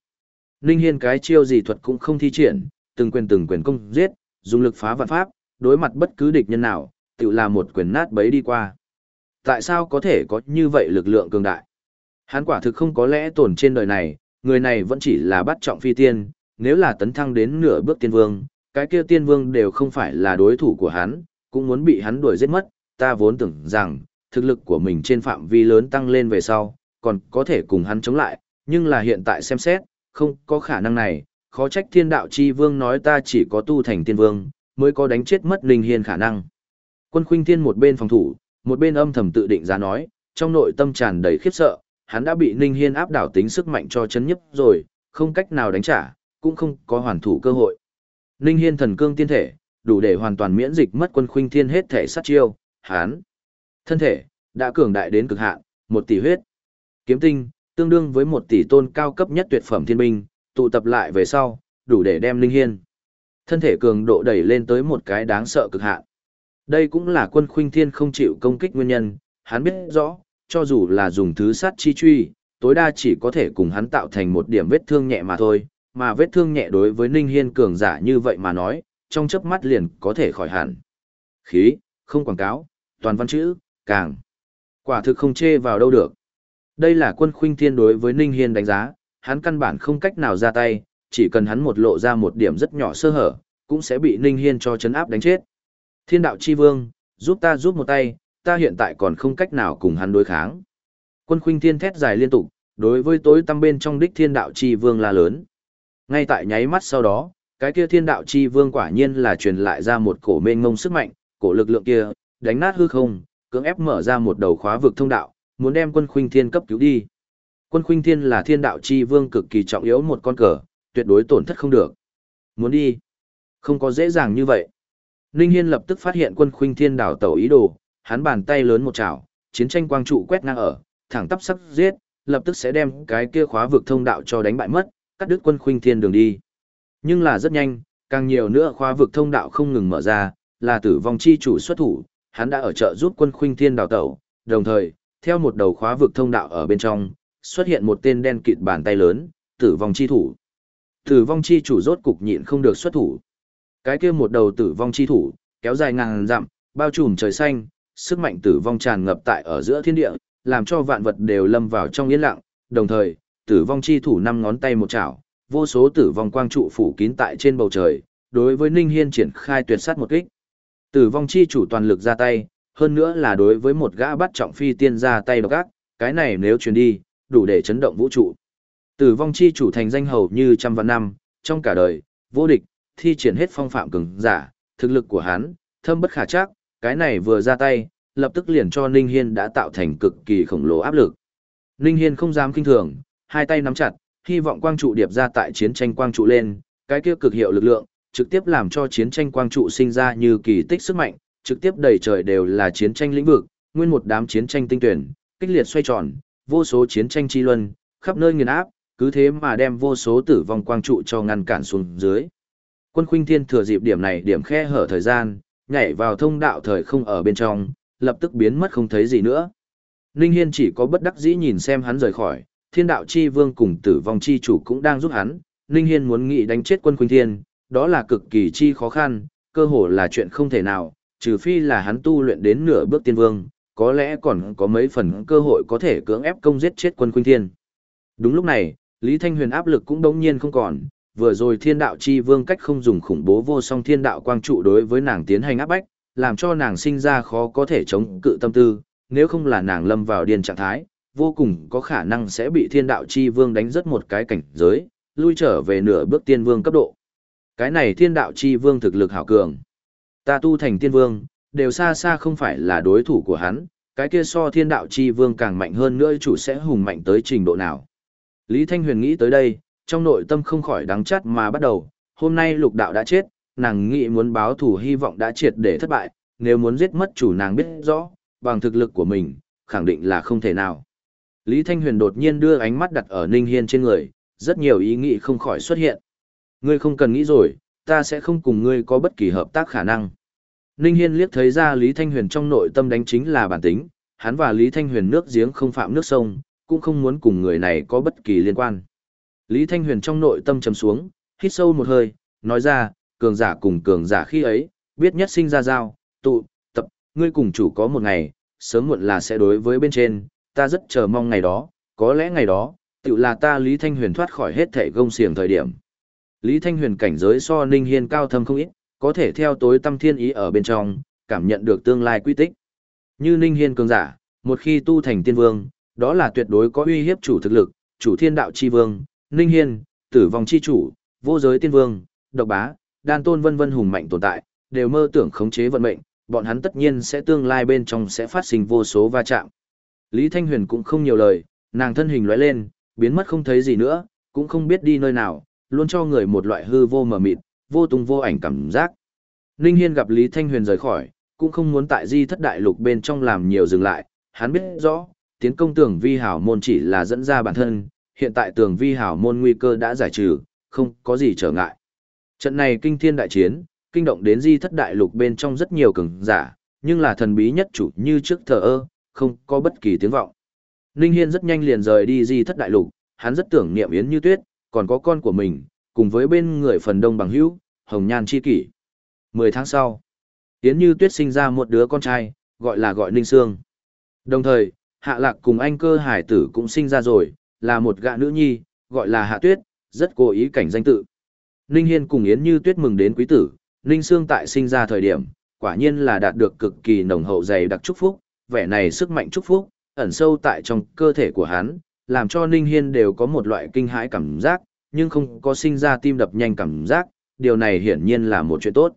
Ninh Hiên cái chiêu gì thuật cũng không thi triển, từng quyền từng quyền công giết, dùng lực phá vạn pháp, đối mặt bất cứ địch nhân nào, tự là một quyền nát bấy đi qua. Tại sao có thể có như vậy lực lượng cường đại? Hắn quả thực không có lẽ tồn trên đời này, người này vẫn chỉ là bắt trọng phi tiên, nếu là tấn thăng đến nửa bước tiên vương, cái kia tiên vương đều không phải là đối thủ của hắn, cũng muốn bị hắn đuổi giết mất, ta vốn tưởng rằng, thực lực của mình trên phạm vi lớn tăng lên về sau, còn có thể cùng hắn chống lại, nhưng là hiện tại xem xét, không có khả năng này, khó trách thiên đạo chi vương nói ta chỉ có tu thành tiên vương, mới có đánh chết mất linh hiền khả năng. Quân khuynh thiên một bên phòng thủ, một bên âm thầm tự định giá nói, trong nội tâm tràn đầy khiếp sợ, hắn đã bị Ninh Hiên áp đảo tính sức mạnh cho chấn nhấp rồi, không cách nào đánh trả, cũng không có hoàn thủ cơ hội. Ninh Hiên thần cương tiên thể, đủ để hoàn toàn miễn dịch mất quân khuynh thiên hết thể sát chiêu, hắn Thân thể, đã cường đại đến cực hạn, một tỷ huyết. Kiếm tinh, tương đương với một tỷ tôn cao cấp nhất tuyệt phẩm thiên binh, tụ tập lại về sau, đủ để đem Ninh Hiên. Thân thể cường độ đẩy lên tới một cái đáng sợ cực hạn. Đây cũng là quân khuynh thiên không chịu công kích nguyên nhân, hắn biết rõ, cho dù là dùng thứ sát chi truy, tối đa chỉ có thể cùng hắn tạo thành một điểm vết thương nhẹ mà thôi, mà vết thương nhẹ đối với Ninh Hiên cường giả như vậy mà nói, trong chớp mắt liền có thể khỏi hẳn. Khí, không quảng cáo, toàn văn chữ, càng. Quả thực không chê vào đâu được. Đây là quân khuynh thiên đối với Ninh Hiên đánh giá, hắn căn bản không cách nào ra tay, chỉ cần hắn một lộ ra một điểm rất nhỏ sơ hở, cũng sẽ bị Ninh Hiên cho chấn áp đánh chết. Thiên đạo chi vương, giúp ta giúp một tay, ta hiện tại còn không cách nào cùng hắn đối kháng. Quân khuynh thiên thét dài liên tục, đối với tối tăm bên trong đích thiên đạo chi vương la lớn. Ngay tại nháy mắt sau đó, cái kia thiên đạo chi vương quả nhiên là truyền lại ra một cổ mênh ngông sức mạnh, cổ lực lượng kia, đánh nát hư không, cưỡng ép mở ra một đầu khóa vực thông đạo, muốn đem quân khuynh thiên cấp cứu đi. Quân khuynh thiên là thiên đạo chi vương cực kỳ trọng yếu một con cờ, tuyệt đối tổn thất không được. Muốn đi, không có dễ dàng như vậy. Ninh Hiên lập tức phát hiện quân khuynh thiên đảo tẩu ý đồ, hắn bàn tay lớn một chảo, chiến tranh quang trụ quét ngang ở, thẳng tắp sắc giết, lập tức sẽ đem cái kia khóa vực thông đạo cho đánh bại mất, cắt đứt quân khuynh thiên đường đi. Nhưng là rất nhanh, càng nhiều nữa khóa vực thông đạo không ngừng mở ra, là tử vong chi chủ xuất thủ, hắn đã ở chợ giúp quân khuynh thiên đào tẩu, đồng thời, theo một đầu khóa vực thông đạo ở bên trong, xuất hiện một tên đen kịt bàn tay lớn, tử vong chi thủ. Tử vong chi chủ rốt cục nhịn không được xuất thủ. Cái kia một đầu tử vong chi thủ, kéo dài ngàn dặm, bao trùm trời xanh, sức mạnh tử vong tràn ngập tại ở giữa thiên địa, làm cho vạn vật đều lâm vào trong yên lặng, đồng thời, tử vong chi thủ năm ngón tay một chảo, vô số tử vong quang trụ phủ kín tại trên bầu trời, đối với Ninh Hiên triển khai tuyệt sát một kích. Tử vong chi chủ toàn lực ra tay, hơn nữa là đối với một gã bắt trọng phi tiên ra tay độc ác, cái này nếu truyền đi, đủ để chấn động vũ trụ. Tử vong chi chủ thành danh hầu như trăm vạn năm, trong cả đời, vô địch, thi triển hết phong phạm cường giả, thực lực của hắn, thâm bất khả chắc, cái này vừa ra tay, lập tức liền cho Ninh Hiên đã tạo thành cực kỳ khổng lồ áp lực. Ninh Hiên không dám kinh thường, hai tay nắm chặt, hy vọng quang trụ điệp ra tại chiến tranh quang trụ lên, cái kia cực hiệu lực lượng, trực tiếp làm cho chiến tranh quang trụ sinh ra như kỳ tích sức mạnh, trực tiếp đầy trời đều là chiến tranh lĩnh vực, nguyên một đám chiến tranh tinh tuyển, kích liệt xoay tròn, vô số chiến tranh chi luân, khắp nơi nghiền áp, cứ thế mà đem vô số tử vong quang trụ cho ngăn cản xuống dưới. Quân Khuynh Thiên thừa dịp điểm này điểm khe hở thời gian, nhảy vào thông đạo thời không ở bên trong, lập tức biến mất không thấy gì nữa. Ninh Hiên chỉ có bất đắc dĩ nhìn xem hắn rời khỏi, thiên đạo chi vương cùng tử vong chi chủ cũng đang giúp hắn, Ninh Hiên muốn nghị đánh chết quân Khuynh Thiên, đó là cực kỳ chi khó khăn, cơ hồ là chuyện không thể nào, trừ phi là hắn tu luyện đến nửa bước tiên vương, có lẽ còn có mấy phần cơ hội có thể cưỡng ép công giết chết quân Khuynh Thiên. Đúng lúc này, Lý Thanh Huyền áp lực cũng đống nhiên không còn, vừa rồi thiên đạo chi vương cách không dùng khủng bố vô song thiên đạo quang trụ đối với nàng tiến hành áp bách, làm cho nàng sinh ra khó có thể chống cự tâm tư, nếu không là nàng lâm vào điên trạng thái, vô cùng có khả năng sẽ bị thiên đạo chi vương đánh rất một cái cảnh giới, lui trở về nửa bước tiên vương cấp độ. Cái này thiên đạo chi vương thực lực hảo cường. Ta tu thành tiên vương, đều xa xa không phải là đối thủ của hắn, cái kia so thiên đạo chi vương càng mạnh hơn nữa chủ sẽ hùng mạnh tới trình độ nào. Lý Thanh Huyền nghĩ tới đây, trong nội tâm không khỏi đắng chát mà bắt đầu, hôm nay lục đạo đã chết, nàng nghĩ muốn báo thù hy vọng đã triệt để thất bại, nếu muốn giết mất chủ nàng biết rõ, bằng thực lực của mình, khẳng định là không thể nào. Lý Thanh Huyền đột nhiên đưa ánh mắt đặt ở Ninh Hiên trên người, rất nhiều ý nghĩ không khỏi xuất hiện. Ngươi không cần nghĩ rồi, ta sẽ không cùng ngươi có bất kỳ hợp tác khả năng. Ninh Hiên liếc thấy ra Lý Thanh Huyền trong nội tâm đánh chính là bản tính, hắn và Lý Thanh Huyền nước giếng không phạm nước sông, cũng không muốn cùng người này có bất kỳ liên quan. Lý Thanh Huyền trong nội tâm trầm xuống, hít sâu một hơi, nói ra, cường giả cùng cường giả khi ấy, biết nhất sinh ra giao, tụ, tập, ngươi cùng chủ có một ngày, sớm muộn là sẽ đối với bên trên, ta rất chờ mong ngày đó, có lẽ ngày đó, tự là ta Lý Thanh Huyền thoát khỏi hết thể gông xiềng thời điểm. Lý Thanh Huyền cảnh giới so Ninh Hiên cao thâm không ít, có thể theo tối tâm thiên ý ở bên trong, cảm nhận được tương lai quy tích. Như Ninh Hiên cường giả, một khi tu thành tiên vương, đó là tuyệt đối có uy hiếp chủ thực lực, chủ thiên đạo chi vương, Ninh Hiên, tử vong chi chủ, vô giới tiên vương, độc bá, đan tôn vân vân hùng mạnh tồn tại, đều mơ tưởng khống chế vận mệnh, bọn hắn tất nhiên sẽ tương lai bên trong sẽ phát sinh vô số va chạm. Lý Thanh Huyền cũng không nhiều lời, nàng thân hình lóe lên, biến mất không thấy gì nữa, cũng không biết đi nơi nào, luôn cho người một loại hư vô mờ mịt, vô tung vô ảnh cảm giác. Ninh Hiên gặp Lý Thanh Huyền rời khỏi, cũng không muốn tại di thất đại lục bên trong làm nhiều dừng lại, hắn biết rõ, tiến công tưởng vi hảo môn chỉ là dẫn ra bản thân, hiện tại tường vi hảo môn nguy cơ đã giải trừ, không có gì trở ngại. Trận này kinh thiên đại chiến, kinh động đến di thất đại lục bên trong rất nhiều cường giả, nhưng là thần bí nhất chủ như trước thờ ơ, không có bất kỳ tiếng vọng. Ninh Hiên rất nhanh liền rời đi di thất đại lục, hắn rất tưởng niệm Yến Như Tuyết, còn có con của mình, cùng với bên người phần đông bằng hữu, Hồng Nhan chi kỷ. Mười tháng sau, Yến Như Tuyết sinh ra một đứa con trai, gọi là gọi Ninh Sương. Đồng thời, Hạ Lạc cùng anh cơ hải tử cũng sinh ra rồi, là một gã nữ nhi, gọi là Hạ Tuyết, rất cố ý cảnh danh tự. Ninh Hiên cùng Yến Như Tuyết mừng đến quý tử, Ninh Sương tại sinh ra thời điểm, quả nhiên là đạt được cực kỳ nồng hậu dày đặc chúc phúc, vẻ này sức mạnh chúc phúc, ẩn sâu tại trong cơ thể của hắn, làm cho Ninh Hiên đều có một loại kinh hãi cảm giác, nhưng không có sinh ra tim đập nhanh cảm giác, điều này hiển nhiên là một chuyện tốt.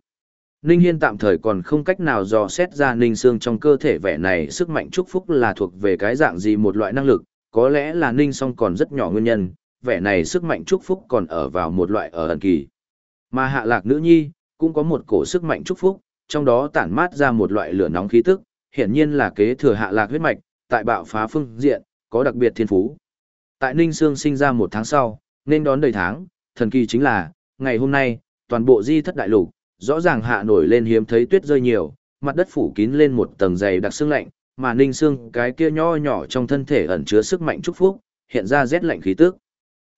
Ninh Hiên tạm thời còn không cách nào dò xét ra Ninh Sương trong cơ thể vẻ này sức mạnh chúc phúc là thuộc về cái dạng gì một loại năng lực, có lẽ là Ninh song còn rất nhỏ nguyên nhân, vẻ này sức mạnh chúc phúc còn ở vào một loại ở ẩn kỳ. Mà hạ lạc nữ nhi, cũng có một cổ sức mạnh chúc phúc, trong đó tản mát ra một loại lửa nóng khí tức, hiển nhiên là kế thừa hạ lạc huyết mạch, tại bạo phá phương diện, có đặc biệt thiên phú. Tại Ninh Sương sinh ra một tháng sau, nên đón đầy tháng, thần kỳ chính là, ngày hôm nay, toàn bộ di thất đại lục, rõ ràng hạ nổi lên hiếm thấy tuyết rơi nhiều, mặt đất phủ kín lên một tầng dày đặc sương lạnh, mà Ninh Sương cái kia nho nhỏ trong thân thể ẩn chứa sức mạnh chúc phúc, hiện ra rét lạnh khí tức.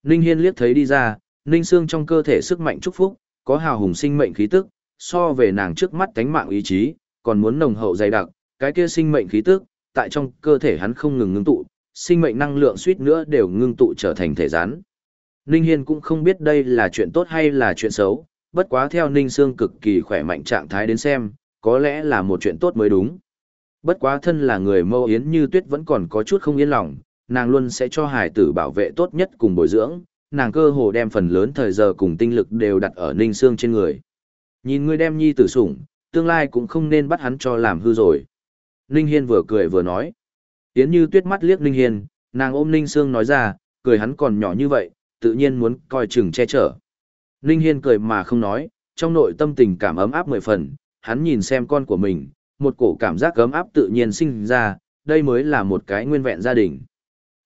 Ninh Hiên liếc thấy đi ra, Ninh Sương trong cơ thể sức mạnh chúc phúc, có hào hùng sinh mệnh khí tức, so về nàng trước mắt cánh mạng ý chí, còn muốn nồng hậu dày đặc, cái kia sinh mệnh khí tức, tại trong cơ thể hắn không ngừng ngưng tụ, sinh mệnh năng lượng suýt nữa đều ngưng tụ trở thành thể rắn. Ninh Hiên cũng không biết đây là chuyện tốt hay là chuyện xấu, bất quá theo Ninh Sương cực kỳ khỏe mạnh trạng thái đến xem, có lẽ là một chuyện tốt mới đúng. Bất quá thân là người mâu yến như tuyết vẫn còn có chút không yên lòng, nàng luôn sẽ cho hải tử bảo vệ tốt nhất cùng bồi dưỡng, nàng cơ hồ đem phần lớn thời giờ cùng tinh lực đều đặt ở Ninh xương trên người. Nhìn ngươi đem nhi tử sủng, tương lai cũng không nên bắt hắn cho làm hư rồi. Ninh Hiên vừa cười vừa nói. Yến như tuyết mắt liếc Ninh Hiên, nàng ôm Ninh Sương nói ra, cười hắn còn nhỏ như vậy, tự nhiên muốn coi chừng che chở. Ninh Hiên cười mà không nói, trong nội tâm tình cảm ấm áp mười phần, hắn nhìn xem con của mình, một cổ cảm giác ấm áp tự nhiên sinh ra, đây mới là một cái nguyên vẹn gia đình.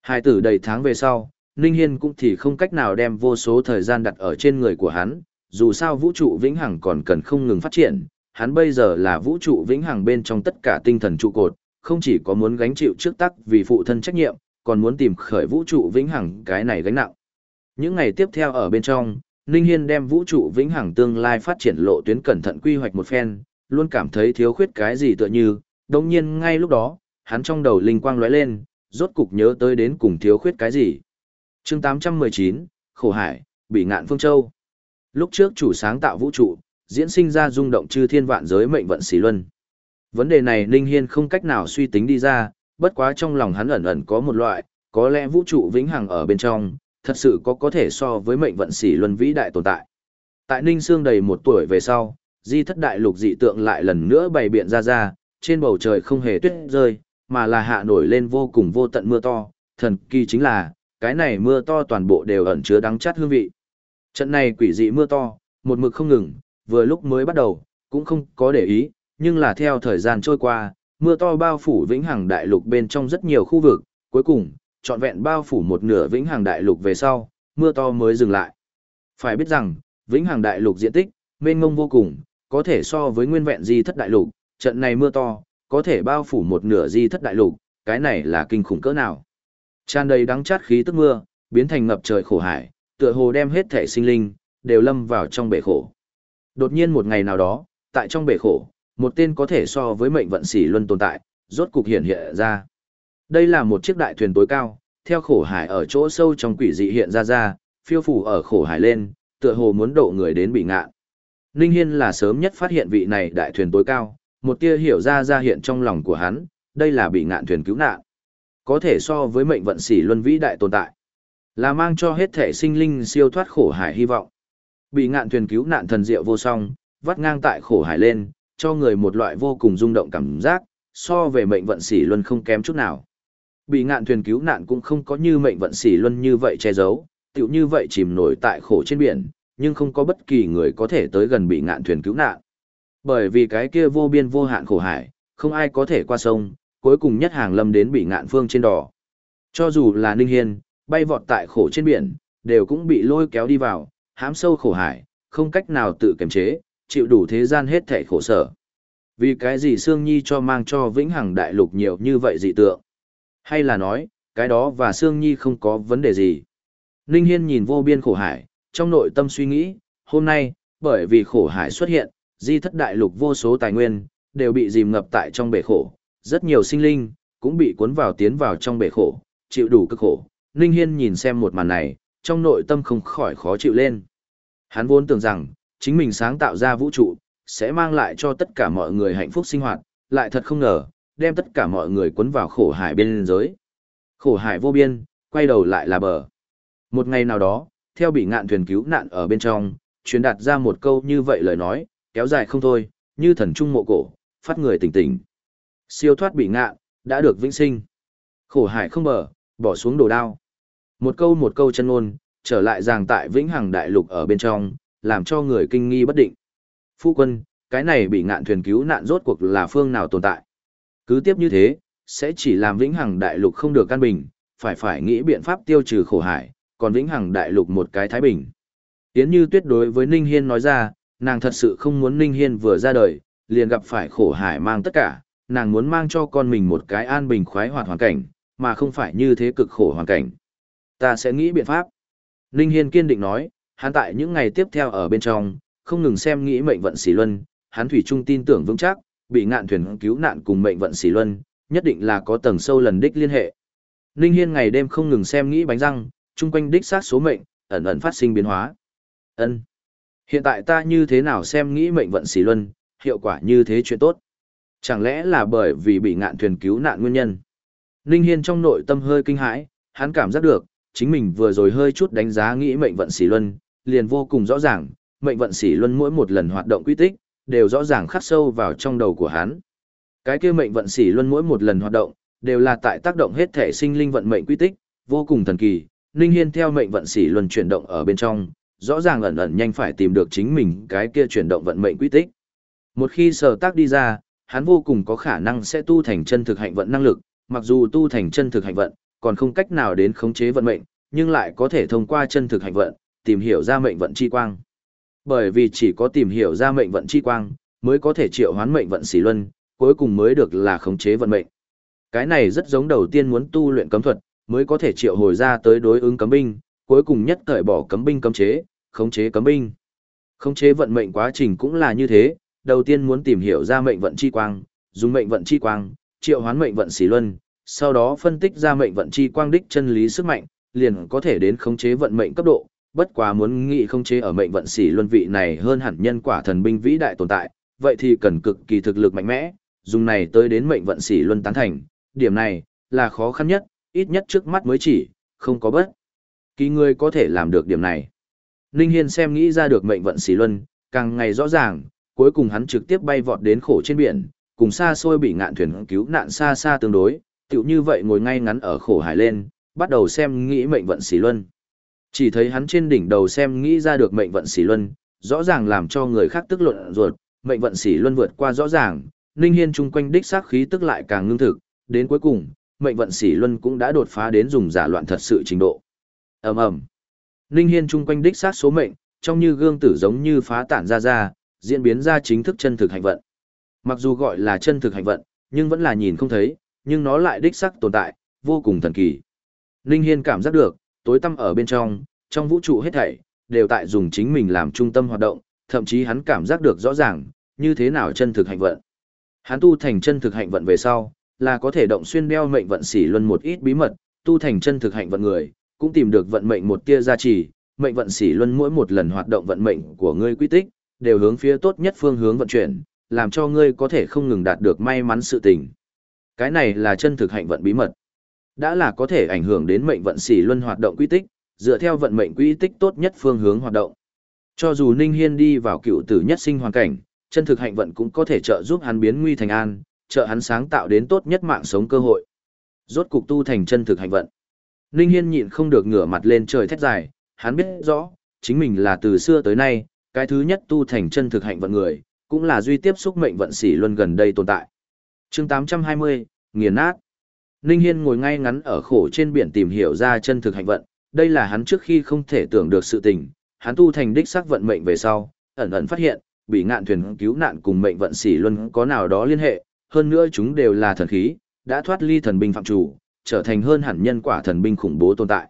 Hai tử đầy tháng về sau, Ninh Hiên cũng thì không cách nào đem vô số thời gian đặt ở trên người của hắn, dù sao vũ trụ vĩnh hằng còn cần không ngừng phát triển, hắn bây giờ là vũ trụ vĩnh hằng bên trong tất cả tinh thần trụ cột, không chỉ có muốn gánh chịu trước tắc vì phụ thân trách nhiệm, còn muốn tìm khởi vũ trụ vĩnh hằng cái này gánh nặng. Những ngày tiếp theo ở bên trong, Ninh Hiên đem vũ trụ vĩnh hằng tương lai phát triển lộ tuyến cẩn thận quy hoạch một phen, luôn cảm thấy thiếu khuyết cái gì tựa như, đồng nhiên ngay lúc đó, hắn trong đầu linh quang lóe lên, rốt cục nhớ tới đến cùng thiếu khuyết cái gì. chương 819, Khổ Hải, Bị ngạn Phương Châu. Lúc trước chủ sáng tạo vũ trụ, diễn sinh ra rung động chư thiên vạn giới mệnh vận xỉ luân. Vấn đề này Ninh Hiên không cách nào suy tính đi ra, bất quá trong lòng hắn ẩn ẩn có một loại, có lẽ vũ trụ vĩnh hằng ở bên trong, thật sự có có thể so với mệnh vận xỉ luân vĩ đại tồn tại. Tại Ninh Sương đầy một tuổi về sau, di thất đại lục dị tượng lại lần nữa bày biện ra ra, trên bầu trời không hề tuyết rơi, mà là hạ nổi lên vô cùng vô tận mưa to, thần kỳ chính là, cái này mưa to toàn bộ đều ẩn chứa đắng chát hương vị. Trận này quỷ dị mưa to, một mực không ngừng, vừa lúc mới bắt đầu, cũng không có để ý, nhưng là theo thời gian trôi qua, mưa to bao phủ vĩnh hằng đại lục bên trong rất nhiều khu vực, cuối cùng, trọn vẹn bao phủ một nửa vĩnh hằng đại lục về sau, mưa to mới dừng lại. Phải biết rằng, vĩnh hằng đại lục diện tích, mênh mông vô cùng, có thể so với nguyên vẹn di thất đại lục, trận này mưa to, có thể bao phủ một nửa di thất đại lục, cái này là kinh khủng cỡ nào. Tràn đầy đắng chát khí tức mưa, biến thành ngập trời khổ hải, tựa hồ đem hết thể sinh linh, đều lâm vào trong bể khổ. Đột nhiên một ngày nào đó, tại trong bể khổ, một tên có thể so với mệnh vận sĩ luân tồn tại, rốt cục hiện hiện ra. Đây là một chiếc đại thuyền tối cao, theo khổ hải ở chỗ sâu trong quỷ dị hiện ra ra, phiêu phủ ở khổ hải lên, tựa hồ muốn độ người đến bị ngạn. Ninh Hiên là sớm nhất phát hiện vị này đại thuyền tối cao, một tia hiểu ra ra hiện trong lòng của hắn, đây là bị ngạn thuyền cứu nạn. Có thể so với mệnh vận sĩ luân vĩ đại tồn tại. Là mang cho hết thể sinh linh siêu thoát khổ hải hy vọng. Bị ngạn thuyền cứu nạn thần diệu vô song, vắt ngang tại khổ hải lên, cho người một loại vô cùng rung động cảm giác, so về mệnh vận sĩ luân không kém chút nào. Bị ngạn thuyền cứu nạn cũng không có như mệnh vận sĩ luân như vậy che giấu, tiểu như vậy chìm nổi tại khổ trên biển, nhưng không có bất kỳ người có thể tới gần bị ngạn thuyền cứu nạn. Bởi vì cái kia vô biên vô hạn khổ hải, không ai có thể qua sông, cuối cùng nhất hàng lâm đến bị ngạn phương trên đỏ. Cho dù là Ninh Hiên, bay vọt tại khổ trên biển, đều cũng bị lôi kéo đi vào, hãm sâu khổ hải, không cách nào tự kiềm chế, chịu đủ thế gian hết thảy khổ sở. Vì cái gì Sương Nhi cho mang cho vĩnh hằng đại lục nhiều như vậy dị tượng? Hay là nói, cái đó và Sương Nhi không có vấn đề gì? Ninh Hiên nhìn vô biên khổ hải, trong nội tâm suy nghĩ, hôm nay, bởi vì khổ hải xuất hiện, di thất đại lục vô số tài nguyên, đều bị dìm ngập tại trong bể khổ, rất nhiều sinh linh, cũng bị cuốn vào tiến vào trong bể khổ, chịu đủ cực khổ. Ninh Hiên nhìn xem một màn này, trong nội tâm không khỏi khó chịu lên. Hắn vốn tưởng rằng, chính mình sáng tạo ra vũ trụ, sẽ mang lại cho tất cả mọi người hạnh phúc sinh hoạt, lại thật không ngờ, đem tất cả mọi người cuốn vào khổ hải biên giới. Khổ hải vô biên, quay đầu lại là bờ. Một ngày nào đó, theo bị ngạn thuyền cứu nạn ở bên trong, truyền đạt ra một câu như vậy lời nói, kéo dài không thôi, như thần trung mộ cổ, phát người tỉnh tỉnh. Siêu thoát bị ngạn, đã được vĩnh sinh. Khổ hải không bờ, bỏ xuống đồ đao. Một câu một câu chân ngôn, trở lại ràng tại vĩnh hằng đại lục ở bên trong, làm cho người kinh nghi bất định. Phu quân, cái này bị ngạn thuyền cứu nạn rốt cuộc là phương nào tồn tại. Cứ tiếp như thế, sẽ chỉ làm vĩnh hằng đại lục không được căn bình, phải phải nghĩ biện pháp tiêu trừ khổ hải, còn vĩnh hằng đại lục một cái thái bình. Yến Như Tuyết đối với Ninh Hiên nói ra, nàng thật sự không muốn Ninh Hiên vừa ra đời, liền gặp phải khổ hải mang tất cả, nàng muốn mang cho con mình một cái an bình khoái hoạt hoàn cảnh, mà không phải như thế cực khổ hoàn cảnh. Ta sẽ nghĩ biện pháp. Ninh Hiên kiên định nói, hắn tại những ngày tiếp theo ở bên trong, không ngừng xem nghĩ mệnh vận xỉ luân, hắn thủy trung tin tưởng vững chắc, bị ngạn thuyền cứu nạn cùng mệnh vận xỉ luân, nhất định là có tầng sâu lần đích liên hệ. Ninh Hiên ngày đêm không ngừng xem nghĩ bánh răng, chung quanh đích sát số mệnh, ẩn ẩn phát sinh biến hóa. Ân, Hiện tại ta như thế nào xem nghĩ mệnh vận xỉ luân, hiệu quả như thế chuyện tốt. Chẳng lẽ là bởi vì bị ngạn thuyền cứu nạn nguyên nhân? Ninh Hiên trong nội tâm hơi kinh hãi, hắn cảm giác được, chính mình vừa rồi hơi chút đánh giá nghĩ mệnh vận xỉ luân, liền vô cùng rõ ràng, mệnh vận xỉ luân mỗi một lần hoạt động quy tích, đều rõ ràng khắc sâu vào trong đầu của hắn. Cái kia mệnh vận xỉ luân mỗi một lần hoạt động, đều là tại tác động hết thể sinh linh vận mệnh quy tích, vô cùng thần kỳ. Ninh Hiên theo mệnh vận xỉ luân chuyển động ở bên trong, rõ ràng ẩn ẩn nhanh phải tìm được chính mình cái kia chuyển động vận mệnh quy tích. Một khi sở tác đi ra, hắn vô cùng có khả năng sẽ tu thành chân thực hạnh vận năng lực, mặc dù tu thành chân thực hạnh vận, còn không cách nào đến khống chế vận mệnh, nhưng lại có thể thông qua chân thực hạnh vận, tìm hiểu ra mệnh vận chi quang. Bởi vì chỉ có tìm hiểu ra mệnh vận chi quang, mới có thể triệu hoán mệnh vận xỉ luân, cuối cùng mới được là khống chế vận mệnh. Cái này rất giống đầu tiên muốn tu luyện cấm thuật, mới có thể triệu hồi ra tới đối ứng cấm binh, cuối cùng nhất cởi bỏ cấm binh cấm chế, khống chế cấm binh. Khống chế vận mệnh quá trình cũng là như thế, đầu tiên muốn tìm hiểu ra mệnh vận chi quang, dùng mệnh vận chi quang, triệu hoán mệnh vận xỉ luân, sau đó phân tích ra mệnh vận chi quang đích chân lý sức mạnh, liền có thể đến khống chế vận mệnh cấp độ, bất quá muốn nghị khống chế ở mệnh vận xỉ luân vị này hơn hẳn nhân quả thần binh vĩ đại tồn tại, vậy thì cần cực kỳ thực lực mạnh mẽ, dùng này tới đến mệnh vận xỉ luân tán thành, điểm này là khó khăn nhất, ít nhất trước mắt mới chỉ, không có bất. Kỳ người có thể làm được điểm này. Ninh Hiên xem nghĩ ra được mệnh vận xỉ luân, càng ngày rõ ràng, cuối cùng hắn trực tiếp bay vọt đến khổ trên biển, cùng xa xôi bị ngạn thuyền cứu nạn xa xa tương đối, tựu như vậy ngồi ngay ngắn ở khổ hải lên, bắt đầu xem nghĩ mệnh vận xỉ luân. Chỉ thấy hắn trên đỉnh đầu xem nghĩ ra được mệnh vận xỉ luân, rõ ràng làm cho người khác tức luận ruột, mệnh vận xỉ luân vượt qua rõ ràng, Ninh Hiên chung quanh đích xác khí tức lại càng ngưng thực, đến cuối cùng, mệnh vận xỉ luân cũng đã đột phá đến dùng giả loạn thật sự trình độ. Ầm ầm. Linh Hiên chung quanh đích xác số mệnh, trong như gương tử giống như phá tản ra ra, diễn biến ra chính thức chân thực hành vận. Mặc dù gọi là chân thực hành vận, nhưng vẫn là nhìn không thấy, nhưng nó lại đích xác tồn tại, vô cùng thần kỳ. Linh Hiên cảm giác được, tối tăm ở bên trong, trong vũ trụ hết thảy, đều tại dùng chính mình làm trung tâm hoạt động, thậm chí hắn cảm giác được rõ ràng, như thế nào chân thực hạnh vận. Hắn tu thành chân thực hạnh vận về sau, là có thể động xuyên đeo mệnh vận xỉ luân một ít bí mật, tu thành chân thực hạnh vận người, cũng tìm được vận mệnh một tia gia trì, mệnh vận xỉ luân mỗi một lần hoạt động vận mệnh của ngươi quy tích, đều hướng phía tốt nhất phương hướng vận chuyển, làm cho ngươi có thể không ngừng đạt được may mắn sự tình. Cái này là chân thực hạnh vận bí mật. Đã là có thể ảnh hưởng đến mệnh vận xỉ luân hoạt động quy tích, dựa theo vận mệnh quy tích tốt nhất phương hướng hoạt động. Cho dù Ninh Hiên đi vào cựu tử nhất sinh hoàn cảnh, chân thực hạnh vận cũng có thể trợ giúp hắn biến nguy thành an, trợ hắn sáng tạo đến tốt nhất mạng sống cơ hội. Rốt cục tu thành chân thực hạnh vận. Ninh Hiên nhịn không được ngửa mặt lên trời thét dài, hắn biết rõ, chính mình là từ xưa tới nay, cái thứ nhất tu thành chân thực hạnh vận người, cũng là duy tiếp xúc mệnh vận sĩ luân gần đây tồn tại. chương 820, nghiền nát. Ninh Hiên ngồi ngay ngắn ở khổ trên biển tìm hiểu ra chân thực hạnh vận, đây là hắn trước khi không thể tưởng được sự tình, hắn tu thành đích xác vận mệnh về sau, ẩn ẩn phát hiện, bị ngạn thuyền cứu nạn cùng mệnh vận sĩ luân có nào đó liên hệ, hơn nữa chúng đều là thần khí, đã thoát ly thần binh phạm chủ, trở thành hơn hẳn nhân quả thần binh khủng bố tồn tại.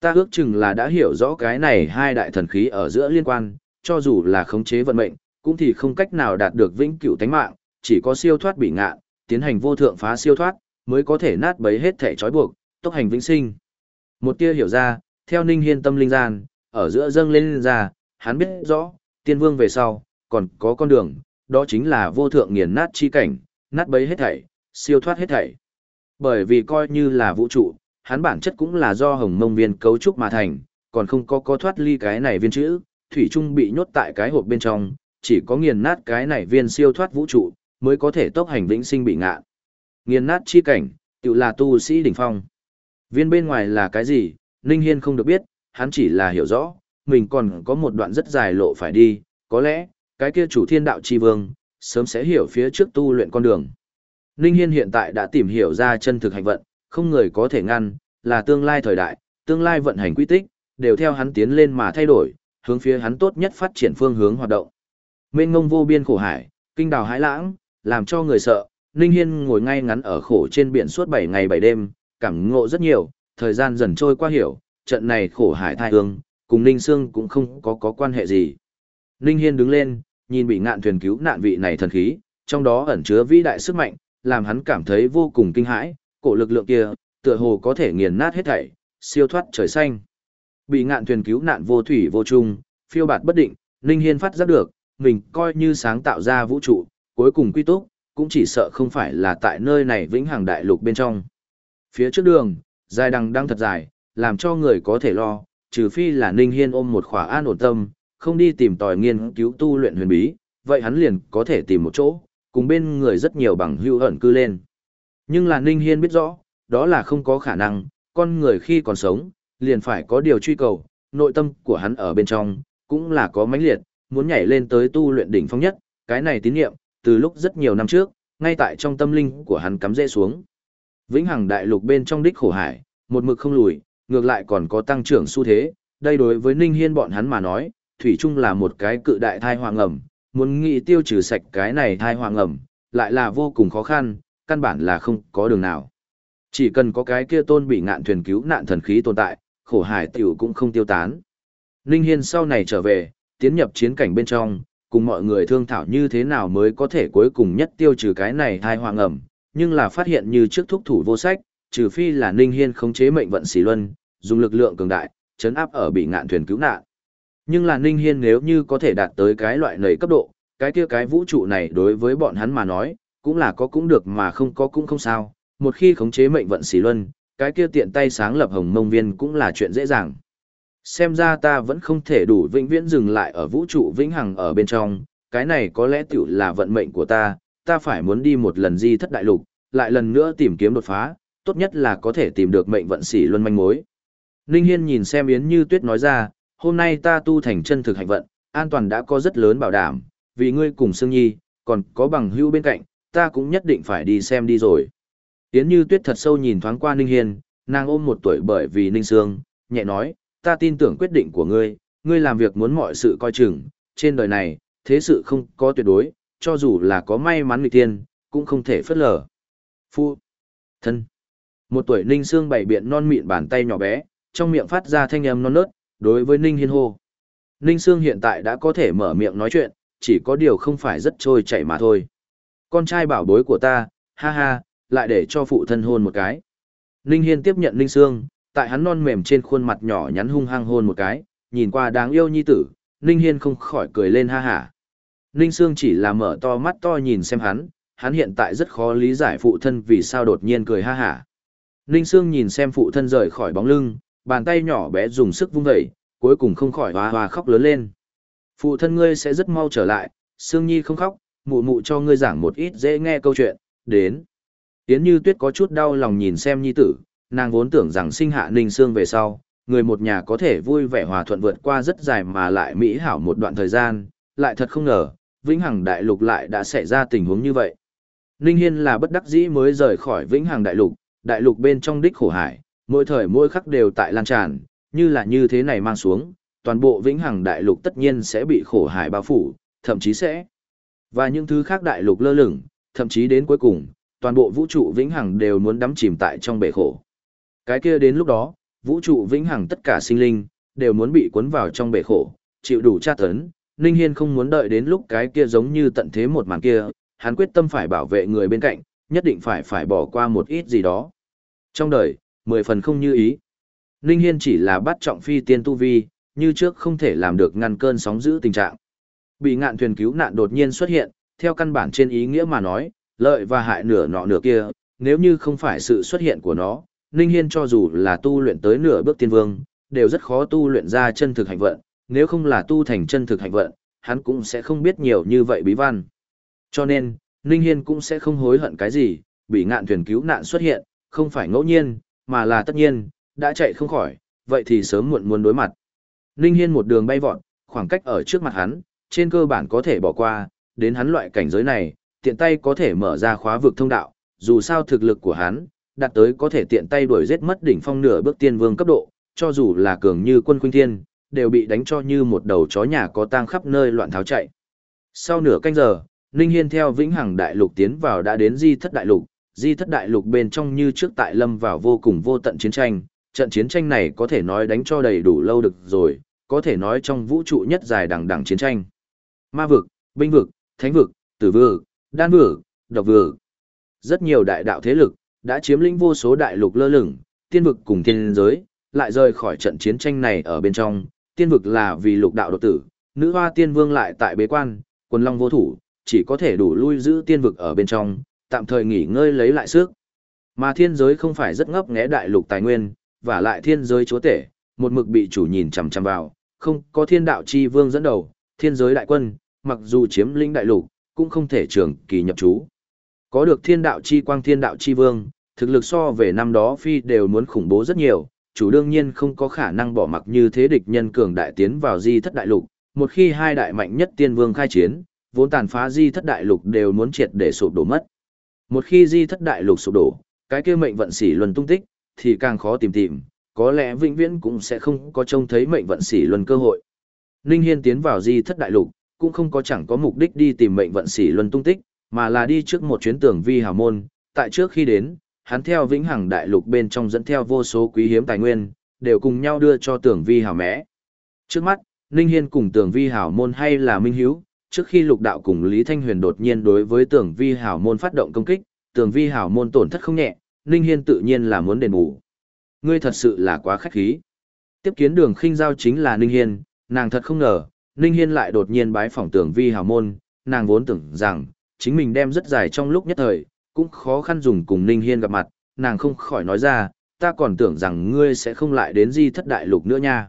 Ta ước chừng là đã hiểu rõ cái này hai đại thần khí ở giữa liên quan, cho dù là khống chế vận mệnh, cũng thì không cách nào đạt được vĩnh cửu tánh mạng, chỉ có siêu thoát bị ngạ tiến hành vô thượng phá siêu thoát, mới có thể nát bấy hết thể trói buộc, tốc hành vĩnh sinh. Một tia hiểu ra, theo Ninh Hiên tâm linh gian, ở giữa dâng lên, lên ra, hắn biết rõ, tiên vương về sau, còn có con đường, đó chính là vô thượng nghiền nát chi cảnh, nát bấy hết thảy, siêu thoát hết thảy. Bởi vì coi như là vũ trụ, hắn bản chất cũng là do hồng mông viên cấu trúc mà thành, còn không có có thoát ly cái này viên chữ, thủy trung bị nhốt tại cái hộp bên trong, chỉ có nghiền nát cái này viên siêu thoát vũ trụ, mới có thể tốc hành vĩnh sinh bị ngạ. Nghiền nát chi cảnh, tự là tu sĩ đỉnh phong. Viên bên ngoài là cái gì, Ninh Hiên không được biết, hắn chỉ là hiểu rõ, mình còn có một đoạn rất dài lộ phải đi, có lẽ, cái kia chủ thiên đạo chi vương, sớm sẽ hiểu phía trước tu luyện con đường. Ninh Hiên hiện tại đã tìm hiểu ra chân thực hành vận, không người có thể ngăn, là tương lai thời đại, tương lai vận hành quy tích, đều theo hắn tiến lên mà thay đổi, hướng phía hắn tốt nhất phát triển phương hướng hoạt động. Mênh ngông vô biên khổ hải, kinh đào hải lãng, làm cho người sợ, Ninh Hiên ngồi ngay ngắn ở khổ trên biển suốt 7 ngày 7 đêm, cảm ngộ rất nhiều, thời gian dần trôi qua hiểu, trận này khổ hải thai hương, cùng Ninh Sương cũng không có có quan hệ gì. Ninh Hiên đứng lên, nhìn bị ngạn thuyền cứu nạn vị này thần khí, trong đó ẩn chứa vĩ đại sức mạnh, làm hắn cảm thấy vô cùng kinh hãi, cổ lực lượng kia, tựa hồ có thể nghiền nát hết thảy, siêu thoát trời xanh. Bị ngạn thuyền cứu nạn vô thủy vô chung, phiêu bạt bất định, Ninh Hiên phát giác được, mình coi như sáng tạo ra vũ trụ, cuối cùng quy túc, cũng chỉ sợ không phải là tại nơi này vĩnh hằng đại lục bên trong. Phía trước đường, dài đằng đang thật dài, làm cho người có thể lo, trừ phi là Ninh Hiên ôm một khỏa an ổn tâm, không đi tìm tòi nghiên cứu tu luyện huyền bí, vậy hắn liền có thể tìm một chỗ, cùng bên người rất nhiều bằng hữu ẩn cư lên. Nhưng là Ninh Hiên biết rõ, đó là không có khả năng, con người khi còn sống, liền phải có điều truy cầu, nội tâm của hắn ở bên trong, cũng là có mãnh liệt, muốn nhảy lên tới tu luyện đỉnh phong nhất, cái này tín niệm, từ lúc rất nhiều năm trước, ngay tại trong tâm linh của hắn cắm rễ xuống. Vĩnh hằng đại lục bên trong đích khổ hải, một mực không lùi, ngược lại còn có tăng trưởng xu thế, đây đối với Ninh Hiên bọn hắn mà nói, thủy chung là một cái cự đại thai hoàng ẩm, muốn nghĩ tiêu trừ sạch cái này thai hoàng ẩm, lại là vô cùng khó khăn, căn bản là không có đường nào. Chỉ cần có cái kia tôn bị ngạn thuyền cứu nạn thần khí tồn tại, khổ hải tiểu cũng không tiêu tán. Ninh Hiên sau này trở về, tiến nhập chiến cảnh bên trong, cùng mọi người thương thảo như thế nào mới có thể cuối cùng nhất tiêu trừ cái này thai hoàng ẩm, nhưng là phát hiện như trước thúc thủ vô sách, trừ phi là Ninh Hiên khống chế mệnh vận xỉ luân, dùng lực lượng cường đại, chấn áp ở bị ngạn thuyền cứu nạn. Nhưng là Ninh Hiên nếu như có thể đạt tới cái loại nầy cấp độ, cái kia cái vũ trụ này đối với bọn hắn mà nói, cũng là có cũng được mà không có cũng không sao, một khi khống chế mệnh vận xỉ luân, cái kia tiện tay sáng lập hồng mông viên cũng là chuyện dễ dàng. Xem ra ta vẫn không thể đủ vĩnh viễn dừng lại ở vũ trụ vĩnh hằng ở bên trong, cái này có lẽ tiểu là vận mệnh của ta, ta phải muốn đi một lần di thất đại lục, lại lần nữa tìm kiếm đột phá, tốt nhất là có thể tìm được mệnh vận xỉ luân manh mối. Ninh Hiên nhìn xem Yến Như Tuyết nói ra, hôm nay ta tu thành chân thực hạnh vận, an toàn đã có rất lớn bảo đảm, vì ngươi cùng Sương Nhi, còn có bằng hữu bên cạnh, ta cũng nhất định phải đi xem đi rồi. Yến Như Tuyết thật sâu nhìn thoáng qua Ninh Hiên, nàng ôm một tuổi bởi vì Ninh Sương, nhẹ nói, ta tin tưởng quyết định của ngươi, ngươi làm việc muốn mọi sự coi chừng, trên đời này, thế sự không có tuyệt đối, cho dù là có may mắn người tiên, cũng không thể phất lờ. Phu, thân, một tuổi Ninh Sương bảy biện non mịn bàn tay nhỏ bé, trong miệng phát ra thanh âm non nớt, đối với Ninh Hiên hô. Ninh Sương hiện tại đã có thể mở miệng nói chuyện, chỉ có điều không phải rất trôi chảy mà thôi. Con trai bảo bối của ta, ha ha, lại để cho phụ thân hôn một cái. Ninh Hiên tiếp nhận Ninh Sương, tại hắn non mềm trên khuôn mặt nhỏ nhắn hung hăng hôn một cái, nhìn qua đáng yêu nhi tử, Ninh Hiên không khỏi cười lên ha ha. Ninh Sương chỉ là mở to mắt to nhìn xem hắn, hắn hiện tại rất khó lý giải phụ thân vì sao đột nhiên cười ha ha. Ninh Sương nhìn xem phụ thân rời khỏi bóng lưng, bàn tay nhỏ bé dùng sức vung vẩy, cuối cùng không khỏi hoa hoa khóc lớn lên. Phụ thân ngươi sẽ rất mau trở lại, Sương Nhi không khóc, mụ mụ cho ngươi giảng một ít dễ nghe câu chuyện, đến. Yến Như Tuyết có chút đau lòng nhìn xem Nhi tử, nàng vốn tưởng rằng sinh hạ Ninh Sương về sau, người một nhà có thể vui vẻ hòa thuận vượt qua rất dài mà lại mỹ hảo một đoạn thời gian, lại thật không ngờ, Vĩnh Hằng Đại Lục lại đã xảy ra tình huống như vậy. Ninh Hiên là bất đắc dĩ mới rời khỏi Vĩnh Hằng Đại Lục, Đại Lục bên trong đích khổ hải, mỗi thời mỗi khắc đều tại lan tràn, như là như thế này mang xuống, toàn bộ Vĩnh Hằng Đại Lục tất nhiên sẽ bị khổ hải bao phủ, thậm chí sẽ và những thứ khác đại lục lơ lửng, thậm chí đến cuối cùng, toàn bộ vũ trụ vĩnh hằng đều muốn đắm chìm tại trong bể khổ. Cái kia đến lúc đó, vũ trụ vĩnh hằng tất cả sinh linh đều muốn bị cuốn vào trong bể khổ, chịu đủ tra tấn. Ninh Hiên không muốn đợi đến lúc cái kia giống như tận thế một màn kia, hắn quyết tâm phải bảo vệ người bên cạnh, nhất định phải phải bỏ qua một ít gì đó. Trong đời, mười phần không như ý. Ninh Hiên chỉ là bắt trọng phi tiên tu vi, như trước không thể làm được ngăn cơn sóng dữ tình trạng. Bị ngạn thuyền cứu nạn đột nhiên xuất hiện, theo căn bản trên ý nghĩa mà nói, lợi và hại nửa nọ nửa kia, nếu như không phải sự xuất hiện của nó, Ninh Hiên cho dù là tu luyện tới nửa bước tiên vương, đều rất khó tu luyện ra chân thực hành vận, nếu không là tu thành chân thực hành vận, hắn cũng sẽ không biết nhiều như vậy bí văn. Cho nên, Ninh Hiên cũng sẽ không hối hận cái gì, bị ngạn thuyền cứu nạn xuất hiện, không phải ngẫu nhiên, mà là tất nhiên, đã chạy không khỏi, vậy thì sớm muộn muốn đối mặt. Ninh Hiên một đường bay vọt, khoảng cách ở trước mặt hắn, trên cơ bản có thể bỏ qua, đến hắn loại cảnh giới này, tiện tay có thể mở ra khóa vực thông đạo, dù sao thực lực của hắn, đạt tới có thể tiện tay đuổi giết mất đỉnh phong nửa bước tiên vương cấp độ, cho dù là cường như quân khuynh thiên, đều bị đánh cho như một đầu chó nhà có tang khắp nơi loạn tháo chạy. Sau nửa canh giờ, Ninh Hiên theo Vĩnh Hằng Đại Lục tiến vào đã đến Di Thất Đại Lục, Di Thất Đại Lục bên trong như trước tại lâm vào vô cùng vô tận chiến tranh, trận chiến tranh này có thể nói đánh cho đầy đủ lâu được rồi, có thể nói trong vũ trụ nhất dài đằng đằng chiến tranh. Ma vực, binh vực, thánh vực, tử vực, đan vực, độc vực. Rất nhiều đại đạo thế lực đã chiếm lĩnh vô số đại lục lơ lửng, tiên vực cùng thiên giới, lại rời khỏi trận chiến tranh này ở bên trong. Tiên vực là vì lục đạo độc tử, nữ hoa tiên vương lại tại bế quan, quần long vô thủ, chỉ có thể đủ lui giữ tiên vực ở bên trong, tạm thời nghỉ ngơi lấy lại sức. Mà thiên giới không phải rất ngấp nghé đại lục tài nguyên, và lại thiên giới chúa tể, một mực bị chủ nhìn chằm chằm vào, không có thiên đạo chi vương dẫn đầu, thiên giới đại quân, mặc dù chiếm lĩnh đại lục, cũng không thể trường kỳ nhập trú. Có được thiên đạo chi quang thiên đạo chi vương, thực lực so về năm đó phi đều muốn khủng bố rất nhiều, chủ đương nhiên không có khả năng bỏ mặc như thế địch nhân cường đại tiến vào di thất đại lục, một khi hai đại mạnh nhất tiên vương khai chiến, vốn tàn phá di thất đại lục đều muốn triệt để sụp đổ mất. Một khi di thất đại lục sụp đổ, cái kia mệnh vận xỉ luân tung tích, thì càng khó tìm tìm, có lẽ vĩnh viễn cũng sẽ không có trông thấy mệnh vận xỉ luân cơ hội. Ninh Hiên tiến vào di thất đại lục, cũng không có chẳng có mục đích đi tìm mệnh vận xỉ luân tung tích, mà là đi trước một chuyến tường vi hào môn, tại trước khi đến, hắn theo vĩnh hằng đại lục bên trong dẫn theo vô số quý hiếm tài nguyên, đều cùng nhau đưa cho tường vi hào mẽ. Trước mắt, Ninh Hiên cùng tường vi hào môn hay là minh hiếu, trước khi lục đạo cùng Lý Thanh Huyền đột nhiên đối với tường vi Hảo môn phát động công kích, tường vi Hảo môn tổn thất không nhẹ, Ninh Hiên tự nhiên là muốn đền bù. Ngươi thật sự là quá khách khí. Tiếp kiến đường khinh giao chính là Ninh Hiên, nàng thật không ngờ, Ninh Hiên lại đột nhiên bái phỏng tưởng vi Hảo môn, nàng vốn tưởng rằng, chính mình đem rất dài trong lúc nhất thời, cũng khó khăn dùng cùng Ninh Hiên gặp mặt, nàng không khỏi nói ra, ta còn tưởng rằng ngươi sẽ không lại đến di thất đại lục nữa nha.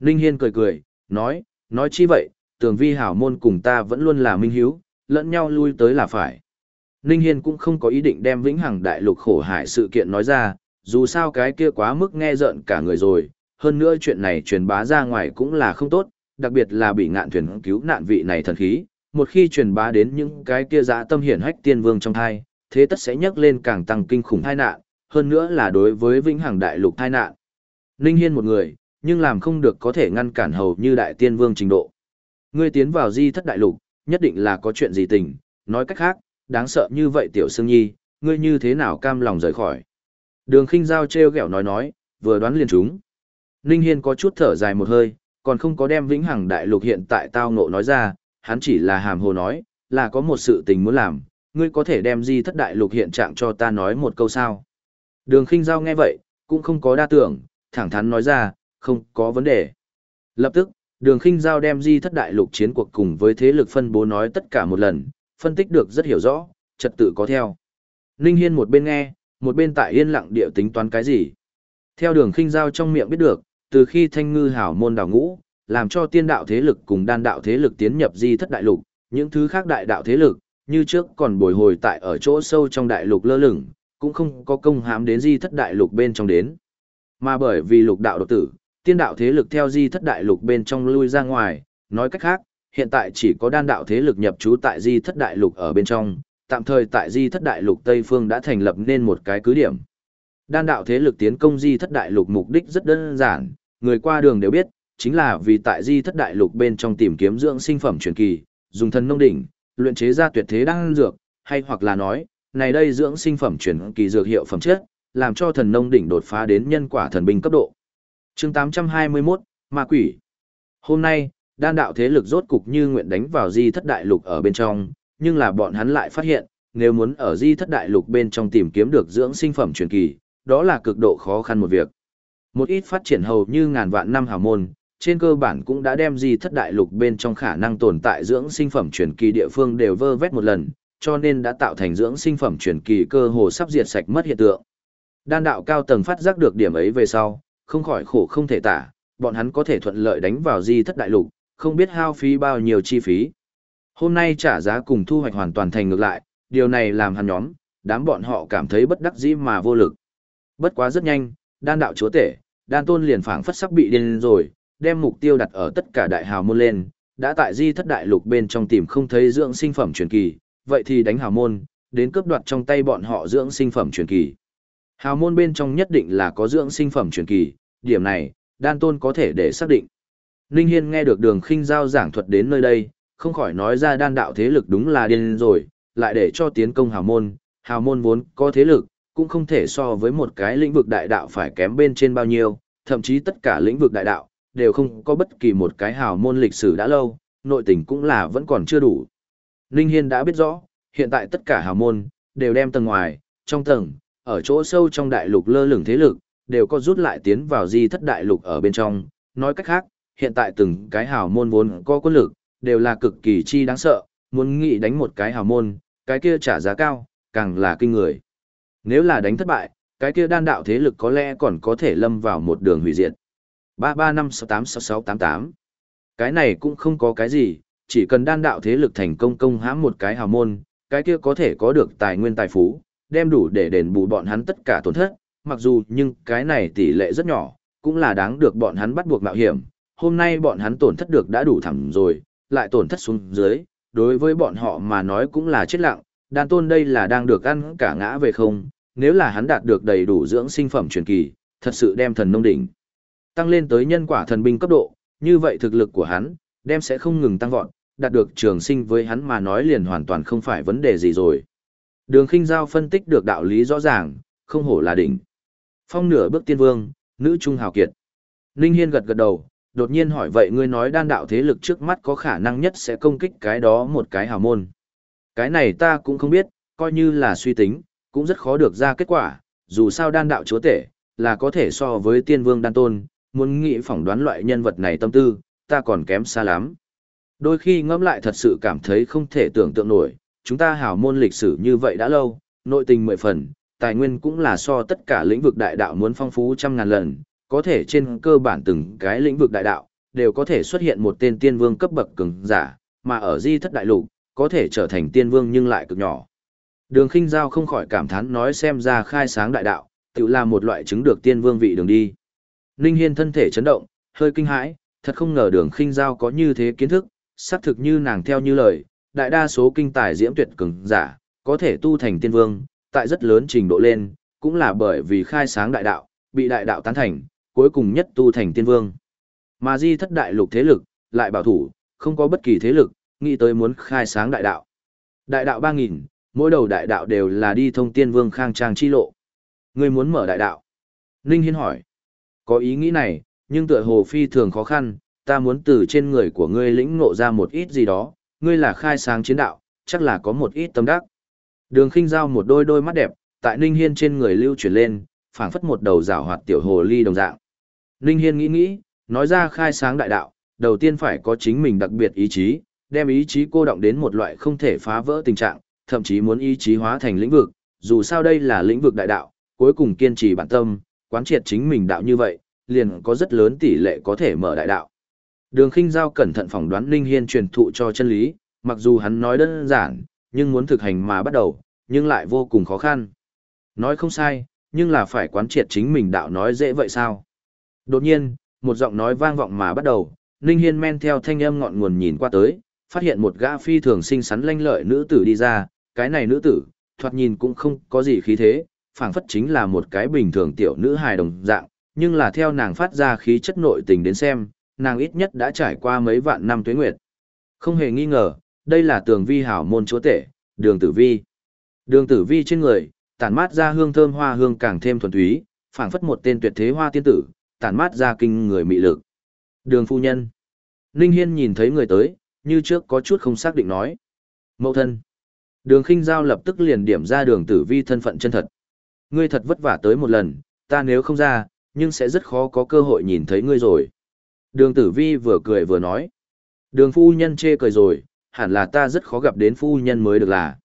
Ninh Hiên cười cười, nói, nói chi vậy, Tường vi hảo môn cùng ta vẫn luôn là minh hiếu, lẫn nhau lui tới là phải. Ninh Hiên cũng không có ý định đem vĩnh hằng đại lục khổ hải sự kiện nói ra, dù sao cái kia quá mức nghe giận cả người rồi, hơn nữa chuyện này truyền bá ra ngoài cũng là không tốt, đặc biệt là bị ngạn thuyền cứu nạn vị này thần khí, một khi truyền bá đến những cái kia dã tâm hiển hách tiên vương trong thai, thế tất sẽ nhắc lên càng tăng kinh khủng tai nạn, hơn nữa là đối với vĩnh hằng đại lục tai nạn. Ninh Hiên một người, nhưng làm không được có thể ngăn cản hầu như đại tiên vương trình độ. Ngươi tiến vào di thất đại lục, nhất định là có chuyện gì tình, nói cách khác, đáng sợ như vậy tiểu sương nhi, ngươi như thế nào cam lòng rời khỏi. Đường khinh giao treo gẹo nói nói, vừa đoán liền chúng. Ninh Hiên có chút thở dài một hơi, còn không có đem vĩnh hằng đại lục hiện tại tao ngộ nói ra, hắn chỉ là hàm hồ nói, là có một sự tình muốn làm, ngươi có thể đem di thất đại lục hiện trạng cho ta nói một câu sao. Đường khinh giao nghe vậy, cũng không có đa tưởng, thẳng thắn nói ra, không có vấn đề. Lập tức, đường khinh giao đem di thất đại lục chiến cuộc cùng với thế lực phân bố nói tất cả một lần, phân tích được rất hiểu rõ, trật tự có theo. Ninh Hiên một bên nghe, một bên tại yên lặng địa tính toán cái gì. Theo đường khinh giao trong miệng biết được, từ khi thanh ngư hảo môn đào ngũ, làm cho tiên đạo thế lực cùng đan đạo thế lực tiến nhập di thất đại lục, những thứ khác đại đạo thế lực, như trước còn bồi hồi tại ở chỗ sâu trong đại lục lơ lửng, cũng không có công hãm đến di thất đại lục bên trong đến. Mà bởi vì lục đạo độc tử, tiên đạo thế lực theo di thất đại lục bên trong lui ra ngoài, nói cách khác, hiện tại chỉ có đan đạo thế lực nhập trú tại di thất đại lục ở bên trong, tạm thời tại di thất đại lục Tây Phương đã thành lập nên một cái cứ điểm. Đan đạo thế lực tiến công di thất đại lục mục đích rất đơn giản, người qua đường đều biết, chính là vì tại di thất đại lục bên trong tìm kiếm dưỡng sinh phẩm truyền kỳ, dùng thần nông đỉnh, luyện chế ra tuyệt thế đan dược, hay hoặc là nói, này đây dưỡng sinh phẩm truyền kỳ dược hiệu phẩm chất, làm cho thần nông đỉnh đột phá đến nhân quả thần binh cấp độ. Chương 821, Ma Quỷ. Hôm nay, đan đạo thế lực rốt cục như nguyện đánh vào di thất đại lục ở bên trong, nhưng là bọn hắn lại phát hiện, nếu muốn ở di thất đại lục bên trong tìm kiếm được dưỡng sinh phẩm truyền kỳ, đó là cực độ khó khăn một việc. Một ít phát triển hầu như ngàn vạn năm hào môn, trên cơ bản cũng đã đem di thất đại lục bên trong khả năng tồn tại dưỡng sinh phẩm truyền kỳ địa phương đều vơ vét một lần, cho nên đã tạo thành dưỡng sinh phẩm truyền kỳ cơ hồ sắp diệt sạch mất hiện tượng. Đan đạo cao tầng phát giác được điểm ấy về sau, không khỏi khổ không thể tả, bọn hắn có thể thuận lợi đánh vào di thất đại lục, không biết hao phí bao nhiêu chi phí. Hôm nay trả giá cùng thu hoạch hoàn toàn thành ngược lại, điều này làm hắn nhóm, đám bọn họ cảm thấy bất đắc dĩ mà vô lực. Bất quá rất nhanh, đan đạo chúa tể, đan tôn liền phảng phất sắp bị điên rồi, đem mục tiêu đặt ở tất cả đại hào môn lên, đã tại di thất đại lục bên trong tìm không thấy dưỡng sinh phẩm truyền kỳ, vậy thì đánh hào môn, đến cướp đoạt trong tay bọn họ dưỡng sinh phẩm truyền kỳ. Hào môn bên trong nhất định là có dưỡng sinh phẩm truyền kỳ, điểm này, đan tôn có thể để xác định. Ninh Hiên nghe được đường khinh giao giảng thuật đến nơi đây, không khỏi nói ra đan đạo thế lực đúng là điên rồi, lại để cho tiến công hào môn, hào môn vốn có thế lực, cũng không thể so với một cái lĩnh vực đại đạo phải kém bên trên bao nhiêu, thậm chí tất cả lĩnh vực đại đạo, đều không có bất kỳ một cái hào môn lịch sử đã lâu, nội tình cũng là vẫn còn chưa đủ. Ninh Hiên đã biết rõ, hiện tại tất cả hào môn, đều đem tầng ngoài, trong tầng, ở chỗ sâu trong đại lục lơ lửng thế lực, đều có rút lại tiến vào di thất đại lục ở bên trong. Nói cách khác, hiện tại từng cái hào môn vốn có quân lực, đều là cực kỳ chi đáng sợ, muốn nghĩ đánh một cái hào môn, cái kia trả giá cao, càng là kinh người. Nếu là đánh thất bại, cái kia đan đạo thế lực có lẽ còn có thể lâm vào một đường hủy diệt. 33568688 Cái này cũng không có cái gì, chỉ cần đan đạo thế lực thành công công hãm một cái hào môn, cái kia có thể có được tài nguyên tài phú, đem đủ để đền bù bọn hắn tất cả tổn thất, mặc dù nhưng cái này tỷ lệ rất nhỏ, cũng là đáng được bọn hắn bắt buộc mạo hiểm. Hôm nay bọn hắn tổn thất được đã đủ thẳm rồi, lại tổn thất xuống dưới, đối với bọn họ mà nói cũng là chết lặng, đan tôn đây là đang được ăn cả ngã về không, nếu là hắn đạt được đầy đủ dưỡng sinh phẩm truyền kỳ, thật sự đem thần nông đỉnh tăng lên tới nhân quả thần binh cấp độ, như vậy thực lực của hắn đem sẽ không ngừng tăng vọt, đạt được trường sinh với hắn mà nói liền hoàn toàn không phải vấn đề gì rồi. Đường Khinh Giao phân tích được đạo lý rõ ràng, không hổ là đỉnh. Phong nửa bước tiên vương, nữ trung hào kiệt. Ninh Hiên gật gật đầu, đột nhiên hỏi vậy ngươi nói đan đạo thế lực trước mắt có khả năng nhất sẽ công kích cái đó một cái hào môn. Cái này ta cũng không biết, coi như là suy tính, cũng rất khó được ra kết quả, dù sao đan đạo chúa tể, là có thể so với tiên vương đan tôn, muốn nghĩ phỏng đoán loại nhân vật này tâm tư, ta còn kém xa lắm. Đôi khi ngẫm lại thật sự cảm thấy không thể tưởng tượng nổi, chúng ta hảo môn lịch sử như vậy đã lâu, nội tình mười phần, tài nguyên cũng là so tất cả lĩnh vực đại đạo muốn phong phú trăm ngàn lần, có thể trên cơ bản từng cái lĩnh vực đại đạo, đều có thể xuất hiện một tên tiên vương cấp bậc cường giả, mà ở di thất đại lục, có thể trở thành tiên vương nhưng lại cực nhỏ. Đường khinh giao không khỏi cảm thán nói xem ra khai sáng đại đạo, tự là một loại chứng được tiên vương vị đường đi. Ninh Hiên thân thể chấn động, hơi kinh hãi, thật không ngờ đường khinh giao có như thế kiến thức, xác thực như nàng theo như lời, đại đa số kinh tài diễm tuyệt cường giả, có thể tu thành tiên vương, tại rất lớn trình độ lên, cũng là bởi vì khai sáng đại đạo, bị đại đạo tán thành, cuối cùng nhất tu thành tiên vương. Mà di thất đại lục thế lực, lại bảo thủ, không có bất kỳ thế lực, nghĩ tới muốn khai sáng đại đạo. Đại đạo 3.000, mỗi đầu đại đạo đều là đi thông tiên vương khang trang chi lộ. Ngươi muốn mở đại đạo. Ninh Hiên hỏi. Có ý nghĩ này, nhưng tựa hồ phi thường khó khăn, ta muốn từ trên người của ngươi lĩnh ngộ ra một ít gì đó, ngươi là khai sáng chiến đạo, chắc là có một ít tâm đắc. Đường khinh giao một đôi đôi mắt đẹp, tại Ninh Hiên trên người lưu chuyển lên, phảng phất một đầu rào hoạt tiểu hồ ly đồng dạng. Ninh Hiên nghĩ nghĩ, nói ra khai sáng đại đạo, đầu tiên phải có chính mình đặc biệt ý chí, đem ý chí cô động đến một loại không thể phá vỡ tình trạng, thậm chí muốn ý chí hóa thành lĩnh vực, dù sao đây là lĩnh vực đại đạo, cuối cùng kiên trì bản tâm, quán triệt chính mình đạo như vậy, liền có rất lớn tỷ lệ có thể mở đại đạo. Đường Khinh Giao cẩn thận phỏng đoán Ninh Hiên truyền thụ cho chân lý, mặc dù hắn nói đơn giản, nhưng muốn thực hành mà bắt đầu, nhưng lại vô cùng khó khăn. Nói không sai, nhưng là phải quán triệt chính mình đạo nói dễ vậy sao? Đột nhiên, một giọng nói vang vọng mà bắt đầu, Ninh Hiên men theo thanh âm ngọn nguồn nhìn qua tới, phát hiện một gã phi thường xinh xắn lanh lợi nữ tử đi ra, cái này nữ tử, thoạt nhìn cũng không có gì khí thế, phảng phất chính là một cái bình thường tiểu nữ hài đồng dạng, nhưng là theo nàng phát ra khí chất nội tình đến xem, nàng ít nhất đã trải qua mấy vạn năm tuế nguyệt. Không hề nghi ngờ, đây là tường vi hảo môn chúa tể, đường tử vi. Đường tử vi trên người, tản mát ra hương thơm hoa hương càng thêm thuần túy, phảng phất một tên tuyệt thế hoa tiên tử, tản mát ra kinh người mị lực. Đường phu nhân. Ninh Hiên nhìn thấy người tới, như trước có chút không xác định nói. Mậu thân. Đường khinh giao lập tức liền điểm ra đường tử vi thân phận chân thật. Ngươi thật vất vả tới một lần, ta nếu không ra, nhưng sẽ rất khó có cơ hội nhìn thấy ngươi rồi. Đường tử vi vừa cười vừa nói. Đường phu nhân chê cười rồi, hẳn là ta rất khó gặp đến phu nhân mới được là.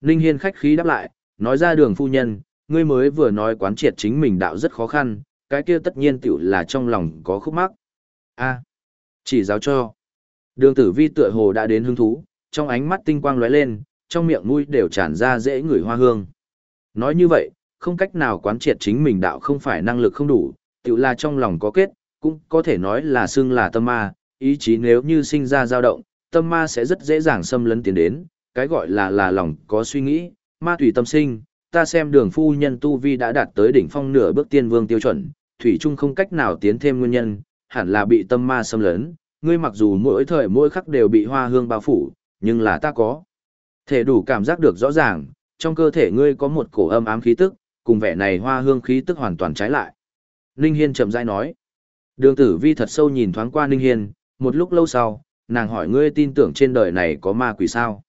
Ninh Hiên khách khí đáp lại, nói ra đường phu nhân, ngươi mới vừa nói quán triệt chính mình đạo rất khó khăn, cái kia tất nhiên tiểu là trong lòng có khúc mắc. A, chỉ giáo cho. Đường tử vi tựa hồ đã đến hứng thú, trong ánh mắt tinh quang lóe lên, trong miệng mũi đều tràn ra dễ ngửi hoa hương. Nói như vậy, không cách nào quán triệt chính mình đạo không phải năng lực không đủ, tiểu là trong lòng có kết, cũng có thể nói là xưng là tâm ma, ý chí nếu như sinh ra dao động, tâm ma sẽ rất dễ dàng xâm lấn tiến đến, cái gọi là là lòng có suy nghĩ, ma tùy tâm sinh, ta xem đường phu nhân tu vi đã đạt tới đỉnh phong nửa bước tiên vương tiêu chuẩn, thủy chung không cách nào tiến thêm nguyên nhân, hẳn là bị tâm ma xâm lấn, ngươi mặc dù mỗi thời mỗi khắc đều bị hoa hương bao phủ, nhưng là ta có. Thể đủ cảm giác được rõ ràng, trong cơ thể ngươi có một cổ âm ám khí tức, cùng vẻ này hoa hương khí tức hoàn toàn trái lại. Ninh Hiên chậm rãi nói. Đường tử vi thật sâu nhìn thoáng qua Ninh Hiên, một lúc lâu sau, nàng hỏi ngươi tin tưởng trên đời này có ma quỷ sao?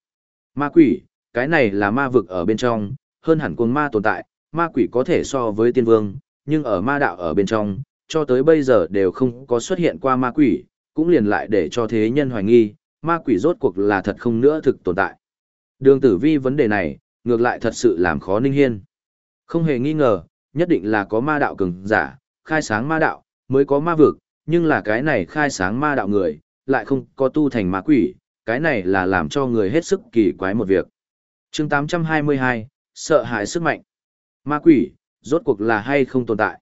Ma quỷ, cái này là ma vực ở bên trong, hơn hẳn cuồng ma tồn tại, ma quỷ có thể so với tiên vương, nhưng ở ma đạo ở bên trong, cho tới bây giờ đều không có xuất hiện qua ma quỷ, cũng liền lại để cho thế nhân hoài nghi, ma quỷ rốt cuộc là thật không nữa thực tồn tại. Đường tử vi vấn đề này, ngược lại thật sự làm khó Ninh Hiên. Không hề nghi ngờ, nhất định là có ma đạo cường giả, khai sáng ma đạo, mới có ma vực, nhưng là cái này khai sáng ma đạo người, lại không có tu thành ma quỷ, cái này là làm cho người hết sức kỳ quái một việc. chương 822, sợ hãi sức mạnh. Ma quỷ, rốt cuộc là hay không tồn tại.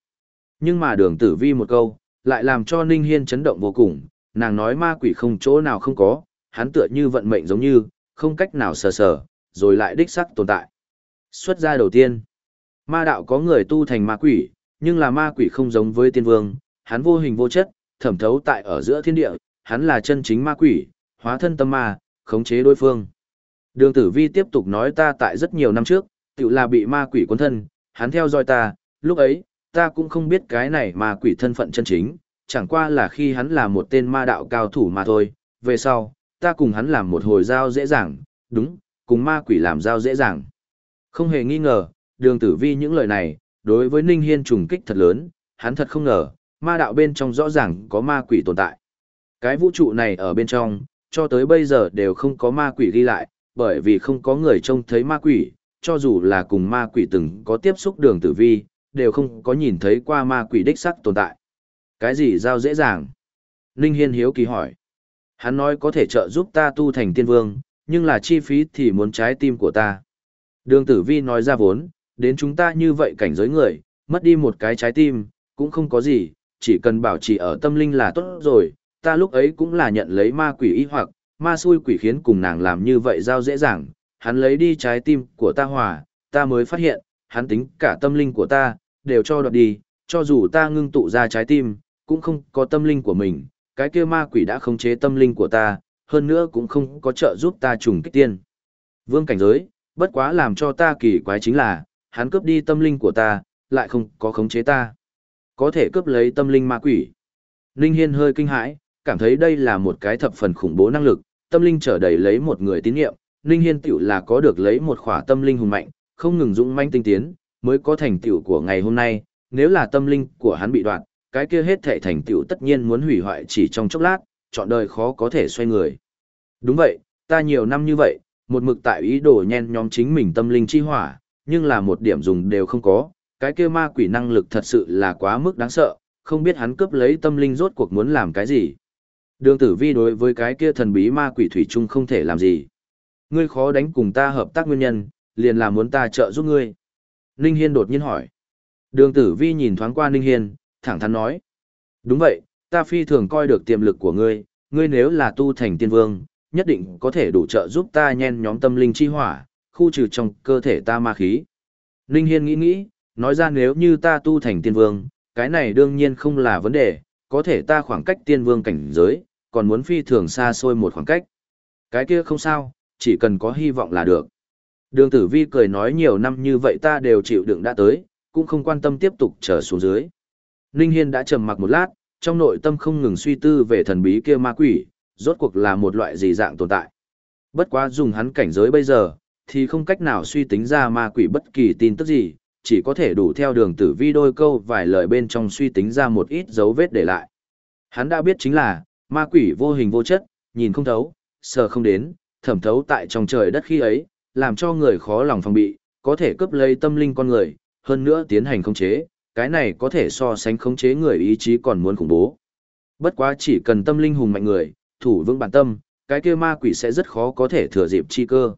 Nhưng mà đường tử vi một câu, lại làm cho Ninh Hiên chấn động vô cùng, nàng nói ma quỷ không chỗ nào không có, hắn tựa như vận mệnh giống như, không cách nào sờ sờ, rồi lại đích sắc tồn tại. Xuất ra đầu tiên, ma đạo có người tu thành ma quỷ, nhưng là ma quỷ không giống với tiên vương, hắn vô hình vô chất, thẩm thấu tại ở giữa thiên địa, hắn là chân chính ma quỷ, hóa thân tâm ma, khống chế đối phương. Đường tử vi tiếp tục nói ta tại rất nhiều năm trước, tự là bị ma quỷ cuốn thân, hắn theo dõi ta, lúc ấy, ta cũng không biết cái này ma quỷ thân phận chân chính, chẳng qua là khi hắn là một tên ma đạo cao thủ mà thôi, về sau, ta cùng hắn làm một hồi giao dễ dàng, đúng, cùng ma quỷ làm giao dễ dàng. Không hề nghi ngờ, đường tử vi những lời này, đối với Ninh Hiên trùng kích thật lớn, hắn thật không ngờ, ma đạo bên trong rõ ràng có ma quỷ tồn tại. Cái vũ trụ này ở bên trong, cho tới bây giờ đều không có ma quỷ ghi lại, bởi vì không có người trông thấy ma quỷ, cho dù là cùng ma quỷ từng có tiếp xúc đường tử vi, đều không có nhìn thấy qua ma quỷ đích sắc tồn tại. Cái gì giao dễ dàng? Ninh Hiên hiếu kỳ hỏi. Hắn nói có thể trợ giúp ta tu thành tiên vương, nhưng là chi phí thì muốn trái tim của ta. Đường tử vi nói ra vốn, đến chúng ta như vậy cảnh giới người, mất đi một cái trái tim, cũng không có gì, chỉ cần bảo trì ở tâm linh là tốt rồi, ta lúc ấy cũng là nhận lấy ma quỷ y hoặc, ma xui quỷ khiến cùng nàng làm như vậy giao dễ dàng, hắn lấy đi trái tim của ta hòa, ta mới phát hiện, hắn tính cả tâm linh của ta, đều cho đoạt đi, cho dù ta ngưng tụ ra trái tim, cũng không có tâm linh của mình, cái kia ma quỷ đã khống chế tâm linh của ta, hơn nữa cũng không có trợ giúp ta trùng kích tiên. Vương cảnh giới, bất quá làm cho ta kỳ quái chính là, hắn cướp đi tâm linh của ta, lại không có khống chế ta. Có thể cướp lấy tâm linh ma quỷ. Ninh Hiên hơi kinh hãi, cảm thấy đây là một cái thập phần khủng bố năng lực, tâm linh trở đầy lấy một người tín nhiệm, Ninh Hiên tiểu là có được lấy một khỏa tâm linh hùng mạnh, không ngừng dũng manh tinh tiến, mới có thành tựu của ngày hôm nay, nếu là tâm linh của hắn bị đoạn, cái kia hết thể thành tựu tất nhiên muốn hủy hoại chỉ trong chốc lát, chọn đời khó có thể xoay người. Đúng vậy, ta nhiều năm như vậy, một mực tại ý đồ nhen nhóm chính mình tâm linh chi hỏa, nhưng là một điểm dùng đều không có, cái kia ma quỷ năng lực thật sự là quá mức đáng sợ, không biết hắn cướp lấy tâm linh rốt cuộc muốn làm cái gì. Đường tử vi đối với cái kia thần bí ma quỷ thủy chung không thể làm gì. Ngươi khó đánh cùng ta hợp tác nguyên nhân, liền là muốn ta trợ giúp ngươi. Ninh Hiên đột nhiên hỏi. Đường tử vi nhìn thoáng qua Ninh Hiên, thẳng thắn nói. Đúng vậy, ta phi thường coi được tiềm lực của ngươi, ngươi nếu là tu thành tiên vương, nhất định có thể đủ trợ giúp ta nhen nhóm tâm linh chi hỏa, khu trừ trong cơ thể ta ma khí. Ninh Hiên nghĩ nghĩ, nói ra nếu như ta tu thành tiên vương, cái này đương nhiên không là vấn đề, có thể ta khoảng cách tiên vương cảnh giới, còn muốn phi thường xa xôi một khoảng cách. Cái kia không sao, chỉ cần có hy vọng là được. Đường tử vi cười nói nhiều năm như vậy ta đều chịu đựng đã tới, cũng không quan tâm tiếp tục trở xuống dưới. Ninh Hiên đã trầm mặc một lát, trong nội tâm không ngừng suy tư về thần bí kia ma quỷ, rốt cuộc là một loại gì dạng tồn tại. Bất quá dùng hắn cảnh giới bây giờ, thì không cách nào suy tính ra ma quỷ bất kỳ tin tức gì, chỉ có thể đủ theo đường tử vi đôi câu vài lời bên trong suy tính ra một ít dấu vết để lại. Hắn đã biết chính là, ma quỷ vô hình vô chất, nhìn không thấu, sờ không đến, thẩm thấu tại trong trời đất khi ấy, làm cho người khó lòng phòng bị, có thể cướp lấy tâm linh con người, hơn nữa tiến hành khống chế, cái này có thể so sánh khống chế người ý chí còn muốn khủng bố. Bất quá chỉ cần tâm linh hùng mạnh người, thủ vững bản tâm, cái kia ma quỷ sẽ rất khó có thể thừa dịp chi cơ.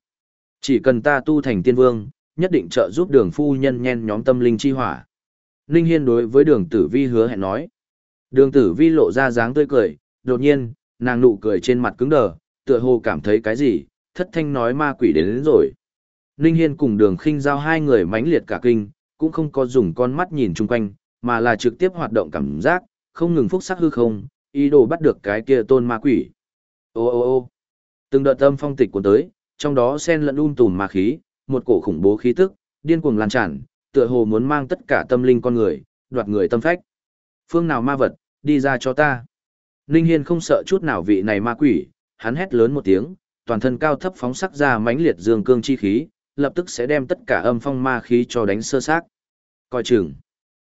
Chỉ cần ta tu thành tiên vương, nhất định trợ giúp đường phu nhân nhen nhóm tâm linh chi hỏa. Ninh Hiên đối với đường tử vi hứa hẹn nói. Đường tử vi lộ ra dáng tươi cười, đột nhiên, nàng nụ cười trên mặt cứng đờ, tựa hồ cảm thấy cái gì, thất thanh nói ma quỷ đến, đến rồi. Ninh Hiên cùng đường khinh giao hai người mãnh liệt cả kinh, cũng không có dùng con mắt nhìn chung quanh, mà là trực tiếp hoạt động cảm giác, không ngừng phúc sắc hư không, ý đồ bắt được cái kia tôn ma quỷ. Ô ô ô từng đợt âm phong tịch cuốn tới, trong đó xen lẫn um tùm ma khí, một cổ khủng bố khí tức, điên cuồng lan tràn, tựa hồ muốn mang tất cả tâm linh con người, đoạt người tâm phách. Phương nào ma vật, đi ra cho ta. Ninh Hiên không sợ chút nào vị này ma quỷ, hắn hét lớn một tiếng, toàn thân cao thấp phóng sắc ra mãnh liệt dương cương chi khí, lập tức sẽ đem tất cả âm phong ma khí cho đánh sơ xác. Coi chừng.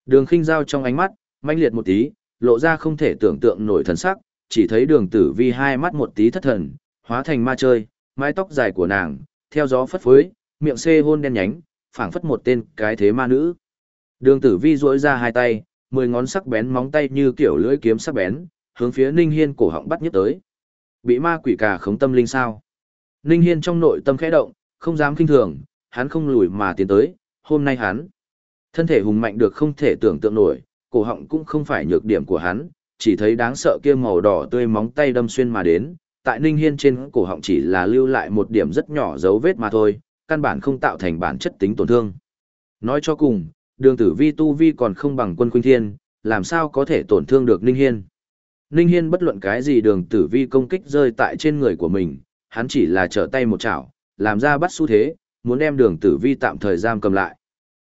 Đường khinh giao trong ánh mắt, mãnh liệt một tí, lộ ra không thể tưởng tượng nổi thần sắc, chỉ thấy đường tử vi hai mắt một tí thất thần, hóa thành ma chơi, mái tóc dài của nàng, theo gió phất phới, miệng xê hôn đen nhánh, phảng phất một tên cái thế ma nữ. Đường tử vi duỗi ra hai tay, mười ngón sắc bén móng tay như kiểu lưỡi kiếm sắc bén, hướng phía Ninh Hiên cổ họng bắt nhất tới. Bị ma quỷ cà khống tâm linh sao? Ninh Hiên trong nội tâm khẽ động, không dám kinh thường, hắn không lùi mà tiến tới, hôm nay hắn. Thân thể hùng mạnh được không thể tưởng tượng nổi, cổ họng cũng không phải nhược điểm của hắn, chỉ thấy đáng sợ kia màu đỏ tươi móng tay đâm xuyên mà đến, tại Ninh Hiên trên cổ họng chỉ là lưu lại một điểm rất nhỏ dấu vết mà thôi, căn bản không tạo thành bản chất tính tổn thương. Nói cho cùng, đường tử vi tu vi còn không bằng quân khuynh thiên, làm sao có thể tổn thương được Ninh Hiên. Ninh Hiên bất luận cái gì đường tử vi công kích rơi tại trên người của mình, hắn chỉ là trở tay một chảo, làm ra bắt xu thế, muốn đem đường tử vi tạm thời giam cầm lại.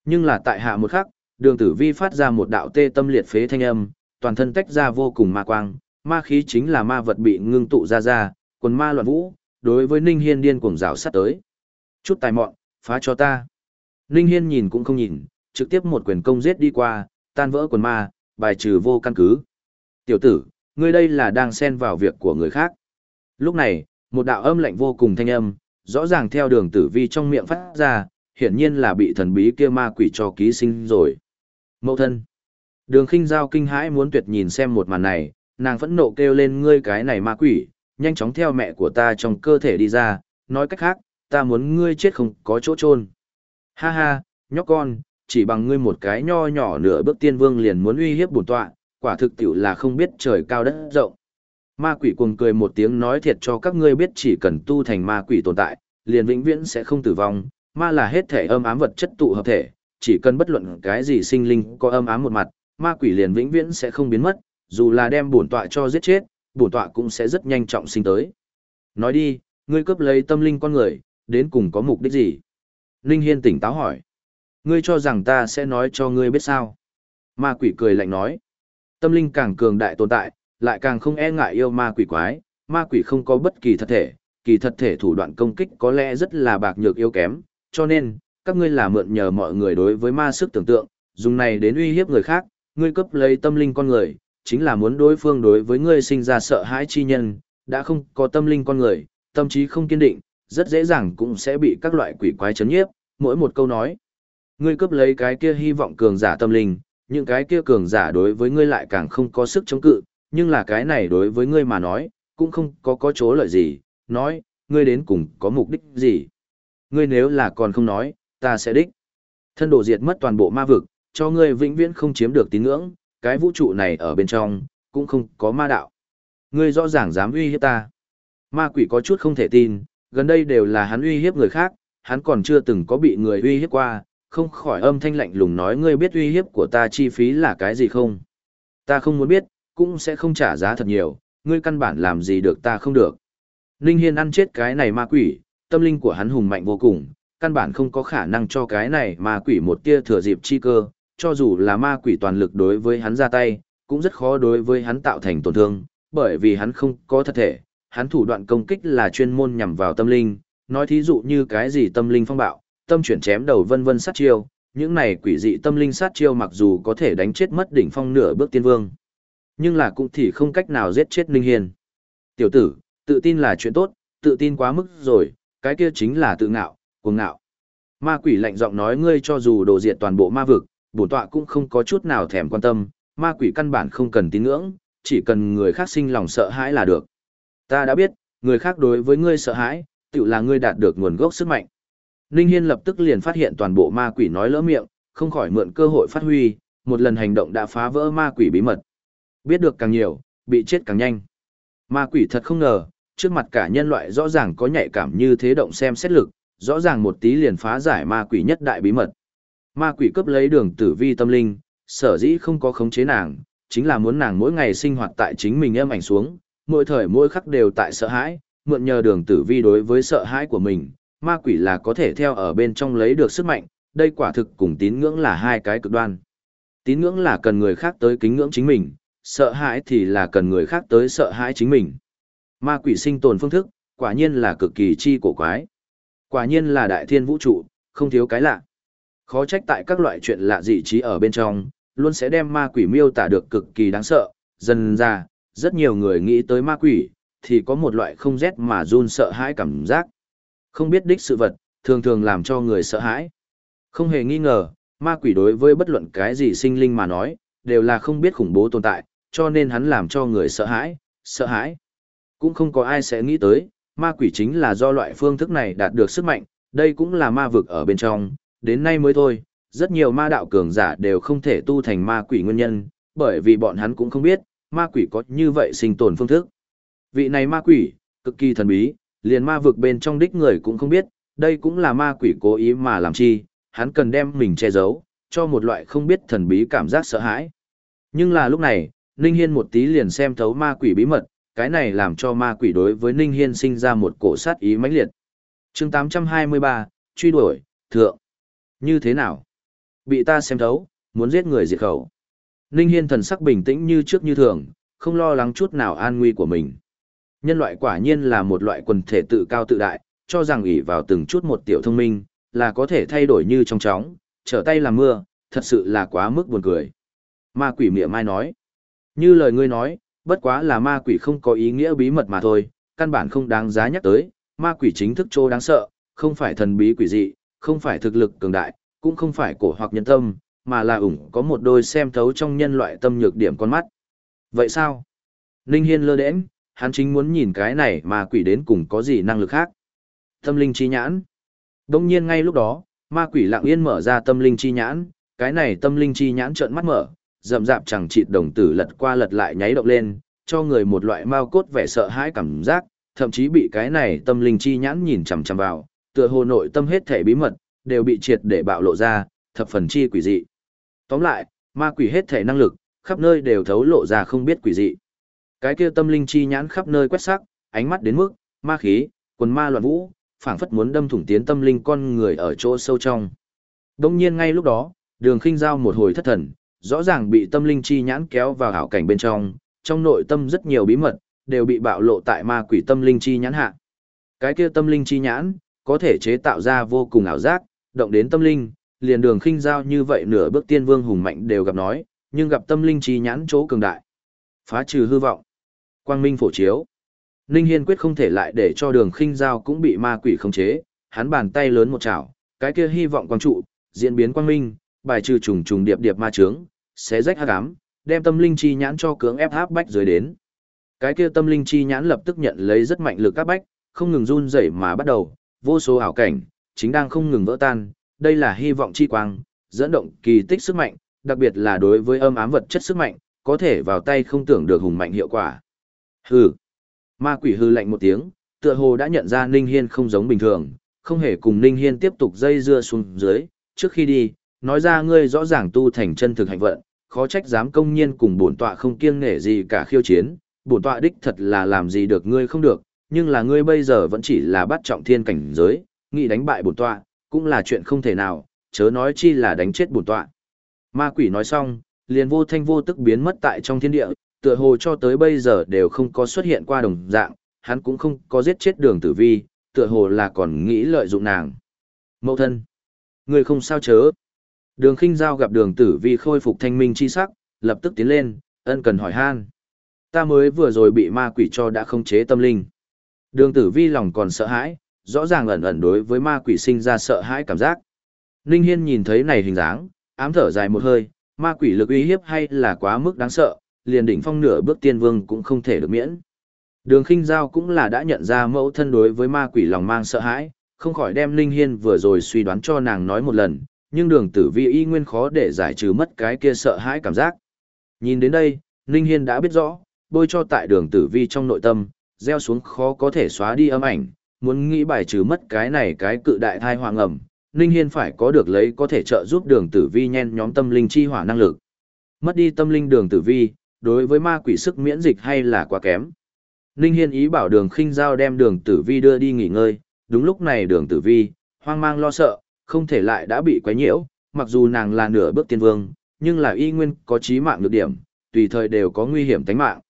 Nhưng là tại hạ một khắc, đường tử vi phát ra một đạo tê tâm liệt phế thanh âm, toàn thân tách ra vô cùng ma quang, ma khí chính là ma vật bị ngưng tụ ra ra, quần ma loạn vũ, đối với Ninh Hiên điên cuồng rào sát tới. Chút tài mọn, phá cho ta. Ninh Hiên nhìn cũng không nhìn, trực tiếp một quyền công giết đi qua, tan vỡ quần ma, bài trừ vô căn cứ. Tiểu tử, ngươi đây là đang xen vào việc của người khác. Lúc này, một đạo âm lạnh vô cùng thanh âm, rõ ràng theo đường tử vi trong miệng phát ra, hiển nhiên là bị thần bí kia ma quỷ cho ký sinh rồi. Mậu thân. Đường khinh giao kinh hãi muốn tuyệt nhìn xem một màn này, nàng phẫn nộ kêu lên ngươi cái này ma quỷ, nhanh chóng theo mẹ của ta trong cơ thể đi ra, nói cách khác, ta muốn ngươi chết không có chỗ chôn. Ha ha, nhóc con, chỉ bằng ngươi một cái nho nhỏ nửa bước tiên vương liền muốn uy hiếp bổn tọa, quả thực tiểu là không biết trời cao đất rộng. Ma quỷ cuồng cười một tiếng nói thiệt cho các ngươi biết chỉ cần tu thành ma quỷ tồn tại, liền vĩnh viễn sẽ không tử vong, ma là hết thể âm ám vật chất tụ hợp thể, chỉ cần bất luận cái gì sinh linh có âm ám một mặt, ma quỷ liền vĩnh viễn sẽ không biến mất, dù là đem bổn tọa cho giết chết, bổn tọa cũng sẽ rất nhanh trọng sinh tới. Nói đi, ngươi cướp lấy tâm linh con người, đến cùng có mục đích gì? Linh Hiên tỉnh táo hỏi. Ngươi cho rằng ta sẽ nói cho ngươi biết sao? Ma quỷ cười lạnh nói. Tâm linh càng cường đại tồn tại, lại càng không e ngại yêu ma quỷ quái, ma quỷ không có bất kỳ thật thể, kỳ thật thể thủ đoạn công kích có lẽ rất là bạc nhược yếu kém, cho nên, các ngươi là mượn nhờ mọi người đối với ma sức tưởng tượng, dùng này đến uy hiếp người khác, ngươi cấp lấy tâm linh con người, chính là muốn đối phương đối với ngươi sinh ra sợ hãi chi nhân, đã không có tâm linh con người, tâm trí không kiên định, rất dễ dàng cũng sẽ bị các loại quỷ quái chấn nhiếp, mỗi một câu nói. Ngươi cướp lấy cái kia hy vọng cường giả tâm linh, những cái kia cường giả đối với ngươi lại càng không có sức chống cự, nhưng là cái này đối với ngươi mà nói, cũng không có có chỗ lợi gì, nói, ngươi đến cùng có mục đích gì. Ngươi nếu là còn không nói, ta sẽ đích. Thân đồ diệt mất toàn bộ ma vực, cho ngươi vĩnh viễn không chiếm được tín ngưỡng, cái vũ trụ này ở bên trong, cũng không có ma đạo. Ngươi rõ ràng dám uy hiếp ta. Ma quỷ có chút không thể tin, gần đây đều là hắn uy hiếp người khác, hắn còn chưa từng có bị người uy hiếp qua, không khỏi âm thanh lạnh lùng nói ngươi biết uy hiếp của ta chi phí là cái gì không? Ta không muốn biết, cũng sẽ không trả giá thật nhiều, ngươi căn bản làm gì được ta không được. Ninh Hiên ăn chết cái này ma quỷ, tâm linh của hắn hùng mạnh vô cùng, căn bản không có khả năng cho cái này ma quỷ một tia thừa dịp chi cơ, cho dù là ma quỷ toàn lực đối với hắn ra tay, cũng rất khó đối với hắn tạo thành tổn thương, bởi vì hắn không có thật thể, hắn thủ đoạn công kích là chuyên môn nhằm vào tâm linh, nói thí dụ như cái gì tâm linh phong bạo, tâm chuyển chém đầu vân vân sát chiêu, những này quỷ dị tâm linh sát chiêu mặc dù có thể đánh chết mất đỉnh phong nửa bước tiên vương, nhưng là cũng thì không cách nào giết chết Ninh hiền. Tiểu tử, tự tin là chuyện tốt, tự tin quá mức rồi, cái kia chính là tự ngạo, cuồng ngạo. Ma quỷ lạnh giọng nói ngươi cho dù đồ diệt toàn bộ ma vực, bổn tọa cũng không có chút nào thèm quan tâm, ma quỷ căn bản không cần tín ngưỡng, chỉ cần người khác sinh lòng sợ hãi là được. Ta đã biết, người khác đối với ngươi sợ hãi, tự là ngươi đạt được nguồn gốc sức mạnh. Ninh Hiên lập tức liền phát hiện toàn bộ ma quỷ nói lỡ miệng, không khỏi mượn cơ hội phát huy, một lần hành động đã phá vỡ ma quỷ bí mật. Biết được càng nhiều, bị chết càng nhanh. Ma quỷ thật không ngờ, trước mặt cả nhân loại rõ ràng có nhạy cảm như thế động xem xét lực, rõ ràng một tí liền phá giải ma quỷ nhất đại bí mật. Ma quỷ cấp lấy đường tử vi tâm linh, sở dĩ không có khống chế nàng, chính là muốn nàng mỗi ngày sinh hoạt tại chính mình âm ảnh xuống, mỗi thời mỗi khắc đều tại sợ hãi, mượn nhờ đường tử vi đối với sợ hãi của mình, ma quỷ là có thể theo ở bên trong lấy được sức mạnh, đây quả thực cùng tín ngưỡng là hai cái cực đoan. Tín ngưỡng là cần người khác tới kính ngưỡng chính mình, sợ hãi thì là cần người khác tới sợ hãi chính mình. Ma quỷ sinh tồn phương thức, quả nhiên là cực kỳ chi cổ quái. Quả nhiên là đại thiên vũ trụ, không thiếu cái lạ. Khó trách tại các loại chuyện lạ dị trí ở bên trong, luôn sẽ đem ma quỷ miêu tả được cực kỳ đáng sợ. Dần ra, rất nhiều người nghĩ tới ma quỷ, thì có một loại không rét mà run sợ hãi cảm giác. Không biết đích sự vật, thường thường làm cho người sợ hãi. Không hề nghi ngờ, ma quỷ đối với bất luận cái gì sinh linh mà nói, đều là không biết khủng bố tồn tại, cho nên hắn làm cho người sợ hãi, sợ hãi. Cũng không có ai sẽ nghĩ tới, ma quỷ chính là do loại phương thức này đạt được sức mạnh, đây cũng là ma vực ở bên trong, đến nay mới thôi, rất nhiều ma đạo cường giả đều không thể tu thành ma quỷ nguyên nhân, bởi vì bọn hắn cũng không biết, ma quỷ có như vậy sinh tồn phương thức. Vị này ma quỷ, cực kỳ thần bí, liền ma vực bên trong đích người cũng không biết, đây cũng là ma quỷ cố ý mà làm chi, hắn cần đem mình che giấu, cho một loại không biết thần bí cảm giác sợ hãi. Nhưng là lúc này, Ninh Hiên một tí liền xem thấu ma quỷ bí mật, cái này làm cho ma quỷ đối với Ninh Hiên sinh ra một cổ sát ý mãnh liệt. Chương 823, truy đuổi, thượng. Như thế nào? Bị ta xem thấu, muốn giết người diệt khẩu. Ninh Hiên thần sắc bình tĩnh như trước như thường, không lo lắng chút nào an nguy của mình. Nhân loại quả nhiên là một loại quần thể tự cao tự đại, cho rằng ỷ vào từng chút một tiểu thông minh, là có thể thay đổi như trong chóng, trở tay làm mưa, thật sự là quá mức buồn cười. Ma quỷ miệng mai nói. Như lời ngươi nói, bất quá là ma quỷ không có ý nghĩa bí mật mà thôi, căn bản không đáng giá nhắc tới, ma quỷ chính thức trô đáng sợ, không phải thần bí quỷ dị, không phải thực lực cường đại, cũng không phải cổ hoặc nhân tâm, mà là ủng có một đôi xem thấu trong nhân loại tâm nhược điểm con mắt. Vậy sao? Ninh Hiên lơ đễnh, hắn chính muốn nhìn cái này mà quỷ đến cùng có gì năng lực khác. Tâm linh chi nhãn. Đông nhiên ngay lúc đó, ma quỷ lặng yên mở ra tâm linh chi nhãn, cái này tâm linh chi nhãn trợn mắt mở, rậm rạp chẳng chịt đồng tử lật qua lật lại nháy động lên, cho người một loại mau cốt vẻ sợ hãi cảm giác, thậm chí bị cái này tâm linh chi nhãn nhìn chằm chằm vào, tựa hồ nội tâm hết thể bí mật, đều bị triệt để bạo lộ ra, thập phần chi quỷ dị. Tóm lại, ma quỷ hết thể năng lực, khắp nơi đều thấu lộ ra không biết quỷ dị. Cái kia tâm linh chi nhãn khắp nơi quét sắc, ánh mắt đến mức, ma khí, quần ma loạn vũ, phảng phất muốn đâm thủng tiến tâm linh con người ở chỗ sâu trong. Đông nhiên ngay lúc đó, đường khinh giao một hồi thất thần, rõ ràng bị tâm linh chi nhãn kéo vào hảo cảnh bên trong, trong nội tâm rất nhiều bí mật, đều bị bạo lộ tại ma quỷ tâm linh chi nhãn hạ. Cái kia tâm linh chi nhãn, có thể chế tạo ra vô cùng ảo giác, động đến tâm linh, liền đường khinh giao như vậy nửa bước tiên vương hùng mạnh đều gặp nói, nhưng gặp tâm linh chi nhãn chỗ cường đại. Phá trừ hư vọng. Quang minh phổ chiếu. Ninh Hiên quyết không thể lại để cho đường khinh giao cũng bị ma quỷ khống chế, hắn bàn tay lớn một chảo, cái kia hy vọng quang trụ, diễn biến quang minh, bài trừ trùng trùng điệp điệp ma chướng, xé rách hắc ám, đem tâm linh chi nhãn cho cưỡng ép áp bách dưới đến. Cái kia tâm linh chi nhãn lập tức nhận lấy rất mạnh lực áp bách, không ngừng run rẩy mà bắt đầu, vô số ảo cảnh chính đang không ngừng vỡ tan, đây là hy vọng chi quang, dẫn động kỳ tích sức mạnh, đặc biệt là đối với âm ám vật chất sức mạnh, có thể vào tay không tưởng được hùng mạnh hiệu quả. Hừ. Ma quỷ hư lạnh một tiếng, tựa hồ đã nhận ra Ninh Hiên không giống bình thường, không hề cùng Ninh Hiên tiếp tục dây dưa xuống dưới, trước khi đi, nói ra ngươi rõ ràng tu thành chân thực hành vận, khó trách dám công nhiên cùng bổn tọa không kiêng nể gì cả khiêu chiến, bổn tọa đích thật là làm gì được ngươi không được, nhưng là ngươi bây giờ vẫn chỉ là bắt trọng thiên cảnh giới, nghĩ đánh bại bổn tọa, cũng là chuyện không thể nào, chớ nói chi là đánh chết bổn tọa. Ma quỷ nói xong, liền vô thanh vô tức biến mất tại trong thiên địa, tựa hồ cho tới bây giờ đều không có xuất hiện qua đồng dạng, hắn cũng không có giết chết đường tử vi, tựa hồ là còn nghĩ lợi dụng nàng. Mậu thân, người không sao chớ. Đường khinh giao gặp đường tử vi khôi phục thanh minh chi sắc, lập tức tiến lên, ân cần hỏi han. Ta mới vừa rồi bị ma quỷ cho đã không chế tâm linh. Đường tử vi lòng còn sợ hãi, rõ ràng ẩn ẩn đối với ma quỷ sinh ra sợ hãi cảm giác. Ninh Hiên nhìn thấy này hình dáng, ám thở dài một hơi, ma quỷ lực uy hiếp hay là quá mức đáng sợ, liền đỉnh phong nửa bước tiên vương cũng không thể được miễn. Đường khinh giao cũng là đã nhận ra mẫu thân đối với ma quỷ lòng mang sợ hãi, không khỏi đem Ninh Hiên vừa rồi suy đoán cho nàng nói một lần, nhưng đường tử vi y nguyên khó để giải trừ mất cái kia sợ hãi cảm giác. Nhìn đến đây, Ninh Hiên đã biết rõ, bôi cho tại đường tử vi trong nội tâm, gieo xuống khó có thể xóa đi âm ảnh, muốn nghĩ bài trừ mất cái này cái cự đại thai hoàng ẩm, Ninh Hiên phải có được lấy có thể trợ giúp đường tử vi nhen nhóm tâm linh chi hỏa năng lực. Mất đi tâm linh đường tử vi, đối với ma quỷ sức miễn dịch hay là quá kém. Ninh Hiên ý bảo đường khinh giao đem đường tử vi đưa đi nghỉ ngơi, đúng lúc này đường tử vi, hoang mang lo sợ, không thể lại đã bị quấy nhiễu, mặc dù nàng là nửa bước tiên vương, nhưng là y nguyên có chí mạng được điểm, tùy thời đều có nguy hiểm tính mạng.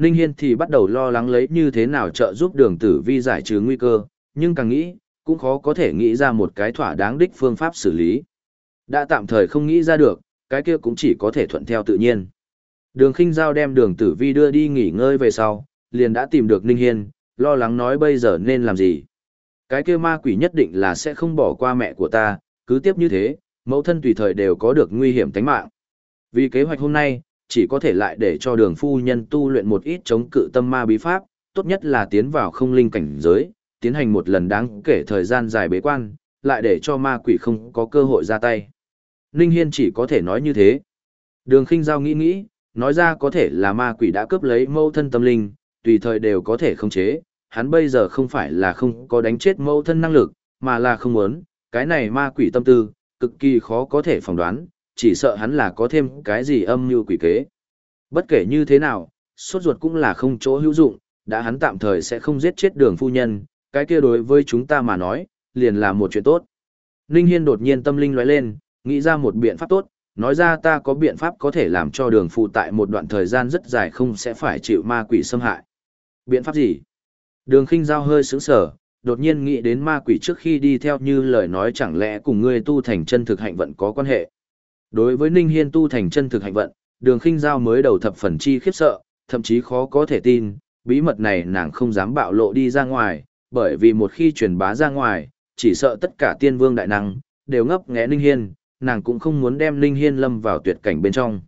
Ninh Hiên thì bắt đầu lo lắng lấy như thế nào trợ giúp đường tử vi giải trừ nguy cơ, nhưng càng nghĩ, cũng khó có thể nghĩ ra một cái thỏa đáng đích phương pháp xử lý. Đã tạm thời không nghĩ ra được, cái kia cũng chỉ có thể thuận theo tự nhiên. Đường khinh giao đem đường tử vi đưa đi nghỉ ngơi về sau, liền đã tìm được Ninh Hiên, lo lắng nói bây giờ nên làm gì. Cái kia ma quỷ nhất định là sẽ không bỏ qua mẹ của ta, cứ tiếp như thế, mẫu thân tùy thời đều có được nguy hiểm tính mạng. Vì kế hoạch hôm nay, chỉ có thể lại để cho đường phu nhân tu luyện một ít chống cự tâm ma bí pháp, tốt nhất là tiến vào không linh cảnh giới, tiến hành một lần đáng kể thời gian dài bế quan, lại để cho ma quỷ không có cơ hội ra tay. Ninh Hiên chỉ có thể nói như thế. Đường khinh giao nghĩ nghĩ, nói ra có thể là ma quỷ đã cướp lấy mâu thân tâm linh, tùy thời đều có thể khống chế, hắn bây giờ không phải là không có đánh chết mâu thân năng lực, mà là không muốn, cái này ma quỷ tâm tư, cực kỳ khó có thể phỏng đoán, chỉ sợ hắn là có thêm cái gì âm mưu quỷ kế. Bất kể như thế nào, suốt ruột cũng là không chỗ hữu dụng, đã hắn tạm thời sẽ không giết chết đường phu nhân, cái kia đối với chúng ta mà nói, liền là một chuyện tốt. Ninh Hiên đột nhiên tâm linh lóe lên, nghĩ ra một biện pháp tốt, nói ra ta có biện pháp có thể làm cho đường phụ tại một đoạn thời gian rất dài không sẽ phải chịu ma quỷ xâm hại. Biện pháp gì? Đường khinh giao hơi sướng sở, đột nhiên nghĩ đến ma quỷ trước khi đi theo như lời nói chẳng lẽ cùng ngươi tu thành chân thực hạnh vận có quan hệ. Đối với Ninh Hiên tu thành chân thực hạnh vận, đường khinh giao mới đầu thập phần chi khiếp sợ, thậm chí khó có thể tin, bí mật này nàng không dám bạo lộ đi ra ngoài, bởi vì một khi truyền bá ra ngoài, chỉ sợ tất cả tiên vương đại năng, đều ngấp nghé Ninh Hiên, nàng cũng không muốn đem Ninh Hiên lâm vào tuyệt cảnh bên trong.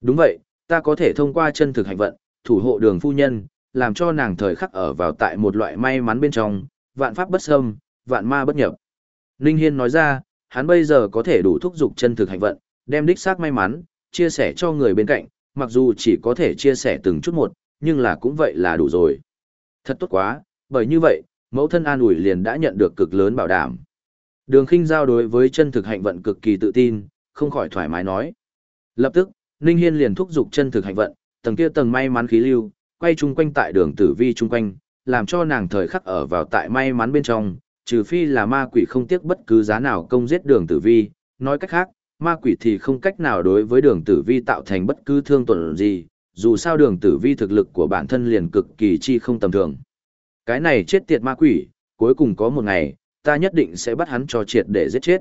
Đúng vậy, ta có thể thông qua chân thực hạnh vận, thủ hộ đường phu nhân, làm cho nàng thời khắc ở vào tại một loại may mắn bên trong, vạn pháp bất xâm, vạn ma bất nhập. Ninh Hiên nói ra, hắn bây giờ có thể đủ thúc giục chân thực hạnh vận, đem đích xác may mắn, chia sẻ cho người bên cạnh, mặc dù chỉ có thể chia sẻ từng chút một, nhưng là cũng vậy là đủ rồi. Thật tốt quá, bởi như vậy, mẫu thân an ủi liền đã nhận được cực lớn bảo đảm. Đường khinh giao đối với chân thực hạnh vận cực kỳ tự tin, không khỏi thoải mái nói. Lập tức, Ninh Hiên liền thúc giục chân thực hạnh vận, tầng kia tầng may mắn khí lưu, quay chung quanh tại đường tử vi chung quanh, làm cho nàng thời khắc ở vào tại may mắn bên trong, trừ phi là ma quỷ không tiếc bất cứ giá nào công giết đường tử vi, nói cách khác, ma quỷ thì không cách nào đối với đường tử vi tạo thành bất cứ thương tổn gì, dù sao đường tử vi thực lực của bản thân liền cực kỳ chi không tầm thường. Cái này chết tiệt ma quỷ, cuối cùng có một ngày, ta nhất định sẽ bắt hắn cho triệt để giết chết.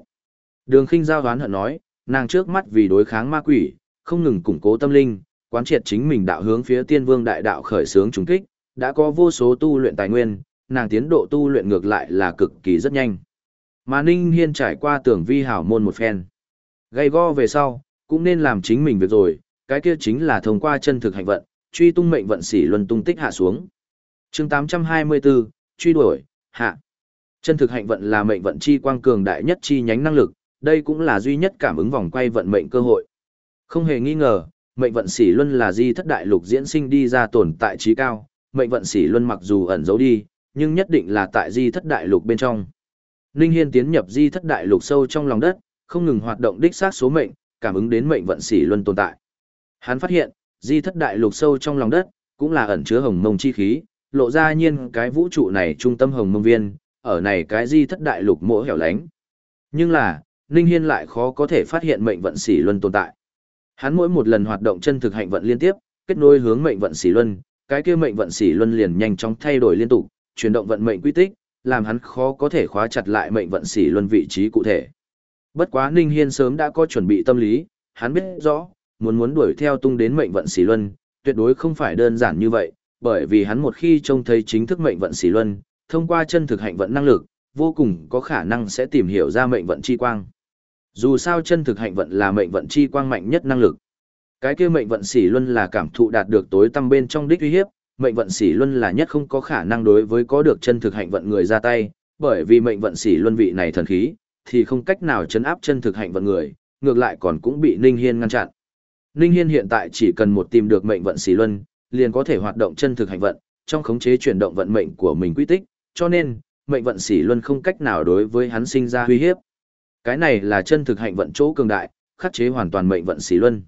Đường khinh giao đoán hận nói, nàng trước mắt vì đối kháng ma quỷ, không ngừng củng cố tâm linh, quán triệt chính mình đạo hướng phía tiên vương đại đạo khởi sướng trùng kích, đã có vô số tu luyện tài nguyên, nàng tiến độ tu luyện ngược lại là cực kỳ rất nhanh. Mà Ninh Hiên trải qua tưởng vi hảo môn một phen. Gây go về sau, cũng nên làm chính mình việc rồi, cái kia chính là thông qua chân thực hành vận, truy tung mệnh vận sĩ luân tung tích hạ xuống. chương 824, truy đuổi, hạ. Chân thực hạnh vận là mệnh vận chi quang cường đại nhất chi nhánh năng lực, đây cũng là duy nhất cảm ứng vòng quay vận mệnh cơ hội. Không hề nghi ngờ, mệnh vận sĩ luân là di thất đại lục diễn sinh đi ra tồn tại trí cao, mệnh vận sĩ luân mặc dù ẩn giấu đi, nhưng nhất định là tại di thất đại lục bên trong. Ninh Hiên tiến nhập di thất đại lục sâu trong lòng đất, không ngừng hoạt động đích xác số mệnh, cảm ứng đến mệnh vận xỉ luân tồn tại. Hắn phát hiện, di thất đại lục sâu trong lòng đất, cũng là ẩn chứa hồng mông chi khí, lộ ra nhiên cái vũ trụ này trung tâm hồng mông viên, ở này cái di thất đại lục mỗi hẻo lánh. Nhưng là, Ninh Hiên lại khó có thể phát hiện mệnh vận xỉ luân tồn tại. Hắn mỗi một lần hoạt động chân thực hạnh vận liên tiếp, kết nối hướng mệnh vận xỉ luân, cái kia mệnh vận xỉ luân liền nhanh chóng thay đổi liên tục, chuyển động vận mệnh quy tích, làm hắn khó có thể khóa chặt lại mệnh vận xỉ luân vị trí cụ thể. Bất quá Ninh Hiên sớm đã có chuẩn bị tâm lý, hắn biết rõ, muốn muốn đuổi theo tung đến mệnh vận xỉ luân, tuyệt đối không phải đơn giản như vậy, bởi vì hắn một khi trông thấy chính thức mệnh vận xỉ luân, thông qua chân thực hạnh vận năng lực, vô cùng có khả năng sẽ tìm hiểu ra mệnh vận chi quang. Dù sao chân thực hạnh vận là mệnh vận chi quang mạnh nhất năng lực. Cái kia mệnh vận xỉ luân là cảm thụ đạt được tối tâm bên trong đích uy hiếp, mệnh vận xỉ luân là nhất không có khả năng đối với có được chân thực hạnh vận người ra tay, bởi vì mệnh vận xỉ luân vị này thần khí, thì không cách nào chấn áp chân thực hạnh vận người, ngược lại còn cũng bị Ninh Hiên ngăn chặn. Ninh Hiên hiện tại chỉ cần một tìm được mệnh vận xì luân, liền có thể hoạt động chân thực hạnh vận, trong khống chế chuyển động vận mệnh của mình quy tích, cho nên, mệnh vận xì luân không cách nào đối với hắn sinh ra uy hiếp. Cái này là chân thực hạnh vận chỗ cường đại, khắc chế hoàn toàn mệnh vận xì luân.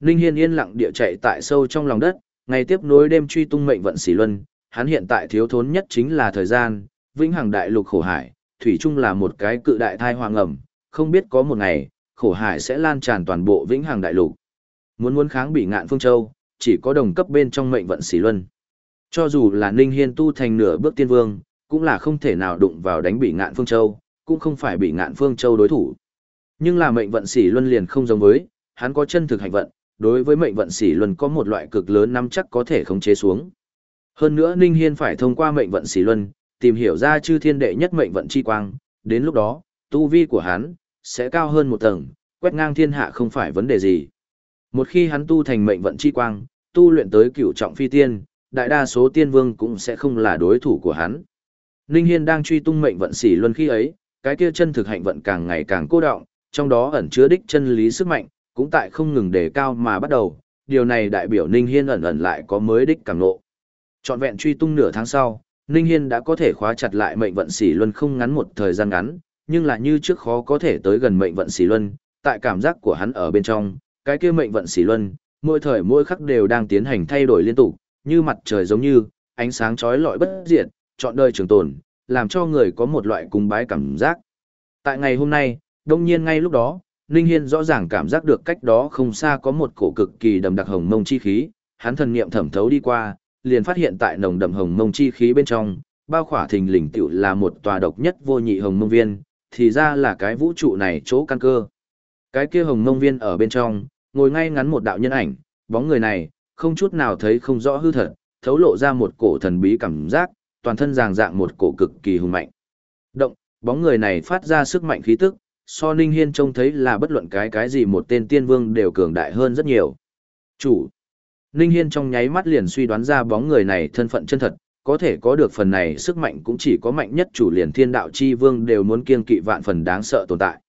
Ninh Hiên yên lặng địa chạy tại sâu trong lòng đất, ngày tiếp nối đêm truy tung mệnh vận xì luân, hắn hiện tại thiếu thốn nhất chính là thời gian, vĩnh hằng đại lục khổ hải, thủy chung là một cái cự đại thai hoàng ẩm, không biết có một ngày, khổ hải sẽ lan tràn toàn bộ vĩnh hằng đại lục. Muốn muốn kháng bị ngạn phương châu, chỉ có đồng cấp bên trong mệnh vận xỉ luân. Cho dù là Ninh Hiên tu thành nửa bước tiên vương, cũng là không thể nào đụng vào đánh bị ngạn phương châu, cũng không phải bị ngạn phương châu đối thủ. Nhưng là mệnh vận xỉ luân liền không giống với, hắn có chân thực hành vận, đối với mệnh vận xỉ luân có một loại cực lớn nắm chắc có thể khống chế xuống. Hơn nữa Ninh Hiên phải thông qua mệnh vận xỉ luân, tìm hiểu ra chư thiên đệ nhất mệnh vận chi quang, đến lúc đó, tu vi của hắn sẽ cao hơn một tầng, quét ngang thiên hạ không phải vấn đề gì. Một khi hắn tu thành mệnh vận chi quang, tu luyện tới cửu trọng phi tiên, đại đa số tiên vương cũng sẽ không là đối thủ của hắn. Ninh Hiên đang truy tung mệnh vận xỉ luân khi ấy, cái kia chân thực hạnh vận càng ngày càng cô động, trong đó ẩn chứa đích chân lý sức mạnh, cũng tại không ngừng đề cao mà bắt đầu, điều này đại biểu Ninh Hiên ẩn ẩn lại có mới đích càng ngộ. Trọn vẹn truy tung nửa tháng sau, Ninh Hiên đã có thể khóa chặt lại mệnh vận xỉ luân không ngắn một thời gian ngắn, nhưng là như trước khó có thể tới gần mệnh vận xỉ luân, tại cảm giác của hắn ở bên trong, cái kia mệnh vận xỉ luân, mỗi thời mỗi khắc đều đang tiến hành thay đổi liên tục, như mặt trời giống như, ánh sáng chói lọi bất diệt, trọn đời trường tồn, làm cho người có một loại cung bái cảm giác. Tại ngày hôm nay, đông nhiên ngay lúc đó, Ninh Hiên rõ ràng cảm giác được cách đó không xa có một cổ cực kỳ đầm đặc hồng mông chi khí, hắn thần niệm thẩm thấu đi qua, liền phát hiện tại nồng đậm hồng mông chi khí bên trong, bao khỏa thình lình tiểu là một tòa độc nhất vô nhị hồng mông viên, thì ra là cái vũ trụ này chỗ căn cơ. Cái kia hồng mông viên ở bên trong, ngồi ngay ngắn một đạo nhân ảnh, bóng người này, không chút nào thấy không rõ hư thật, thấu lộ ra một cổ thần bí cảm giác, toàn thân ràng dạng một cổ cực kỳ hùng mạnh. Động, bóng người này phát ra sức mạnh khí tức, so Ninh Hiên trông thấy là bất luận cái cái gì một tên tiên vương đều cường đại hơn rất nhiều. Chủ. Ninh Hiên trong nháy mắt liền suy đoán ra bóng người này thân phận chân thật, có thể có được phần này sức mạnh cũng chỉ có mạnh nhất chủ liền thiên đạo chi vương đều muốn kiên kỵ vạn phần đáng sợ tồn tại.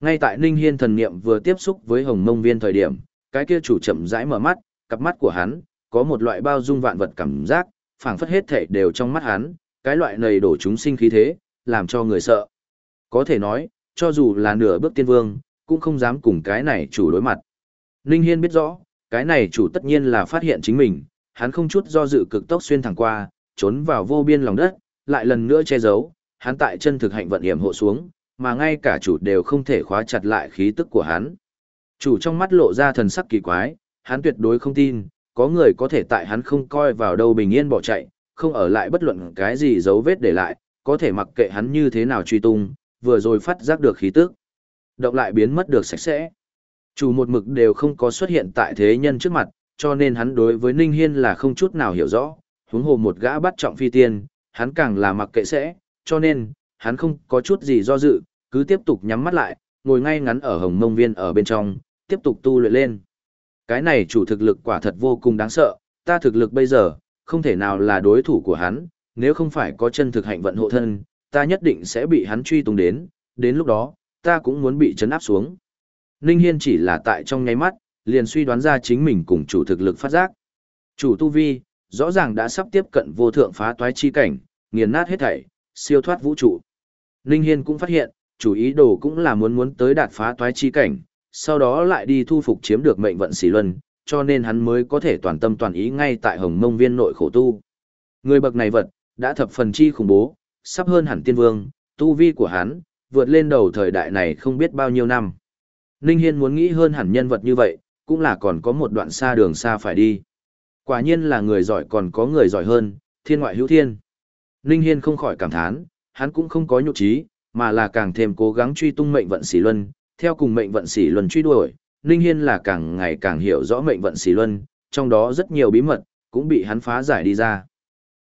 Ngay tại Ninh Hiên thần niệm vừa tiếp xúc với hồng mông viên thời điểm, cái kia chủ chậm rãi mở mắt, cặp mắt của hắn, có một loại bao dung vạn vật cảm giác, phảng phất hết thể đều trong mắt hắn, cái loại này đổ chúng sinh khí thế, làm cho người sợ. Có thể nói, cho dù là nửa bước tiên vương, cũng không dám cùng cái này chủ đối mặt. Ninh Hiên biết rõ, cái này chủ tất nhiên là phát hiện chính mình, hắn không chút do dự cực tốc xuyên thẳng qua, trốn vào vô biên lòng đất, lại lần nữa che giấu, hắn tại chân thực hạnh vận hiểm hộ xuống, mà ngay cả chủ đều không thể khóa chặt lại khí tức của hắn. Chủ trong mắt lộ ra thần sắc kỳ quái, hắn tuyệt đối không tin, có người có thể tại hắn không coi vào đâu bình yên bỏ chạy, không ở lại bất luận cái gì dấu vết để lại, có thể mặc kệ hắn như thế nào truy tung, vừa rồi phát giác được khí tức. Động lại biến mất được sạch sẽ. Chủ một mực đều không có xuất hiện tại thế nhân trước mặt, cho nên hắn đối với Ninh Hiên là không chút nào hiểu rõ, huống hồ một gã bắt trọng phi tiên, hắn càng là mặc kệ sẽ, cho nên, hắn không có chút gì do dự, cứ tiếp tục nhắm mắt lại, ngồi ngay ngắn ở hồng mông viên ở bên trong, tiếp tục tu luyện lên. Cái này chủ thực lực quả thật vô cùng đáng sợ, ta thực lực bây giờ, không thể nào là đối thủ của hắn, nếu không phải có chân thực hạnh vận hộ thân, ta nhất định sẽ bị hắn truy tung đến, đến lúc đó, ta cũng muốn bị chấn áp xuống. Ninh Hiên chỉ là tại trong nháy mắt, liền suy đoán ra chính mình cùng chủ thực lực phát giác. Chủ tu vi, rõ ràng đã sắp tiếp cận vô thượng phá toái chi cảnh, nghiền nát hết thảy, siêu thoát vũ trụ. Ninh Hiên cũng phát hiện, chủ ý đồ cũng là muốn muốn tới đạt phá toái chi cảnh, sau đó lại đi thu phục chiếm được mệnh vận xỉ luân, cho nên hắn mới có thể toàn tâm toàn ý ngay tại hồng mông viên nội khổ tu. Người bậc này vật, đã thập phần chi khủng bố, sắp hơn hẳn tiên vương, tu vi của hắn, vượt lên đầu thời đại này không biết bao nhiêu năm. Ninh Hiên muốn nghĩ hơn hẳn nhân vật như vậy, cũng là còn có một đoạn xa đường xa phải đi. Quả nhiên là người giỏi còn có người giỏi hơn, thiên ngoại hữu thiên. Ninh Hiên không khỏi cảm thán, hắn cũng không có nhục trí, mà là càng thêm cố gắng truy tung mệnh vận xỉ luân, theo cùng mệnh vận xỉ luân truy đuổi, Ninh Hiên là càng ngày càng hiểu rõ mệnh vận xỉ luân, trong đó rất nhiều bí mật, cũng bị hắn phá giải đi ra.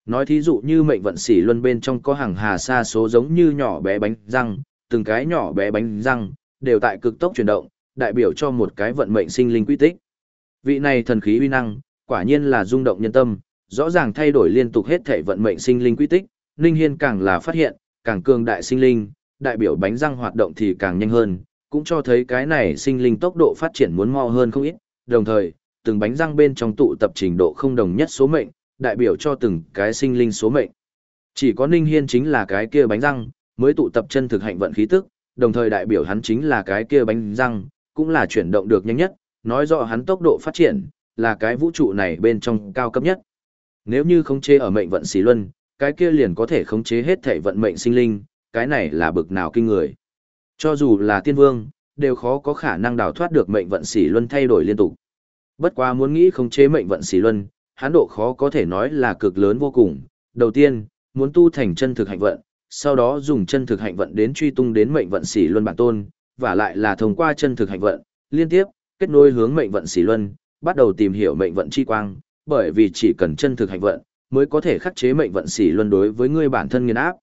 Nói thí dụ như mệnh vận xỉ luân bên trong có hàng hà sa số giống như nhỏ bé bánh răng, từng cái nhỏ bé bánh răng, đều tại cực tốc chuyển động, đại biểu cho một cái vận mệnh sinh linh quy tích. Vị này thần khí uy năng, quả nhiên là rung động nhân tâm, rõ ràng thay đổi liên tục hết thể vận mệnh sinh linh quy tích, Ninh Hiên càng là phát hiện, càng cường đại sinh linh, đại biểu bánh răng hoạt động thì càng nhanh hơn, cũng cho thấy cái này sinh linh tốc độ phát triển muốn mau hơn không ít, đồng thời, từng bánh răng bên trong tụ tập trình độ không đồng nhất số mệnh, đại biểu cho từng cái sinh linh số mệnh. Chỉ có Ninh Hiên chính là cái kia bánh răng, mới tụ tập chân thực hạnh vận khí tức, đồng thời đại biểu hắn chính là cái kia bánh răng, cũng là chuyển động được nhanh nhất, nói rõ hắn tốc độ phát triển, là cái vũ trụ này bên trong cao cấp nhất. Nếu như khống chế ở mệnh vận xí luân, cái kia liền có thể khống chế hết thể vận mệnh sinh linh, cái này là bực nào kinh người. Cho dù là tiên vương, đều khó có khả năng đào thoát được mệnh vận xỉ luân thay đổi liên tục. Bất quá muốn nghĩ khống chế mệnh vận xỉ luân, hán độ khó có thể nói là cực lớn vô cùng. Đầu tiên, muốn tu thành chân thực hạnh vận, sau đó dùng chân thực hạnh vận đến truy tung đến mệnh vận xỉ luân bản tôn, và lại là thông qua chân thực hạnh vận, liên tiếp, kết nối hướng mệnh vận xỉ luân, bắt đầu tìm hiểu mệnh vận chi quang, bởi vì chỉ cần chân thực hạnh vận, mới có thể khắc chế mệnh vận xỉ luân đối với ngươi bản thân nghiền áp.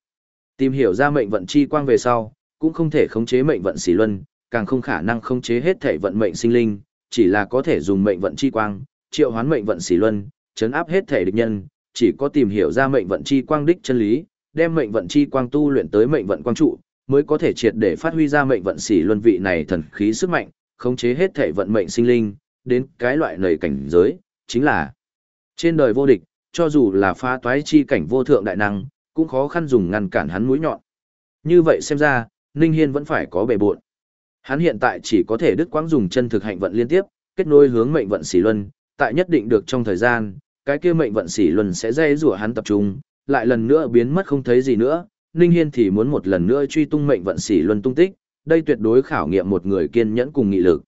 Tìm hiểu ra mệnh vận chi quang về sau, cũng không thể khống chế mệnh vận xỉ luân, càng không khả năng khống chế hết thể vận mệnh sinh linh, chỉ là có thể dùng mệnh vận chi quang, triệu hoán mệnh vận xỉ luân, chấn áp hết thể địch nhân, chỉ có tìm hiểu ra mệnh vận chi quang đích chân lý, đem mệnh vận chi quang tu luyện tới mệnh vận quang trụ, mới có thể triệt để phát huy ra mệnh vận xỉ luân vị này thần khí sức mạnh, khống chế hết thể vận mệnh sinh linh, đến cái loại nầy cảnh giới, chính là trên đời vô địch, cho dù là phá toái chi cảnh vô thượng đại năng, cũng khó khăn dùng ngăn cản hắn mũi nhọn. Như vậy xem ra, Ninh Hiên vẫn phải có bề buộn. Hắn hiện tại chỉ có thể đứt quãng dùng chân thực hạnh vận liên tiếp, kết nối hướng mệnh vận xỉ luân, tại nhất định được trong thời gian, cái kia mệnh vận xỉ luân sẽ dây rủa hắn tập trung, lại lần nữa biến mất không thấy gì nữa. Ninh Hiên thì muốn một lần nữa truy tung mệnh vận xỉ luân tung tích, đây tuyệt đối khảo nghiệm một người kiên nhẫn cùng nghị lực.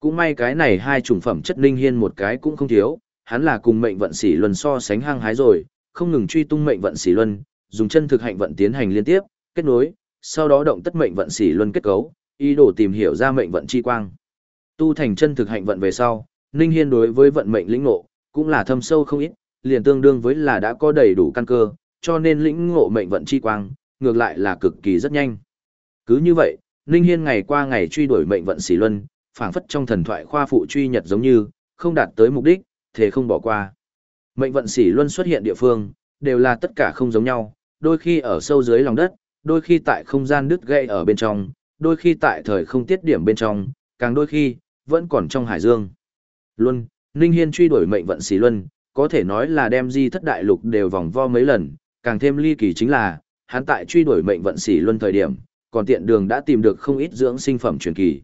Cũng may cái này hai chủng phẩm chất Ninh Hiên một cái cũng không thiếu, hắn là cùng mệnh vận xỉ luân so sánh hăng hái rồi, không ngừng truy tung mệnh vận xỉ luân, dùng chân thực hạnh vận tiến hành liên tiếp, kết nối, sau đó động tất mệnh vận xỉ luân kết cấu, ý đồ tìm hiểu ra mệnh vận chi quang. Tu thành chân thực hạnh vận về sau, Ninh Hiên đối với vận mệnh lĩnh ngộ, cũng là thâm sâu không ít, liền tương đương với là đã có đầy đủ căn cơ, cho nên lĩnh ngộ mệnh vận chi quang, ngược lại là cực kỳ rất nhanh. Cứ như vậy, Ninh Hiên ngày qua ngày truy đuổi mệnh vận xỉ luân, phảng phất trong thần thoại khoa phụ truy nhật giống như, không đạt tới mục đích, thế không bỏ qua. Mệnh vận xỉ luân xuất hiện địa phương, đều là tất cả không giống nhau, đôi khi ở sâu dưới lòng đất, đôi khi tại không gian đứt gãy ở bên trong, đôi khi tại thời không tiết điểm bên trong, càng đôi khi, vẫn còn trong hải dương. Luân, Ninh Hiên truy đuổi mệnh vận xỉ luân, có thể nói là đem di thất đại lục đều vòng vo mấy lần, càng thêm ly kỳ chính là, hắn tại truy đuổi mệnh vận xỉ luân thời điểm, còn tiện đường đã tìm được không ít dưỡng sinh phẩm truyền kỳ.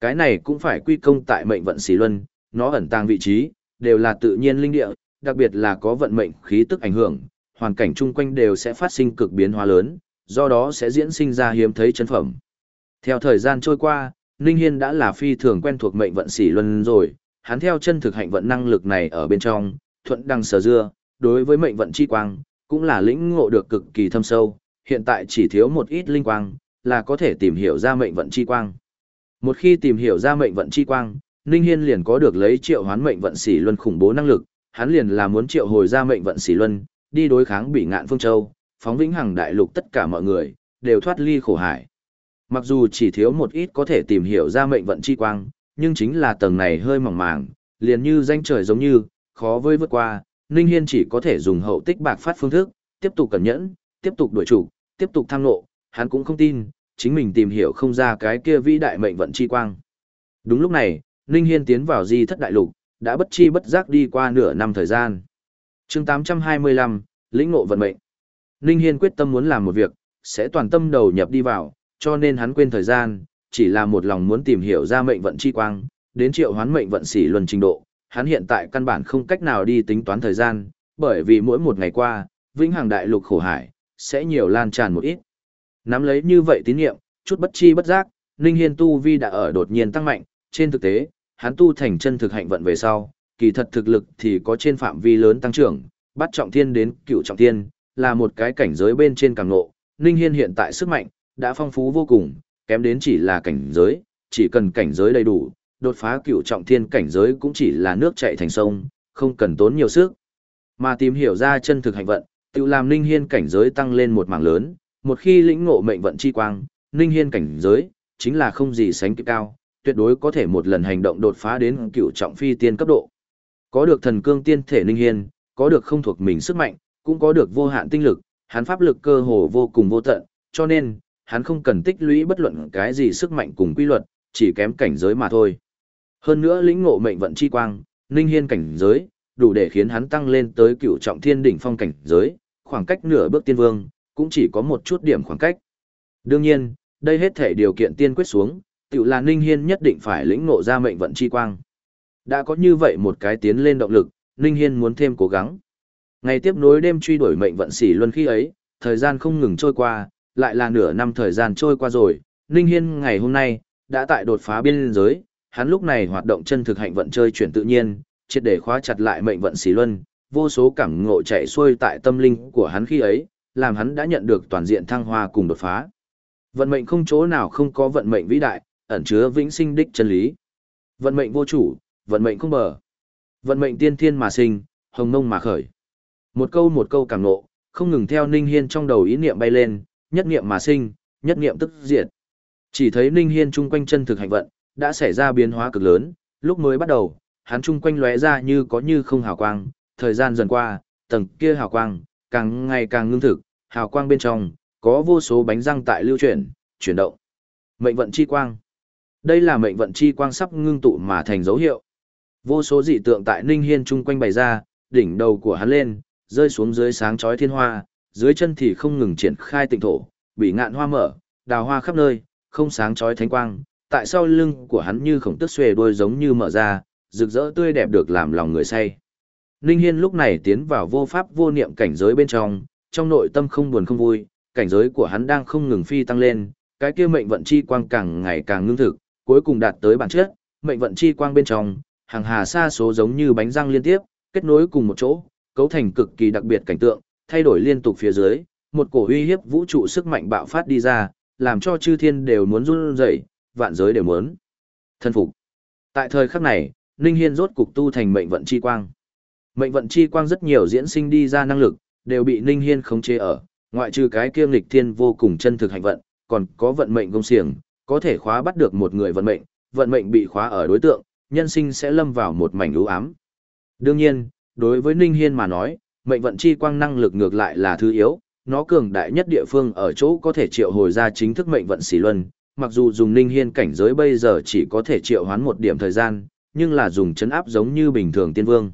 Cái này cũng phải quy công tại mệnh vận xỉ luân, nó ẩn tàng vị trí, đều là tự nhiên linh địa, đặc biệt là có vận mệnh khí tức ảnh hưởng, hoàn cảnh chung quanh đều sẽ phát sinh cực biến hóa lớn, do đó sẽ diễn sinh ra hiếm thấy chân phẩm. Theo thời gian trôi qua, Ninh Hiên đã là phi thường quen thuộc mệnh vận xỉ luân rồi, hắn theo chân thực hạnh vận năng lực này ở bên trong, thuận đăng sở dưa, đối với mệnh vận chi quang, cũng là lĩnh ngộ được cực kỳ thâm sâu, hiện tại chỉ thiếu một ít linh quang, là có thể tìm hiểu ra mệnh vận chi quang. Một khi tìm hiểu ra mệnh vận chi quang, Ninh Hiên liền có được lấy triệu hoán mệnh vận xỉ luân khủng bố năng lực, hắn liền là muốn triệu hồi ra mệnh vận xỉ luân, đi đối kháng bị ngạn phương châu, phóng vĩnh hằng đại lục tất cả mọi người, đều thoát ly khổ hải. Mặc dù chỉ thiếu một ít có thể tìm hiểu ra mệnh vận chi quang, nhưng chính là tầng này hơi mỏng màng, liền như danh trời giống như, khó với vượt qua, Ninh Hiên chỉ có thể dùng hậu tích bạc phát phương thức, tiếp tục cẩn nhẫn, tiếp tục đuổi chủ, tiếp tục tham nộ, hắn cũng không tin, chính mình tìm hiểu không ra cái kia vĩ đại mệnh vận chi quang. Đúng lúc này, Ninh Hiên tiến vào di thất đại lục, đã bất chi bất giác đi qua nửa năm thời gian. chương 825, lĩnh ngộ vận mệnh. Ninh Hiên quyết tâm muốn làm một việc, sẽ toàn tâm đầu nhập đi vào, cho nên hắn quên thời gian, chỉ là một lòng muốn tìm hiểu ra mệnh vận chi quang, đến triệu hoán mệnh vận xỉ luân trình độ. Hắn hiện tại căn bản không cách nào đi tính toán thời gian, bởi vì mỗi một ngày qua, vĩnh hằng đại lục khổ hải, sẽ nhiều lan tràn một ít. Nắm lấy như vậy tín nhiệm, chút bất chi bất giác, Ninh Hiên tu vi đã ở đột nhiên tăng mạnh, trên thực tế, hắn tu thành chân thực hạnh vận về sau, kỳ thật thực lực thì có trên phạm vi lớn tăng trưởng, bắt trọng thiên đến cựu trọng thiên, là một cái cảnh giới bên trên càng ngộ. Ninh Hiên hiện tại sức mạnh, đã phong phú vô cùng, kém đến chỉ là cảnh giới, chỉ cần cảnh giới đầy đủ, đột phá cựu trọng thiên cảnh giới cũng chỉ là nước chảy thành sông, không cần tốn nhiều sức. Mà tìm hiểu ra chân thực hạnh vận, tự làm Ninh Hiên cảnh giới tăng lên một mảng lớn, một khi lĩnh ngộ mệnh vận chi quang, Ninh Hiên cảnh giới, chính là không gì sánh kịp cao, tuyệt đối có thể một lần hành động đột phá đến cựu trọng phi tiên cấp độ. Có được thần cương tiên thể Ninh Hiên, có được không thuộc mình sức mạnh, cũng có được vô hạn tinh lực, hắn pháp lực cơ hồ vô cùng vô tận, cho nên, hắn không cần tích lũy bất luận cái gì sức mạnh cùng quy luật, chỉ kém cảnh giới mà thôi. Hơn nữa lĩnh ngộ mệnh vận chi quang, Ninh Hiên cảnh giới, đủ để khiến hắn tăng lên tới cựu trọng thiên đỉnh phong cảnh giới, khoảng cách nửa bước tiên vương, cũng chỉ có một chút điểm khoảng cách. Đương nhiên, đây hết thể điều kiện tiên quyết xuống, tự là Ninh Hiên nhất định phải lĩnh ngộ ra mệnh vận chi quang. Đã có như vậy một cái tiến lên động lực, Ninh Hiên muốn thêm cố gắng. Ngày tiếp nối đêm truy đuổi mệnh vận xỉ luân khi ấy, thời gian không ngừng trôi qua, lại là nửa năm thời gian trôi qua rồi, Ninh Hiên ngày hôm nay, đã tại đột phá biên giới, hắn lúc này hoạt động chân thực hạnh vận chơi chuyển tự nhiên, triệt để khóa chặt lại mệnh vận xì luân, vô số cảm ngộ chạy xuôi tại tâm linh của hắn khi ấy, làm hắn đã nhận được toàn diện thăng hoa cùng đột phá. Vận mệnh không chỗ nào không có vận mệnh vĩ đại, ẩn chứa vĩnh sinh đích chân lý. Vận mệnh vô chủ, vận mệnh không bờ. Vận mệnh tiên thiên mà sinh, hồng mông mà khởi. Một câu một câu cảm ngộ, không ngừng theo Ninh Hiên trong đầu ý niệm bay lên, nhất niệm mà sinh, nhất niệm tức diệt. Chỉ thấy Ninh Hiên chung quanh chân thực hành vận, đã xảy ra biến hóa cực lớn, lúc mới bắt đầu, hắn chung quanh lóe ra như có như không hào quang, thời gian dần qua, tầng kia hào quang, càng ngày càng ngưng thực, hào quang bên trong, có vô số bánh răng tại lưu chuyển, chuyển động. Mệnh vận chi quang. Đây là mệnh vận chi quang sắp ngưng tụ mà thành dấu hiệu. Vô số dị tượng tại Ninh Hiên chung quanh bày ra, đỉnh đầu của hắn lên, rơi xuống dưới sáng chói thiên hoa, dưới chân thì không ngừng triển khai tịnh thổ, bị ngạn hoa mở, đào hoa khắp nơi, không sáng chói thánh quang, tại sau lưng của hắn như khổng tức xuề đuôi giống như mở ra, rực rỡ tươi đẹp được làm lòng người say. Ninh Hiên lúc này tiến vào vô pháp vô niệm cảnh giới bên trong, trong nội tâm không buồn không vui, cảnh giới của hắn đang không ngừng phi tăng lên, cái kia mệnh vận chi quang càng ngày càng ngưng thực, cuối cùng đạt tới bản chất, mệnh vận chi quang bên trong, hàng hà xa số giống như bánh răng liên tiếp, kết nối cùng một chỗ, cấu thành cực kỳ đặc biệt cảnh tượng, thay đổi liên tục phía dưới, một cổ uy hiếp vũ trụ sức mạnh bạo phát đi ra, làm cho chư thiên đều muốn run rẩy, vạn giới đều muốn thân phục. Tại thời khắc này, Ninh Hiên rốt cục tu thành mệnh vận chi quang. Mệnh vận chi quang rất nhiều diễn sinh đi ra năng lực, đều bị Ninh Hiên khống chế ở, ngoại trừ cái kia nghịch thiên vô cùng chân thực hành vận, còn có vận mệnh công xiềng, có thể khóa bắt được một người vận mệnh, vận mệnh bị khóa ở đối tượng, nhân sinh sẽ lâm vào một mảnh u ám. Đương nhiên, đối với Ninh Hiên mà nói, mệnh vận chi quang năng lực ngược lại là thứ yếu, nó cường đại nhất địa phương ở chỗ có thể triệu hồi ra chính thức mệnh vận xỉ luân, mặc dù dùng Ninh Hiên cảnh giới bây giờ chỉ có thể triệu hoán một điểm thời gian, nhưng là dùng chấn áp giống như bình thường tiên vương.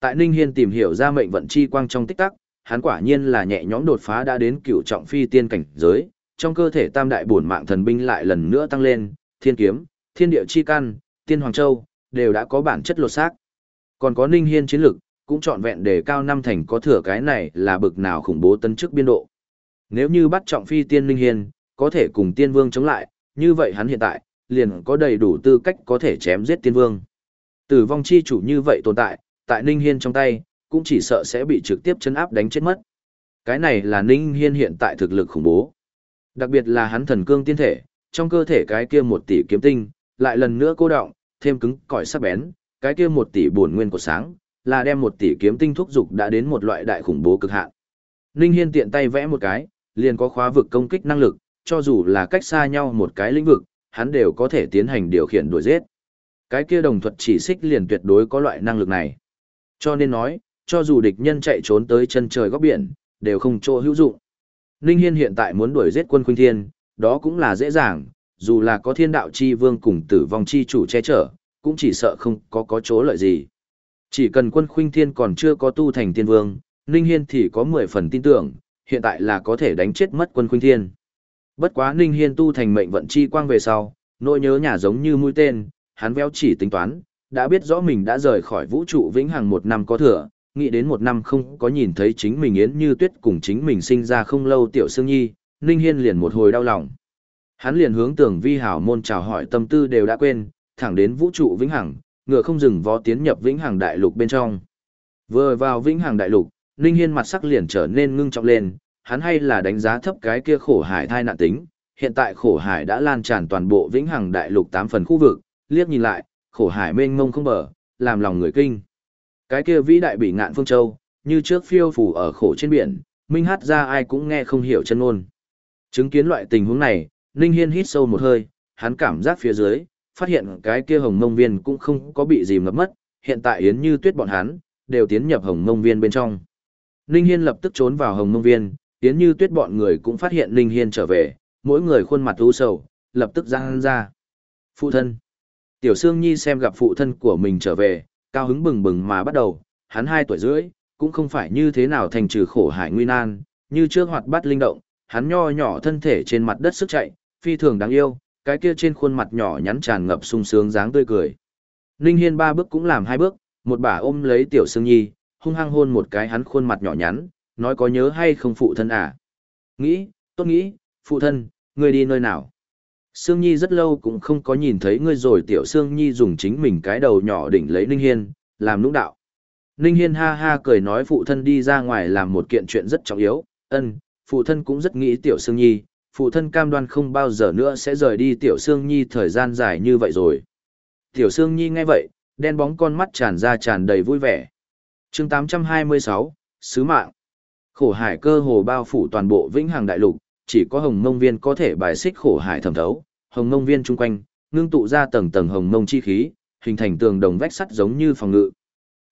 Tại Ninh Hiên tìm hiểu ra mệnh vận chi quang trong tích tắc, hắn quả nhiên là nhẹ nhõm đột phá đã đến cựu trọng phi tiên cảnh giới, trong cơ thể tam đại bổn mạng thần binh lại lần nữa tăng lên, thiên kiếm, thiên địa chi căn, tiên hoàng châu, đều đã có bản chất lột xác. Còn có Ninh Hiên chiến lực, cũng trọn vẹn để cao năm thành có thừa cái này là bực nào khủng bố tân chức biên độ. Nếu như bắt trọng phi tiên Ninh Hiên, có thể cùng tiên vương chống lại, như vậy hắn hiện tại, liền có đầy đủ tư cách có thể chém giết tiên vương. Tử vong chi chủ như vậy tồn tại, tại Ninh Hiên trong tay, cũng chỉ sợ sẽ bị trực tiếp chấn áp đánh chết mất. Cái này là Ninh Hiên hiện tại thực lực khủng bố. Đặc biệt là hắn thần cương tiên thể, trong cơ thể cái kia một tỷ kiếm tinh, lại lần nữa cô động, thêm cứng cỏi sắc bén, cái kia một tỷ bổn nguyên của sáng, là đem một tỷ kiếm tinh thúc dục đã đến một loại đại khủng bố cực hạn. Ninh Hiên tiện tay vẽ một cái, liền có khóa vực công kích năng lực, cho dù là cách xa nhau một cái lĩnh vực, hắn đều có thể tiến hành điều khiển đuổi giết. Cái kia đồng thuật chỉ xích liền tuyệt đối có loại năng lực này. Cho nên nói, cho dù địch nhân chạy trốn tới chân trời góc biển, đều không chỗ hữu dụng. Ninh Hiên hiện tại muốn đuổi giết quân Khuynh Thiên, đó cũng là dễ dàng, dù là có thiên đạo chi vương cùng tử vong chi chủ che chở, cũng chỉ sợ không có có chỗ lợi gì. Chỉ cần quân khuynh thiên còn chưa có tu thành tiên vương, Ninh Hiên thì có 10 phần tin tưởng, hiện tại là có thể đánh chết mất quân khuynh thiên. Bất quá Ninh Hiên tu thành mệnh vận chi quang về sau, nỗi nhớ nhà giống như mũi tên, hắn véo chỉ tính toán, đã biết rõ mình đã rời khỏi vũ trụ vĩnh hằng một năm có thừa, nghĩ đến một năm không có nhìn thấy chính mình Yến Như Tuyết cùng chính mình sinh ra không lâu tiểu Sương Nhi, Ninh Hiên liền một hồi đau lòng. Hắn liền hướng tưởng vi hảo môn chào hỏi tâm tư đều đã quên, thẳng đến vũ trụ vĩnh hằng, ngựa không dừng vó tiến nhập vĩnh hằng đại lục bên trong. Vừa vào vĩnh hằng đại lục, Ninh Hiên mặt sắc liền trở nên ngưng trọng lên, hắn hay là đánh giá thấp cái kia khổ hải thai nạn tính, hiện tại khổ hải đã lan tràn toàn bộ vĩnh hằng đại lục 8 phần khu vực, liếc nhìn lại, khổ hải mênh mông không bờ, làm lòng người kinh. Cái kia vĩ đại bị ngạn phương châu, như trước phiêu phù ở khổ trên biển, minh hát ra ai cũng nghe không hiểu chân ngôn. Chứng kiến loại tình huống này, Ninh Hiên hít sâu một hơi, hắn cảm giác phía dưới, phát hiện cái kia hồng mông viên cũng không có bị gì ngập mất, hiện tại Yến Như Tuyết bọn hắn, đều tiến nhập hồng mông viên bên trong. Ninh Hiên lập tức trốn vào hồng mông viên, Yến Như Tuyết bọn người cũng phát hiện Ninh Hiên trở về, mỗi người khuôn mặt u sầu, lập tức giang ra. Phụ thân. Tiểu Sương Nhi xem gặp phụ thân của mình trở về, cao hứng bừng bừng mà bắt đầu, hắn hai tuổi rưỡi, cũng không phải như thế nào thành trừ khổ hải nguy nan, như trước hoạt bát linh động, hắn nho nhỏ thân thể trên mặt đất sức chạy, phi thường đáng yêu, cái kia trên khuôn mặt nhỏ nhắn tràn ngập sung sướng dáng tươi cười. Ninh Hiên ba bước cũng làm hai bước, một bà ôm lấy Tiểu Sương Nhi, hung hăng hôn một cái hắn khuôn mặt nhỏ nhắn, nói có nhớ hay không phụ thân à? Nghĩ, tốt nghĩ, phụ thân, ngươi đi nơi nào? Sương Nhi rất lâu cũng không có nhìn thấy ngươi rồi tiểu Sương Nhi dùng chính mình cái đầu nhỏ đỉnh lấy Ninh Hiên, làm nũng đạo. Ninh Hiên ha ha cười nói phụ thân đi ra ngoài làm một kiện chuyện rất trọng yếu, ân, phụ thân cũng rất nghĩ tiểu Sương Nhi, phụ thân cam đoan không bao giờ nữa sẽ rời đi tiểu Sương Nhi thời gian dài như vậy rồi. Tiểu Sương Nhi nghe vậy, đen bóng con mắt tràn ra tràn đầy vui vẻ. chương 826, Sứ Mạng Khổ hải cơ hồ bao phủ toàn bộ vĩnh hằng đại lục, chỉ có hồng mông viên có thể bài xích khổ hải thẩm thấu, hồng mông viên chung quanh, ngưng tụ ra tầng tầng hồng mông chi khí, hình thành tường đồng vách sắt giống như phòng ngự.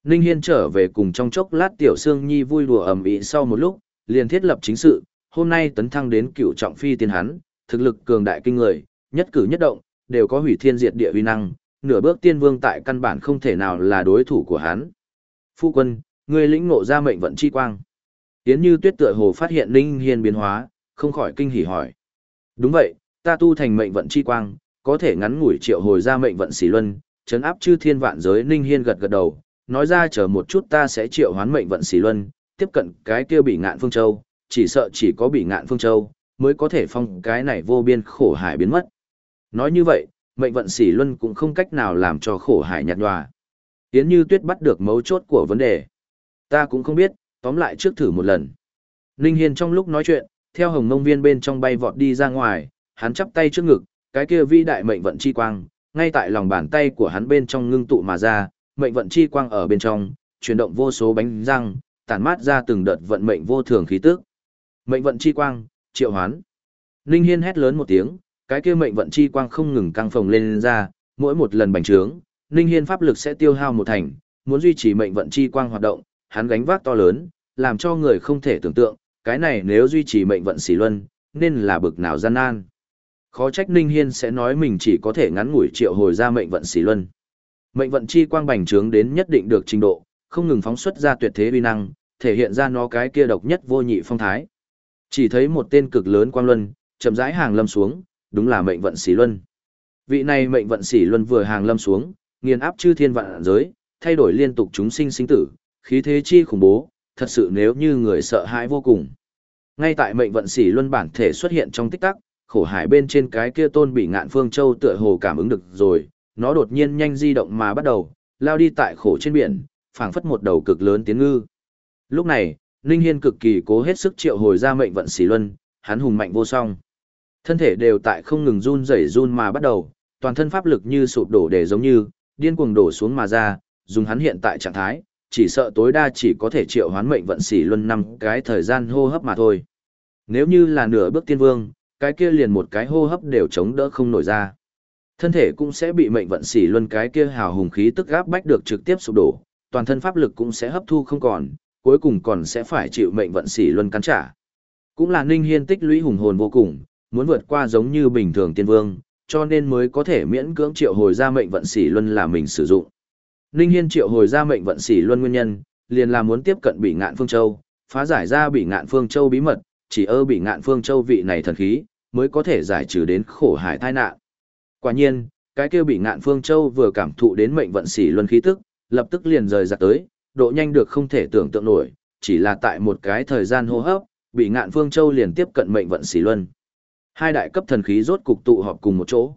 Ninh Hiên trở về cùng trong chốc lát tiểu Sương Nhi vui đùa ầm ĩ sau một lúc, liền thiết lập chính sự, hôm nay tấn thăng đến cựu trọng phi tiên hắn, thực lực cường đại kinh người, nhất cử nhất động, đều có hủy thiên diệt địa uy năng, nửa bước tiên vương tại căn bản không thể nào là đối thủ của hắn. Phu quân, ngươi lĩnh ngộ ra mệnh vận chi quang. Yến Như Tuyết tựa hồ phát hiện Ninh Hiên biến hóa, không khỏi kinh hỉ hỏi. Đúng vậy, ta tu thành mệnh vận chi quang, có thể ngắn ngủi triệu hồi ra mệnh vận xỉ luân, chấn áp chư thiên vạn giới Ninh Hiên gật gật đầu, nói ra chờ một chút ta sẽ triệu hoán mệnh vận xỉ luân, tiếp cận cái kia bị ngạn phương châu, chỉ sợ chỉ có bị ngạn phương châu, mới có thể phong cái này vô biên khổ hải biến mất. Nói như vậy, mệnh vận xỉ luân cũng không cách nào làm cho khổ hải nhạt nhòa. Yến Như Tuyết bắt được mấu chốt của vấn đề. Ta cũng không biết, tóm lại trước thử một lần. Ninh Hiên trong lúc nói chuyện, theo hồng mông viên bên trong bay vọt đi ra ngoài, hắn chắp tay trước ngực, cái kia vi đại mệnh vận chi quang, ngay tại lòng bàn tay của hắn bên trong ngưng tụ mà ra, mệnh vận chi quang ở bên trong, chuyển động vô số bánh răng, tản mát ra từng đợt vận mệnh vô thường khí tức. Mệnh vận chi quang, triệu hoán. Ninh Hiên hét lớn một tiếng, cái kia mệnh vận chi quang không ngừng căng phồng lên, lên ra, mỗi một lần bành trướng, Ninh Hiên pháp lực sẽ tiêu hao một thành, muốn duy trì mệnh vận chi quang hoạt động, hắn gánh vác to lớn, làm cho người không thể tưởng tượng, cái này nếu duy trì mệnh vận xỉ luân, nên là bực nào gian nan. Khó trách Ninh Hiên sẽ nói mình chỉ có thể ngắn ngủi triệu hồi ra mệnh vận xỉ luân. Mệnh vận chi quang bành trướng đến nhất định được trình độ, không ngừng phóng xuất ra tuyệt thế uy năng, thể hiện ra nó cái kia độc nhất vô nhị phong thái. Chỉ thấy một tên cực lớn quang luân, chậm rãi hàng lâm xuống, đúng là mệnh vận xỉ luân. Vị này mệnh vận xỉ luân vừa hàng lâm xuống, nghiền áp chư thiên vạn giới, thay đổi liên tục chúng sinh sinh tử, khí thế chi khủng bố, thật sự nếu như người sợ hãi vô cùng. Ngay tại mệnh vận sĩ luân bản thể xuất hiện trong tích tắc, khổ hải bên trên cái kia tôn bị ngạn phương châu tựa hồ cảm ứng được rồi, nó đột nhiên nhanh di động mà bắt đầu, lao đi tại khổ trên biển, phảng phất một đầu cực lớn tiến ngư. Lúc này, Ninh Hiên cực kỳ cố hết sức triệu hồi ra mệnh vận sĩ luân, hắn hùng mạnh vô song. Thân thể đều tại không ngừng run rẩy run mà bắt đầu, toàn thân pháp lực như sụp đổ để giống như, điên cuồng đổ xuống mà ra, dùng hắn hiện tại trạng thái, chỉ sợ tối đa chỉ có thể triệu hoán mệnh vận xỉ luân năm cái thời gian hô hấp mà thôi. Nếu như là nửa bước tiên vương, cái kia liền một cái hô hấp đều chống đỡ không nổi ra. Thân thể cũng sẽ bị mệnh vận xỉ luân cái kia hào hùng khí tức gáp bách được trực tiếp sụp đổ, toàn thân pháp lực cũng sẽ hấp thu không còn, cuối cùng còn sẽ phải chịu mệnh vận xỉ luân cắn trả. Cũng là Ninh Hiên tích lũy hùng hồn vô cùng, muốn vượt qua giống như bình thường tiên vương, cho nên mới có thể miễn cưỡng triệu hồi ra mệnh vận xỉ luân là mình sử dụng. Ninh Hiên triệu hồi ra mệnh vận xỉ luân nguyên nhân, liền là muốn tiếp cận bị ngạn phương châu, phá giải ra bị ngạn phương châu bí mật, chỉ ơ bị ngạn phương châu vị này thần khí, mới có thể giải trừ đến khổ hải tai nạn. Quả nhiên, cái kia bị ngạn phương châu vừa cảm thụ đến mệnh vận xỉ luân khí tức, lập tức liền rời ra tới, độ nhanh được không thể tưởng tượng nổi, chỉ là tại một cái thời gian hô hấp, bị ngạn phương châu liền tiếp cận mệnh vận xỉ luân. Hai đại cấp thần khí rốt cục tụ họp cùng một chỗ.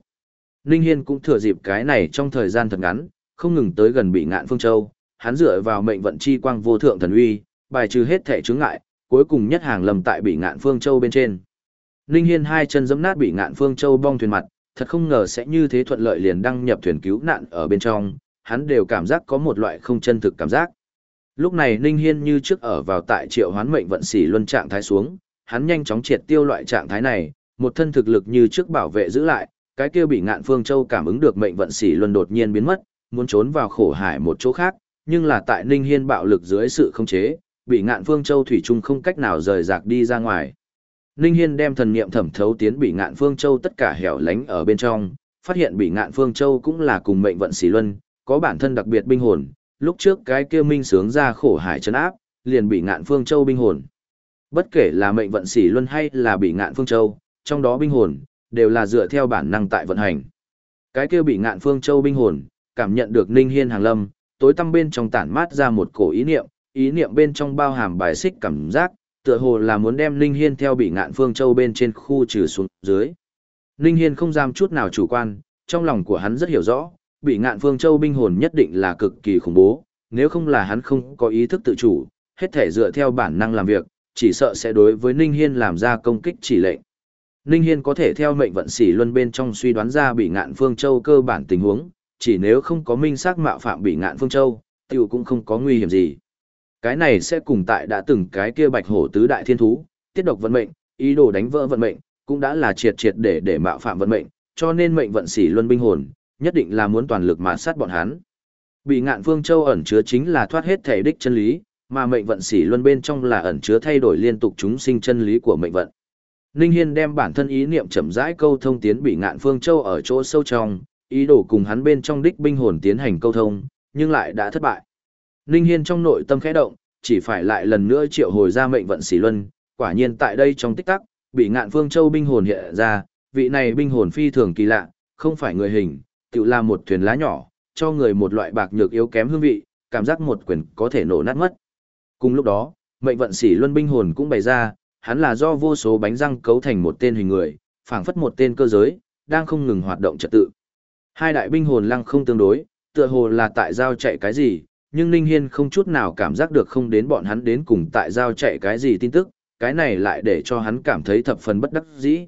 Ninh Hiên cũng thừa dịp cái này trong thời gian thật ngắn, không ngừng tới gần bị ngạn phương châu, hắn dựa vào mệnh vận chi quang vô thượng thần uy, bài trừ hết thể chướng ngại, cuối cùng nhất hàng lầm tại bị ngạn phương châu bên trên. Ninh Hiên hai chân giẫm nát bị ngạn phương châu bong thuyền mặt, thật không ngờ sẽ như thế thuận lợi liền đăng nhập thuyền cứu nạn ở bên trong, hắn đều cảm giác có một loại không chân thực cảm giác. Lúc này Ninh Hiên như trước ở vào tại triệu hoán mệnh vận xỉ luân trạng thái xuống, hắn nhanh chóng triệt tiêu loại trạng thái này, một thân thực lực như trước bảo vệ giữ lại, cái kia bị ngạn phương châu cảm ứng được mệnh vận xỉ luân đột nhiên biến mất, muốn trốn vào khổ hải một chỗ khác, nhưng là tại Ninh Hiên bạo lực dưới sự khống chế, bị ngạn phương châu thủy chung không cách nào rời rạc đi ra ngoài. Ninh Hiên đem thần niệm thẩm thấu tiến bị ngạn phương châu tất cả hẻo lánh ở bên trong, phát hiện bị ngạn phương châu cũng là cùng mệnh vận xỉ luân, có bản thân đặc biệt binh hồn, lúc trước cái kia minh sướng ra khổ hải chấn áp, liền bị ngạn phương châu binh hồn. Bất kể là mệnh vận xỉ luân hay là bị ngạn phương châu, trong đó binh hồn, đều là dựa theo bản năng tại vận hành. Cái kia bị ngạn phương châu binh hồn, cảm nhận được Ninh Hiên hàng lâm, tối tăm bên trong tản mát ra một cổ ý niệm, ý niệm bên trong bao hàm bài xích cảm giác, tựa hồ là muốn đem Ninh Hiên theo bị ngạn phương châu bên trên khu trừ xuống dưới. Ninh Hiên không dám chút nào chủ quan, trong lòng của hắn rất hiểu rõ, bị ngạn phương châu binh hồn nhất định là cực kỳ khủng bố, nếu không là hắn không có ý thức tự chủ, hết thể dựa theo bản năng làm việc, chỉ sợ sẽ đối với Ninh Hiên làm ra công kích chỉ lệnh. Ninh Hiên có thể theo mệnh vận sĩ luân bên trong suy đoán ra bị ngạn phương châu cơ bản tình huống, chỉ nếu không có minh xác mạo phạm bị ngạn phương châu, tiểu cũng không có nguy hiểm gì. Cái này sẽ cùng tại đã từng cái kia bạch hổ tứ đại thiên thú, tiết độc vận mệnh, ý đồ đánh vỡ vận mệnh, cũng đã là triệt triệt để để mạo phạm vận mệnh, cho nên mệnh vận sĩ luân binh hồn, nhất định là muốn toàn lực mà sát bọn hắn. Bị ngạn phương châu ẩn chứa chính là thoát hết thể đích chân lý, mà mệnh vận sĩ luân bên trong là ẩn chứa thay đổi liên tục chúng sinh chân lý của mệnh vận. Ninh Hiên đem bản thân ý niệm chậm rãi câu thông tiến bị ngạn phương châu ở chỗ sâu trong, ý đồ cùng hắn bên trong đích binh hồn tiến hành câu thông, nhưng lại đã thất bại. Ninh Hiên trong nội tâm khẽ động, chỉ phải lại lần nữa triệu hồi ra mệnh vận xỉ luân, quả nhiên tại đây trong tích tắc, bị ngạn phương châu binh hồn hiện ra, vị này binh hồn phi thường kỳ lạ, không phải người hình, tự là một thuyền lá nhỏ, cho người một loại bạc nhược yếu kém hương vị, cảm giác một quyền có thể nổ nát mất. Cùng lúc đó, mệnh vận xỉ luân binh hồn cũng bày ra, hắn là do vô số bánh răng cấu thành một tên hình người, phảng phất một tên cơ giới, đang không ngừng hoạt động trật tự. Hai đại binh hồn lăng không tương đối, tựa hồ là tại giao chạy cái gì, nhưng Ninh Hiên không chút nào cảm giác được không đến bọn hắn đến cùng tại giao chạy cái gì tin tức, cái này lại để cho hắn cảm thấy thập phần bất đắc dĩ.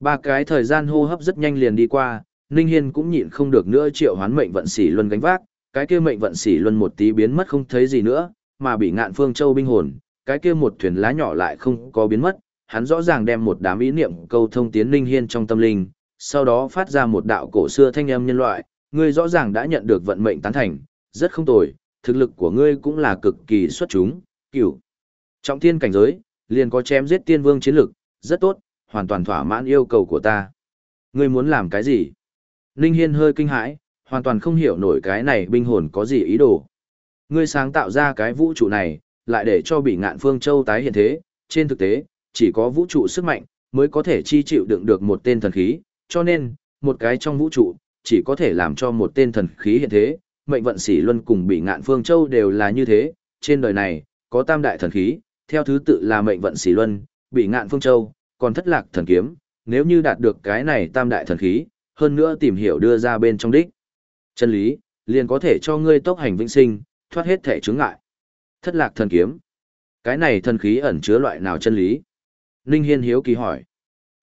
Ba cái thời gian hô hấp rất nhanh liền đi qua, Ninh Hiên cũng nhịn không được nữa triệu hoán mệnh vận sĩ luân gánh vác, cái kia mệnh vận sĩ luân một tí biến mất không thấy gì nữa, mà bị ngạn phương châu binh hồn, cái kia một thuyền lá nhỏ lại không có biến mất, hắn rõ ràng đem một đám ý niệm câu thông tiến Ninh Hiên trong tâm linh, sau đó phát ra một đạo cổ xưa thanh âm nhân loại, ngươi rõ ràng đã nhận được vận mệnh tán thành, rất không tồi, thực lực của ngươi cũng là cực kỳ xuất chúng, cửu. Trọng thiên cảnh giới, liền có chém giết tiên vương chiến lực, rất tốt, hoàn toàn thỏa mãn yêu cầu của ta. Ngươi muốn làm cái gì? Ninh Hiên hơi kinh hãi, hoàn toàn không hiểu nổi cái này binh hồn có gì ý đồ. Ngươi sáng tạo ra cái vũ trụ này, lại để cho bị ngạn phương châu tái hiện thế, trên thực tế, chỉ có vũ trụ sức mạnh, mới có thể chi chịu đựng được một tên thần khí, cho nên, một cái trong vũ trụ, chỉ có thể làm cho một tên thần khí hiện thế, mệnh vận sĩ luân cùng bị ngạn phương châu đều là như thế, trên đời này, có tam đại thần khí, theo thứ tự là mệnh vận sĩ luân, bị ngạn phương châu, còn thất lạc thần kiếm, nếu như đạt được cái này tam đại thần khí, hơn nữa tìm hiểu đưa ra bên trong đích. Chân lý, liền có thể cho ngươi tốc hành vĩnh sinh, thoát hết thể chướng ngại. Thất lạc thần kiếm. Cái này thần khí ẩn chứa loại nào chân lý? Ninh Hiên hiếu kỳ hỏi.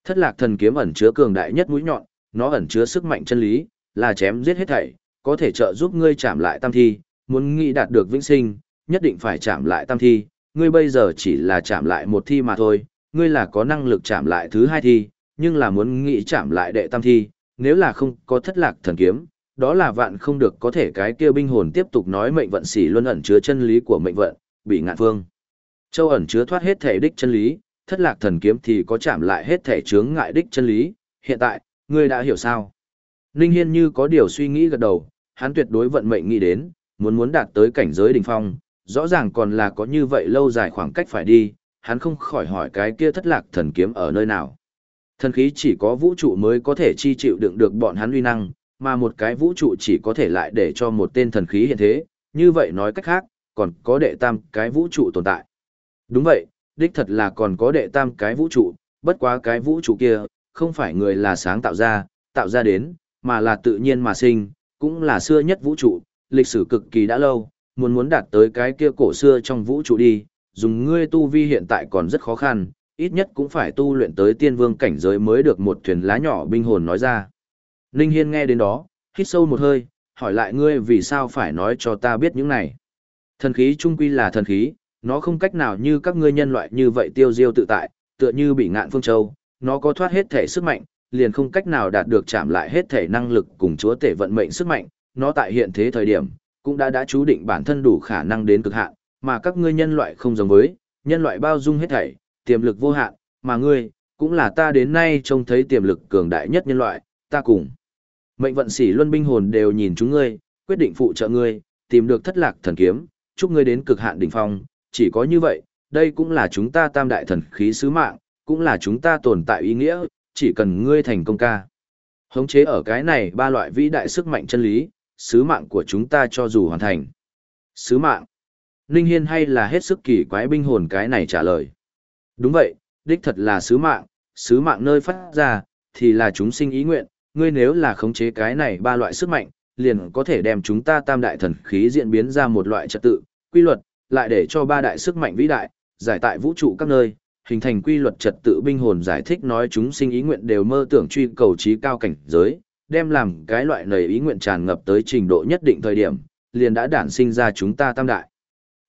Thất lạc thần kiếm ẩn chứa cường đại nhất mũi nhọn, nó ẩn chứa sức mạnh chân lý, là chém giết hết thảy, có thể trợ giúp ngươi chạm lại tam thi, muốn nghĩ đạt được vĩnh sinh, nhất định phải chạm lại tam thi, ngươi bây giờ chỉ là chạm lại một thi mà thôi, ngươi là có năng lực chạm lại thứ hai thi, nhưng là muốn nghĩ chạm lại đệ tam thi, nếu là không có thất lạc thần kiếm, đó là vạn không được có thể cái kia binh hồn tiếp tục nói mệnh vận xỉ luân ẩn chứa chân lý của mệnh vận, bị ngạn phương. Châu ẩn chứa thoát hết thể đích chân lý, thất lạc thần kiếm thì có chạm lại hết thể chướng ngại đích chân lý, hiện tại, ngươi đã hiểu sao? Ninh Hiên như có điều suy nghĩ gật đầu, hắn tuyệt đối vận mệnh nghĩ đến, muốn muốn đạt tới cảnh giới đỉnh phong, rõ ràng còn là có như vậy lâu dài khoảng cách phải đi, hắn không khỏi hỏi cái kia thất lạc thần kiếm ở nơi nào. Thần khí chỉ có vũ trụ mới có thể chi chịu đựng được bọn hắn uy năng, mà một cái vũ trụ chỉ có thể lại để cho một tên thần khí hiện thế, như vậy nói cách khác, còn có đệ tam cái vũ trụ tồn tại. Đúng vậy, đích thật là còn có đệ tam cái vũ trụ, bất quá cái vũ trụ kia, không phải người là sáng tạo ra, tạo ra đến, mà là tự nhiên mà sinh, cũng là xưa nhất vũ trụ, lịch sử cực kỳ đã lâu, muốn muốn đạt tới cái kia cổ xưa trong vũ trụ đi, dùng ngươi tu vi hiện tại còn rất khó khăn, ít nhất cũng phải tu luyện tới tiên vương cảnh giới mới được một thuyền lá nhỏ binh hồn nói ra. Ninh Hiên nghe đến đó, hít sâu một hơi, hỏi lại ngươi vì sao phải nói cho ta biết những này. Thần khí trung quy là thần khí, nó không cách nào như các ngươi nhân loại như vậy tiêu diêu tự tại, tựa như bị ngạn phương châu, nó có thoát hết thể sức mạnh, liền không cách nào đạt được chạm lại hết thể năng lực cùng chúa tể vận mệnh sức mạnh, nó tại hiện thế thời điểm, cũng đã đã chú định bản thân đủ khả năng đến cực hạn, mà các ngươi nhân loại không giống với, nhân loại bao dung hết thảy, tiềm lực vô hạn, mà ngươi, cũng là ta đến nay trông thấy tiềm lực cường đại nhất nhân loại, ta cùng. Mệnh vận sĩ luân binh hồn đều nhìn chúng ngươi, quyết định phụ trợ ngươi, tìm được thất lạc thần kiếm, chúc ngươi đến cực hạn đỉnh phong, chỉ có như vậy, đây cũng là chúng ta tam đại thần khí sứ mạng, cũng là chúng ta tồn tại ý nghĩa, chỉ cần ngươi thành công ca. Hống chế ở cái này ba loại vĩ đại sức mạnh chân lý, sứ mạng của chúng ta cho dù hoàn thành. Sứ mạng. Ninh Hiên hay là hết sức kỳ quái binh hồn cái này trả lời. Đúng vậy, đích thật là sứ mạng, sứ mạng nơi phát ra, thì là chúng sinh ý nguyện, ngươi nếu là khống chế cái này ba loại sức mạnh, liền có thể đem chúng ta tam đại thần khí diễn biến ra một loại trật tự, quy luật, lại để cho ba đại sức mạnh vĩ đại, giải tại vũ trụ các nơi, hình thành quy luật trật tự binh hồn giải thích nói chúng sinh ý nguyện đều mơ tưởng truy cầu trí cao cảnh giới, đem làm cái loại này ý nguyện tràn ngập tới trình độ nhất định thời điểm, liền đã đản sinh ra chúng ta tam đại.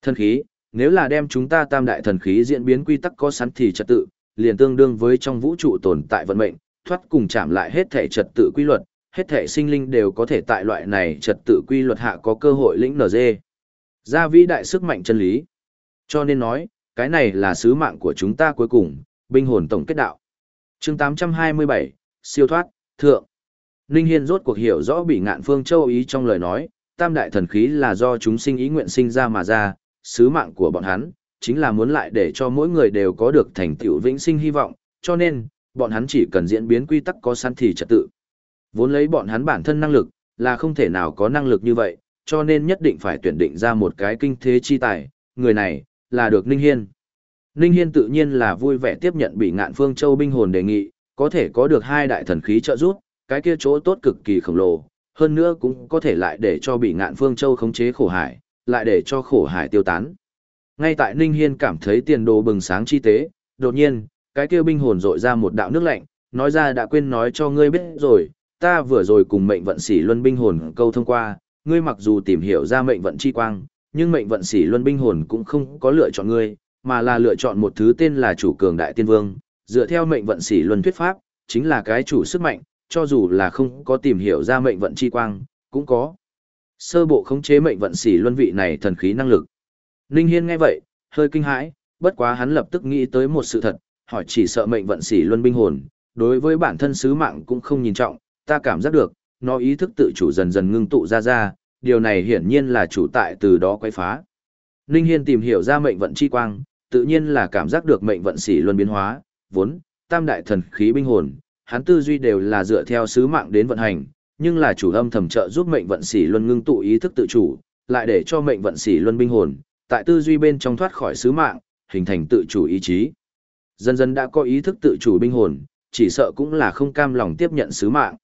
Thần khí, nếu là đem chúng ta tam đại thần khí diễn biến quy tắc có sẵn thì trật tự, liền tương đương với trong vũ trụ tồn tại vận mệnh, thoát cùng chạm lại hết thể trật tự quy luật, hết thể sinh linh đều có thể tại loại này trật tự quy luật hạ có cơ hội lĩnh NG. Ra vĩ đại sức mạnh chân lý. Cho nên nói, cái này là sứ mạng của chúng ta cuối cùng, binh hồn tổng kết đạo. chương 827, siêu thoát, thượng. Ninh Hiên rốt cuộc hiểu rõ bị ngạn phương châu ý trong lời nói, tam đại thần khí là do chúng sinh ý nguyện sinh ra mà ra, sứ mạng của bọn hắn, chính là muốn lại để cho mỗi người đều có được thành tựu vĩnh sinh hy vọng, cho nên, bọn hắn chỉ cần diễn biến quy tắc có sẵn thì trật tự. Vốn lấy bọn hắn bản thân năng lực, là không thể nào có năng lực như vậy, cho nên nhất định phải tuyển định ra một cái kinh thế chi tài, người này, là được Ninh Hiên. Ninh Hiên tự nhiên là vui vẻ tiếp nhận bị ngạn phương châu binh hồn đề nghị, có thể có được hai đại thần khí trợ giúp, cái kia chỗ tốt cực kỳ khổng lồ, hơn nữa cũng có thể lại để cho bị ngạn phương châu khống chế khổ hải, lại để cho khổ hải tiêu tán. Ngay tại Ninh Hiên cảm thấy tiền đồ bừng sáng chi tế, đột nhiên, cái kia binh hồn rội ra một đạo nước lạnh, nói ra đã quên nói cho ngươi biết rồi, ta vừa rồi cùng mệnh vận sĩ luân binh hồn câu thông qua, ngươi mặc dù tìm hiểu ra mệnh vận chi quang, nhưng mệnh vận sĩ luân binh hồn cũng không có lựa chọn ngươi, mà là lựa chọn một thứ tên là chủ cường đại tiên vương, dựa theo mệnh vận sĩ luân thuyết pháp, chính là cái chủ sức mạnh, cho dù là không có tìm hiểu ra mệnh vận chi quang, cũng có. Sơ bộ khống chế mệnh vận sĩ luân vị này thần khí năng lực. Ninh Hiên nghe vậy, hơi kinh hãi, bất quá hắn lập tức nghĩ tới một sự thật, hỏi chỉ sợ mệnh vận sĩ luân binh hồn, đối với bản thân sứ mạng cũng không nhìn trọng, ta cảm giác được, nó ý thức tự chủ dần dần ngưng tụ ra ra, điều này hiển nhiên là chủ tại từ đó quay phá. Ninh Hiên tìm hiểu ra mệnh vận chi quang, tự nhiên là cảm giác được mệnh vận sỉ luân biến hóa, vốn, tam đại thần khí binh hồn, hắn tư duy đều là dựa theo sứ mạng đến vận hành, nhưng là chủ âm thầm trợ giúp mệnh vận sỉ luân ngưng tụ ý thức tự chủ, lại để cho mệnh vận sỉ luân binh hồn, tại tư duy bên trong thoát khỏi sứ mạng, hình thành tự chủ ý chí. Dần dần đã có ý thức tự chủ binh hồn, chỉ sợ cũng là không cam lòng tiếp nhận sứ mạng.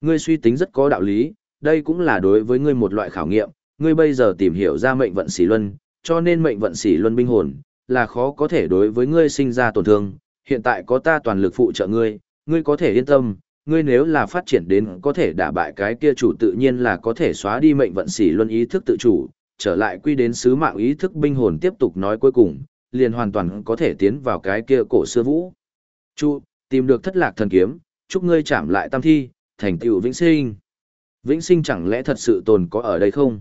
Ngươi suy tính rất có đạo lý, đây cũng là đối với ngươi một loại khảo nghiệm, ngươi bây giờ tìm hiểu ra mệnh vận sĩ luân, cho nên mệnh vận sĩ luân binh hồn, là khó có thể đối với ngươi sinh ra tổn thương, hiện tại có ta toàn lực phụ trợ ngươi, ngươi có thể yên tâm, ngươi nếu là phát triển đến có thể đả bại cái kia chủ tự nhiên là có thể xóa đi mệnh vận sĩ luân ý thức tự chủ, trở lại quy đến sứ mạng ý thức binh hồn tiếp tục nói cuối cùng, liền hoàn toàn có thể tiến vào cái kia cổ xưa vũ. Chu, tìm được thất lạc thần kiếm, chúc ngươi chạm lại tam thi, thành tựu vĩnh sinh. Vĩnh sinh chẳng lẽ thật sự tồn có ở đây không?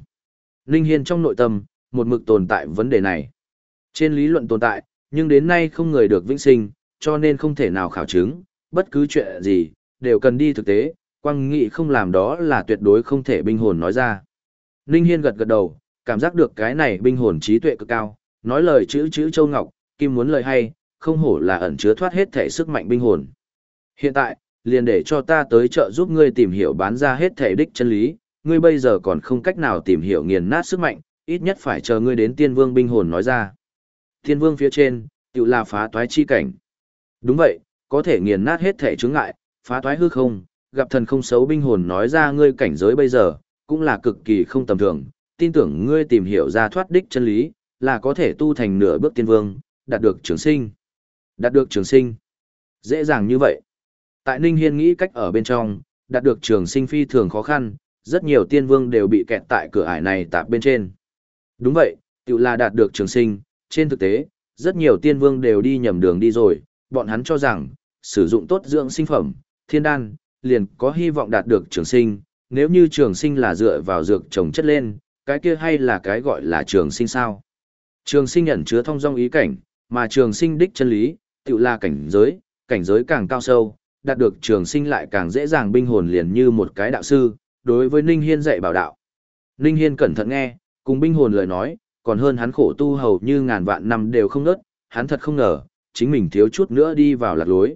Linh Hiên trong nội tâm, một mực tồn tại vấn đề này. Trên lý luận tồn tại, Nhưng đến nay không người được vĩnh sinh, cho nên không thể nào khảo chứng, bất cứ chuyện gì, đều cần đi thực tế, quang nghị không làm đó là tuyệt đối không thể binh hồn nói ra. Ninh Hiên gật gật đầu, cảm giác được cái này binh hồn trí tuệ cực cao, nói lời chữ chữ châu ngọc, kim muốn lời hay, không hổ là ẩn chứa thoát hết thể sức mạnh binh hồn. Hiện tại, liền để cho ta tới trợ giúp ngươi tìm hiểu bán ra hết thể đích chân lý, ngươi bây giờ còn không cách nào tìm hiểu nghiền nát sức mạnh, ít nhất phải chờ ngươi đến tiên vương binh hồn nói ra. Tiên vương phía trên, tự là phá toái chi cảnh. Đúng vậy, có thể nghiền nát hết thể chướng ngại, phá toái hư không, gặp thần không xấu binh hồn nói ra ngươi cảnh giới bây giờ, cũng là cực kỳ không tầm thường, tin tưởng ngươi tìm hiểu ra thoát đích chân lý, là có thể tu thành nửa bước tiên vương, đạt được trường sinh. Đạt được trường sinh. Dễ dàng như vậy. Tại Ninh Hiên nghĩ cách ở bên trong, đạt được trường sinh phi thường khó khăn, rất nhiều tiên vương đều bị kẹt tại cửa ải này tạp bên trên. Đúng vậy, tự là đạt được trường sinh, trên thực tế, rất nhiều tiên vương đều đi nhầm đường đi rồi, bọn hắn cho rằng, sử dụng tốt dưỡng sinh phẩm, thiên đan, liền có hy vọng đạt được trường sinh, nếu như trường sinh là dựa vào dược trồng chất lên, cái kia hay là cái gọi là trường sinh sao. Trường sinh ẩn chứa thông dong ý cảnh, mà trường sinh đích chân lý, tự là cảnh giới, cảnh giới càng cao sâu, đạt được trường sinh lại càng dễ dàng binh hồn liền như một cái đạo sư, đối với Ninh Hiên dạy bảo đạo. Ninh Hiên cẩn thận nghe, cùng binh hồn lời nói, còn hơn hắn khổ tu hầu như ngàn vạn năm đều không nớt, hắn thật không ngờ, chính mình thiếu chút nữa đi vào lạc lối.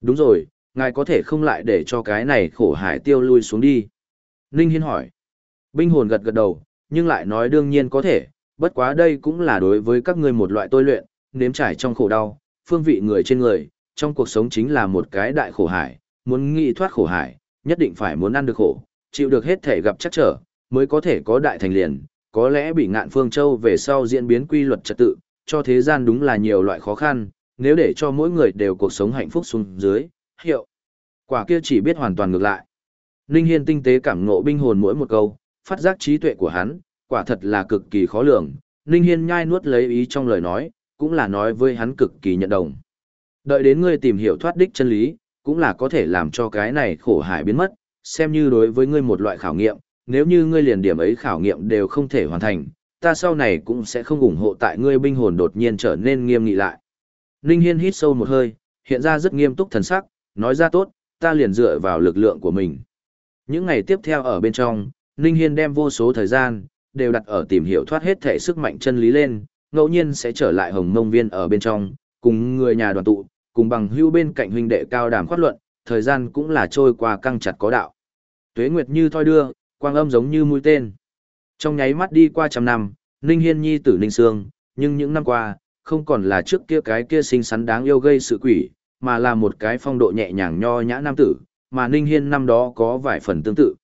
Đúng rồi, ngài có thể không lại để cho cái này khổ hải tiêu lui xuống đi. Ninh Hiên hỏi. Binh hồn gật gật đầu, nhưng lại nói đương nhiên có thể, bất quá đây cũng là đối với các ngươi một loại tôi luyện, nếm trải trong khổ đau, phương vị người trên người, trong cuộc sống chính là một cái đại khổ hải, muốn nghĩ thoát khổ hải, nhất định phải muốn ăn được khổ, chịu được hết thể gặp chắc trở, mới có thể có đại thành liền, có lẽ bị ngạn phương châu về sau diễn biến quy luật trật tự, cho thế gian đúng là nhiều loại khó khăn, nếu để cho mỗi người đều cuộc sống hạnh phúc xuống dưới, hiệu. Quả kia chỉ biết hoàn toàn ngược lại. Ninh Hiên tinh tế cảm ngộ binh hồn mỗi một câu, phát giác trí tuệ của hắn, quả thật là cực kỳ khó lường. Ninh Hiên nhai nuốt lấy ý trong lời nói, cũng là nói với hắn cực kỳ nhận đồng. Đợi đến ngươi tìm hiểu thoát đích chân lý, cũng là có thể làm cho cái này khổ hải biến mất, xem như đối với ngươi một loại khảo nghiệm, nếu như ngươi liền điểm ấy khảo nghiệm đều không thể hoàn thành, ta sau này cũng sẽ không ủng hộ tại ngươi binh hồn đột nhiên trở nên nghiêm nghị lại. Ninh Hiên hít sâu một hơi, hiện ra rất nghiêm túc thần sắc, nói ra tốt, ta liền dựa vào lực lượng của mình. Những ngày tiếp theo ở bên trong, Ninh Hiên đem vô số thời gian, đều đặt ở tìm hiểu thoát hết thể sức mạnh chân lý lên, ngẫu nhiên sẽ trở lại hồng mông viên ở bên trong, cùng người nhà đoàn tụ, cùng bằng hưu bên cạnh huynh đệ cao đàm khoát luận, thời gian cũng là trôi qua căng chặt có đạo. Tuế Nguyệt như thoi đưa, quang âm giống như mũi tên. Trong nháy mắt đi qua trăm năm, Ninh Hiên Nhi tử Ninh Sương, nhưng những năm qua, không còn là trước kia cái kia xinh xắn đáng yêu gây sự quỷ, mà là một cái phong độ nhẹ nhàng nho nhã nam tử, mà Ninh Hiên năm đó có vài phần tương tự.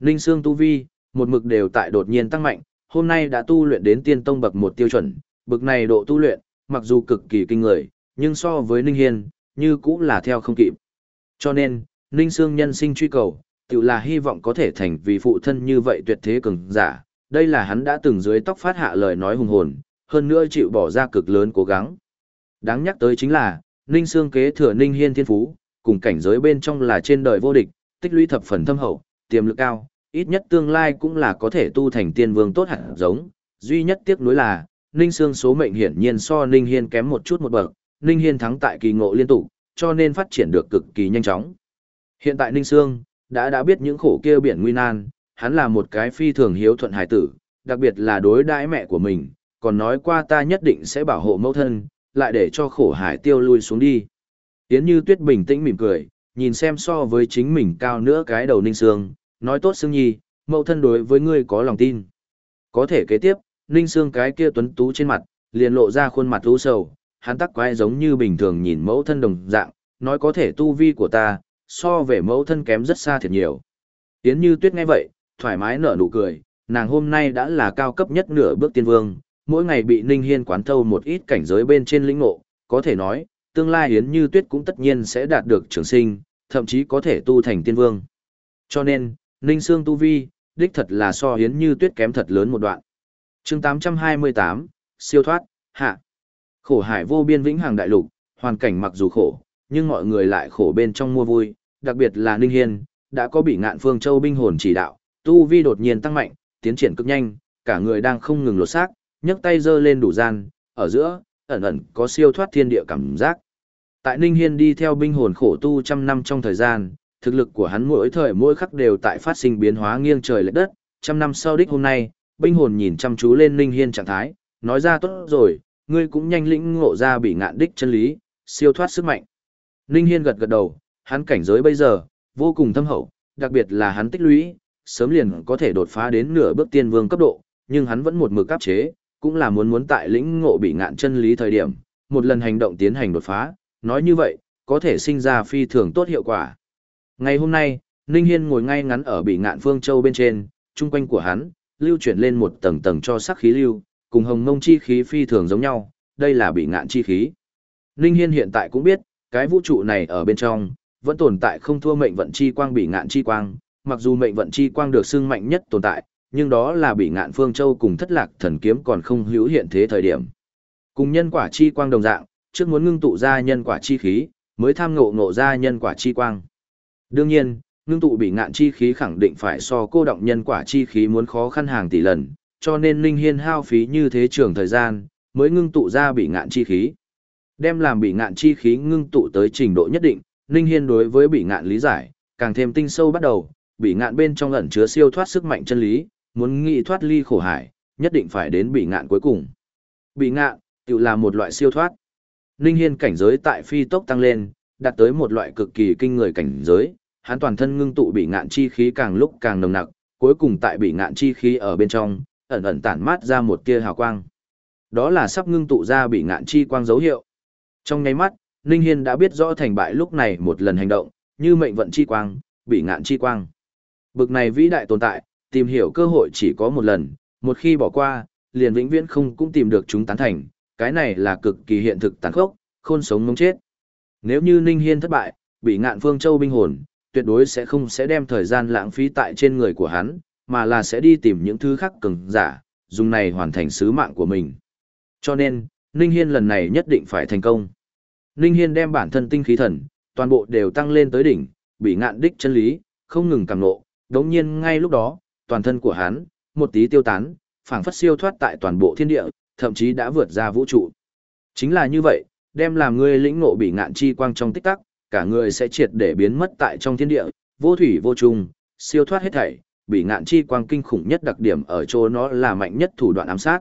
Ninh Sương Tu Vi, một mực đều tại đột nhiên tăng mạnh, hôm nay đã tu luyện đến tiên tông bậc một tiêu chuẩn, bậc này độ tu luyện, mặc dù cực kỳ kinh người, nhưng so với Ninh Hiên, như cũng là theo không kịp. Cho nên, Ninh Sương nhân sinh truy cầu, tự là hy vọng có thể thành vì phụ thân như vậy tuyệt thế cường giả, đây là hắn đã từng dưới tóc phát hạ lời nói hùng hồn, hơn nữa chịu bỏ ra cực lớn cố gắng. Đáng nhắc tới chính là, Ninh Sương kế thừa Ninh Hiên thiên phú, cùng cảnh giới bên trong là trên đời vô địch, tích lũy thập phần thâm hậu, tiềm lực cao, ít nhất tương lai cũng là có thể tu thành tiên vương tốt hẳn giống, duy nhất tiếc nuối là, Ninh Sương số mệnh hiển nhiên so Ninh Hiên kém một chút một bậc, Ninh Hiên thắng tại kỳ ngộ liên tục, cho nên phát triển được cực kỳ nhanh chóng. Hiện tại Ninh Sương, đã đã biết những khổ kia biển nguy nan, hắn là một cái phi thường hiếu thuận hài tử, đặc biệt là đối đãi mẹ của mình, còn nói qua ta nhất định sẽ bảo hộ mẫu thân, lại để cho khổ hải tiêu lui xuống đi. Yến Như Tuyết bình tĩnh mỉm cười, nhìn xem so với chính mình cao nữa cái đầu Ninh Sương, nói tốt Sương Nhi, mẫu thân đối với ngươi có lòng tin. Có thể kế tiếp, Ninh Sương cái kia tuấn tú trên mặt, liền lộ ra khuôn mặt u sầu, hắn tắc quái giống như bình thường nhìn mẫu thân đồng dạng, nói có thể tu vi của ta, so về mẫu thân kém rất xa thiệt nhiều. Yến Như Tuyết nghe vậy, thoải mái nở nụ cười, nàng hôm nay đã là cao cấp nhất nửa bước tiên vương, mỗi ngày bị Ninh Hiên quán thâu một ít cảnh giới bên trên lĩnh ngộ, có thể nói, tương lai Yến Như Tuyết cũng tất nhiên sẽ đạt được trường sinh, thậm chí có thể tu thành tiên vương. Cho nên, Ninh Sương Tu Vi, đích thật là so Yến Như Tuyết kém thật lớn một đoạn chương 828, siêu thoát, hạ. Khổ hải vô biên vĩnh hằng đại lục, hoàn cảnh mặc dù khổ, nhưng mọi người lại khổ bên trong mua vui, đặc biệt là Ninh Hiên, đã có bị ngạn phương châu binh hồn chỉ đạo, tu vi đột nhiên tăng mạnh, tiến triển cực nhanh, cả người đang không ngừng lột xác, nhấc tay giơ lên đủ gian, ở giữa, ẩn ẩn có siêu thoát thiên địa cảm giác. Tại Ninh Hiên đi theo binh hồn khổ tu trăm năm trong thời gian, thực lực của hắn mỗi thời mỗi khắc đều tại phát sinh biến hóa nghiêng trời lệch đất, trăm năm sau đích hôm nay, binh hồn nhìn chăm chú lên Ninh Hiên trạng thái, nói ra tốt rồi, ngươi cũng nhanh lĩnh ngộ ra bị ngạn đích chân lý, siêu thoát sức mạnh. Ninh Hiên gật gật đầu, hắn cảnh giới bây giờ, vô cùng thâm hậu, đặc biệt là hắn tích lũy, sớm liền có thể đột phá đến nửa bước tiên vương cấp độ, nhưng hắn vẫn một mực áp chế, cũng là muốn muốn tại lĩnh ngộ bị ngạn chân lý thời điểm, một lần hành động tiến hành đột phá, nói như vậy, có thể sinh ra phi thường tốt hiệu quả. Ngày hôm nay, Ninh Hiên ngồi ngay ngắn ở bị ngạn phương châu bên trên, trung quanh của hắn, lưu chuyển lên một tầng tầng cho sắc khí lưu, cùng hồng mông chi khí phi thường giống nhau, đây là bị ngạn chi khí. Ninh Hiên hiện tại cũng biết, cái vũ trụ này ở bên trong, vẫn tồn tại không thua mệnh vận chi quang bị ngạn chi quang, mặc dù mệnh vận chi quang được xưng mạnh nhất tồn tại, nhưng đó là bị ngạn phương châu cùng thất lạc thần kiếm còn không hữu hiện thế thời điểm. Cùng nhân quả chi quang đồng dạng, trước muốn ngưng tụ ra nhân quả chi khí, mới tham ngộ ngộ ra nhân quả chi quang. Đương nhiên, ngưng tụ bị ngạn chi khí khẳng định phải so cô động nhân quả chi khí muốn khó khăn hàng tỷ lần, cho nên Linh Hiên hao phí như thế trường thời gian, mới ngưng tụ ra bị ngạn chi khí. Đem làm bị ngạn chi khí ngưng tụ tới trình độ nhất định, Linh Hiên đối với bị ngạn lý giải, càng thêm tinh sâu bắt đầu, bị ngạn bên trong ẩn chứa siêu thoát sức mạnh chân lý, muốn nghị thoát ly khổ hải, nhất định phải đến bị ngạn cuối cùng. Bị ngạn, tự là một loại siêu thoát. Linh Hiên cảnh giới tại phi tốc tăng lên, đạt tới một loại cực kỳ kinh người cảnh giới, hắn toàn thân ngưng tụ bị ngạn chi khí càng lúc càng nồng nặc, cuối cùng tại bị ngạn chi khí ở bên trong, ẩn ẩn tản mát ra một tia hào quang. Đó là sắp ngưng tụ ra bị ngạn chi quang dấu hiệu. Trong ngay mắt, Ninh Hiên đã biết rõ thành bại lúc này một lần hành động, như mệnh vận chi quang, bị ngạn chi quang. Bực này vĩ đại tồn tại, tìm hiểu cơ hội chỉ có một lần, một khi bỏ qua, liền vĩnh viễn không cũng tìm được chúng tán thành, cái này là cực kỳ hiện thực tàn khốc, khôn sống mong chết. Nếu như Ninh Hiên thất bại, bị ngạn phương châu binh hồn, tuyệt đối sẽ không sẽ đem thời gian lãng phí tại trên người của hắn, mà là sẽ đi tìm những thứ khác cường giả, dùng này hoàn thành sứ mạng của mình. Cho nên, Ninh Hiên lần này nhất định phải thành công. Ninh Hiên đem bản thân tinh khí thần, toàn bộ đều tăng lên tới đỉnh, bị ngạn đích chân lý, không ngừng càng nộ, đống nhiên ngay lúc đó, toàn thân của hắn, một tí tiêu tán, phảng phất siêu thoát tại toàn bộ thiên địa, thậm chí đã vượt ra vũ trụ. Chính là như vậy, đem làm ngươi lĩnh ngộ bị ngạn chi quang trong tích tắc, cả người sẽ triệt để biến mất tại trong thiên địa, vô thủy vô trùng, siêu thoát hết thảy, bị ngạn chi quang kinh khủng nhất đặc điểm ở chỗ nó là mạnh nhất thủ đoạn ám sát.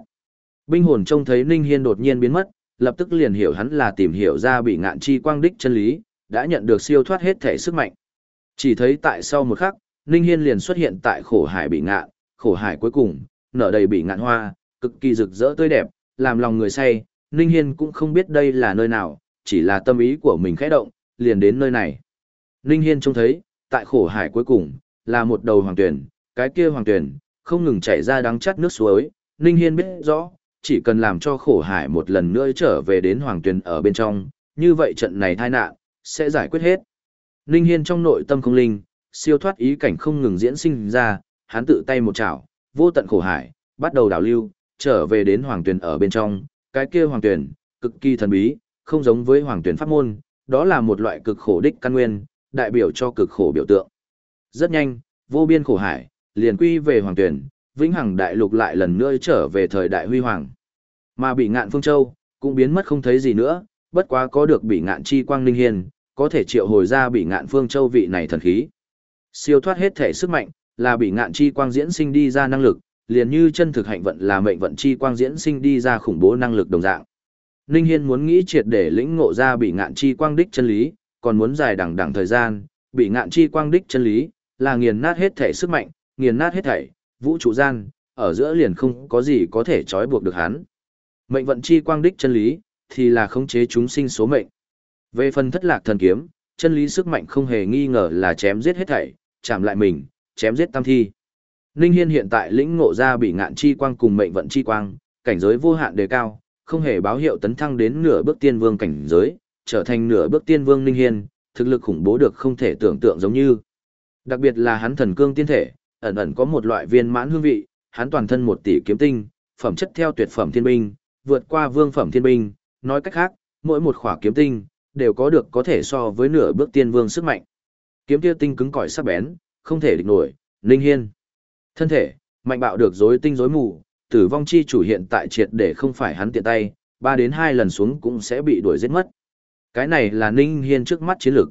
Binh hồn trông thấy Ninh Hiên đột nhiên biến mất, lập tức liền hiểu hắn là tìm hiểu ra bị ngạn chi quang đích chân lý, đã nhận được siêu thoát hết thể sức mạnh. Chỉ thấy tại sau một khắc, Ninh Hiên liền xuất hiện tại khổ hải bị ngạn, khổ hải cuối cùng, nở đầy bị ngạn hoa, cực kỳ rực rỡ tươi đẹp, làm lòng người say, Ninh Hiên cũng không biết đây là nơi nào, chỉ là tâm ý của mình khẽ động, liền đến nơi này. Ninh Hiên trông thấy, tại khổ hải cuối cùng, là một đầu hoàng tuyển, cái kia hoàng tuyển, không ngừng chảy ra đắng chắt nước suối, Ninh Hiên biết rõ, chỉ cần làm cho khổ hải một lần nữa trở về đến hoàng tuyển ở bên trong, như vậy trận này tai nạn, sẽ giải quyết hết. Ninh Hiên trong nội tâm không linh, siêu thoát ý cảnh không ngừng diễn sinh ra, hắn tự tay một chảo, vô tận khổ hải, bắt đầu đảo lưu, trở về đến hoàng tuyển ở bên trong, cái kia hoàng tuyển, cực kỳ thần bí, không giống với hoàng tuyển pháp môn, đó là một loại cực khổ đích căn nguyên, đại biểu cho cực khổ biểu tượng. Rất nhanh, vô biên khổ hải, liền quy về hoàng tuyển, vĩnh hằng đại lục lại lần nữa trở về thời đại huy hoàng. Mà bị ngạn phương châu, cũng biến mất không thấy gì nữa, bất quá có được bị ngạn chi quang linh hiền, có thể triệu hồi ra bị ngạn phương châu vị này thần khí. Siêu thoát hết thể sức mạnh, là bị ngạn chi quang diễn sinh đi ra năng lực, liền như chân thực hạnh vận là mệnh vận chi quang diễn sinh đi ra khủng bố năng lực đồng dạng. Ninh Hiên muốn nghĩ triệt để lĩnh ngộ ra bị ngạn chi quang đích chân lý, còn muốn dài đằng đằng thời gian, bị ngạn chi quang đích chân lý, là nghiền nát hết thể sức mạnh, nghiền nát hết thảy, vũ trụ gian, ở giữa liền không có gì có thể trói buộc được hắn. Mệnh vận chi quang đích chân lý, thì là khống chế chúng sinh số mệnh. Về phần thất lạc thần kiếm, chân lý sức mạnh không hề nghi ngờ là chém giết hết thảy, chạm lại mình, chém giết tam thi. Ninh Hiên hiện tại lĩnh ngộ ra bị ngạn chi quang cùng mệnh vận chi quang, cảnh giới vô hạn đề cao, không hề báo hiệu tấn thăng đến nửa bước tiên vương cảnh giới, trở thành nửa bước tiên vương Ninh Hiên, thực lực khủng bố được không thể tưởng tượng giống như. Đặc biệt là hắn thần cương tiên thể, ẩn ẩn có một loại viên mãn hương vị, hắn toàn thân một tỷ kiếm tinh, phẩm chất theo tuyệt phẩm thiên binh, vượt qua vương phẩm thiên binh, nói cách khác, mỗi một khỏa kiếm tinh đều có được có thể so với nửa bước tiên vương sức mạnh. Kiếm kia tinh cứng cỏi sắc bén, không thể địch nổi, Ninh Hiên. Thân thể, mạnh bạo được rối tinh rối mù, tử vong chi chủ hiện tại triệt để không phải hắn tiện tay, ba đến hai lần xuống cũng sẽ bị đuổi giết mất. Cái này là Ninh Hiên trước mắt chiến lược.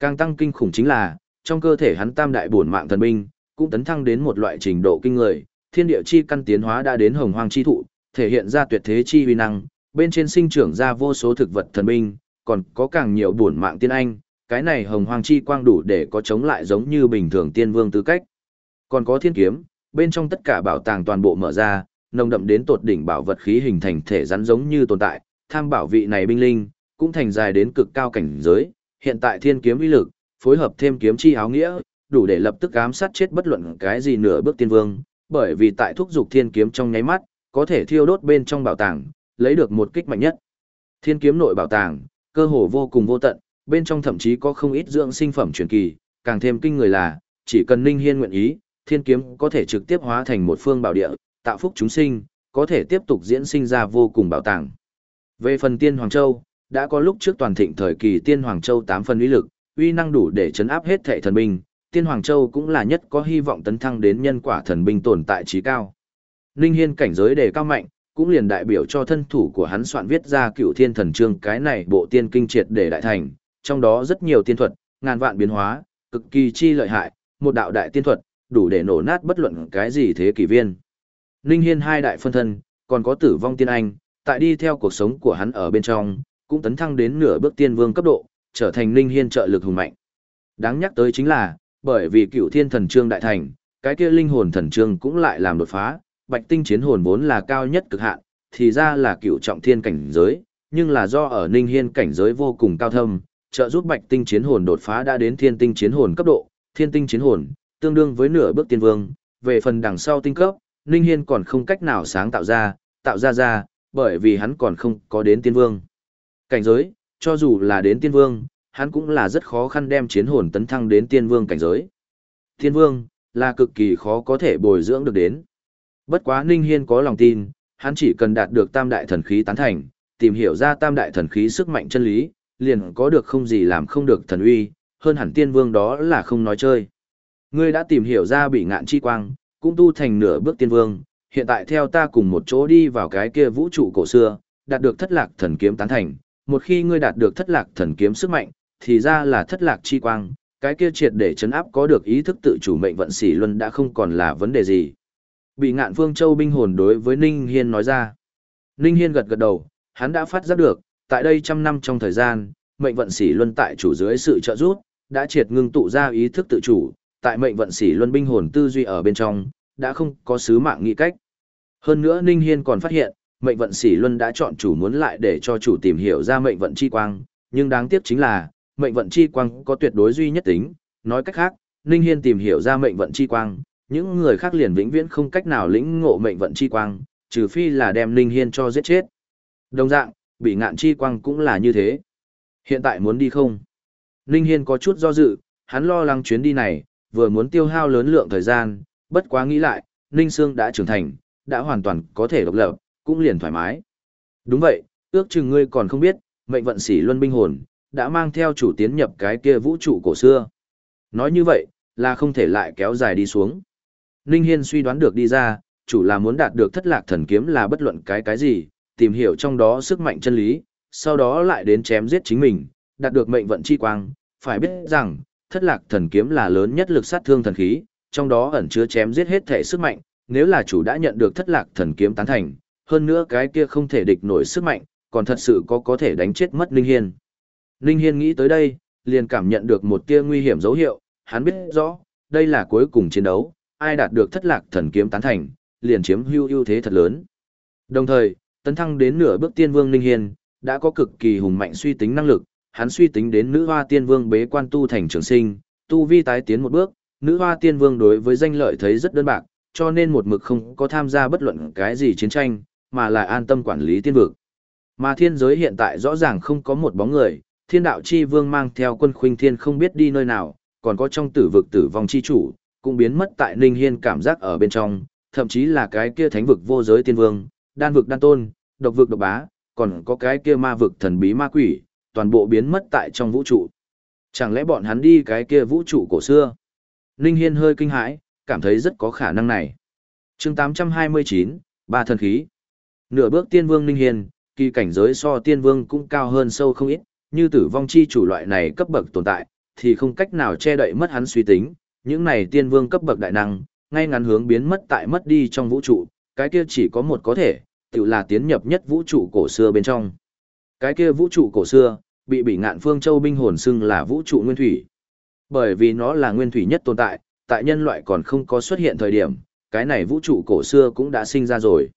Càng tăng kinh khủng chính là, trong cơ thể hắn tam đại bổn mạng thần binh, cũng tấn thăng đến một loại trình độ kinh người, thiên địa chi căn tiến hóa đã đến hồng hoang chi thụ, thể hiện ra tuyệt thế chi uy năng, bên trên sinh trưởng ra vô số thực vật thần binh, còn có càng nhiều bổn mạng tiên anh, cái này hồng hoang chi quang đủ để có chống lại giống như bình thường tiên vương tư cách. Còn có thiên kiếm, bên trong tất cả bảo tàng toàn bộ mở ra, nồng đậm đến tột đỉnh bảo vật khí hình thành thể rắn giống như tồn tại, tham bảo vị này binh linh, cũng thành dài đến cực cao cảnh giới, hiện tại thiên kiếm uy lực, phối hợp thêm kiếm chi áo nghĩa, đủ để lập tức ám sát chết bất luận cái gì nửa bước tiên vương, bởi vì tại thúc dục thiên kiếm trong nháy mắt, có thể thiêu đốt bên trong bảo tàng, lấy được một kích mạnh nhất. Thiên kiếm nội bảo tàng, cơ hồ vô cùng vô tận, bên trong thậm chí có không ít dưỡng sinh phẩm truyền kỳ, càng thêm kinh người là, chỉ cần Ninh Hiên nguyện ý, thiên kiếm có thể trực tiếp hóa thành một phương bảo địa, tạo phúc chúng sinh, có thể tiếp tục diễn sinh ra vô cùng bảo tàng. Về phần Tiên Hoàng Châu, đã có lúc trước toàn thịnh thời kỳ Tiên Hoàng Châu 8 phần uy lực, uy năng đủ để chấn áp hết thệ thần binh, Tiên Hoàng Châu cũng là nhất có hy vọng tấn thăng đến nhân quả thần binh tồn tại trí cao. Ninh Hiên cảnh giới đề cao mạnh, cũng liền đại biểu cho thân thủ của hắn soạn viết ra cựu thiên thần trương cái này bộ tiên kinh triệt để đại thành, trong đó rất nhiều tiên thuật, ngàn vạn biến hóa, cực kỳ chi lợi hại, một đạo đại tiên thuật, đủ để nổ nát bất luận cái gì thế kỷ viên. Ninh Hiên hai đại phân thân, còn có tử vong tiên anh, tại đi theo cuộc sống của hắn ở bên trong, cũng tấn thăng đến nửa bước tiên vương cấp độ, trở thành Ninh Hiên trợ lực hùng mạnh. Đáng nhắc tới chính là, bởi vì cựu thiên thần trương đại thành, cái kia linh hồn thần trương cũng lại làm đột phá, bạch tinh chiến hồn vốn là cao nhất cực hạn, thì ra là cựu trọng thiên cảnh giới, nhưng là do ở Ninh Hiên cảnh giới vô cùng cao thâm, trợ giúp bạch tinh chiến hồn đột phá đã đến thiên tinh chiến hồn cấp độ, thiên tinh chiến hồn, tương đương với nửa bước tiên vương, về phần đằng sau tinh cấp, Ninh Hiên còn không cách nào sáng tạo ra, tạo ra ra, bởi vì hắn còn không có đến tiên vương. Cảnh giới, cho dù là đến tiên vương, hắn cũng là rất khó khăn đem chiến hồn tấn thăng đến tiên vương cảnh giới. Tiên vương, là cực kỳ khó có thể bồi dưỡng được đến. Bất quá Ninh Hiên có lòng tin, hắn chỉ cần đạt được tam đại thần khí tán thành, tìm hiểu ra tam đại thần khí sức mạnh chân lý, liền có được không gì làm không được thần uy, hơn hẳn tiên vương đó là không nói chơi. Ngươi đã tìm hiểu ra bị ngạn chi quang, cũng tu thành nửa bước tiên vương, hiện tại theo ta cùng một chỗ đi vào cái kia vũ trụ cổ xưa, đạt được thất lạc thần kiếm tán thành, một khi ngươi đạt được thất lạc thần kiếm sức mạnh, thì ra là thất lạc chi quang, cái kia triệt để chấn áp có được ý thức tự chủ mệnh vận sĩ luân đã không còn là vấn đề gì. Bị ngạn phương châu binh hồn đối với Ninh Hiên nói ra. Ninh Hiên gật gật đầu, hắn đã phát giác được, tại đây trăm năm trong thời gian, mệnh vận sĩ luân tại chủ dưới sự trợ giúp, đã triệt ngưng tụ ra ý thức tự chủ, tại mệnh vận sĩ luân binh hồn tư duy ở bên trong, đã không có sứ mạng nghĩ cách. Hơn nữa Ninh Hiên còn phát hiện, mệnh vận sĩ luân đã chọn chủ muốn lại để cho chủ tìm hiểu ra mệnh vận chi quang, nhưng đáng tiếc chính là, mệnh vận chi quang có tuyệt đối duy nhất tính, nói cách khác, Ninh Hiên tìm hiểu ra mệnh vận chi quang, những người khác liền vĩnh viễn không cách nào lĩnh ngộ mệnh vận chi quang, trừ phi là đem Ninh Hiên cho giết chết. Đồng dạng, bị ngạn chi quang cũng là như thế. Hiện tại muốn đi không? Ninh Hiên có chút do dự, hắn lo lắng chuyến đi này, vừa muốn tiêu hao lớn lượng thời gian, bất quá nghĩ lại, Ninh Sương đã trưởng thành, đã hoàn toàn có thể độc lập, cũng liền thoải mái. Đúng vậy, ước chừng ngươi còn không biết, mệnh vận sĩ luân binh hồn, đã mang theo chủ tiến nhập cái kia vũ trụ cổ xưa. Nói như vậy, là không thể lại kéo dài đi xuống. Ninh Hiên suy đoán được đi ra, chủ là muốn đạt được thất lạc thần kiếm là bất luận cái cái gì, tìm hiểu trong đó sức mạnh chân lý, sau đó lại đến chém giết chính mình, đạt được mệnh vận chi quang, phải biết rằng, thất lạc thần kiếm là lớn nhất lực sát thương thần khí, trong đó ẩn chứa chém giết hết thể sức mạnh, nếu là chủ đã nhận được thất lạc thần kiếm tán thành, hơn nữa cái kia không thể địch nổi sức mạnh, còn thật sự có có thể đánh chết mất Ninh Hiên. Ninh Hiên nghĩ tới đây, liền cảm nhận được một tia nguy hiểm dấu hiệu, hắn biết rõ, đây là cuối cùng chiến đấu, ai đạt được thất lạc thần kiếm tán thành, liền chiếm hưu ưu thế thật lớn. Đồng thời, tấn thăng đến nửa bước tiên vương Ninh Hiên, đã có cực kỳ hùng mạnh suy tính năng lực, hắn suy tính đến nữ hoa tiên vương bế quan tu thành trường sinh, tu vi tái tiến một bước, nữ hoa tiên vương đối với danh lợi thấy rất đơn bạc, cho nên một mực không có tham gia bất luận cái gì chiến tranh, mà là an tâm quản lý tiên vực. Mà thiên giới hiện tại rõ ràng không có một bóng người, thiên đạo chi vương mang theo quân khuynh thiên không biết đi nơi nào, còn có trong tử vực tử vong chi chủ, cũng biến mất tại Ninh Hiên cảm giác ở bên trong, thậm chí là cái kia thánh vực vô giới tiên vương, đan vực đan tôn, độc vực độc bá, còn có cái kia ma vực thần bí ma quỷ, toàn bộ biến mất tại trong vũ trụ. Chẳng lẽ bọn hắn đi cái kia vũ trụ cổ xưa? Ninh Hiên hơi kinh hãi, cảm thấy rất có khả năng này. Chương 829, ba thần khí. Nửa bước tiên vương Ninh Hiên, kỳ cảnh giới so tiên vương cũng cao hơn sâu không ít, như tử vong chi chủ loại này cấp bậc tồn tại, thì không cách nào che đậy mất hắn suy tính, những này tiên vương cấp bậc đại năng, ngay ngắn hướng biến mất tại mất đi trong vũ trụ, cái kia chỉ có một có thể, tự là tiến nhập nhất vũ trụ cổ xưa bên trong. Cái kia vũ trụ cổ xưa, bị bị ngạn phương châu binh hồn xưng là vũ trụ nguyên thủy. Bởi vì nó là nguyên thủy nhất tồn tại, tại nhân loại còn không có xuất hiện thời điểm, cái này vũ trụ cổ xưa cũng đã sinh ra rồi.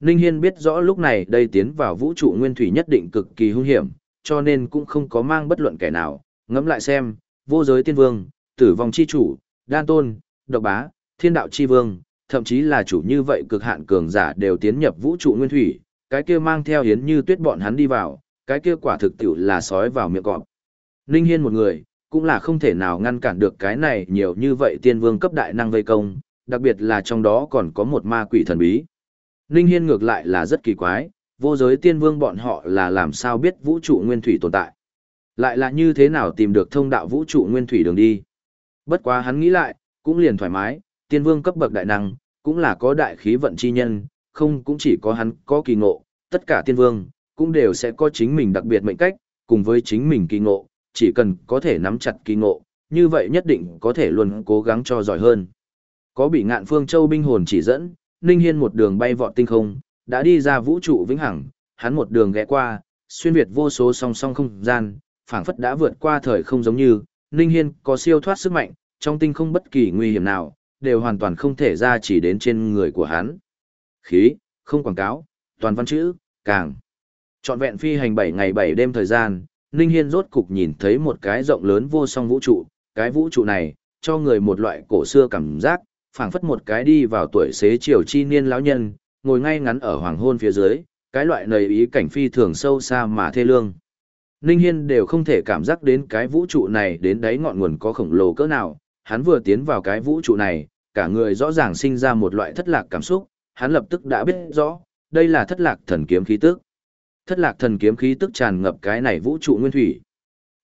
Ninh Hiên biết rõ lúc này đây tiến vào vũ trụ nguyên thủy nhất định cực kỳ hung hiểm, cho nên cũng không có mang bất luận kẻ nào, ngẫm lại xem, vô giới tiên vương, tử vong chi chủ, đan tôn, độc bá, thiên đạo chi vương, thậm chí là chủ như vậy cực hạn cường giả đều tiến nhập vũ trụ nguyên thủy, cái kia mang theo hiến như tuyết bọn hắn đi vào, cái kia quả thực tiểu là sói vào miệng cọp. Ninh Hiên một người, cũng là không thể nào ngăn cản được cái này nhiều như vậy tiên vương cấp đại năng vây công, đặc biệt là trong đó còn có một ma quỷ thần bí. Ninh Hiên ngược lại là rất kỳ quái, vô giới tiên vương bọn họ là làm sao biết vũ trụ nguyên thủy tồn tại. Lại là như thế nào tìm được thông đạo vũ trụ nguyên thủy đường đi. Bất quá hắn nghĩ lại, cũng liền thoải mái, tiên vương cấp bậc đại năng, cũng là có đại khí vận chi nhân, không cũng chỉ có hắn có kỳ ngộ, tất cả tiên vương, cũng đều sẽ có chính mình đặc biệt mệnh cách, cùng với chính mình kỳ ngộ, chỉ cần có thể nắm chặt kỳ ngộ, như vậy nhất định có thể luôn cố gắng cho giỏi hơn. Có bị ngạn phương châu binh hồn chỉ dẫn, Ninh Hiên một đường bay vọt tinh không, đã đi ra vũ trụ vĩnh hằng, hắn một đường ghé qua, xuyên việt vô số song song không gian, phảng phất đã vượt qua thời không giống như, Ninh Hiên có siêu thoát sức mạnh, trong tinh không bất kỳ nguy hiểm nào, đều hoàn toàn không thể ra chỉ đến trên người của hắn. Khí, không quảng cáo, toàn văn chữ, càng. Chọn vẹn phi hành 7 ngày 7 đêm thời gian, Ninh Hiên rốt cục nhìn thấy một cái rộng lớn vô song vũ trụ, cái vũ trụ này, cho người một loại cổ xưa cảm giác, phảng phất một cái đi vào tuổi xế chiều chi niên lão nhân, ngồi ngay ngắn ở hoàng hôn phía dưới, cái loại nầy ý cảnh phi thường sâu xa mà thê lương. Ninh Hiên đều không thể cảm giác đến cái vũ trụ này đến đáy ngọn nguồn có khổng lồ cỡ nào, hắn vừa tiến vào cái vũ trụ này, cả người rõ ràng sinh ra một loại thất lạc cảm xúc, hắn lập tức đã biết rõ, đây là thất lạc thần kiếm khí tức. Thất lạc thần kiếm khí tức tràn ngập cái này vũ trụ nguyên thủy.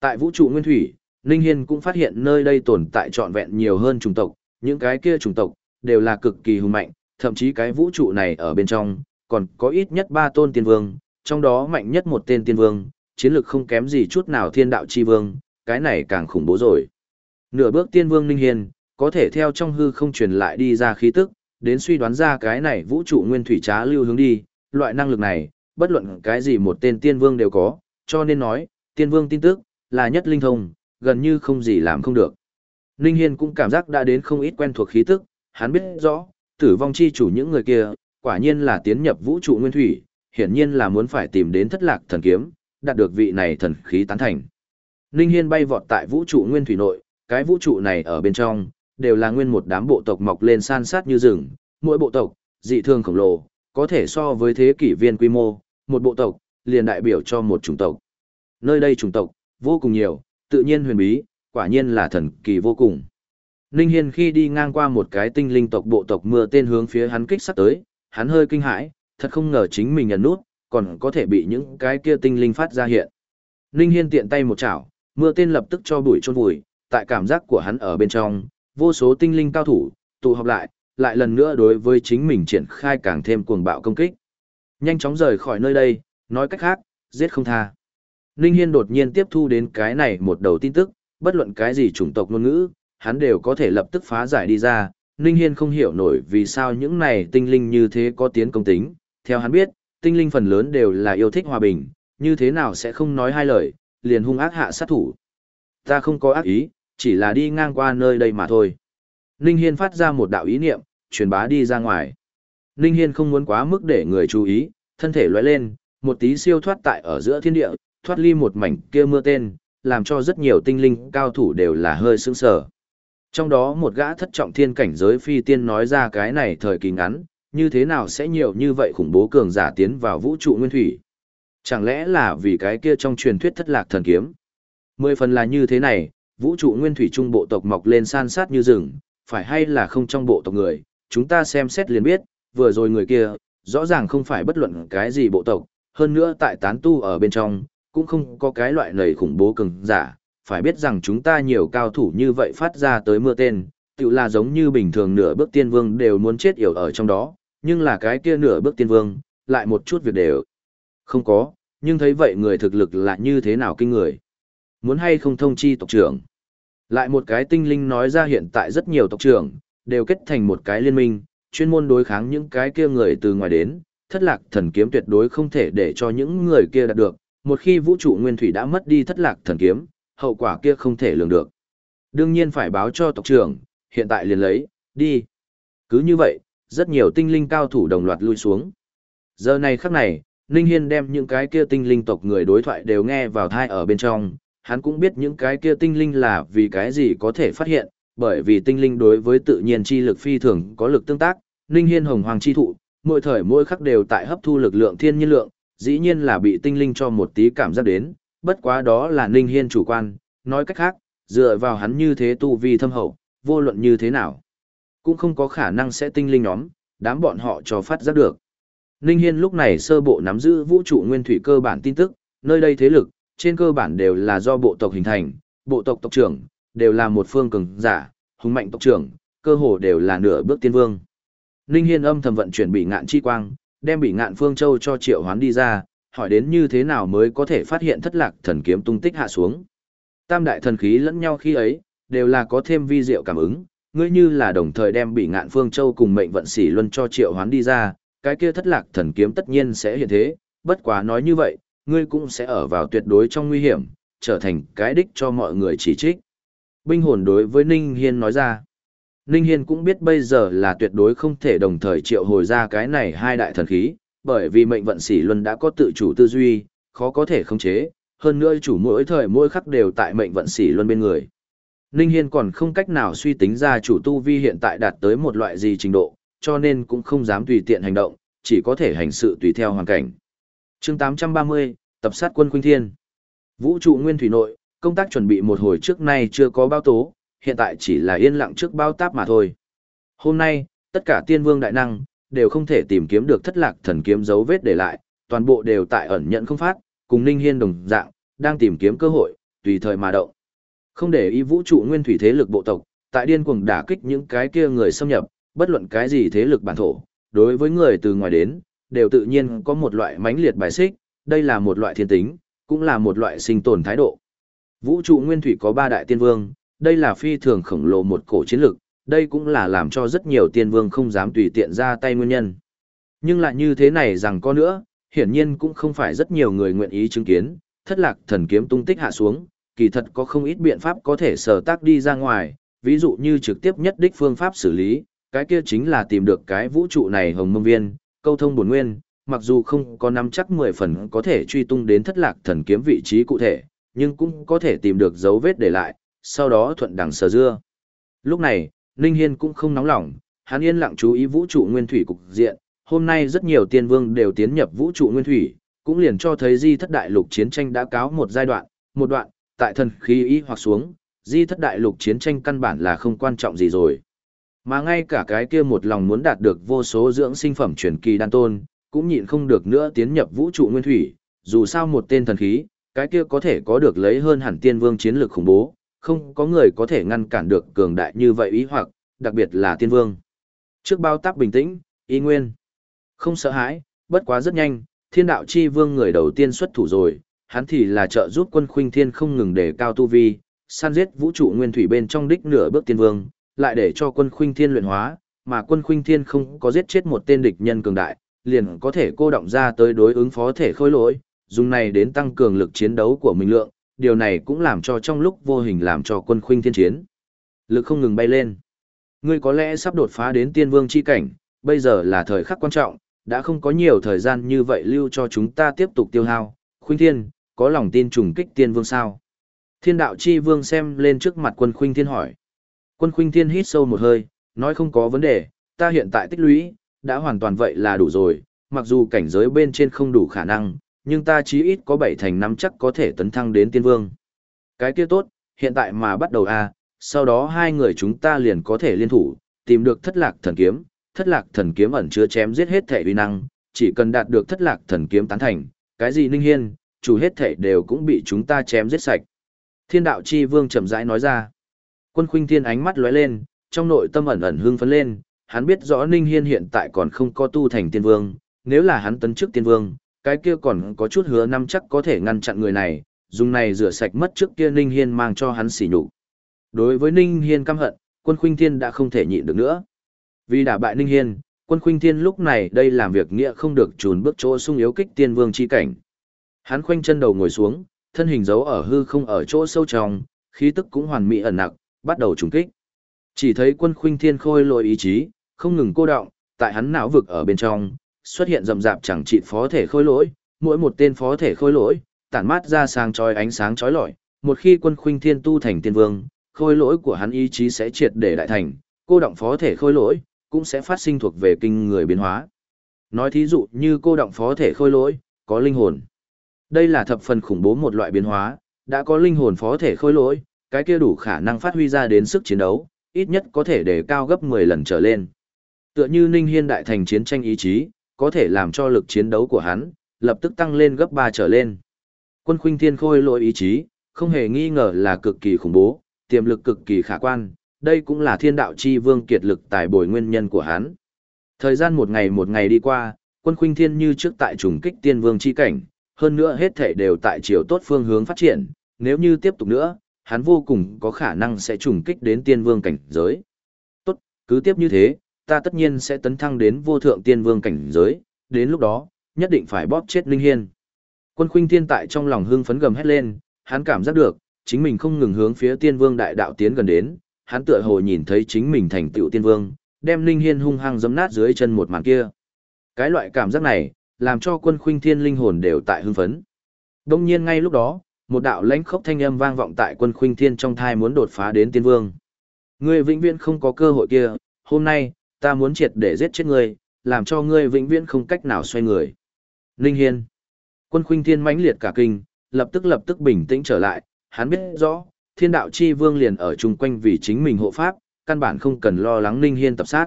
Tại vũ trụ nguyên thủy, Ninh Hiên cũng phát hiện nơi đây tồn tại trọn vẹn nhiều hơn chủng tộc, những cái kia chủng tộc, đều là cực kỳ hùng mạnh, thậm chí cái vũ trụ này ở bên trong, còn có ít nhất ba tôn tiên vương, trong đó mạnh nhất một tên tiên vương, chiến lược không kém gì chút nào thiên đạo chi vương, cái này càng khủng bố rồi. Nửa bước tiên vương Ninh Hiên, có thể theo trong hư không truyền lại đi ra khí tức, đến suy đoán ra cái này vũ trụ nguyên thủy trá lưu hướng đi, loại năng lực này, bất luận cái gì một tên tiên vương đều có, cho nên nói, tiên vương tin tức, là nhất linh thông, gần như không gì làm không được. Ninh Hiên cũng cảm giác đã đến không ít quen thuộc khí tức, hắn biết rõ, tử vong chi chủ những người kia, quả nhiên là tiến nhập vũ trụ nguyên thủy, hiển nhiên là muốn phải tìm đến thất lạc thần kiếm, đạt được vị này thần khí tán thành. Ninh Hiên bay vọt tại vũ trụ nguyên thủy nội, cái vũ trụ này ở bên trong, đều là nguyên một đám bộ tộc mọc lên san sát như rừng, mỗi bộ tộc, dị thường khổng lồ, có thể so với thế kỷ viên quy mô, một bộ tộc, liền đại biểu cho một chủng tộc. Nơi đây chủng tộc, vô cùng nhiều, tự nhiên huyền bí, quả nhiên là thần kỳ vô cùng. Ninh Hiên khi đi ngang qua một cái tinh linh tộc bộ tộc mưa tên hướng phía hắn kích sát tới, hắn hơi kinh hãi, thật không ngờ chính mình nhận nút, còn có thể bị những cái kia tinh linh phát ra hiện. Ninh Hiên tiện tay một chảo, mưa tên lập tức cho bụi chôn vùi, tại cảm giác của hắn ở bên trong, vô số tinh linh cao thủ, tụ họp lại, lại lần nữa đối với chính mình triển khai càng thêm cuồng bạo công kích. Nhanh chóng rời khỏi nơi đây, nói cách khác, giết không tha. Ninh Hiên đột nhiên tiếp thu đến cái này một đầu tin tức, bất luận cái gì chủng tộc ngôn ngữ, hắn đều có thể lập tức phá giải đi ra. Ninh Hiên không hiểu nổi vì sao những này tinh linh như thế có tiến công tính. Theo hắn biết, tinh linh phần lớn đều là yêu thích hòa bình, như thế nào sẽ không nói hai lời, liền hung ác hạ sát thủ. Ta không có ác ý, chỉ là đi ngang qua nơi đây mà thôi. Ninh Hiên phát ra một đạo ý niệm, truyền bá đi ra ngoài. Ninh Hiên không muốn quá mức để người chú ý, thân thể lóe lên, một tí siêu thoát tại ở giữa thiên địa, thoát ly một mảnh kia mưa tên, làm cho rất nhiều tinh linh cao thủ đều là hơi sững sờ. Trong đó một gã thất trọng thiên cảnh giới phi tiên nói ra cái này thời kỳ ngắn, như thế nào sẽ nhiều như vậy khủng bố cường giả tiến vào vũ trụ nguyên thủy. Chẳng lẽ là vì cái kia trong truyền thuyết thất lạc thần kiếm. Mười phần là như thế này, vũ trụ nguyên thủy trung bộ tộc mọc lên san sát như rừng, phải hay là không trong bộ tộc người, chúng ta xem xét liền biết, vừa rồi người kia, rõ ràng không phải bất luận cái gì bộ tộc, hơn nữa tại tán tu ở bên trong, cũng không có cái loại nầy khủng bố cường giả, phải biết rằng chúng ta nhiều cao thủ như vậy phát ra tới mưa tên, tự là giống như bình thường nửa bước tiên vương đều muốn chết yểu ở trong đó, nhưng là cái kia nửa bước tiên vương, lại một chút việc đều Không có, nhưng thấy vậy người thực lực là như thế nào kinh người. Muốn hay không thông chi tộc trưởng. Lại một cái tinh linh nói ra hiện tại rất nhiều tộc trưởng, đều kết thành một cái liên minh, chuyên môn đối kháng những cái kia người từ ngoài đến, thất lạc thần kiếm tuyệt đối không thể để cho những người kia đạt được, một khi vũ trụ nguyên thủy đã mất đi thất lạc thần kiếm, hậu quả kia không thể lường được. Đương nhiên phải báo cho tộc trưởng, hiện tại liền lấy, đi. Cứ như vậy, rất nhiều tinh linh cao thủ đồng loạt lui xuống. Giờ này khắc này, Ninh Hiên đem những cái kia tinh linh tộc người đối thoại đều nghe vào thai ở bên trong, hắn cũng biết những cái kia tinh linh là vì cái gì có thể phát hiện, bởi vì tinh linh đối với tự nhiên chi lực phi thường có lực tương tác, Ninh Hiên hồng hoàng chi thụ, mỗi thời mỗi khắc đều tại hấp thu lực lượng thiên nhiên lượng, dĩ nhiên là bị tinh linh cho một tí cảm giác đến, bất quá đó là Ninh Hiên chủ quan, nói cách khác, dựa vào hắn như thế tu vi thâm hậu, vô luận như thế nào, cũng không có khả năng sẽ tinh linh nhóm, đám bọn họ cho phát giác được. Ninh Hiên lúc này sơ bộ nắm giữ vũ trụ nguyên thủy cơ bản tin tức, nơi đây thế lực, trên cơ bản đều là do bộ tộc hình thành, bộ tộc tộc trưởng, đều là một phương cường giả, hùng mạnh tộc trưởng, cơ hồ đều là nửa bước tiên vương. Ninh Hiên âm thầm vận chuyển bị ngạn chi quang, đem bị ngạn phương châu cho triệu hoán đi ra, hỏi đến như thế nào mới có thể phát hiện thất lạc thần kiếm tung tích hạ xuống. Tam đại thần khí lẫn nhau khi ấy, đều là có thêm vi diệu cảm ứng, ngươi như là đồng thời đem bị ngạn phương châu cùng mệnh vận xỉ luân cho triệu hoán đi ra, cái kia thất lạc thần kiếm tất nhiên sẽ hiện thế, bất quá nói như vậy, ngươi cũng sẽ ở vào tuyệt đối trong nguy hiểm, trở thành cái đích cho mọi người chỉ trích. Binh hồn đối với Ninh Hiên nói ra, Ninh Hiên cũng biết bây giờ là tuyệt đối không thể đồng thời triệu hồi ra cái này hai đại thần khí, bởi vì mệnh vận sĩ luân đã có tự chủ tư duy, khó có thể khống chế, hơn nữa chủ mỗi thời mỗi khắc đều tại mệnh vận sĩ luân bên người. Ninh Hiên còn không cách nào suy tính ra chủ tu vi hiện tại đạt tới một loại gì trình độ, cho nên cũng không dám tùy tiện hành động, chỉ có thể hành sự tùy theo hoàn cảnh. Chương 830, tập sát quân Khuynh Thiên. Vũ trụ nguyên thủy nội, công tác chuẩn bị một hồi trước nay chưa có báo tố, hiện tại chỉ là yên lặng trước bao táp mà thôi. Hôm nay, tất cả tiên vương đại năng, đều không thể tìm kiếm được thất lạc thần kiếm dấu vết để lại, toàn bộ đều tại ẩn nhận không phát, cùng Ninh Hiên đồng dạng, đang tìm kiếm cơ hội, tùy thời mà động. Không để ý vũ trụ nguyên thủy thế lực bộ tộc, tại điên cuồng đả kích những cái kia người xâm nhập, bất luận cái gì thế lực bản thổ, đối với người từ ngoài đến, đều tự nhiên có một loại mãnh liệt bài xích, đây là một loại thiên tính, cũng là một loại sinh tồn thái độ. Vũ trụ nguyên thủy có ba đại tiên vương, đây là phi thường khổng lồ một cổ chiến lực, đây cũng là làm cho rất nhiều tiên vương không dám tùy tiện ra tay nguyên nhân. Nhưng lại như thế này rằng có nữa, hiển nhiên cũng không phải rất nhiều người nguyện ý chứng kiến, thất lạc thần kiếm tung tích hạ xuống, kỳ thật có không ít biện pháp có thể sở tác đi ra ngoài, ví dụ như trực tiếp nhất đích phương pháp xử lý, cái kia chính là tìm được cái vũ trụ này hồng mông viên, câu thông bổn nguyên, mặc dù không có nắm chắc 10 phần có thể truy tung đến thất lạc thần kiếm vị trí cụ thể, nhưng cũng có thể tìm được dấu vết để lại, sau đó thuận đằng sờ dưa. Lúc này, Ninh Hiên cũng không nóng lòng, hắn yên lặng chú ý vũ trụ nguyên thủy cục diện, hôm nay rất nhiều tiên vương đều tiến nhập vũ trụ nguyên thủy, cũng liền cho thấy di thất đại lục chiến tranh đã cáo một giai đoạn, một đoạn, tại thần khí ý hoặc xuống, di thất đại lục chiến tranh căn bản là không quan trọng gì rồi. Mà ngay cả cái kia một lòng muốn đạt được vô số dưỡng sinh phẩm truyền kỳ đan tôn, cũng nhịn không được nữa tiến nhập vũ trụ nguyên thủy, dù sao một tên thần khí, cái kia có thể có được lấy hơn hẳn tiên vương chiến lược khủng bố, không có người có thể ngăn cản được cường đại như vậy ý hoặc, đặc biệt là tiên vương. Trước bao tác bình tĩnh, y nguyên. Không sợ hãi, bất quá rất nhanh, thiên đạo chi vương người đầu tiên xuất thủ rồi, hắn thì là trợ giúp quân khuynh thiên không ngừng để cao tu vi, san giết vũ trụ nguyên thủy bên trong đích nửa bước tiên vương, lại để cho quân khuynh thiên luyện hóa, mà quân khuynh thiên không có giết chết một tên địch nhân cường đại, liền có thể cô động ra tới đối ứng phó thể khôi lỗi, dùng này đến tăng cường lực chiến đấu của mình lượng, điều này cũng làm cho trong lúc vô hình làm cho quân khuynh thiên chiến. Lực không ngừng bay lên. Ngươi có lẽ sắp đột phá đến tiên vương chi cảnh, bây giờ là thời khắc quan trọng, đã không có nhiều thời gian như vậy lưu cho chúng ta tiếp tục tiêu hao. Khuynh thiên, có lòng tin trùng kích tiên vương sao? Thiên đạo chi vương xem lên trước mặt quân khuynh thiên hỏi. Quân khuynh thiên hít sâu một hơi, nói không có vấn đề, ta hiện tại tích lũy, đã hoàn toàn vậy là đủ rồi, mặc dù cảnh giới bên trên không đủ khả năng, nhưng ta chí ít có bảy thành năm chắc có thể tấn thăng đến tiên vương. Cái kia tốt, hiện tại mà bắt đầu a, à, sau đó hai người chúng ta liền có thể liên thủ, tìm được thất lạc thần kiếm, thất lạc thần kiếm ẩn chứa chém giết hết thể uy năng, chỉ cần đạt được thất lạc thần kiếm tán thành, cái gì ninh hiên, chủ hết thể đều cũng bị chúng ta chém giết sạch. Thiên đạo chi vương chậm rãi nói ra. Quân khuynh thiên ánh mắt lóe lên, trong nội tâm ẩn ẩn hưng phấn lên, hắn biết rõ ninh hiên hiện tại còn không có tu thành tiên vương, nếu là hắn tấn chức tiên vương, cái kia còn có chút hứa năm chắc có thể ngăn chặn người này, dùng này rửa sạch mất trước kia Ninh Hiên mang cho hắn xỉ nhục. Đối với Ninh Hiên căm hận, quân khuynh thiên đã không thể nhịn được nữa. Vì đả bại Ninh Hiên, quân khuynh thiên lúc này đây làm việc nghĩa không được trùn bước chỗ sung yếu kích tiên vương chi cảnh. Hắn khoanh chân đầu ngồi xuống, thân hình giấu ở hư không ở chỗ sâu trong, khí tức cũng hoàn mỹ ẩn nặc, bắt đầu trùng kích. Chỉ thấy quân khuynh thiên khôi lội ý chí, không ngừng cô động, tại hắn não vực ở bên trong, xuất hiện rầm rạp chẳng trị phó thể khôi lỗi, mỗi một tên phó thể khôi lỗi, tản mát ra sáng chói ánh sáng chói lọi, một khi quân khuynh thiên tu thành tiên vương, khôi lỗi của hắn ý chí sẽ triệt để đại thành, cô động phó thể khôi lỗi, cũng sẽ phát sinh thuộc về kinh người biến hóa. Nói thí dụ như cô động phó thể khôi lỗi, có linh hồn. Đây là thập phần khủng bố một loại biến hóa, đã có linh hồn phó thể khôi lỗi, cái kia đủ khả năng phát huy ra đến sức chiến đấu, ít nhất có thể để cao gấp 10 lần trở lên. Tựa như Ninh Hiên đại thành chiến tranh ý chí, có thể làm cho lực chiến đấu của hắn lập tức tăng lên gấp 3 trở lên. Quân Khuynh Thiên khôi lỗi ý chí, không hề nghi ngờ là cực kỳ khủng bố, tiềm lực cực kỳ khả quan, đây cũng là thiên đạo chi vương kiệt lực tài bồi nguyên nhân của hắn. Thời gian một ngày một ngày đi qua, quân khuynh thiên như trước tại trùng kích tiên vương chi cảnh, hơn nữa hết thể đều tại chiều tốt phương hướng phát triển, nếu như tiếp tục nữa, hắn vô cùng có khả năng sẽ trùng kích đến tiên vương cảnh giới. Tốt, cứ tiếp như thế, ta tất nhiên sẽ tấn thăng đến vô thượng tiên vương cảnh giới, đến lúc đó, nhất định phải bóp chết Linh Hiên. Quân khuynh thiên tại trong lòng hưng phấn gầm hét lên, hắn cảm giác được, chính mình không ngừng hướng phía tiên vương đại đạo tiến gần đến, hắn tựa hồ nhìn thấy chính mình thành tựu tiên vương, đem Linh Hiên hung hăng giẫm nát dưới chân một màn kia. Cái loại cảm giác này, làm cho quân khuynh thiên linh hồn đều tại hưng phấn. Đương nhiên ngay lúc đó, một đạo lãnh khốc thanh âm vang vọng tại quân khuynh thiên trong thai muốn đột phá đến tiên vương. Ngươi vĩnh viễn không có cơ hội kia, hôm nay, ta muốn triệt để giết chết ngươi, làm cho ngươi vĩnh viễn không cách nào xoay người. Linh Hiên. Quân khuynh thiên mãnh liệt cả kinh, lập tức lập tức bình tĩnh trở lại, hắn biết rõ, thiên đạo chi vương liền ở chung quanh vì chính mình hộ pháp, căn bản không cần lo lắng Ninh Hiên tập sát.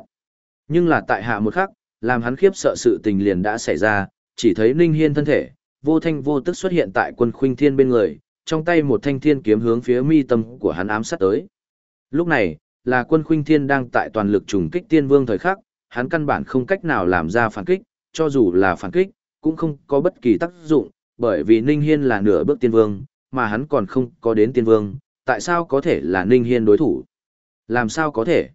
Nhưng là tại hạ một khắc, làm hắn khiếp sợ sự tình liền đã xảy ra, chỉ thấy Ninh Hiên thân thể, vô thanh vô tức xuất hiện tại quân khuynh thiên bên người, trong tay một thanh thiên kiếm hướng phía mi tâm của hắn ám sát tới. Lúc này, là quân khuynh thiên đang tại toàn lực trùng kích tiên vương thời khắc, hắn căn bản không cách nào làm ra phản kích, cho dù là phản kích, cũng không có bất kỳ tác dụng, bởi vì Ninh Hiên là nửa bước tiên vương, mà hắn còn không có đến tiên vương, tại sao có thể là Ninh Hiên đối thủ? Làm sao có thể?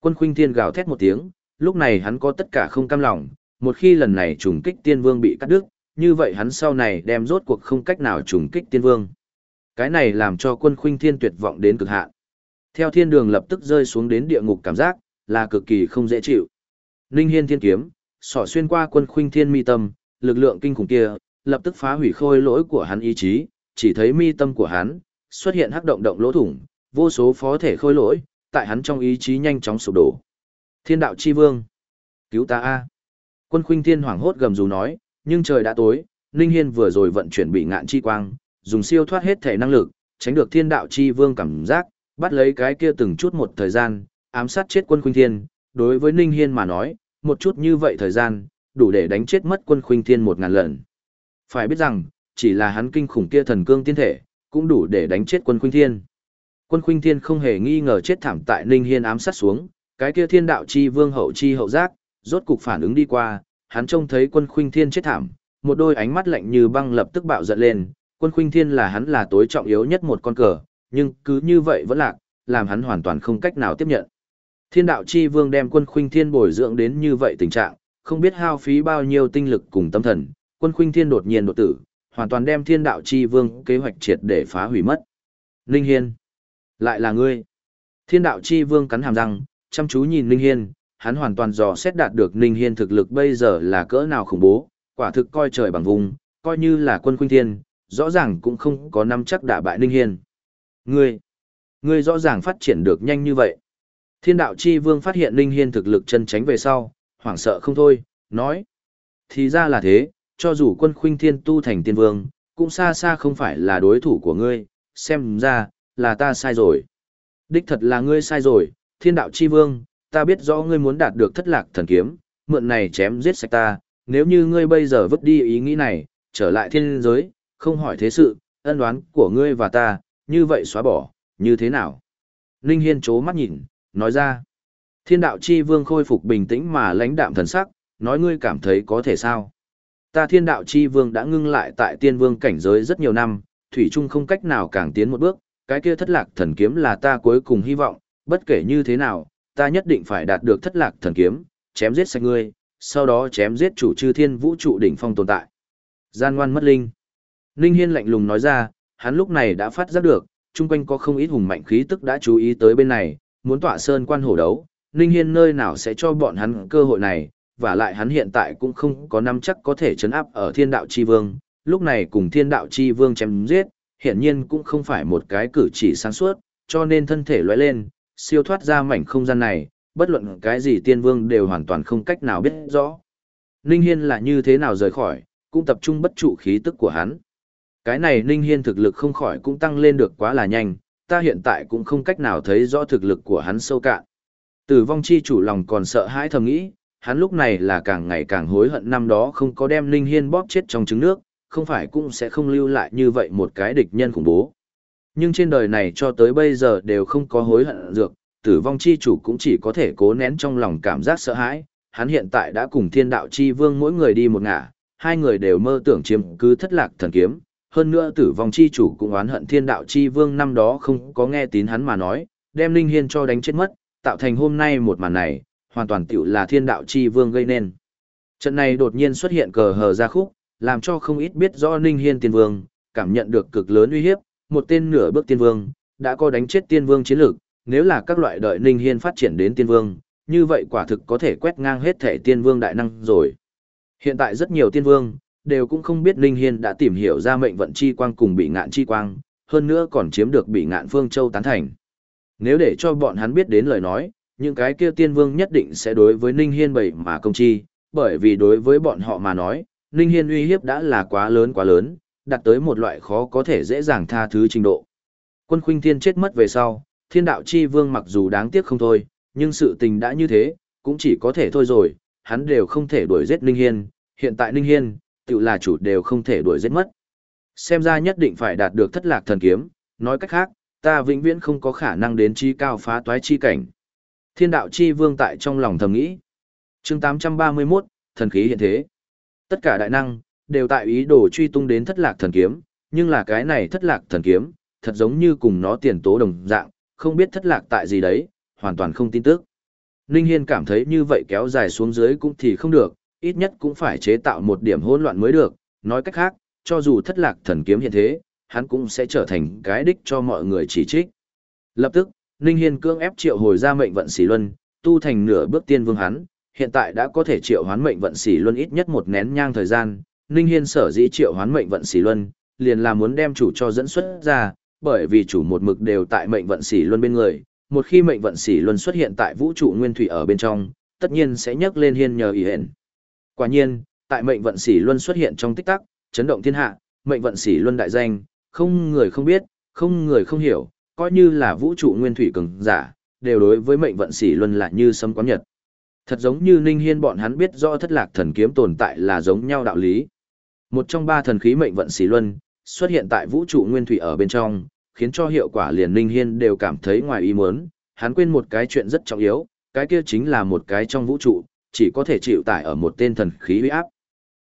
Quân khuynh thiên gào thét một tiếng, lúc này hắn có tất cả không cam lòng, một khi lần này trùng kích tiên vương bị cắt đứt, như vậy hắn sau này đem rốt cuộc không cách nào trùng kích tiên vương. Cái này làm cho quân khuynh thiên tuyệt vọng đến cực hạn. Theo thiên đường lập tức rơi xuống đến địa ngục cảm giác, là cực kỳ không dễ chịu. Ninh Hiên thiên kiếm, sỏ xuyên qua quân khuynh thiên mi tâm, lực lượng kinh khủng kia, lập tức phá hủy khôi lỗi của hắn ý chí, chỉ thấy mi tâm của hắn, xuất hiện hắc động động lỗ thủng, vô số phó thể khôi lỗi, tại hắn trong ý chí nhanh chóng sụp đổ. Thiên đạo chi vương, cứu ta a! Quân Khuynh Thiên hoảng hốt gầm rú nói, nhưng trời đã tối, Ninh Hiên vừa rồi vận chuyển bị ngạn chi quang, dùng siêu thoát hết thể năng lực, tránh được Thiên đạo chi vương cảm giác, bắt lấy cái kia từng chút một thời gian, ám sát chết Quân Khuynh Thiên, đối với Ninh Hiên mà nói, một chút như vậy thời gian, đủ để đánh chết mất Quân Khuynh Thiên một ngàn lần. Phải biết rằng, chỉ là hắn kinh khủng kia thần cương tiên thể, cũng đủ để đánh chết quân khuynh thiên. Quân khuynh thiên không hề nghi ngờ chết thảm tại Ninh Hiên ám sát xuống, cái kia thiên đạo chi vương hậu chi hậu giác, rốt cục phản ứng đi qua, hắn trông thấy quân khuynh thiên chết thảm, một đôi ánh mắt lạnh như băng lập tức bạo giận lên, quân khuynh thiên là hắn là tối trọng yếu nhất một con cờ, nhưng cứ như vậy vẫn lạc, làm hắn hoàn toàn không cách nào tiếp nhận. Thiên đạo chi vương đem quân khuynh thiên bồi dưỡng đến như vậy tình trạng, không biết hao phí bao nhiêu tinh lực cùng tâm thần, quân khuynh thiên đột nhiên đột tử, hoàn toàn đem thiên đạo chi vương kế hoạch triệt để phá hủy mất. Ninh Hiên. Lại là ngươi. Thiên đạo chi vương cắn hàm răng, chăm chú nhìn Ninh Hiên, hắn hoàn toàn dò xét đạt được Ninh Hiên thực lực bây giờ là cỡ nào khủng bố, quả thực coi trời bằng vùng, coi như là quân khuynh thiên, rõ ràng cũng không có nắm chắc đả bại Ninh Hiên. Ngươi, ngươi rõ ràng phát triển được nhanh như vậy. Thiên đạo chi vương phát hiện Linh Hiên thực lực chân tránh về sau, hoảng sợ không thôi, nói. Thì ra là thế, cho dù quân khuynh thiên tu thành tiên vương, cũng xa xa không phải là đối thủ của ngươi, xem ra, là ta sai rồi. Đích thật là ngươi sai rồi, thiên đạo chi vương, ta biết rõ ngươi muốn đạt được thất lạc thần kiếm, mượn này chém giết sạch ta, nếu như ngươi bây giờ vứt đi ý nghĩ này, trở lại thiên giới, không hỏi thế sự, ân đoán của ngươi và ta, như vậy xóa bỏ, như thế nào? Ninh Hiên chố mắt nhìn, nói ra. Thiên đạo chi vương khôi phục bình tĩnh mà lãnh đạm thần sắc, nói ngươi cảm thấy có thể sao? ta thiên đạo chi vương đã ngưng lại tại tiên vương cảnh giới rất nhiều năm, thủy chung không cách nào càng tiến một bước, cái kia thất lạc thần kiếm là ta cuối cùng hy vọng, bất kể như thế nào, ta nhất định phải đạt được thất lạc thần kiếm, chém giết sạch ngươi, sau đó chém giết chủ chư thiên vũ trụ đỉnh phong tồn tại. Gian ngoan mất linh. Ninh Hiên lạnh lùng nói ra, hắn lúc này đã phát giác được, chung quanh có không ít hùng mạnh khí tức đã chú ý tới bên này, muốn tỏa sơn quan hổ đấu, Ninh Hiên nơi nào sẽ cho bọn hắn cơ hội này, và lại hắn hiện tại cũng không có nắm chắc có thể chấn áp ở thiên đạo chi vương, lúc này cùng thiên đạo chi vương chém giết, hiện nhiên cũng không phải một cái cử chỉ sáng suốt, cho nên thân thể lóe lên, siêu thoát ra mảnh không gian này, bất luận cái gì tiên vương đều hoàn toàn không cách nào biết rõ. Ninh Hiên là như thế nào rời khỏi, cũng tập trung bất trụ khí tức của hắn. Cái này Ninh Hiên thực lực không khỏi cũng tăng lên được quá là nhanh, ta hiện tại cũng không cách nào thấy rõ thực lực của hắn sâu cạn. Tử vong chi chủ lòng còn sợ hãi thầm nghĩ, hắn lúc này là càng ngày càng hối hận năm đó không có đem Ninh Hiên bóp chết trong trứng nước, không phải cũng sẽ không lưu lại như vậy một cái địch nhân khủng bố. Nhưng trên đời này cho tới bây giờ đều không có hối hận dược, tử vong chi chủ cũng chỉ có thể cố nén trong lòng cảm giác sợ hãi, hắn hiện tại đã cùng thiên đạo chi vương mỗi người đi một ngả, hai người đều mơ tưởng chiếm cứ thất lạc thần kiếm, hơn nữa tử vong chi chủ cũng oán hận thiên đạo chi vương năm đó không có nghe tín hắn mà nói, đem Linh Hiên cho đánh chết mất, tạo thành hôm nay một màn này, hoàn toàn tiểu là thiên đạo chi vương gây nên. Trận này đột nhiên xuất hiện cờ hờ ra khúc, làm cho không ít biết rõ Ninh Hiên tiên vương, cảm nhận được cực lớn uy hiếp, một tên nửa bước tiên vương, đã có đánh chết tiên vương chiến lược, nếu là các loại đợi Ninh Hiên phát triển đến tiên vương, như vậy quả thực có thể quét ngang hết thể tiên vương đại năng rồi. Hiện tại rất nhiều tiên vương, đều cũng không biết Ninh Hiên đã tìm hiểu ra mệnh vận chi quang cùng bị ngạn chi quang, hơn nữa còn chiếm được bị ngạn phương châu tán thành. Nếu để cho bọn hắn biết đến lời nói, những cái kia tiên vương nhất định sẽ đối với Ninh Hiên bậy mà công chi, bởi vì đối với bọn họ mà nói, Ninh Hiên uy hiếp đã là quá lớn quá lớn, đạt tới một loại khó có thể dễ dàng tha thứ trình độ. Quân khuynh thiên chết mất về sau, thiên đạo chi vương mặc dù đáng tiếc không thôi, nhưng sự tình đã như thế, cũng chỉ có thể thôi rồi, hắn đều không thể đuổi giết Ninh Hiên, hiện tại Ninh Hiên, tự là chủ đều không thể đuổi giết mất. Xem ra nhất định phải đạt được thất lạc thần kiếm, nói cách khác, ta vĩnh viễn không có khả năng đến chi cao phá toái chi cảnh. Thiên đạo chi vương tại trong lòng thầm nghĩ. chương 831, thần khí hiện thế. Tất cả đại năng, đều tại ý đồ truy tung đến thất lạc thần kiếm, nhưng là cái này thất lạc thần kiếm, thật giống như cùng nó tiền tố đồng dạng, không biết thất lạc tại gì đấy, hoàn toàn không tin tức. Ninh Hiên cảm thấy như vậy kéo dài xuống dưới cũng thì không được, ít nhất cũng phải chế tạo một điểm hỗn loạn mới được, nói cách khác, cho dù thất lạc thần kiếm hiện thế, hắn cũng sẽ trở thành cái đích cho mọi người chỉ trích. Lập tức, Ninh Hiên cưỡng ép triệu hồi ra mệnh vận xỉ luân, tu thành nửa bước tiên vương hắn, hiện tại đã có thể triệu hoán mệnh vận xỉ luân ít nhất một nén nhang thời gian. Ninh Hiên sở dĩ triệu hoán mệnh vận xỉ luân, liền là muốn đem chủ cho dẫn xuất ra, bởi vì chủ một mực đều tại mệnh vận xỉ luân bên người. Một khi mệnh vận xỉ luân xuất hiện tại vũ trụ nguyên thủy ở bên trong, tất nhiên sẽ nhấc lên hiên nhờ ý hẹn. Quả nhiên, tại mệnh vận sĩ luân xuất hiện trong tích tắc, chấn động thiên hạ, mệnh vận sĩ luân đại danh, không người không biết, không người không hiểu, coi như là vũ trụ nguyên thủy cường giả, đều đối với mệnh vận sĩ luân là như sấm quán nhật. Thật giống như Ninh Hiên bọn hắn biết rõ thất lạc thần kiếm tồn tại là giống nhau đạo lý. Một trong ba thần khí mệnh vận sĩ luân, xuất hiện tại vũ trụ nguyên thủy ở bên trong, khiến cho hiệu quả liền Ninh Hiên đều cảm thấy ngoài ý muốn, hắn quên một cái chuyện rất trọng yếu, cái kia chính là một cái trong vũ trụ, chỉ có thể chịu tải ở một tên thần khí uy áp.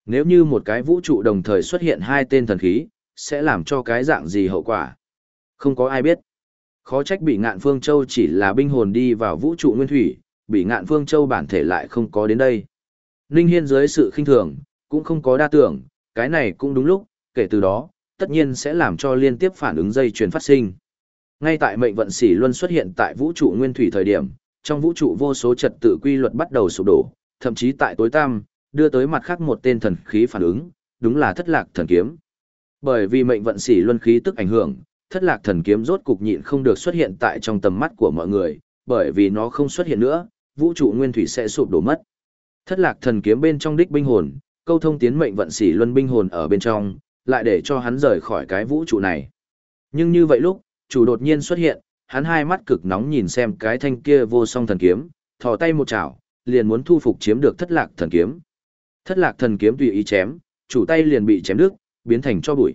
Nếu như một cái vũ trụ đồng thời xuất hiện hai tên thần khí, sẽ làm cho cái dạng gì hậu quả? Không có ai biết. Khó trách bị ngạn phương châu chỉ là binh hồn đi vào vũ trụ nguyên thủy, bị ngạn phương châu bản thể lại không có đến đây. Ninh Hiên dưới sự khinh thường, cũng không có đa tưởng, cái này cũng đúng lúc, kể từ đó, tất nhiên sẽ làm cho liên tiếp phản ứng dây chuyền phát sinh. Ngay tại mệnh vận xỉ luân xuất hiện tại vũ trụ nguyên thủy thời điểm, trong vũ trụ vô số trật tự quy luật bắt đầu sụp đổ, thậm chí tại tối tăm, đưa tới mặt khác một tên thần khí phản ứng, đúng là thất lạc thần kiếm. Bởi vì mệnh vận xỉ luân khí tức ảnh hưởng, thất lạc thần kiếm rốt cục nhịn không được xuất hiện tại trong tầm mắt của mọi người, bởi vì nó không xuất hiện nữa, vũ trụ nguyên thủy sẽ sụp đổ mất. Thất lạc thần kiếm bên trong đích binh hồn, câu thông tiến mệnh vận xỉ luân binh hồn ở bên trong, lại để cho hắn rời khỏi cái vũ trụ này. Nhưng như vậy lúc, chủ đột nhiên xuất hiện, hắn hai mắt cực nóng nhìn xem cái thanh kia vô song thần kiếm, thò tay một chảo, liền muốn thu phục chiếm được thất lạc thần kiếm. Thất lạc thần kiếm tùy ý chém, chủ tay liền bị chém đứt, biến thành cho bụi.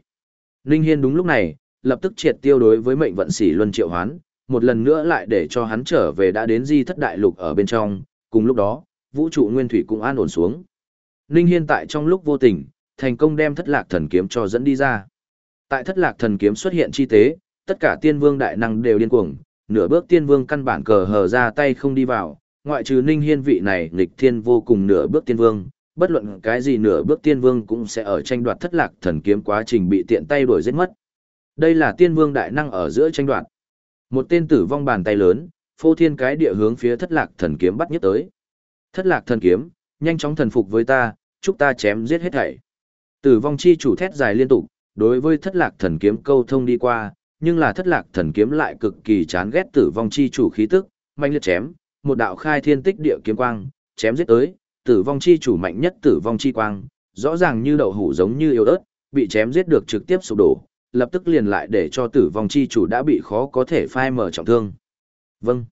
Linh Hiên đúng lúc này, lập tức triệt tiêu đối với mệnh vận sĩ luân triệu hoán, một lần nữa lại để cho hắn trở về đã đến di thất đại lục ở bên trong, cùng lúc đó, vũ trụ nguyên thủy cũng an ổn xuống. Linh Hiên tại trong lúc vô tình, thành công đem thất lạc thần kiếm cho dẫn đi ra. Tại thất lạc thần kiếm xuất hiện chi tế, tất cả tiên vương đại năng đều điên cuồng, nửa bước tiên vương căn bản cờ hờ ra tay không đi vào, ngoại trừ ninh hiên vị này nghịch thiên vô cùng nửa bước tiên vương, bất luận cái gì nửa bước tiên vương cũng sẽ ở tranh đoạt thất lạc thần kiếm quá trình bị tiện tay đuổi giết mất. Đây là tiên vương đại năng ở giữa tranh đoạt. Một tên tử vong bàn tay lớn, phô thiên cái địa hướng phía thất lạc thần kiếm bắt nhất tới. Thất lạc thần kiếm, nhanh chóng thần phục với ta, chúc ta chém giết hết thảy. Tử vong chi chủ thét dài liên tục, đối với thất lạc thần kiếm câu thông đi qua, nhưng là thất lạc thần kiếm lại cực kỳ chán ghét tử vong chi chủ khí tức, mạnh liệt chém, một đạo khai thiên tích địa kiếm quang, chém giết tới, tử vong chi chủ mạnh nhất tử vong chi quang, rõ ràng như đậu hủ giống như yêu ớt, bị chém giết được trực tiếp sụp đổ, lập tức liền lại để cho tử vong chi chủ đã bị khó có thể phai mở trọng thương. Vâng.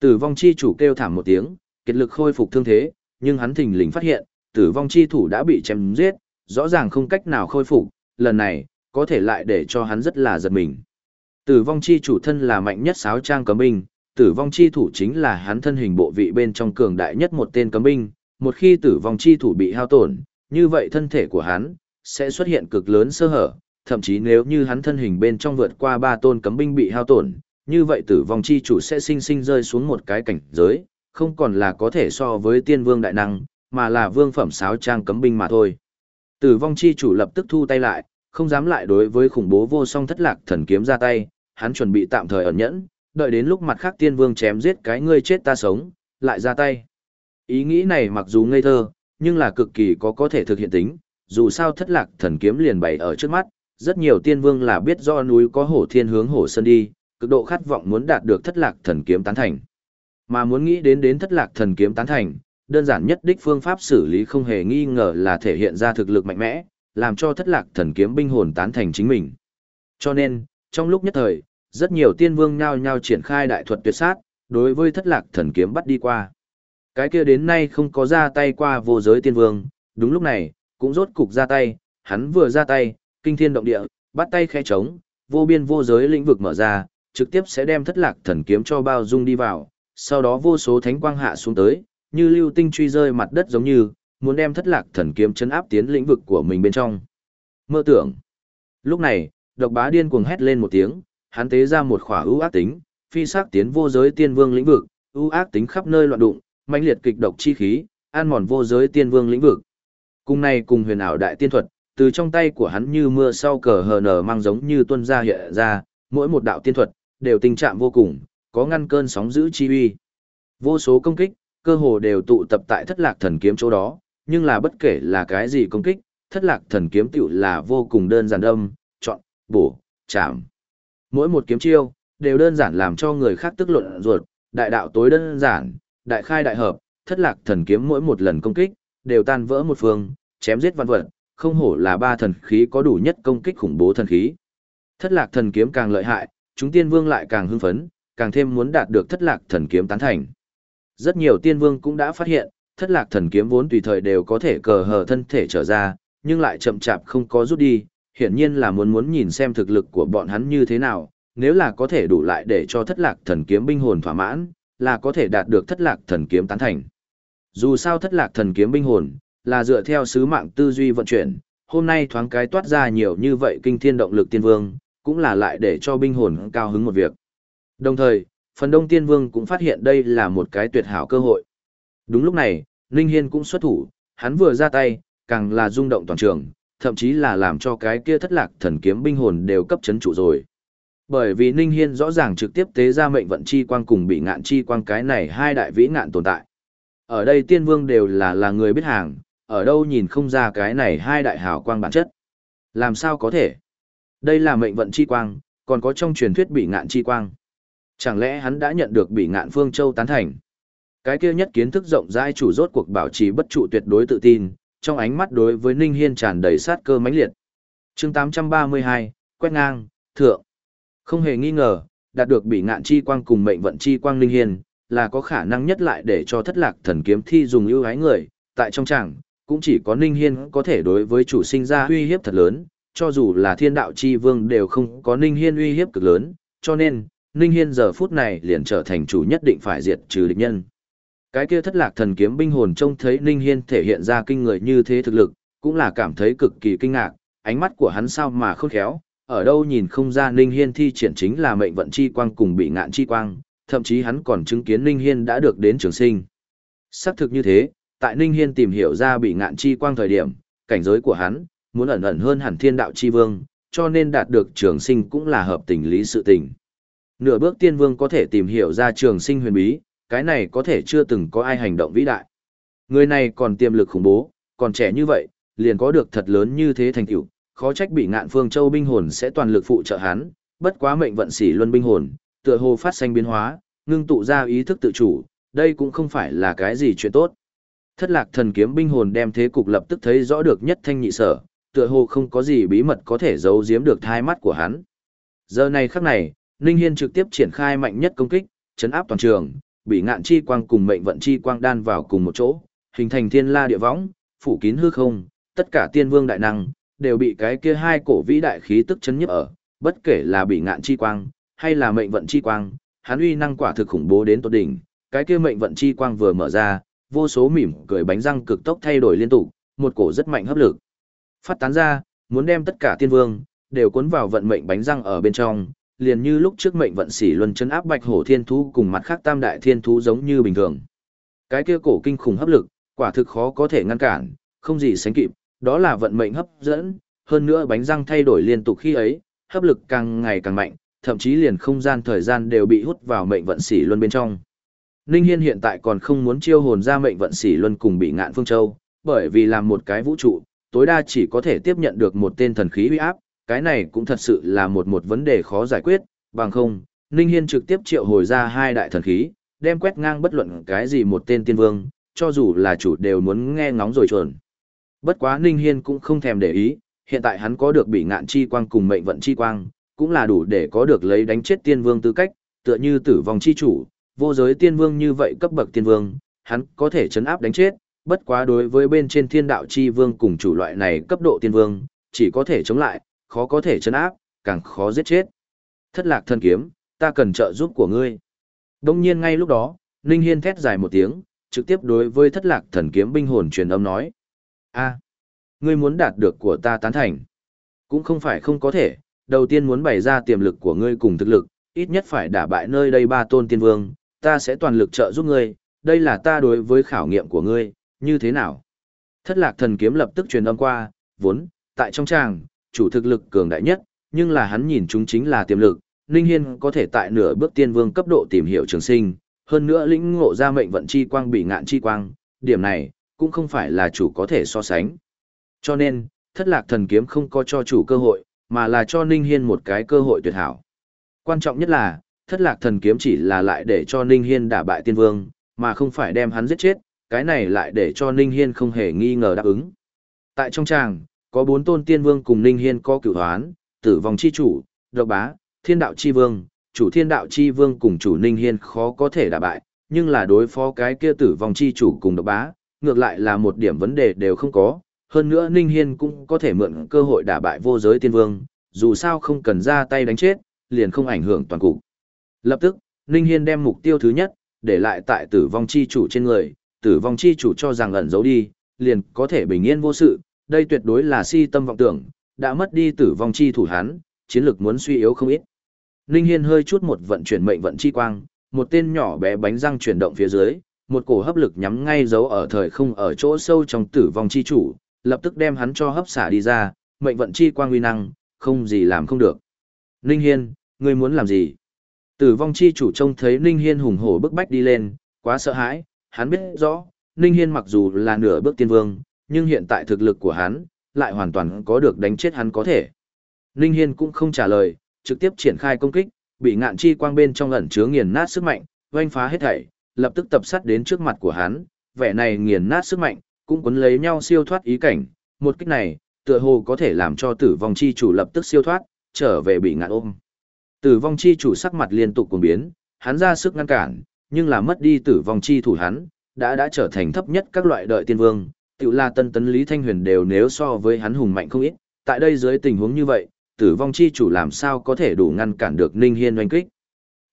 Tử vong chi chủ kêu thảm một tiếng, kiệt lực khôi phục thương thế, nhưng hắn thình lình phát hiện, tử vong chi thủ đã bị chém giết, rõ ràng không cách nào khôi phục, lần này, có thể lại để cho hắn rất là giật mình. Tử vong chi chủ thân là mạnh nhất sáo trang cấm binh, tử vong chi thủ chính là hắn thân hình bộ vị bên trong cường đại nhất một tên cấm binh, một khi tử vong chi thủ bị hao tổn, như vậy thân thể của hắn sẽ xuất hiện cực lớn sơ hở, thậm chí nếu như hắn thân hình bên trong vượt qua ba tôn cấm binh bị hao tổn, như vậy tử vong chi chủ sẽ sinh sinh rơi xuống một cái cảnh giới, không còn là có thể so với tiên vương đại năng, mà là vương phẩm sáo trang cấm binh mà thôi. Tử vong chi chủ lập tức thu tay lại, không dám lại đối với khủng bố vô song thất lạc thần kiếm ra tay, hắn chuẩn bị tạm thời ẩn nhẫn, đợi đến lúc mặt khác tiên vương chém giết cái ngươi chết ta sống, lại ra tay. Ý nghĩ này mặc dù ngây thơ, nhưng là cực kỳ có có thể thực hiện tính, dù sao thất lạc thần kiếm liền bày ở trước mắt, rất nhiều tiên vương là biết do núi có hổ thiên hướng hổ sơn đi, cực độ khát vọng muốn đạt được thất lạc thần kiếm tán thành. Mà muốn nghĩ đến đến thất lạc thần kiếm tán thành, đơn giản nhất đích phương pháp xử lý không hề nghi ngờ là thể hiện ra thực lực mạnh mẽ, làm cho thất lạc thần kiếm binh hồn tán thành chính mình. Cho nên, trong lúc nhất thời, rất nhiều tiên vương nhao nhao triển khai đại thuật tuyệt sát, đối với thất lạc thần kiếm bắt đi qua. Cái kia đến nay không có ra tay qua vô giới tiên vương, đúng lúc này, cũng rốt cục ra tay, hắn vừa ra tay, kinh thiên động địa, bắt tay khẽ trống, vô biên vô giới lĩnh vực mở ra, trực tiếp sẽ đem thất lạc thần kiếm cho bao dung đi vào, sau đó vô số thánh quang hạ xuống tới, như lưu tinh truy rơi mặt đất giống như, muốn đem thất lạc thần kiếm chấn áp tiến lĩnh vực của mình bên trong. Mơ tưởng. Lúc này, độc bá điên cuồng hét lên một tiếng, hắn tế ra một khỏa ưu ác tính, phi sắc tiến vô giới tiên vương lĩnh vực, ưu ác tính khắp nơi loạn đụng, mãnh liệt kịch độc chi khí, an mòn vô giới tiên vương lĩnh vực. Cùng này cùng huyền ảo đại tiên thuật, từ trong tay của hắn như mưa sau cờ hờ nở mang giống như tuân ra hiện ra, mỗi một đạo tiên thuật, đều tình trạng vô cùng, có ngăn cơn sóng giữ chi uy. Vô số công kích, cơ hồ đều tụ tập tại thất lạc thần kiếm chỗ đó, nhưng là bất kể là cái gì công kích, thất lạc thần kiếm tiểu là vô cùng đơn giản đâm, chọn, bổ, chạm. Mỗi một kiếm chiêu, đều đơn giản làm cho người khác tức luận ruột, đại đạo tối đơn giản, đại khai đại hợp, thất lạc thần kiếm mỗi một lần công kích, đều tan vỡ một phương, chém giết văn vật, không hổ là ba thần khí có đủ nhất công kích khủng bố thần khí. Thất lạc thần kiếm càng lợi hại, chúng tiên vương lại càng hưng phấn, càng thêm muốn đạt được thất lạc thần kiếm tán thành. Rất nhiều tiên vương cũng đã phát hiện, thất lạc thần kiếm vốn tùy thời đều có thể cờ hờ thân thể trở ra, nhưng lại chậm chạp không có rút đi, hiển nhiên là muốn muốn nhìn xem thực lực của bọn hắn như thế nào, nếu là có thể đủ lại để cho thất lạc thần kiếm binh hồn thỏa mãn, là có thể đạt được thất lạc thần kiếm tán thành. Dù sao thất lạc thần kiếm binh hồn, là dựa theo sứ mạng tư duy vận chuyển, hôm nay thoáng cái toát ra nhiều như vậy kinh thiên động lực tiên vương, cũng là lại để cho binh hồn cao hứng một việc. Đồng thời, phần đông tiên vương cũng phát hiện đây là một cái tuyệt hảo cơ hội. Đúng lúc này, Ninh Hiên cũng xuất thủ, hắn vừa ra tay, càng là rung động toàn trường, thậm chí là làm cho cái kia thất lạc thần kiếm binh hồn đều cấp chấn trụ rồi. Bởi vì Ninh Hiên rõ ràng trực tiếp tế ra mệnh vận chi quang cùng bị ngạn chi quang cái này hai đại vĩ ngạn tồn tại. Ở đây tiên vương đều là là người biết hàng, ở đâu nhìn không ra cái này hai đại hào quang bản chất. Làm sao có thể? Đây là mệnh vận chi quang, còn có trong truyền thuyết bị ngạn chi quang. Chẳng lẽ hắn đã nhận được bị ngạn phương châu tán thành? Cái kia nhất kiến thức rộng rãi chủ rốt cuộc bảo trì bất trụ tuyệt đối tự tin, trong ánh mắt đối với Ninh Hiên tràn đầy sát cơ mãnh liệt. Chương 832, quét ngang, thượng. Không hề nghi ngờ, đạt được bị ngạn chi quang cùng mệnh vận chi quang Ninh Hiên, là có khả năng nhất lại để cho thất lạc thần kiếm thi dùng ưu ái người, tại trong chẳng, cũng chỉ có Ninh Hiên có thể đối với chủ sinh ra uy hiếp thật lớn, cho dù là thiên đạo chi vương đều không có Ninh Hiên uy hiếp cực lớn, cho nên, Ninh Hiên giờ phút này liền trở thành chủ nhất định phải diệt trừ địch nhân. Cái kia thất lạc thần kiếm binh hồn trông thấy Ninh Hiên thể hiện ra kinh người như thế thực lực, cũng là cảm thấy cực kỳ kinh ngạc, ánh mắt của hắn sao mà khôn khéo, ở đâu nhìn không ra Ninh Hiên thi triển chính là mệnh vận chi quang cùng bị ngạn chi quang, thậm chí hắn còn chứng kiến Ninh Hiên đã được đến trường sinh. Xác thực như thế, tại Ninh Hiên tìm hiểu ra bị ngạn chi quang thời điểm, cảnh giới của hắn, muốn ẩn ẩn hơn hẳn thiên đạo chi vương, cho nên đạt được trường sinh cũng là hợp tình lý sự tình. Nửa bước tiên vương có thể tìm hiểu ra trường sinh huyền bí, cái này có thể chưa từng có ai hành động vĩ đại. Người này còn tiềm lực khủng bố, còn trẻ như vậy, liền có được thật lớn như thế thành tựu, khó trách bị ngạn phương châu binh hồn sẽ toàn lực phụ trợ hắn, bất quá mệnh vận sĩ luân binh hồn, tựa hồ phát sinh biến hóa, ngưng tụ ra ý thức tự chủ, đây cũng không phải là cái gì chuyện tốt. Thất lạc thần kiếm binh hồn đem thế cục lập tức thấy rõ được nhất thanh nhị sở, tựa hồ không có gì bí mật có thể giấu giếm được thai mắt của hắn. Giờ này khắc này, Ninh Hiên trực tiếp triển khai mạnh nhất công kích, chấn áp toàn trường, bị ngạn chi quang cùng mệnh vận chi quang đan vào cùng một chỗ, hình thành thiên la địa võng, phủ kín hư không, tất cả tiên vương đại năng, đều bị cái kia hai cổ vĩ đại khí tức chấn nhức ở, bất kể là bị ngạn chi quang, hay là mệnh vận chi quang, hắn uy năng quả thực khủng bố đến tột đỉnh, cái kia mệnh vận chi quang vừa mở ra, vô số mỉm cười bánh răng cực tốc thay đổi liên tục, một cổ rất mạnh hấp lực. Phát tán ra, muốn đem tất cả tiên vương, đều cuốn vào vận mệnh bánh răng ở bên trong, liền như lúc trước mệnh vận sĩ luân chân áp bạch hổ thiên thú cùng mặt khác tam đại thiên thú giống như bình thường. Cái kia cổ kinh khủng hấp lực, quả thực khó có thể ngăn cản, không gì sánh kịp, đó là vận mệnh hấp dẫn, hơn nữa bánh răng thay đổi liên tục khi ấy, hấp lực càng ngày càng mạnh, thậm chí liền không gian thời gian đều bị hút vào mệnh vận sĩ luân bên trong. Ninh Hiên hiện tại còn không muốn chiêu hồn ra mệnh vận sĩ luân cùng bị ngạn phương châu, bởi vì làm một cái vũ trụ, tối đa chỉ có thể tiếp nhận được một tên thần khí uy áp, cái này cũng thật sự là một một vấn đề khó giải quyết, bằng không, Ninh Hiên trực tiếp triệu hồi ra hai đại thần khí, đem quét ngang bất luận cái gì một tên tiên vương, cho dù là chủ đều muốn nghe ngóng rồi chuẩn. Bất quá Ninh Hiên cũng không thèm để ý, hiện tại hắn có được bị ngạn chi quang cùng mệnh vận chi quang, cũng là đủ để có được lấy đánh chết tiên vương tư cách, tựa như tử vong chi chủ, vô giới tiên vương như vậy cấp bậc tiên vương, hắn có thể chấn áp đánh chết, bất quá đối với bên trên thiên đạo chi vương cùng chủ loại này cấp độ tiên vương, chỉ có thể chống lại, khó có thể chấn áp, càng khó giết chết. Thất lạc thân kiếm, ta cần trợ giúp của ngươi. Đông nhiên ngay lúc đó, Ninh Hiên thét dài một tiếng, trực tiếp đối với thất lạc thần kiếm binh hồn truyền âm nói. a ngươi muốn đạt được của ta tán thành. Cũng không phải không có thể, đầu tiên muốn bày ra tiềm lực của ngươi cùng thực lực, ít nhất phải đả bại nơi đây ba tôn tiên vương, ta sẽ toàn lực trợ giúp ngươi, đây là ta đối với khảo nghiệm của ngươi, như thế nào? Thất lạc thần kiếm lập tức truyền âm qua, vốn, tại trong tràng, chủ thực lực cường đại nhất, nhưng là hắn nhìn chúng chính là tiềm lực, Ninh Hiên có thể tại nửa bước tiên vương cấp độ tìm hiểu trường sinh, hơn nữa lĩnh ngộ ra mệnh vận chi quang bị ngạn chi quang, điểm này, cũng không phải là chủ có thể so sánh. Cho nên, thất lạc thần kiếm không có cho chủ cơ hội, mà là cho Ninh Hiên một cái cơ hội tuyệt hảo. Quan trọng nhất là, thất lạc thần kiếm chỉ là lại để cho Ninh Hiên đả bại tiên vương, mà không phải đem hắn giết chết, cái này lại để cho Ninh Hiên không hề nghi ngờ đáp ứng. Tại trong tràng, có bốn tôn tiên vương cùng Ninh Hiên có cửu hoán, tử vong chi chủ, độc bá, thiên đạo chi vương, chủ thiên đạo chi vương cùng chủ Ninh Hiên khó có thể đả bại, nhưng là đối phó cái kia tử vong chi chủ cùng độc bá, ngược lại là một điểm vấn đề đều không có. Hơn nữa Ninh Hiên cũng có thể mượn cơ hội đả bại vô giới tiên vương, dù sao không cần ra tay đánh chết, liền không ảnh hưởng toàn cục. Lập tức, Ninh Hiên đem mục tiêu thứ nhất, để lại tại tử vong chi chủ trên người, tử vong chi chủ cho rằng ẩn giấu đi, liền có thể bình yên vô sự, đây tuyệt đối là si tâm vọng tưởng, đã mất đi tử vong chi thủ hắn, chiến lực muốn suy yếu không ít. Ninh Hiên hơi chút một vận chuyển mệnh vận chi quang, một tên nhỏ bé bánh răng chuyển động phía dưới, một cổ hấp lực nhắm ngay dấu ở thời không ở chỗ sâu trong tử vong chi chủ, lập tức đem hắn cho hấp xả đi ra, mệnh vận chi quang uy năng, không gì làm không được. Ninh Hiên, ngươi muốn làm gì? Tử vong chi chủ trông thấy Ninh Hiên hùng hổ bức bách đi lên, quá sợ hãi, hắn biết rõ, Ninh Hiên mặc dù là nửa bước tiên vương, nhưng hiện tại thực lực của hắn, lại hoàn toàn có được đánh chết hắn có thể. Ninh Hiên cũng không trả lời, trực tiếp triển khai công kích, bị ngạn chi quang bên trong ẩn chứa nghiền nát sức mạnh, oanh phá hết thảy, lập tức tập sát đến trước mặt của hắn, vẻ này nghiền nát sức mạnh, cũng cuốn lấy nhau siêu thoát ý cảnh, một kích này, tựa hồ có thể làm cho tử vong chi chủ lập tức siêu thoát, trở về bị ngạn ôm. Tử vong chi chủ sắc mặt liên tục cuồng biến, hắn ra sức ngăn cản, nhưng là mất đi tử vong chi thủ hắn, đã đã trở thành thấp nhất các loại đợi tiên vương, tự là tân tấn Lý Thanh Huyền đều nếu so với hắn hùng mạnh không ít, tại đây dưới tình huống như vậy, tử vong chi chủ làm sao có thể đủ ngăn cản được Ninh Hiên oanh kích.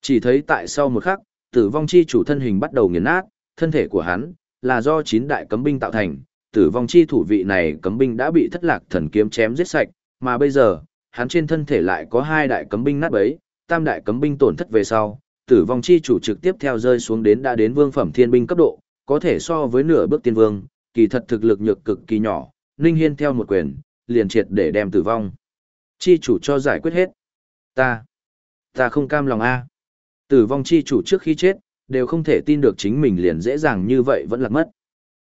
Chỉ thấy tại sau một khắc, tử vong chi chủ thân hình bắt đầu nghiền nát, thân thể của hắn là do chín đại cấm binh tạo thành, tử vong chi thủ vị này cấm binh đã bị thất lạc thần kiếm chém giết sạch, mà bây giờ, hắn trên thân thể lại có hai đại cấm binh nát bấy, tam đại cấm binh tổn thất về sau, tử vong chi chủ trực tiếp theo rơi xuống đến đã đến vương phẩm thiên binh cấp độ, có thể so với nửa bước tiên vương, kỳ thật thực lực nhược cực kỳ nhỏ, Ninh Hiên theo một quyền, liền triệt để đem tử vong. Chi chủ cho giải quyết hết. Ta, ta không cam lòng a. Tử vong chi chủ trước khi chết, đều không thể tin được chính mình liền dễ dàng như vậy vẫn lạc mất.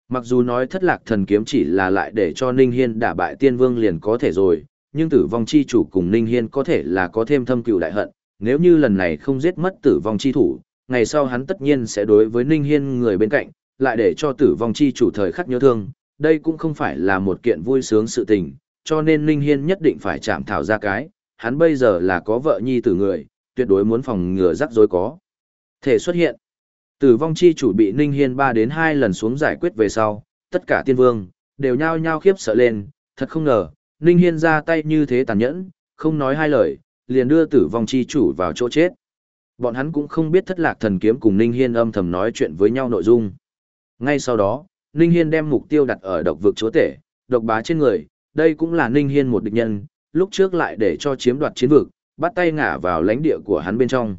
Mặc dù nói thất lạc thần kiếm chỉ là lại để cho Ninh Hiên đả bại tiên vương liền có thể rồi, nhưng tử vong chi chủ cùng Ninh Hiên có thể là có thêm thâm cựu đại hận, nếu như lần này không giết mất tử vong chi thủ, ngày sau hắn tất nhiên sẽ đối với Ninh Hiên người bên cạnh, lại để cho tử vong chi chủ thời khắc nhớ thương, đây cũng không phải là một kiện vui sướng sự tình, cho nên Ninh Hiên nhất định phải chạm thảo ra cái, hắn bây giờ là có vợ nhi tử người, tuyệt đối muốn phòng ngừa rắc rối có. Thể xuất hiện, tử vong chi chủ bị Ninh Hiên 3 đến 2 lần xuống giải quyết về sau, tất cả tiên vương, đều nhao nhao khiếp sợ lên, thật không ngờ, Ninh Hiên ra tay như thế tàn nhẫn, không nói hai lời, liền đưa tử vong chi chủ vào chỗ chết. Bọn hắn cũng không biết thất lạc thần kiếm cùng Ninh Hiên âm thầm nói chuyện với nhau nội dung. Ngay sau đó, Ninh Hiên đem mục tiêu đặt ở độc vực chúa tể, độc bá trên người, đây cũng là Ninh Hiên một địch nhân, lúc trước lại để cho chiếm đoạt chiến vực, bắt tay ngả vào lãnh địa của hắn bên trong.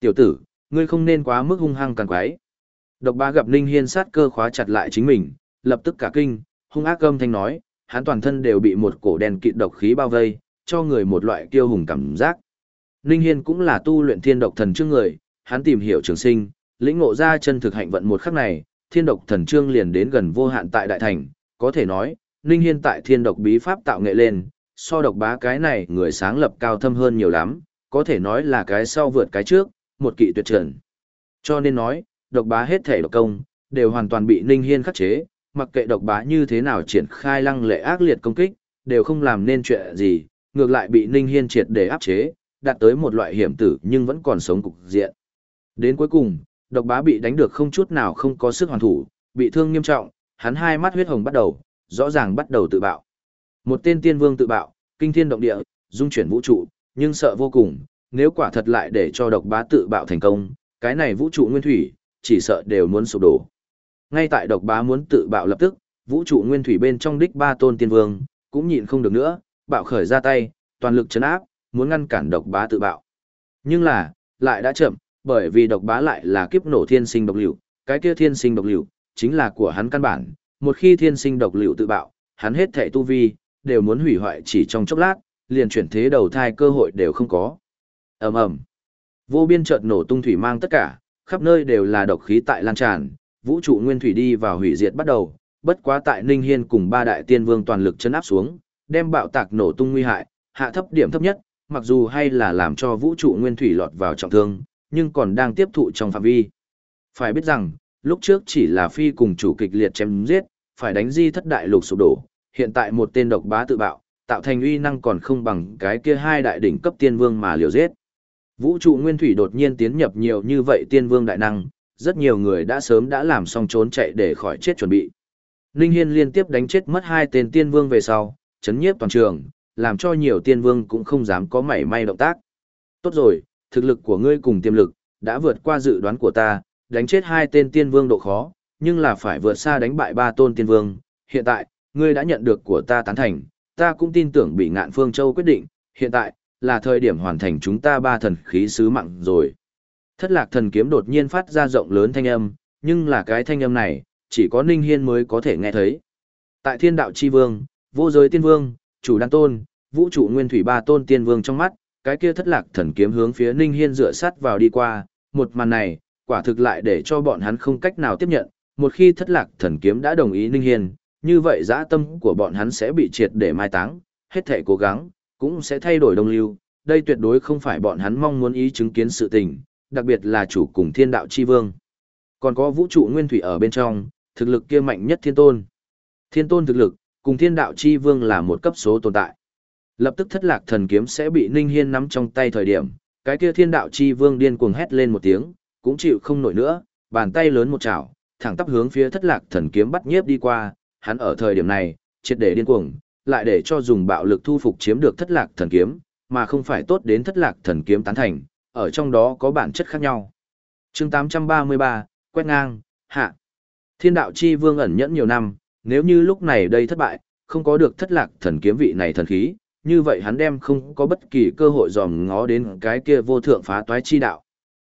Tiểu tử, ngươi không nên quá mức hung hăng càng quái. Độc bá gặp Ninh Hiên sát cơ khóa chặt lại chính mình, lập tức cả kinh, hung ác âm thanh nói, hắn toàn thân đều bị một cổ đèn kịt độc khí bao vây, cho người một loại kiêu hùng cảm giác. Ninh Hiên cũng là tu luyện thiên độc thần trước người, hắn tìm hiểu trường sinh, lĩnh ngộ ra chân thực hạnh vận một khắc này, thiên độc thần Trương liền đến gần vô hạn tại đại thành, có thể nói, Ninh Hiên tại thiên độc bí pháp tạo nghệ lên, so độc bá cái này người sáng lập cao thâm hơn nhiều lắm, có thể nói là cái sau vượt cái trước, một kỵ tuyệt trần. Cho nên nói, độc bá hết thể độc công, đều hoàn toàn bị Ninh Hiên khắc chế, mặc kệ độc bá như thế nào triển khai lăng lệ ác liệt công kích, đều không làm nên chuyện gì, ngược lại bị Ninh Hiên triệt để áp chế, đạt tới một loại hiểm tử nhưng vẫn còn sống cục diện. Đến cuối cùng, độc bá bị đánh được không chút nào không có sức hoàn thủ, bị thương nghiêm trọng, hắn hai mắt huyết hồng bắt đầu, rõ ràng bắt đầu tự bạo. Một tên tiên vương tự bạo, kinh thiên động địa, dung chuyển vũ trụ, nhưng sợ vô cùng, nếu quả thật lại để cho độc bá tự bạo thành công, cái này vũ trụ nguyên thủy, chỉ sợ đều muốn sụp đổ. Ngay tại độc bá muốn tự bạo lập tức, vũ trụ nguyên thủy bên trong đích ba tôn tiên vương, cũng nhịn không được nữa, bạo khởi ra tay, toàn lực chấn áp, muốn ngăn cản độc bá tự bạo. Nhưng là, lại đã chậm, bởi vì độc bá lại là kiếp nổ thiên sinh độc liệu, cái kia thiên sinh độc liệu, chính là của hắn căn bản, một khi thiên sinh độc liệu tự bạo, hắn hết thể tu vi, đều muốn hủy hoại chỉ trong chốc lát, liền chuyển thế đầu thai cơ hội đều không có. ầm ầm, vô biên chợt nổ tung thủy mang tất cả, khắp nơi đều là độc khí tại lan tràn, vũ trụ nguyên thủy đi vào hủy diệt bắt đầu, bất quá tại Ninh Hiên cùng ba đại tiên vương toàn lực chấn áp xuống, đem bạo tạc nổ tung nguy hại, hạ thấp điểm thấp nhất, mặc dù hay là làm cho vũ trụ nguyên thủy lọt vào trọng thương, nhưng còn đang tiếp thụ trong phạm vi. Phải biết rằng, lúc trước chỉ là phi cùng chủ kịch liệt chém giết, phải đánh di thất đại lục sụp đổ, hiện tại một tên độc bá tự bạo, tạo thành uy năng còn không bằng cái kia hai đại đỉnh cấp tiên vương mà liều giết. Vũ trụ nguyên thủy đột nhiên tiến nhập nhiều như vậy tiên vương đại năng, rất nhiều người đã sớm đã làm xong trốn chạy để khỏi chết chuẩn bị. Linh Hiên liên tiếp đánh chết mất hai tên tiên vương về sau, chấn nhiếp toàn trường, làm cho nhiều tiên vương cũng không dám có mảy may động tác. Tốt rồi, thực lực của ngươi cùng tiềm lực, đã vượt qua dự đoán của ta, đánh chết hai tên tiên vương độ khó, nhưng là phải vượt xa đánh bại ba tôn tiên vương. Hiện tại, ngươi đã nhận được của ta tán thành, ta cũng tin tưởng bị ngạn phương châu quyết định, hiện tại, là thời điểm hoàn thành chúng ta ba thần khí sứ mạng rồi. Thất lạc thần kiếm đột nhiên phát ra rộng lớn thanh âm, nhưng là cái thanh âm này, chỉ có Ninh Hiên mới có thể nghe thấy. Tại thiên đạo chi vương, vô giới tiên vương, chủ đan tôn, vũ trụ nguyên thủy ba tôn tiên vương trong mắt, cái kia thất lạc thần kiếm hướng phía Ninh Hiên dựa sát vào đi qua, một màn này, quả thực lại để cho bọn hắn không cách nào tiếp nhận, một khi thất lạc thần kiếm đã đồng ý Ninh Hiên, như vậy dã tâm của bọn hắn sẽ bị triệt để mai táng, hết thể cố gắng, cũng sẽ thay đổi đồng lưu, đây tuyệt đối không phải bọn hắn mong muốn ý chứng kiến sự tình, đặc biệt là chủ cùng thiên đạo chi vương. Còn có vũ trụ nguyên thủy ở bên trong, thực lực kia mạnh nhất thiên tôn. Thiên tôn thực lực, cùng thiên đạo chi vương là một cấp số tồn tại. Lập tức thất lạc thần kiếm sẽ bị Ninh Hiên nắm trong tay thời điểm, cái kia thiên đạo chi vương điên cuồng hét lên một tiếng, cũng chịu không nổi nữa, bàn tay lớn một chảo, thẳng tắp hướng phía thất lạc thần kiếm bắt nhiếp đi qua, hắn ở thời điểm này, triệt để điên cuồng, lại để cho dùng bạo lực thu phục chiếm được thất lạc thần kiếm, mà không phải tốt đến thất lạc thần kiếm tán thành, ở trong đó có bản chất khác nhau. Chương 833, quét ngang, hạ. Thiên đạo chi vương ẩn nhẫn nhiều năm, nếu như lúc này đây thất bại, không có được thất lạc thần kiếm vị này thần khí, như vậy hắn đem không có bất kỳ cơ hội dòm ngó đến cái kia vô thượng phá toái chi đạo.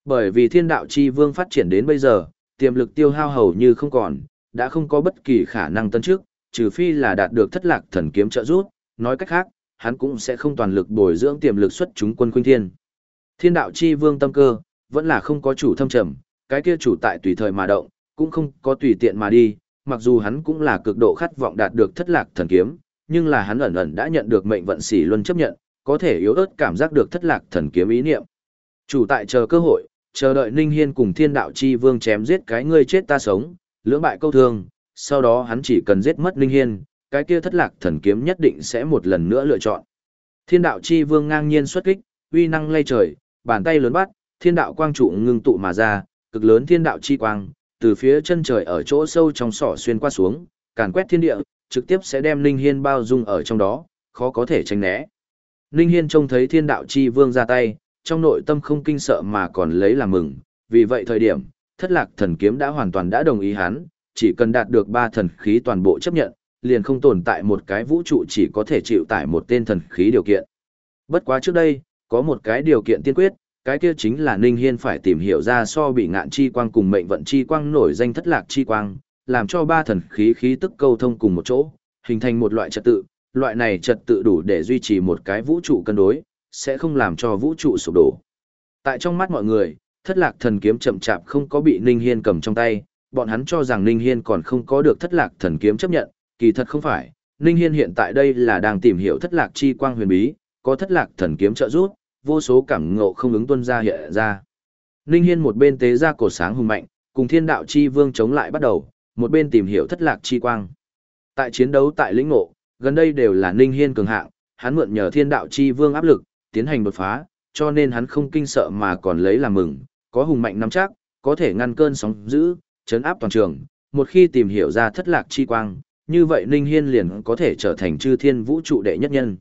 Bởi vì thiên đạo chi vương phát triển đến bây giờ, tiềm lực tiêu hao hầu như không còn, đã không có bất kỳ khả năng tân trước, trừ phi là đạt được thất lạc thần kiếm trợ giúp, nói cách khác, hắn cũng sẽ không toàn lực bồi dưỡng tiềm lực xuất chúng quân khuynh thiên. Thiên đạo chi vương tâm cơ, vẫn là không có chủ thâm trầm, cái kia chủ tại tùy thời mà động, cũng không có tùy tiện mà đi, mặc dù hắn cũng là cực độ khát vọng đạt được thất lạc thần kiếm, nhưng là hắn ẩn ẩn đã nhận được mệnh vận xỉ luân chấp nhận, có thể yếu ớt cảm giác được thất lạc thần kiếm ý niệm. Chủ tại chờ cơ hội, chờ đợi Ninh Hiên cùng thiên đạo chi vương chém giết cái ngươi chết ta sống, lưỡng bại câu thương, sau đó hắn chỉ cần giết mất Ninh Hiên, cái kia thất lạc thần kiếm nhất định sẽ một lần nữa lựa chọn. Thiên đạo chi vương ngang nhiên xuất kích, uy năng lay trời, bàn tay lớn bắt, thiên đạo quang trụ ngưng tụ mà ra, cực lớn thiên đạo chi quang, từ phía chân trời ở chỗ sâu trong sỏ xuyên qua xuống, càn quét thiên địa, trực tiếp sẽ đem Ninh Hiên bao dung ở trong đó, khó có thể tránh né. Ninh Hiên trông thấy thiên đạo chi vương ra tay, trong nội tâm không kinh sợ mà còn lấy làm mừng, vì vậy thời điểm, thất lạc thần kiếm đã hoàn toàn đã đồng ý hắn, chỉ cần đạt được ba thần khí toàn bộ chấp nhận, liền không tồn tại một cái vũ trụ chỉ có thể chịu tải một tên thần khí điều kiện. Bất quá trước đây, có một cái điều kiện tiên quyết, cái kia chính là Ninh Hiên phải tìm hiểu ra so bị ngạn chi quang cùng mệnh vận chi quang nổi danh thất lạc chi quang, làm cho ba thần khí khí tức câu thông cùng một chỗ, hình thành một loại trật tự, loại này trật tự đủ để duy trì một cái vũ trụ cân đối, sẽ không làm cho vũ trụ sụp đổ. Tại trong mắt mọi người, thất lạc thần kiếm chậm chạp không có bị Ninh Hiên cầm trong tay, bọn hắn cho rằng Ninh Hiên còn không có được thất lạc thần kiếm chấp nhận, kỳ thật không phải, Ninh Hiên hiện tại đây là đang tìm hiểu thất lạc chi quang huyền bí, có thất lạc thần kiếm trợ giúp, vô số cảm ngộ không ứng tuân ra hiện ra. Ninh Hiên một bên tế ra cổ sáng hùng mạnh, cùng thiên đạo chi vương chống lại bắt đầu, một bên tìm hiểu thất lạc chi quang. Tại chiến đấu tại lĩnh ngộ, gần đây đều là Ninh Hiên cường hạng, hắn mượn nhờ thiên đạo chi vương áp lực, tiến hành đột phá, cho nên hắn không kinh sợ mà còn lấy làm mừng, có hùng mạnh nắm chắc, có thể ngăn cơn sóng dữ, chấn áp toàn trường, một khi tìm hiểu ra thất lạc chi quang, như vậy Ninh Hiên liền có thể trở thành chư thiên vũ trụ đệ nhất nhân.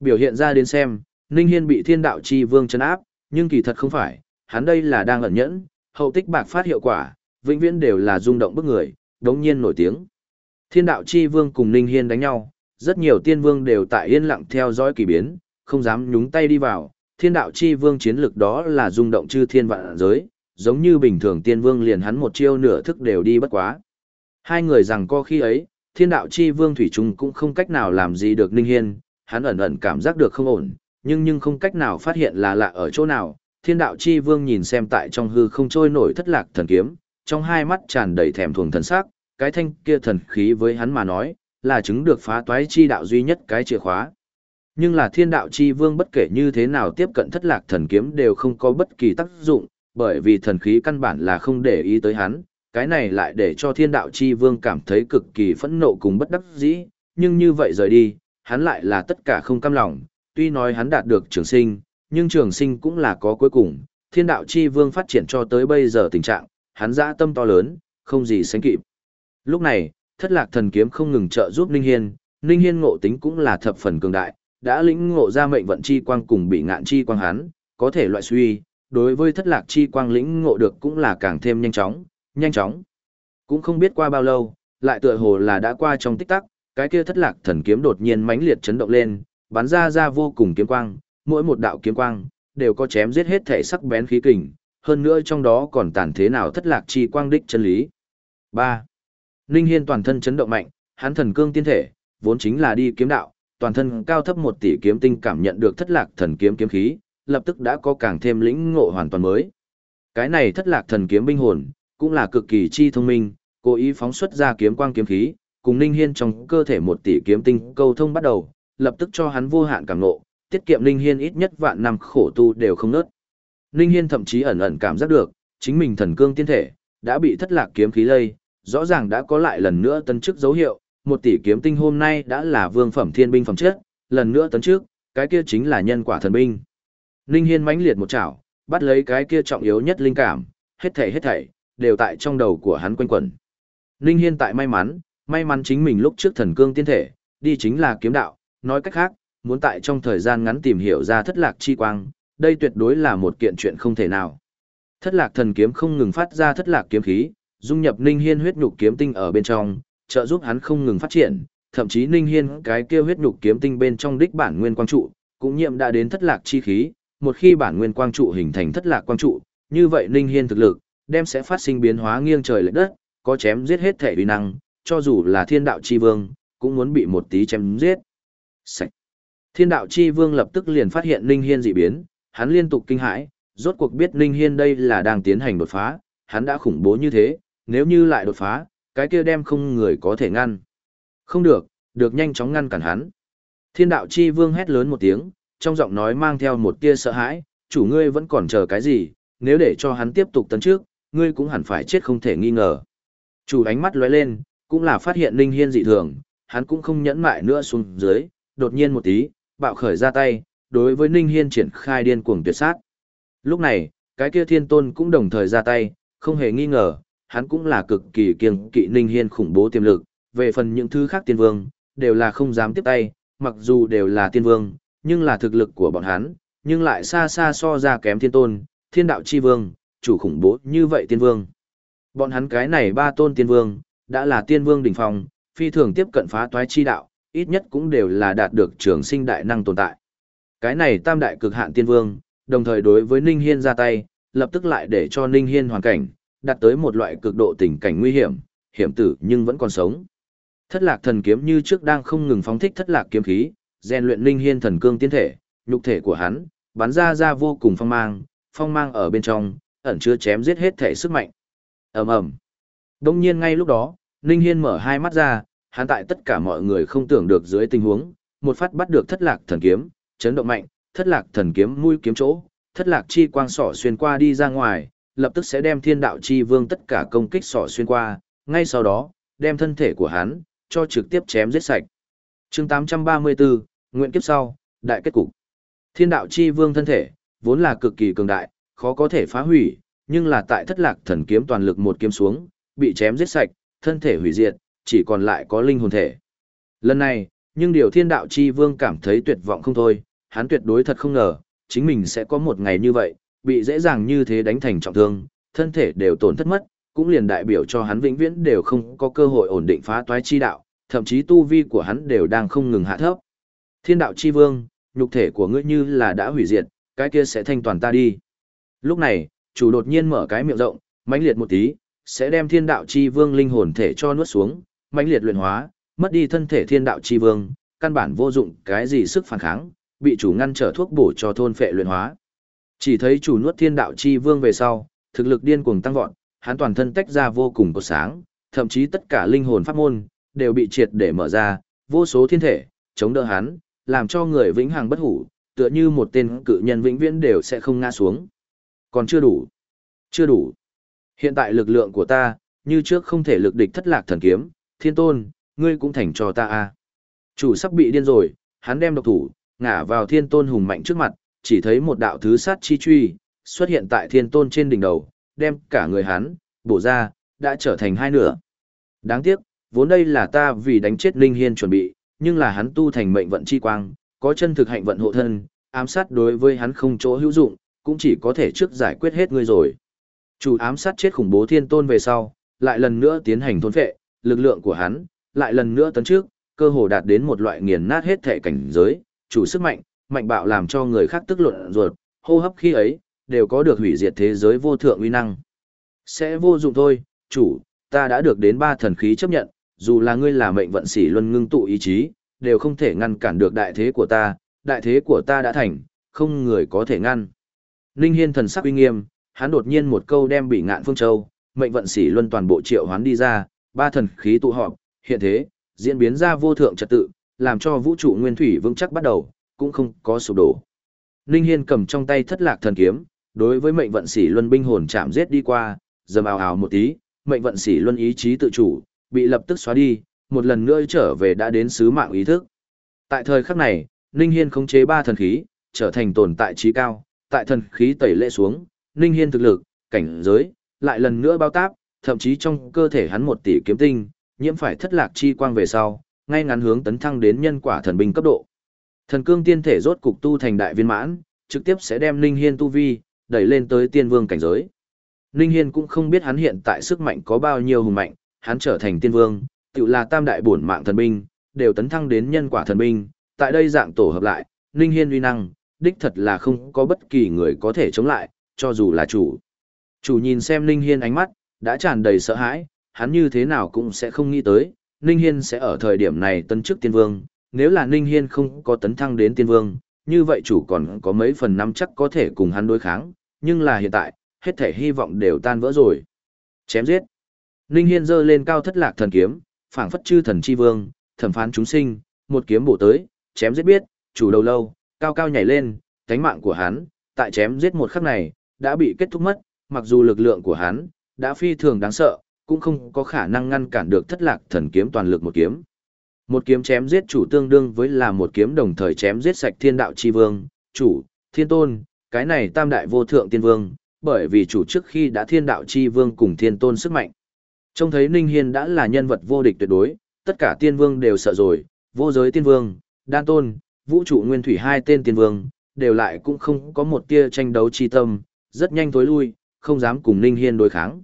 Biểu hiện ra đến xem, Ninh Hiên bị thiên đạo chi vương chấn áp, nhưng kỳ thật không phải, hắn đây là đang ẩn nhẫn, hậu tích bạc phát hiệu quả, vĩnh viễn đều là rung động bức người, đống nhiên nổi tiếng. Thiên đạo chi vương cùng Ninh Hiên đánh nhau, rất nhiều tiên vương đều tại yên lặng theo dõi kỳ biến, không dám nhúng tay đi vào, thiên đạo chi vương chiến lực đó là rung động chư thiên vạn giới, giống như bình thường tiên vương liền hắn một chiêu nửa thức đều đi bất quá. Hai người rằng co khi ấy, thiên đạo chi vương Thủy Trung cũng không cách nào làm gì được Ninh Hiên, hắn ẩn ẩn cảm giác được không ổn, nhưng nhưng không cách nào phát hiện là lạ ở chỗ nào. Thiên đạo chi vương nhìn xem tại trong hư không trôi nổi thất lạc thần kiếm, trong hai mắt tràn đầy thèm thuồng thần sắc, cái thanh kia thần khí với hắn mà nói, là chứng được phá toái chi đạo duy nhất cái chìa khóa. Nhưng là thiên đạo chi vương bất kể như thế nào tiếp cận thất lạc thần kiếm đều không có bất kỳ tác dụng, bởi vì thần khí căn bản là không để ý tới hắn, cái này lại để cho thiên đạo chi vương cảm thấy cực kỳ phẫn nộ cùng bất đắc dĩ, nhưng như vậy rời đi, hắn lại là tất cả không cam lòng, tuy nói hắn đạt được trường sinh, nhưng trường sinh cũng là có cuối cùng, thiên đạo chi vương phát triển cho tới bây giờ tình trạng, hắn dã tâm to lớn, không gì sánh kịp. Lúc này, thất lạc thần kiếm không ngừng trợ giúp Ninh Hiên, Ninh Hiên ngộ tính cũng là thập phần cường đại, đã lĩnh ngộ ra mệnh vận chi quang cùng bị ngạn chi quang hắn, có thể loại suy, đối với thất lạc chi quang lĩnh ngộ được cũng là càng thêm nhanh chóng, nhanh chóng. Cũng không biết qua bao lâu, lại tựa hồ là đã qua trong tích tắc, cái kia thất lạc thần kiếm đột nhiên mãnh liệt chấn động lên, bắn ra ra vô cùng kiếm quang, mỗi một đạo kiếm quang đều có chém giết hết thể sắc bén khí kình, hơn nữa trong đó còn tàn thế nào thất lạc chi quang đích chân lý. 3. Ninh Hiên toàn thân chấn động mạnh, hắn thần cương tiên thể, vốn chính là đi kiếm đạo, toàn thân cao thấp một tỷ kiếm tinh cảm nhận được thất lạc thần kiếm kiếm khí, lập tức đã có càng thêm lĩnh ngộ hoàn toàn mới. Cái này thất lạc thần kiếm binh hồn, cũng là cực kỳ chi thông minh, cố ý phóng xuất ra kiếm quang kiếm khí, cùng Ninh Hiên trong cơ thể một tỷ kiếm tinh câu thông bắt đầu, lập tức cho hắn vô hạn cảm ngộ, tiết kiệm Ninh Hiên ít nhất vạn năm khổ tu đều không nớt. Ninh Hiên thậm chí ẩn ẩn cảm giác được, chính mình thần cương tiên thể, đã bị thất lạc kiếm khí lây, rõ ràng đã có lại lần nữa tấn chức dấu hiệu, một tỷ kiếm tinh hôm nay đã là vương phẩm thiên binh phẩm chất, lần nữa tấn trước, cái kia chính là nhân quả thần binh. Ninh Hiên mãnh liệt một chảo, bắt lấy cái kia trọng yếu nhất linh cảm, hết thảy hết thảy đều tại trong đầu của hắn quanh quẩn. Ninh Hiên tại may mắn, may mắn chính mình lúc trước thần cương tiên thể, đi chính là kiếm đạo, nói cách khác, muốn tại trong thời gian ngắn tìm hiểu ra thất lạc chi quang, đây tuyệt đối là một kiện chuyện không thể nào. Thất lạc thần kiếm không ngừng phát ra thất lạc kiếm khí, dung nhập Ninh Hiên huyết nhục kiếm tinh ở bên trong, trợ giúp hắn không ngừng phát triển, thậm chí Ninh Hiên cái kia huyết nhục kiếm tinh bên trong đích bản nguyên quang trụ, cũng nhiệm đã đến thất lạc chi khí, một khi bản nguyên quang trụ hình thành thất lạc quang trụ, như vậy Ninh Hiên thực lực đem sẽ phát sinh biến hóa nghiêng trời lệch đất, có chém giết hết thể uy năng, cho dù là Thiên đạo chi vương, cũng muốn bị một tí chém giết. Sạch. Thiên đạo chi vương lập tức liền phát hiện Ninh Hiên dị biến, hắn liên tục kinh hãi, rốt cuộc biết Ninh Hiên đây là đang tiến hành đột phá, hắn đã khủng bố như thế, nếu như lại đột phá, cái kia đem không người có thể ngăn. Không được, được nhanh chóng ngăn cản hắn. Thiên đạo chi vương hét lớn một tiếng, trong giọng nói mang theo một tia sợ hãi, chủ ngươi vẫn còn chờ cái gì, nếu để cho hắn tiếp tục tấn trước, ngươi cũng hẳn phải chết không thể nghi ngờ. Chủ ánh mắt lóe lên, cũng là phát hiện Ninh Hiên dị thường, hắn cũng không nhẫn mại nữa xuống dưới, đột nhiên một tí, bạo khởi ra tay, đối với Ninh Hiên triển khai điên cuồng tuyệt sát. Lúc này, cái kia thiên tôn cũng đồng thời ra tay, không hề nghi ngờ, hắn cũng là cực kỳ kiêng kỵ Ninh Hiên khủng bố tiềm lực, về phần những thứ khác tiên vương, đều là không dám tiếp tay, mặc dù đều là tiên vương, nhưng là thực lực của bọn hắn, nhưng lại xa xa so ra kém thiên tôn, thiên đạo chi vương, chủ khủng bố như vậy tiên vương. Bọn hắn cái này ba tôn tiên vương, đã là tiên vương đỉnh phong, phi thường tiếp cận phá toái chi đạo, ít nhất cũng đều là đạt được trường sinh đại năng tồn tại. Cái này tam đại cực hạn tiên vương, đồng thời đối với Ninh Hiên ra tay, lập tức lại để cho Ninh Hiên hoàn cảnh, đạt tới một loại cực độ tình cảnh nguy hiểm, hiểm tử nhưng vẫn còn sống. Thất lạc thần kiếm như trước đang không ngừng phóng thích thất lạc kiếm khí, rèn luyện Ninh Hiên thần cương tiên thể, nhục thể của hắn, bắn ra ra vô cùng phong mang, phong mang ở bên trong, ẩn chứa chém giết hết thể sức mạnh. ầm ầm. Đông nhiên ngay lúc đó, Ninh Hiên mở hai mắt ra, hắn tại tất cả mọi người không tưởng được dưới tình huống, một phát bắt được thất lạc thần kiếm, chấn động mạnh, thất lạc thần kiếm mũi kiếm chỗ, thất lạc chi quang sỏ xuyên qua đi ra ngoài, lập tức sẽ đem thiên đạo chi vương tất cả công kích sỏ xuyên qua, ngay sau đó, đem thân thể của hắn, cho trực tiếp chém giết sạch. chương 834, nguyện kiếp sau, đại kết cục. Thiên đạo chi vương thân thể, vốn là cực kỳ cường đại, khó có thể phá hủy, nhưng là tại thất lạc thần kiếm toàn lực một kiếm xuống, bị chém giết sạch, thân thể hủy diệt, chỉ còn lại có linh hồn thể. Lần này, nhưng điều thiên đạo chi vương cảm thấy tuyệt vọng không thôi, hắn tuyệt đối thật không ngờ, chính mình sẽ có một ngày như vậy, bị dễ dàng như thế đánh thành trọng thương, thân thể đều tổn thất mất, cũng liền đại biểu cho hắn vĩnh viễn đều không có cơ hội ổn định phá toái chi đạo, thậm chí tu vi của hắn đều đang không ngừng hạ thấp. Thiên đạo chi vương, nhục thể của ngươi như là đã hủy diệt, cái kia sẽ thanh toàn ta đi. Lúc này, chủ đột nhiên mở cái miệng rộng, mãnh liệt một tí, sẽ đem thiên đạo chi vương linh hồn thể cho nuốt xuống, mãnh liệt luyện hóa, mất đi thân thể thiên đạo chi vương, căn bản vô dụng cái gì sức phản kháng, bị chủ ngăn trở thuốc bổ cho thôn phệ luyện hóa. Chỉ thấy chủ nuốt thiên đạo chi vương về sau, thực lực điên cuồng tăng vọt, hắn toàn thân tách ra vô cùng có sáng, thậm chí tất cả linh hồn pháp môn đều bị triệt để mở ra, vô số thiên thể chống đỡ hắn, làm cho người vĩnh hằng bất hủ, tựa như một tên cự nhân vĩnh viễn đều sẽ không ngã xuống. Còn chưa đủ. Chưa đủ. Hiện tại lực lượng của ta, như trước không thể lực địch thất lạc thần kiếm, thiên tôn, ngươi cũng thành cho ta a. Chủ sắp bị điên rồi, hắn đem độc thủ, ngả vào thiên tôn hùng mạnh trước mặt, chỉ thấy một đạo thứ sát chi truy, xuất hiện tại thiên tôn trên đỉnh đầu, đem cả người hắn, bổ ra, đã trở thành hai nửa. Đáng tiếc, vốn đây là ta vì đánh chết Linh Hiên chuẩn bị, nhưng là hắn tu thành mệnh vận chi quang, có chân thực hạnh vận hộ thân, ám sát đối với hắn không chỗ hữu dụng, cũng chỉ có thể trước giải quyết hết ngươi rồi. Chủ ám sát chết khủng bố thiên tôn về sau, lại lần nữa tiến hành thôn phệ, lực lượng của hắn, lại lần nữa tấn trước, cơ hồ đạt đến một loại nghiền nát hết thể cảnh giới, chủ sức mạnh, mạnh bạo làm cho người khác tức luận ruột, hô hấp khi ấy, đều có được hủy diệt thế giới vô thượng uy năng. Sẽ vô dụng thôi, chủ, ta đã được đến ba thần khí chấp nhận, dù là ngươi là mệnh vận sĩ luân ngưng tụ ý chí, đều không thể ngăn cản được đại thế của ta, đại thế của ta đã thành, không người có thể ngăn. Ninh Hiên thần sắc uy nghiêm, hắn đột nhiên một câu đem bị ngạn phương châu, mệnh vận sĩ luân toàn bộ triệu hoán đi ra, ba thần khí tụ họp, hiện thế, diễn biến ra vô thượng trật tự, làm cho vũ trụ nguyên thủy vững chắc bắt đầu, cũng không có sụp đổ. Ninh Hiên cầm trong tay thất lạc thần kiếm, đối với mệnh vận sĩ luân binh hồn chạm giết đi qua, dầm ào ào một tí, mệnh vận sĩ luân ý chí tự chủ, bị lập tức xóa đi, một lần nữa trở về đã đến sứ mạng ý thức. Tại thời khắc này, Ninh Hiên khống chế ba thần khí, trở thành tồn tại trí cao, tại thần khí tẩy lệ xuống, Ninh Hiên thực lực, cảnh giới, lại lần nữa bao táp, thậm chí trong cơ thể hắn một tỷ kiếm tinh, nhiễm phải thất lạc chi quang về sau, ngay ngắn hướng tấn thăng đến nhân quả thần binh cấp độ. Thần cương tiên thể rốt cục tu thành đại viên mãn, trực tiếp sẽ đem Ninh Hiên tu vi đẩy lên tới tiên vương cảnh giới. Ninh Hiên cũng không biết hắn hiện tại sức mạnh có bao nhiêu hùng mạnh, hắn trở thành tiên vương, tự là tam đại bổn mạng thần binh, đều tấn thăng đến nhân quả thần binh, tại đây dạng tổ hợp lại, Ninh Hiên uy năng, đích thật là không có bất kỳ người có thể chống lại, cho dù là chủ. Chủ nhìn xem Ninh Hiên ánh mắt, đã tràn đầy sợ hãi, hắn như thế nào cũng sẽ không nghĩ tới, Ninh Hiên sẽ ở thời điểm này tấn chức tiên vương, nếu là Ninh Hiên không có tấn thăng đến tiên vương, như vậy chủ còn có mấy phần năm chắc có thể cùng hắn đối kháng, nhưng là hiện tại, hết thể hy vọng đều tan vỡ rồi. Chém giết. Ninh Hiên giơ lên cao thất lạc thần kiếm, phảng phất chư thần chi vương, thẩm phán chúng sinh, một kiếm bổ tới, chém giết biết, chủ đầu lâu, cao cao nhảy lên, cánh mạng của hắn, tại chém giết một khắc này, đã bị kết thúc mất, mặc dù lực lượng của hắn, đã phi thường đáng sợ, cũng không có khả năng ngăn cản được thất lạc thần kiếm toàn lực một kiếm. Một kiếm chém giết chủ tương đương với là một kiếm đồng thời chém giết sạch thiên đạo chi vương, chủ, thiên tôn, cái này tam đại vô thượng tiên vương, bởi vì chủ trước khi đã thiên đạo chi vương cùng thiên tôn sức mạnh. Trông thấy Ninh Hiên đã là nhân vật vô địch tuyệt đối, tất cả tiên vương đều sợ rồi, vô giới tiên vương, đan tôn, vũ trụ nguyên thủy hai tên tiên vương, đều lại cũng không có một tia tranh đấu chi tâm, rất nhanh tối lui, không dám cùng Ninh Hiên đối kháng.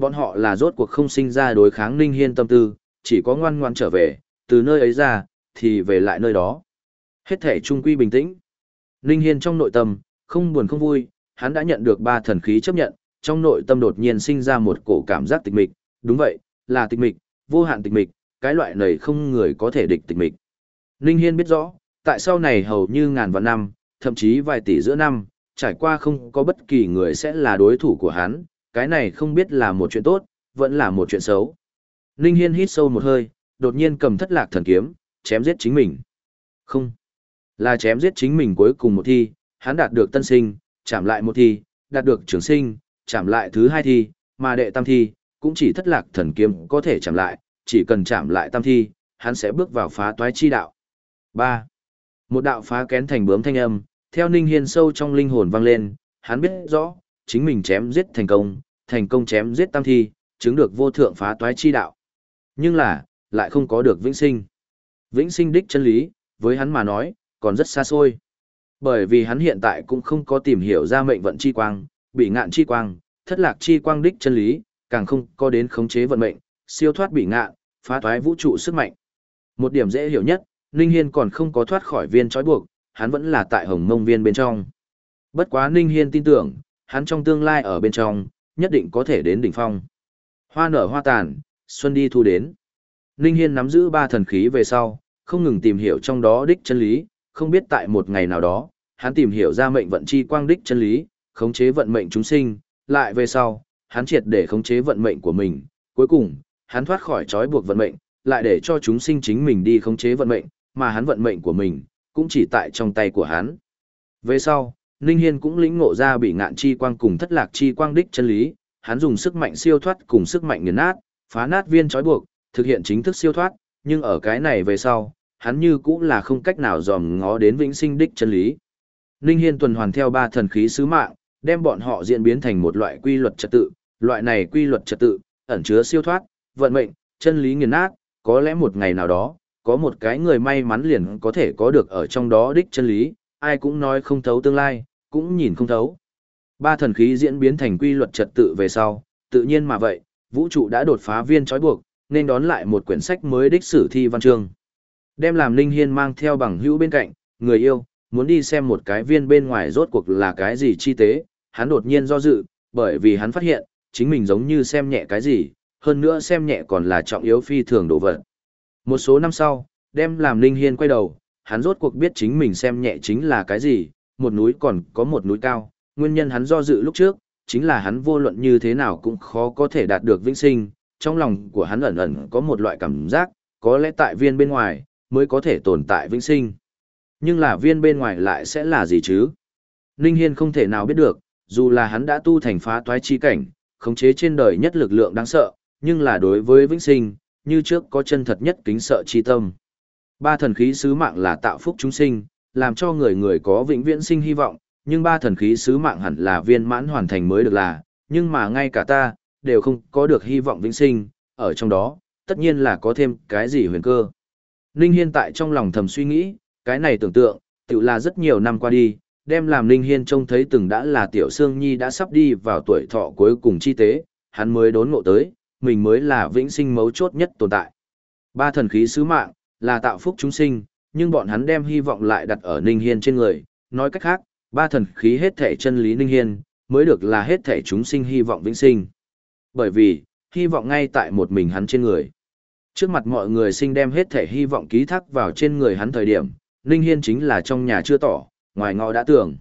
Bọn họ là rốt cuộc không sinh ra đối kháng Ninh Hiên tâm tư, chỉ có ngoan ngoan trở về, từ nơi ấy ra, thì về lại nơi đó. Hết thể trung quy bình tĩnh. Ninh Hiên trong nội tâm, không buồn không vui, hắn đã nhận được ba thần khí chấp nhận, trong nội tâm đột nhiên sinh ra một cổ cảm giác tịch mịch, đúng vậy, là tịch mịch, vô hạn tịch mịch, cái loại này không người có thể địch tịch mịch. Ninh Hiên biết rõ, tại sau này hầu như ngàn vạn năm, thậm chí vài tỷ giữa năm, trải qua không có bất kỳ người sẽ là đối thủ của hắn, cái này không biết là một chuyện tốt, vẫn là một chuyện xấu. Ninh Hiên hít sâu một hơi, đột nhiên cầm thất lạc thần kiếm, chém giết chính mình. Không, là chém giết chính mình cuối cùng một thi, hắn đạt được tân sinh, chạm lại một thi, đạt được trường sinh, chạm lại thứ hai thi, mà đệ tam thi, cũng chỉ thất lạc thần kiếm có thể chạm lại, chỉ cần chạm lại tam thi, hắn sẽ bước vào phá toái chi đạo. 3. Một đạo phá kén thành bướm thanh âm, theo Ninh Hiên sâu trong linh hồn vang lên, hắn biết rõ, chính mình chém giết thành công, thành công chém giết tam thi, chứng được vô thượng phá toái chi đạo. Nhưng là, lại không có được vĩnh sinh. Vĩnh sinh đích chân lý, với hắn mà nói, còn rất xa xôi. Bởi vì hắn hiện tại cũng không có tìm hiểu ra mệnh vận chi quang, bị ngạn chi quang, thất lạc chi quang đích chân lý, càng không có đến khống chế vận mệnh, siêu thoát bị ngạn, phá toái vũ trụ sức mạnh. Một điểm dễ hiểu nhất, Ninh Hiên còn không có thoát khỏi viên trói buộc, hắn vẫn là tại hồng mông viên bên trong. Bất quá Ninh Hiên tin tưởng, hắn trong tương lai ở bên trong, nhất định có thể đến đỉnh phong. Hoa nở hoa tàn, xuân đi thu đến. Ninh Hiên nắm giữ ba thần khí về sau, không ngừng tìm hiểu trong đó đích chân lý, không biết tại một ngày nào đó, hắn tìm hiểu ra mệnh vận chi quang đích chân lý, khống chế vận mệnh chúng sinh, lại về sau, hắn triệt để khống chế vận mệnh của mình, cuối cùng, hắn thoát khỏi trói buộc vận mệnh, lại để cho chúng sinh chính mình đi khống chế vận mệnh, mà hắn vận mệnh của mình, cũng chỉ tại trong tay của hắn. Về sau, Ninh Hiên cũng lĩnh ngộ ra bị ngạn chi quang cùng thất lạc chi quang đích chân lý, hắn dùng sức mạnh siêu thoát cùng sức mạnh nghiền nát, phá nát viên trói buộc, thực hiện chính thức siêu thoát, nhưng ở cái này về sau, hắn như cũng là không cách nào dòm ngó đến vĩnh sinh đích chân lý. Ninh Hiên tuần hoàn theo ba thần khí sứ mạng, đem bọn họ diễn biến thành một loại quy luật trật tự, loại này quy luật trật tự, ẩn chứa siêu thoát, vận mệnh, chân lý nghiền nát, có lẽ một ngày nào đó, có một cái người may mắn liền có thể có được ở trong đó đích chân lý, ai cũng nói không thấu tương lai, cũng nhìn không thấu. Ba thần khí diễn biến thành quy luật trật tự về sau, tự nhiên mà vậy, vũ trụ đã đột phá viên trói buộc, nên đón lại một quyển sách mới đích sử thi văn chương. Đem làm Linh Hiên mang theo bằng hữu bên cạnh, người yêu, muốn đi xem một cái viên bên ngoài rốt cuộc là cái gì chi tế, hắn đột nhiên do dự, bởi vì hắn phát hiện, chính mình giống như xem nhẹ cái gì, hơn nữa xem nhẹ còn là trọng yếu phi thường đồ vật. Một số năm sau, đem làm Linh Hiên quay đầu, hắn rốt cuộc biết chính mình xem nhẹ chính là cái gì, một núi còn có một núi cao, nguyên nhân hắn do dự lúc trước, chính là hắn vô luận như thế nào cũng khó có thể đạt được vĩnh sinh, trong lòng của hắn ẩn ẩn có một loại cảm giác, có lẽ tại viên bên ngoài, mới có thể tồn tại vĩnh sinh. Nhưng là viên bên ngoài lại sẽ là gì chứ? Ninh Hiên không thể nào biết được, dù là hắn đã tu thành phá toái chi cảnh, khống chế trên đời nhất lực lượng đáng sợ, nhưng là đối với vĩnh sinh, như trước có chân thật nhất kính sợ chi tâm. Ba thần khí sứ mạng là tạo phúc chúng sinh, làm cho người người có vĩnh viễn sinh hy vọng, nhưng ba thần khí sứ mạng hẳn là viên mãn hoàn thành mới được là, nhưng mà ngay cả ta, đều không có được hy vọng vĩnh sinh, ở trong đó, tất nhiên là có thêm cái gì huyền cơ. Ninh Hiên tại trong lòng thầm suy nghĩ, cái này tưởng tượng, tự là rất nhiều năm qua đi, đem làm Ninh Hiên trông thấy từng đã là Tiểu Sương Nhi đã sắp đi vào tuổi thọ cuối cùng chi tế, hắn mới đốn ngộ tới, mình mới là vĩnh sinh mấu chốt nhất tồn tại. Ba thần khí sứ mạng, là tạo phúc chúng sinh, nhưng bọn hắn đem hy vọng lại đặt ở Ninh Hiên trên người. Nói cách khác, ba thần khí hết thể chân lý Ninh Hiên, mới được là hết thể chúng sinh hy vọng vĩnh sinh. Bởi vì, hy vọng ngay tại một mình hắn trên người. Trước mặt mọi người sinh đem hết thể hy vọng ký thác vào trên người hắn thời điểm, Ninh Hiên chính là trong nhà chưa tỏ, ngoài ngõ đã tưởng.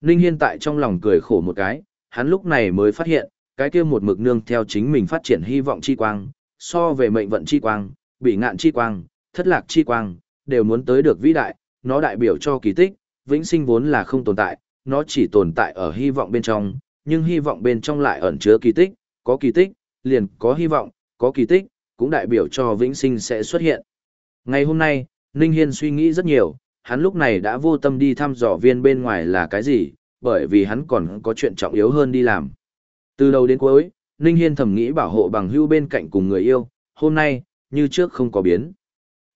Ninh Hiên tại trong lòng cười khổ một cái, hắn lúc này mới phát hiện, cái kia một mực nương theo chính mình phát triển hy vọng chi quang, so về mệnh vận chi quang, bị ngạn chi quang, thất lạc chi quang, đều muốn tới được vĩ đại, nó đại biểu cho kỳ tích, vĩnh sinh vốn là không tồn tại, nó chỉ tồn tại ở hy vọng bên trong, nhưng hy vọng bên trong lại ẩn chứa kỳ tích, có kỳ tích, liền có hy vọng, có kỳ tích, cũng đại biểu cho vĩnh sinh sẽ xuất hiện. Ngày hôm nay, Ninh Hiên suy nghĩ rất nhiều, hắn lúc này đã vô tâm đi thăm dò viên bên ngoài là cái gì, bởi vì hắn còn có chuyện trọng yếu hơn đi làm. Từ đầu đến cuối, Ninh Hiên thầm nghĩ bảo hộ bằng hưu bên cạnh cùng người yêu, hôm nay, như trước không có biến.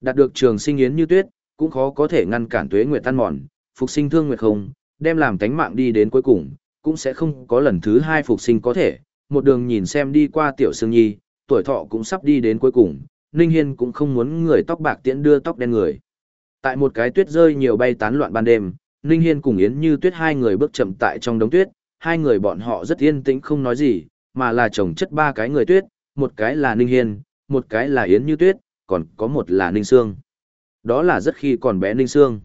Đạt được trường sinh yến như tuyết, cũng khó có thể ngăn cản tuế nguyệt tan mòn, phục sinh thương nguyệt không, đem làm tánh mạng đi đến cuối cùng, cũng sẽ không có lần thứ hai phục sinh có thể. Một đường nhìn xem đi qua tiểu sương nhi, tuổi thọ cũng sắp đi đến cuối cùng, Ninh Hiên cũng không muốn người tóc bạc tiễn đưa tóc đen người. Tại một cái tuyết rơi nhiều bay tán loạn ban đêm, Ninh Hiên cùng Yến Như Tuyết hai người bước chậm tại trong đống tuyết, hai người bọn họ rất yên tĩnh không nói gì, mà là chồng chất ba cái người tuyết, một cái là Ninh Hiên, một cái là Yến Như Tuyết, còn có một là Ninh Sương. Đó là rất khi còn bé Ninh Sương.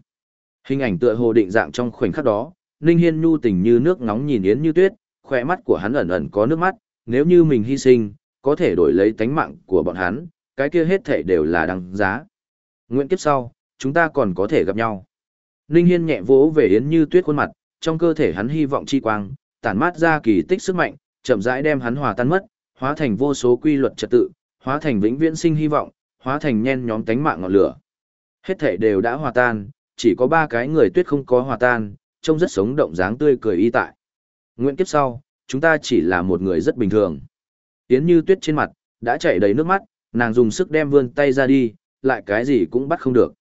Hình ảnh tựa hồ định dạng trong khoảnh khắc đó, Ninh Hiên nhu tình như nước nóng nhìn Yến Như Tuyết, khỏe mắt của hắn ẩn ẩn có nước mắt, nếu như mình hy sinh, có thể đổi lấy tánh mạng của bọn hắn, cái kia hết thể đều là đáng giá. Nguyện kiếp sau, chúng ta còn có thể gặp nhau. Ninh Hiên nhẹ vỗ về Yến Như Tuyết khuôn mặt, trong cơ thể hắn hy vọng chi quang, tản mát ra kỳ tích sức mạnh, chậm rãi đem hắn hòa tan mất, hóa thành vô số quy luật trật tự, hóa thành vĩnh viễn sinh hy vọng, hóa thành nhen nhóm tánh mạng ngọn lửa. Hết thể đều đã hòa tan, chỉ có ba cái người tuyết không có hòa tan, trông rất sống động dáng tươi cười y tại. Nguyện kiếp sau, chúng ta chỉ là một người rất bình thường. Yến như tuyết trên mặt, đã chảy đầy nước mắt, nàng dùng sức đem vươn tay ra đi, lại cái gì cũng bắt không được.